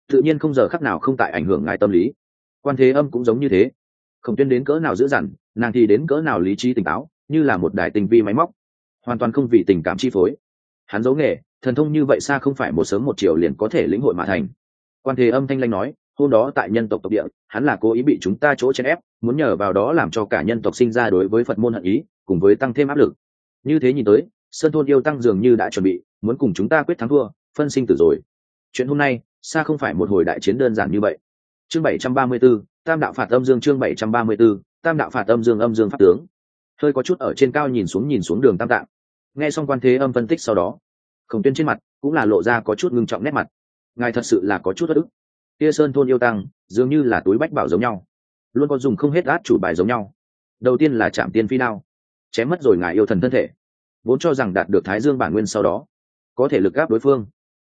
tự nhiên không giờ khắc nào không tại ảnh hưởng ngài tâm lý. Quan thế âm cũng giống như thế. Không tuyên đến cỡ nào giữ dằn, nàng thì đến cỡ nào lý trí tỉnh táo, như là một đài tình vi máy móc. Hoàn toàn không vì tình cảm chi phối. Hắn giấu nghề, thần thông như vậy xa không phải một sớm một chiều liền có thể lĩnh hội mà thành. Quan thế âm thanh lanh nói, hôm đó tại nhân tộc tộc địa, hắn là cố ý bị chúng ta chỗ chèn ép, muốn nhờ vào đó làm cho cả nhân tộc sinh ra đối với phật môn hận ý, cùng với tăng thêm áp lực. Như thế nhìn tới, sơn thôn yêu tăng dường như đã chuẩn bị, muốn cùng chúng ta quyết thắng thua, phân sinh tử rồi. Chuyện hôm nay xa không phải một hồi đại chiến đơn giản như vậy. Chương bảy trăm ba mươi 734, tam đạo phạt âm dương chương bảy trăm ba mươi 734, tam đạo phạt âm dương âm dương pháp tướng. Hơi có chút ở trên cao nhìn xuống nhìn xuống đường tam tạng. Nghe xong quan thế âm phân tích sau đó khổng tuyên trên mặt cũng là lộ ra có chút ngưng trọng nét mặt. Ngài thật sự là có chút bất ức. Kia sơn thôn yêu tăng dường như là túi bách bảo giống nhau. Luôn có dùng không hết át chủ bài giống nhau. Đầu tiên là chạm tiên phi đao. Chém mất rồi ngài yêu thần thân thể. Vốn cho rằng đạt được thái dương bản nguyên sau đó có thể lực gáp đối phương.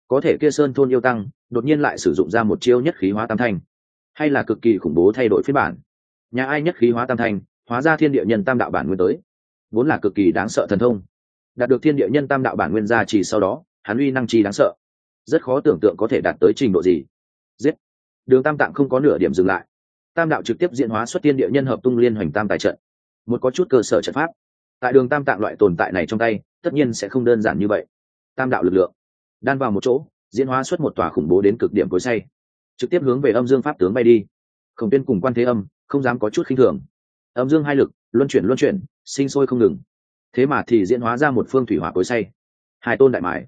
Có thể kia sơn thôn yêu tăng đột nhiên lại sử dụng ra một chiêu nhất khí hóa tam thanh. Hay là cực kỳ khủng bố thay đổi phiên bản. Nhà ai nhất khí hóa tam thanh, hóa ra thiên địa nhân tam đạo bản nguyên tới. Vốn là cực kỳ đáng sợ thần thông. Đạt được thiên địa nhân tam đạo bản nguyên ra chỉ sau đó, hắn uy năng chi đáng sợ. Rất khó tưởng tượng có thể đạt tới trình độ gì. Giết. Đường tam tạng không có nửa điểm dừng lại. Tam đạo trực tiếp diễn hóa xuất tiên địa nhân hợp tung liên hoành tam tài trận. Một có chút cơ sở trận pháp. Tại đường tam tạng loại tồn tại này trong tay, tất nhiên sẽ không đơn giản như vậy. Tam đạo lực lượng. Đan vào một chỗ diễn hóa xuất một tòa khủng bố đến cực điểm cối say. Trực tiếp hướng về âm dương pháp tướng bay đi. Khổng tiên cùng quan thế âm không dám có chút khinh thường. Âm dương hai lực, luân chuyển luân chuyển, sinh sôi không ngừng. Thế mà thì diễn hóa ra một phương thủy hỏa cối say. Hai tôn đại mải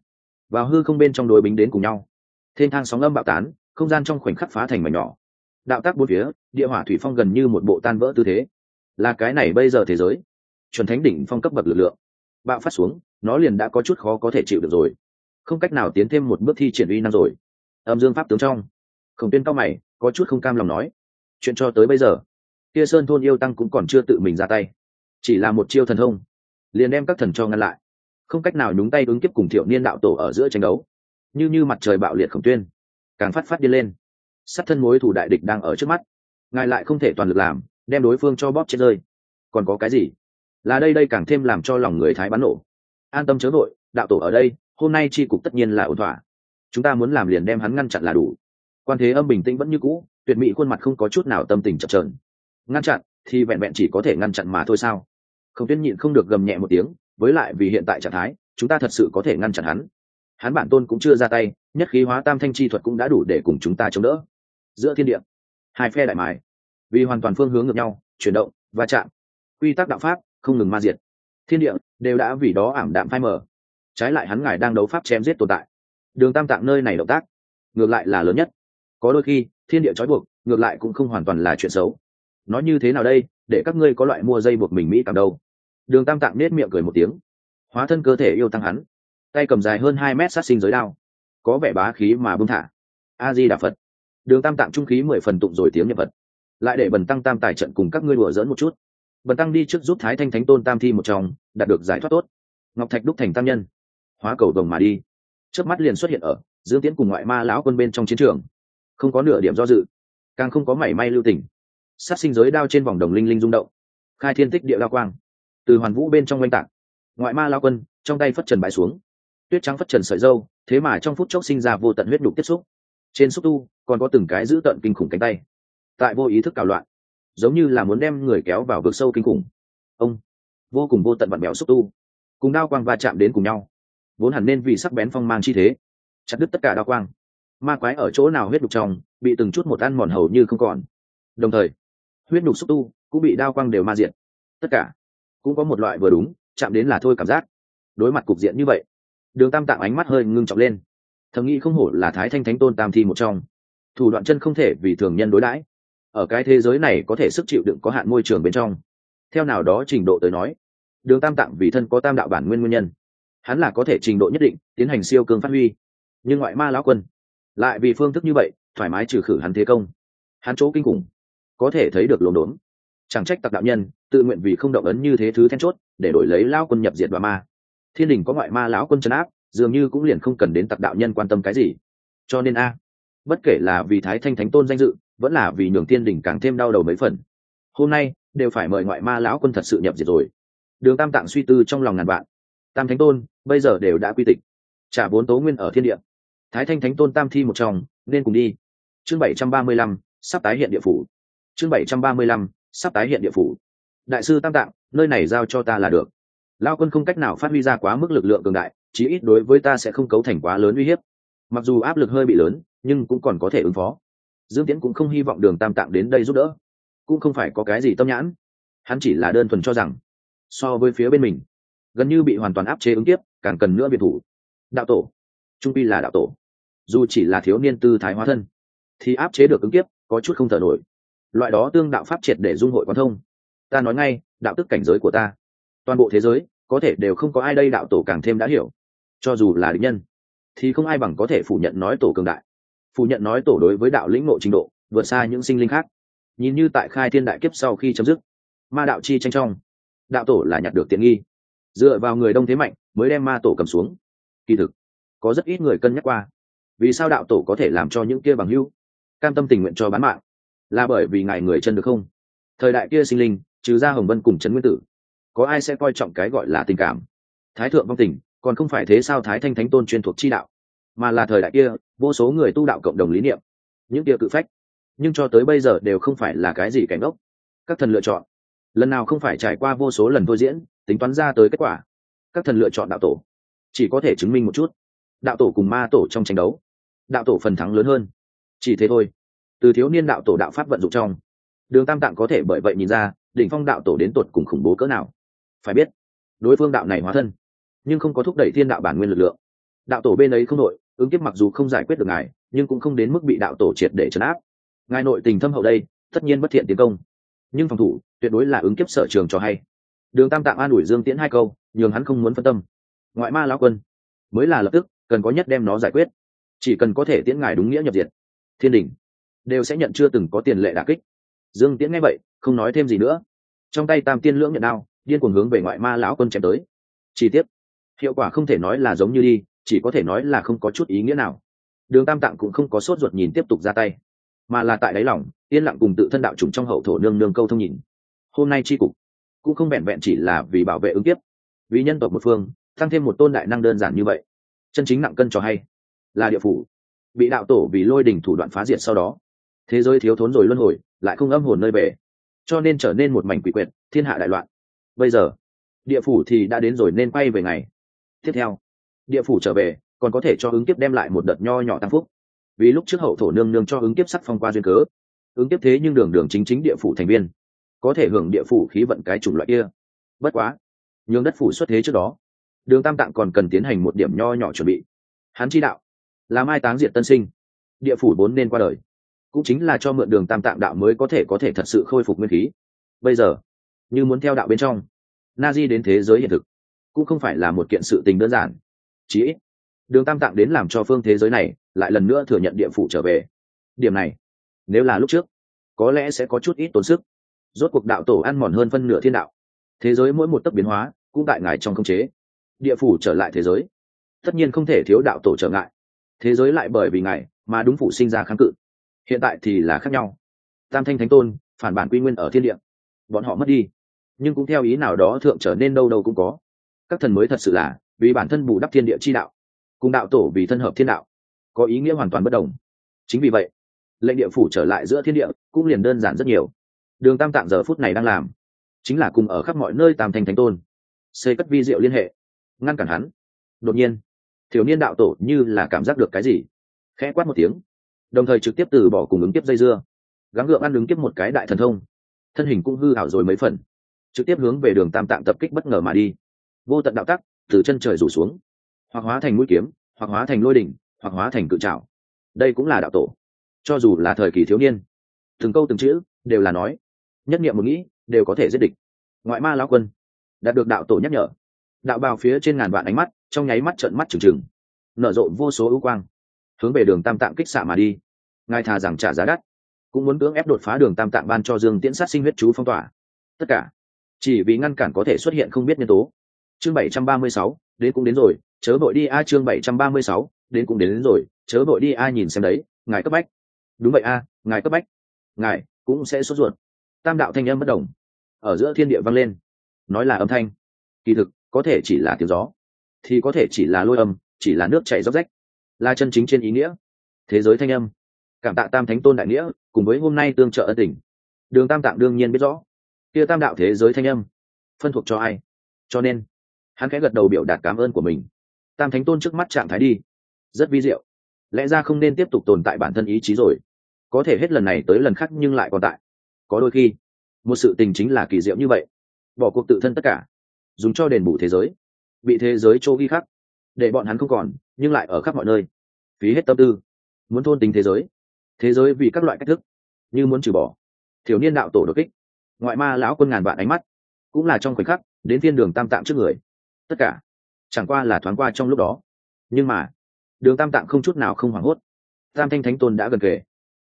vào hư không bên trong đối bính đến cùng nhau. Thiên thang sóng âm bạo tán, không gian trong khoảnh khắc phá thành mảnh nhỏ. Đạo tác bốn phía, địa hỏa thủy phong gần như một bộ tan vỡ tư thế. Là cái này bây giờ thế giới, chuẩn thánh đỉnh phong cấp bậc lực lượng. Bạo phát xuống, nó liền đã có chút khó có thể chịu được rồi không cách nào tiến thêm một bước thi triển uy năng rồi. Âm dương pháp tướng trong. Khổng tuyên cao mày, có chút không cam lòng nói. Chuyện cho tới bây giờ, kia sơn thôn yêu tăng cũng còn chưa tự mình ra tay. Chỉ là một chiêu thần thông, liền đem các thần cho ngăn lại. Không cách nào nhúng tay ứng kiếp cùng thiệu niên đạo tổ ở giữa tranh đấu. Như như mặt trời bạo liệt khổng tuyên, càng phát phát đi lên. Sát thân mối thủ đại địch đang ở trước mắt. Ngài lại không thể toàn lực làm, đem đối phương cho bóp chết rơi. Còn có cái gì? Là đây đây càng thêm làm cho lòng người thái bắn nổ. An tâm chớ vội, đạo tổ ở đây hôm nay tri cục tất nhiên là ổn thỏa. Chúng ta muốn làm liền đem hắn ngăn chặn là đủ. Quan thế âm bình tĩnh vẫn như cũ, tuyệt mỹ khuôn mặt không có chút nào tâm tình chập trờn ngăn chặn, thì vẹn vẹn chỉ có thể ngăn chặn mà thôi sao? Không tuyên nhịn không được gầm nhẹ một tiếng, với lại vì hiện tại trạng thái, chúng ta thật sự có thể ngăn chặn hắn. Hắn bản tôn cũng chưa ra tay, nhất khí hóa tam thanh chi thuật cũng đã đủ để cùng chúng ta chống đỡ. Giữa thiên địa, hai phe đại mài, vì hoàn toàn phương hướng ngược nhau, chuyển động và chạm, quy tắc đạo pháp, không ngừng ma diệt. Thiên địa đều đã vì đó ảm đạm phai mờ trái lại hắn ngài đang đấu pháp chém giết tồn tại. Đường tam tạng nơi này động tác, ngược lại là lớn nhất. Có đôi khi, thiên địa trói buộc, ngược lại cũng không hoàn toàn là chuyện xấu. Nói như thế nào đây, để các ngươi có loại mua dây buộc mình mỹ cảm đâu. Đường tam tạng nết miệng cười một tiếng. Hóa thân cơ thể yêu tăng hắn. Tay cầm dài hơn hai mét sát sinh giới đao. Có vẻ bá khí mà bưng thả. A di đà phật. Đường tam tạng trung khí mười phần tụng rồi tiếng nhập vật lại để bần tăng tam tài trận cùng các ngươi đùa dỡn một chút. Bần tăng đi trước giúp thái thanh thánh tôn tam thi một trong đạt được giải thoát tốt. Ngọc thạch đúc thành tam nhân hóa cầu đồng mà đi. Trước mắt liền xuất hiện ở dương tiễn cùng ngoại ma lão quân bên trong chiến trường. Không có nửa điểm do dự, càng không có mảy may lưu tình. Sát sinh giới đao trên vòng đồng linh linh rung động, khai thiên tích địa đao quang, từ hoàn vũ bên trong oanh tạc. Ngoại ma lao quân, trong tay phất trần bãi xuống. Tuyết trắng phất trần sợi dâu, thế mà trong phút chốc sinh ra vô tận huyết đục tiếp xúc. Trên xúc tu, còn có từng cái giữ tận kinh khủng cánh tay. Tại vô ý thức cào loạn, giống như là muốn đem người kéo vào vực sâu kinh khủng. Ông, vô cùng vô tận vặn mèo xúc tu, cùng đao quang va chạm đến cùng nhau vốn hẳn nên vì sắc bén phong mang chi thế. Chặt đứt tất cả đao quang. Ma quái ở chỗ nào huyết đục trong, bị từng chút một ăn mòn hầu như không còn. Đồng thời, huyết đục xúc tu cũng bị đao quang đều ma diện tất cả cũng có một loại vừa đúng, chạm đến là thôi cảm giác. Đối mặt cục diện như vậy, đường tam tạng ánh mắt hơi ngưng trọng lên. Thầm nghĩ không hổ là thái thanh thánh tôn tam thi một trong. Thủ đoạn chân không thể vì thường nhân đối đãi. Ở cái thế giới này có thể sức chịu đựng có hạn môi trường bên trong. Theo nào đó trình độ tới nói, đường tam tạng vì thân có tam đạo bản nguyên nguyên nhân hắn là có thể trình độ nhất định, tiến hành siêu cương phát huy. Nhưng ngoại ma lão quân, lại vì phương thức như vậy, thoải mái trừ khử hắn thế công. Hắn chỗ kinh khủng, có thể thấy được lồn đốn. Chẳng trách tặc đạo nhân, tự nguyện vì không động ấn như thế thứ then chốt, để đổi lấy lao quân nhập diệt và ma. Thiên đình có ngoại ma lão quân chấn áp, dường như cũng liền không cần đến tặc đạo nhân quan tâm cái gì. Cho nên a, bất kể là vì thái thanh thánh tôn danh dự, vẫn là vì nhường thiên đình càng thêm đau đầu mấy phần. Hôm nay, đều phải mời ngoại ma lão quân thật sự nhập diệt rồi. Đường tam tạng suy tư trong lòng ngàn vạn tam thánh tôn, bây giờ đều đã quy tịch. Trả bốn tố nguyên ở thiên địa. Thái thanh thánh tôn tam thi một trong nên cùng đi. Chương bảy trăm ba mươi lăm, sắp tái hiện địa phủ. Chương bảy trăm ba mươi lăm, sắp tái hiện địa phủ. Đại sư tam tạng, nơi này giao cho ta là được. Lao quân không cách nào phát huy ra quá mức lực lượng cường đại, chí ít đối với ta sẽ không cấu thành quá lớn uy hiếp. Mặc dù áp lực hơi bị lớn, nhưng cũng còn có thể ứng phó. Dương tiễn cũng không hy vọng đường tam tạng đến đây giúp đỡ. Cũng không phải có cái gì tâm nhãn. Hắn chỉ là đơn thuần cho rằng, so với phía bên mình gần như bị hoàn toàn áp chế ứng tiếp càng cần nữa biệt thủ. Đạo tổ. Trung pi là đạo tổ. Dù chỉ là thiếu niên tư thái hóa thân, thì áp chế được ứng tiếp có chút không thở nổi. Loại đó tương đạo pháp triệt để dung hội quan thông. Ta nói ngay, đạo tức cảnh giới của ta. Toàn bộ thế giới, có thể đều không có ai đây đạo tổ càng thêm đã hiểu. Cho dù là định nhân, thì không ai bằng có thể phủ nhận nói tổ cường đại. Phủ nhận nói tổ đối với đạo lĩnh ngộ trình độ, vượt xa những sinh linh khác. Nhìn như tại khai thiên đại kiếp sau khi chấm dứt, ma đạo chi tranh trong, đạo tổ là nhặt được tiện nghi dựa vào người đông thế mạnh mới đem ma tổ cầm xuống. Kỳ thực, có rất ít người cân nhắc qua, vì sao đạo tổ có thể làm cho những kia bằng hưu cam tâm tình nguyện cho bán mạng? Là bởi vì ngài người chân được không? Thời đại kia sinh linh, trừ ra hồng vân cùng trấn nguyên tử, có ai sẽ coi trọng cái gọi là tình cảm? Thái thượng vong tình, còn không phải thế sao thái thanh thánh tôn chuyên thuộc chi đạo, mà là thời đại kia, vô số người tu đạo cộng đồng lý niệm, những kia cự phách. Nhưng cho tới bây giờ đều không phải là cái gì cảnh ốc các thần lựa chọn, lần nào không phải trải qua vô số lần thôi diễn tính toán ra tới kết quả. Các thần lựa chọn đạo tổ, chỉ có thể chứng minh một chút. Đạo tổ cùng ma tổ trong tranh đấu, đạo tổ phần thắng lớn hơn. Chỉ thế thôi. Từ thiếu niên đạo tổ đạo pháp vận dụng trong, đường tam tạng có thể bởi vậy nhìn ra, đỉnh phong đạo tổ đến tột cùng khủng bố cỡ nào. Phải biết, đối phương đạo này hóa thân, nhưng không có thúc đẩy thiên đạo bản nguyên lực lượng. Đạo tổ bên ấy không nội ứng kiếp mặc dù không giải quyết được ngài, nhưng cũng không đến mức bị đạo tổ triệt để trấn áp. Ngài nội tình thâm hậu đây, tất nhiên bất thiện tiến công. Nhưng phòng thủ, tuyệt đối là ứng kiếp sở trường cho hay đường tam tạng an ủi dương tiễn hai câu, nhường hắn không muốn phân tâm. Ngoại ma lão quân, mới là lập tức, cần có nhất đem nó giải quyết. Chỉ cần có thể tiễn ngài đúng nghĩa nhập diệt, thiên đình đều sẽ nhận chưa từng có tiền lệ đà kích. Dương tiễn nghe vậy, không nói thêm gì nữa. Trong tay tam tiên lưỡng nhận đao, điên cuồng hướng về ngoại ma lão quân chém tới. Chi tiết hiệu quả không thể nói là giống như đi, chỉ có thể nói là không có chút ý nghĩa nào. Đường tam tạng cũng không có sốt ruột nhìn tiếp tục ra tay, mà là tại đáy lòng, yên lặng cùng tự thân đạo trùng trong hậu thổ nương nương câu thông nhìn. Hôm nay tri cục cũng không vẹn vẹn chỉ là vì bảo vệ ứng kiếp. Vì nhân tộc một phương, tăng thêm một tôn đại năng đơn giản như vậy, chân chính nặng cân cho hay, là địa phủ. Bị đạo tổ vì lôi đình thủ đoạn phá diệt sau đó, thế giới thiếu thốn rồi luân hồi, lại không âm hồn nơi về, cho nên trở nên một mảnh quỷ quyệt, thiên hạ đại loạn. Bây giờ, địa phủ thì đã đến rồi nên quay về ngày tiếp theo. Địa phủ trở về, còn có thể cho ứng kiếp đem lại một đợt nho nhỏ tăng phúc. Vì lúc trước hậu thổ nương nương cho ứng kiếp sắc phong qua duyên cớ, ứng kiếp thế nhưng đường đường chính chính địa phủ thành viên có thể hưởng địa phủ khí vận cái chủng loại kia. Bất quá, nhường đất phủ xuất thế trước đó, đường tam tạng còn cần tiến hành một điểm nho nhỏ chuẩn bị. Hắn chi đạo làm mai táng diệt tân sinh. Địa phủ vốn nên qua đời, cũng chính là cho mượn đường tam tạng đạo mới có thể có thể thật sự khôi phục nguyên khí. Bây giờ, như muốn theo đạo bên trong, na di đến thế giới hiện thực, cũng không phải là một kiện sự tình đơn giản. Chí ít, đường tam tạng đến làm cho phương thế giới này lại lần nữa thừa nhận địa phủ trở về. Điểm này, nếu là lúc trước, có lẽ sẽ có chút ít tốn sức rốt cuộc đạo tổ ăn mòn hơn phân nửa thiên đạo. Thế giới mỗi một tấc biến hóa cũng tại ngài trong không chế. Địa phủ trở lại thế giới. Tất nhiên không thể thiếu đạo tổ trở ngại. Thế giới lại bởi vì ngài mà đúng phủ sinh ra kháng cự. Hiện tại thì là khác nhau. Tam thanh thánh tôn, phản bản quy nguyên ở thiên địa. Bọn họ mất đi. Nhưng cũng theo ý nào đó thượng trở nên đâu đâu cũng có. Các thần mới thật sự là vì bản thân bù đắp thiên địa chi đạo, cùng đạo tổ vì thân hợp thiên đạo, có ý nghĩa hoàn toàn bất đồng. Chính vì vậy, lệnh địa phủ trở lại giữa thiên địa cũng liền đơn giản rất nhiều đường tam tạng giờ phút này đang làm, chính là cùng ở khắp mọi nơi tam thành thánh tôn, xây cất vi diệu liên hệ, ngăn cản hắn. Đột nhiên, thiếu niên đạo tổ như là cảm giác được cái gì, khẽ quát một tiếng, đồng thời trực tiếp từ bỏ cùng ứng tiếp dây dưa, gắng gượng ăn ứng tiếp một cái đại thần thông, thân hình cũng hư hảo rồi mấy phần, trực tiếp hướng về đường tam tạng tập kích bất ngờ mà đi. Vô tận đạo tắc, từ chân trời rủ xuống, hoặc hóa thành mũi kiếm, hoặc hóa thành lôi đỉnh, hoặc hóa thành cự trào đây cũng là đạo tổ, cho dù là thời kỳ thiếu niên, từng câu từng chữ đều là nói nhất nghiệm một nghĩ đều có thể giết địch. Ngoại ma lão quân đạt được đạo tổ nhắc nhở. Đạo bào phía trên ngàn vạn ánh mắt trong nháy mắt trợn mắt trừng trừng. Nở rộ vô số ưu quang hướng về đường tam tạng kích xạ mà đi. Ngài thà rằng trả giá đắt cũng muốn cưỡng ép đột phá đường tam tạng ban cho dương tiễn sát sinh huyết chú phong tỏa. Tất cả chỉ vì ngăn cản có thể xuất hiện không biết nhân tố. Chương bảy trăm ba mươi sáu đến cũng đến rồi chớ vội đi a chương bảy trăm ba mươi sáu đến cũng đến, đến rồi chớ vội đi a nhìn xem đấy ngài cấp bách. Đúng vậy a ngài cấp bách ngài cũng sẽ sốt ruột tam đạo thanh âm bất đồng. Ở giữa thiên địa vang lên, nói là âm thanh. Kỳ thực, có thể chỉ là tiếng gió, thì có thể chỉ là lôi âm, chỉ là nước chảy róc rách. Là chân chính trên ý nghĩa. Thế giới thanh âm, cảm tạ tam thánh tôn đại nghĩa, cùng với hôm nay tương trợ ân tình. Đường tam tạng đương nhiên biết rõ, kia tam đạo thế giới thanh âm, phân thuộc cho ai? Cho nên, hắn khẽ gật đầu biểu đạt cảm ơn của mình. Tam thánh tôn trước mắt trạng thái đi, rất vi diệu. Lẽ ra không nên tiếp tục tồn tại bản thân ý chí rồi. Có thể hết lần này tới lần khác nhưng lại còn tại có đôi khi, một sự tình chính là kỳ diệu như vậy. Bỏ cuộc tự thân tất cả, dùng cho đền bù thế giới. Bị thế giới chỗ ghi khắc, để bọn hắn không còn, nhưng lại ở khắp mọi nơi. Phí hết tâm tư, muốn thôn tính thế giới. Thế giới vì các loại cách thức, như muốn trừ bỏ. Thiếu niên đạo tổ đột kích, ngoại ma lão quân ngàn vạn ánh mắt, cũng là trong khoảnh khắc, đến thiên đường tam tạng trước người. Tất cả, chẳng qua là thoáng qua trong lúc đó. Nhưng mà, đường tam tạng không chút nào không hoảng hốt. Tam thanh thánh tôn đã gần kề,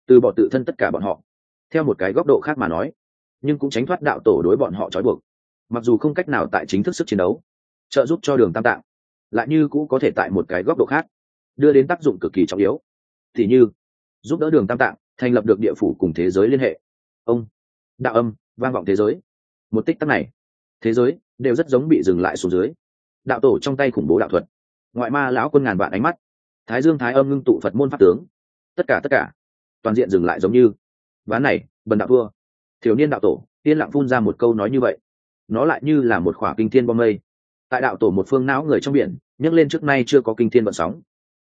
từ bỏ tự thân tất cả bọn họ theo một cái góc độ khác mà nói, nhưng cũng tránh thoát đạo tổ đối bọn họ trói buộc, mặc dù không cách nào tại chính thức sức chiến đấu, trợ giúp cho đường tam tạng, lại như cũng có thể tại một cái góc độ khác, đưa đến tác dụng cực kỳ trọng yếu. Thì như, giúp đỡ đường tam tạng, thành lập được địa phủ cùng thế giới liên hệ. Ông, đạo âm, vang vọng thế giới. Một tích tắc này, thế giới đều rất giống bị dừng lại xuống dưới. Đạo tổ trong tay khủng bố đạo thuật, ngoại ma lão quân ngàn vạn ánh mắt, thái dương thái âm ngưng tụ phật môn pháp tướng. Tất cả tất cả, toàn diện dừng lại giống như ván này, bần đạo thua. Thiếu niên đạo tổ tiên lặng phun ra một câu nói như vậy. Nó lại như là một khỏa kinh thiên bom mây. Tại đạo tổ một phương não người trong biển, nhấc lên trước nay chưa có kinh thiên vận sóng.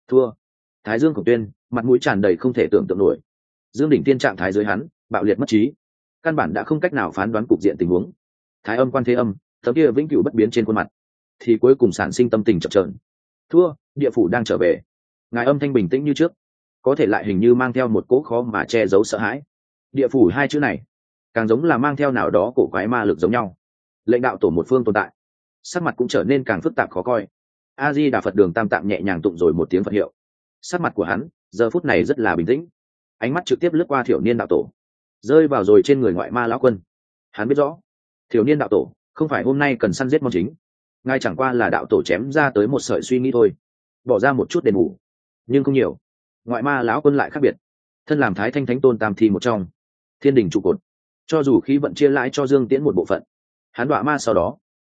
Thua. Thái dương khổng tuyên, mặt mũi tràn đầy không thể tưởng tượng nổi. Dương đỉnh tiên trạng thái dưới hắn, bạo liệt mất trí. Căn bản đã không cách nào phán đoán cục diện tình huống. Thái âm quan thế âm, thấm kia vĩnh cửu bất biến trên khuôn mặt. Thì cuối cùng sản sinh tâm tình chập trờn thua, địa phủ đang trở về. Ngài âm thanh bình tĩnh như trước. Có thể lại hình như mang theo một cỗ khó mà che giấu sợ hãi địa phủ hai chữ này, càng giống là mang theo nào đó cổ quái ma lực giống nhau. Lệnh đạo tổ một phương tồn tại, sắc mặt cũng trở nên càng phức tạp khó coi. A di đà phật đường tam tạm nhẹ nhàng tụng rồi một tiếng phật hiệu. Sắc mặt của hắn, giờ phút này rất là bình tĩnh. Ánh mắt trực tiếp lướt qua thiểu niên đạo tổ, rơi vào rồi trên người ngoại ma lão quân. Hắn biết rõ, thiểu niên đạo tổ không phải hôm nay cần săn giết mong chính, ngay chẳng qua là đạo tổ chém ra tới một sợi suy nghĩ thôi. Bỏ ra một chút đền bù, nhưng không nhiều. Ngoại ma lão quân lại khác biệt, thân làm thái thanh thánh tôn tam thi một trong thiên đình trụ cột. Cho dù khí vận chia lãi cho dương tiễn một bộ phận, hắn đọa ma sau đó,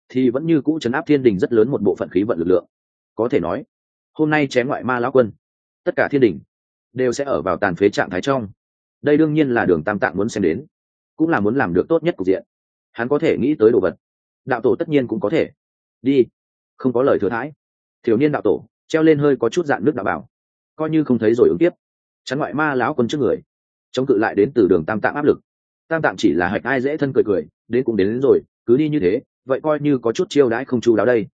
thì vẫn như cũ chấn áp thiên đình rất lớn một bộ phận khí vận lực lượng. Có thể nói, hôm nay chém ngoại ma lão quân, tất cả thiên đình đều sẽ ở vào tàn phế trạng thái trong. Đây đương nhiên là đường tam tạng muốn xem đến, cũng là muốn làm được tốt nhất cục diện. Hắn có thể nghĩ tới đồ vật, đạo tổ tất nhiên cũng có thể. Đi, không có lời thừa thãi. Thiếu niên đạo tổ treo lên hơi có chút dạn nước đạo bảo, coi như không thấy rồi ứng tiếp. Chắn ngoại ma lão quân trước người chống cự lại đến từ đường tam tạng áp lực. Tam tạng chỉ là hạch ai dễ thân cười cười đến cũng đến, đến rồi cứ đi như thế vậy coi như có chút chiêu đãi không chu đáo đây.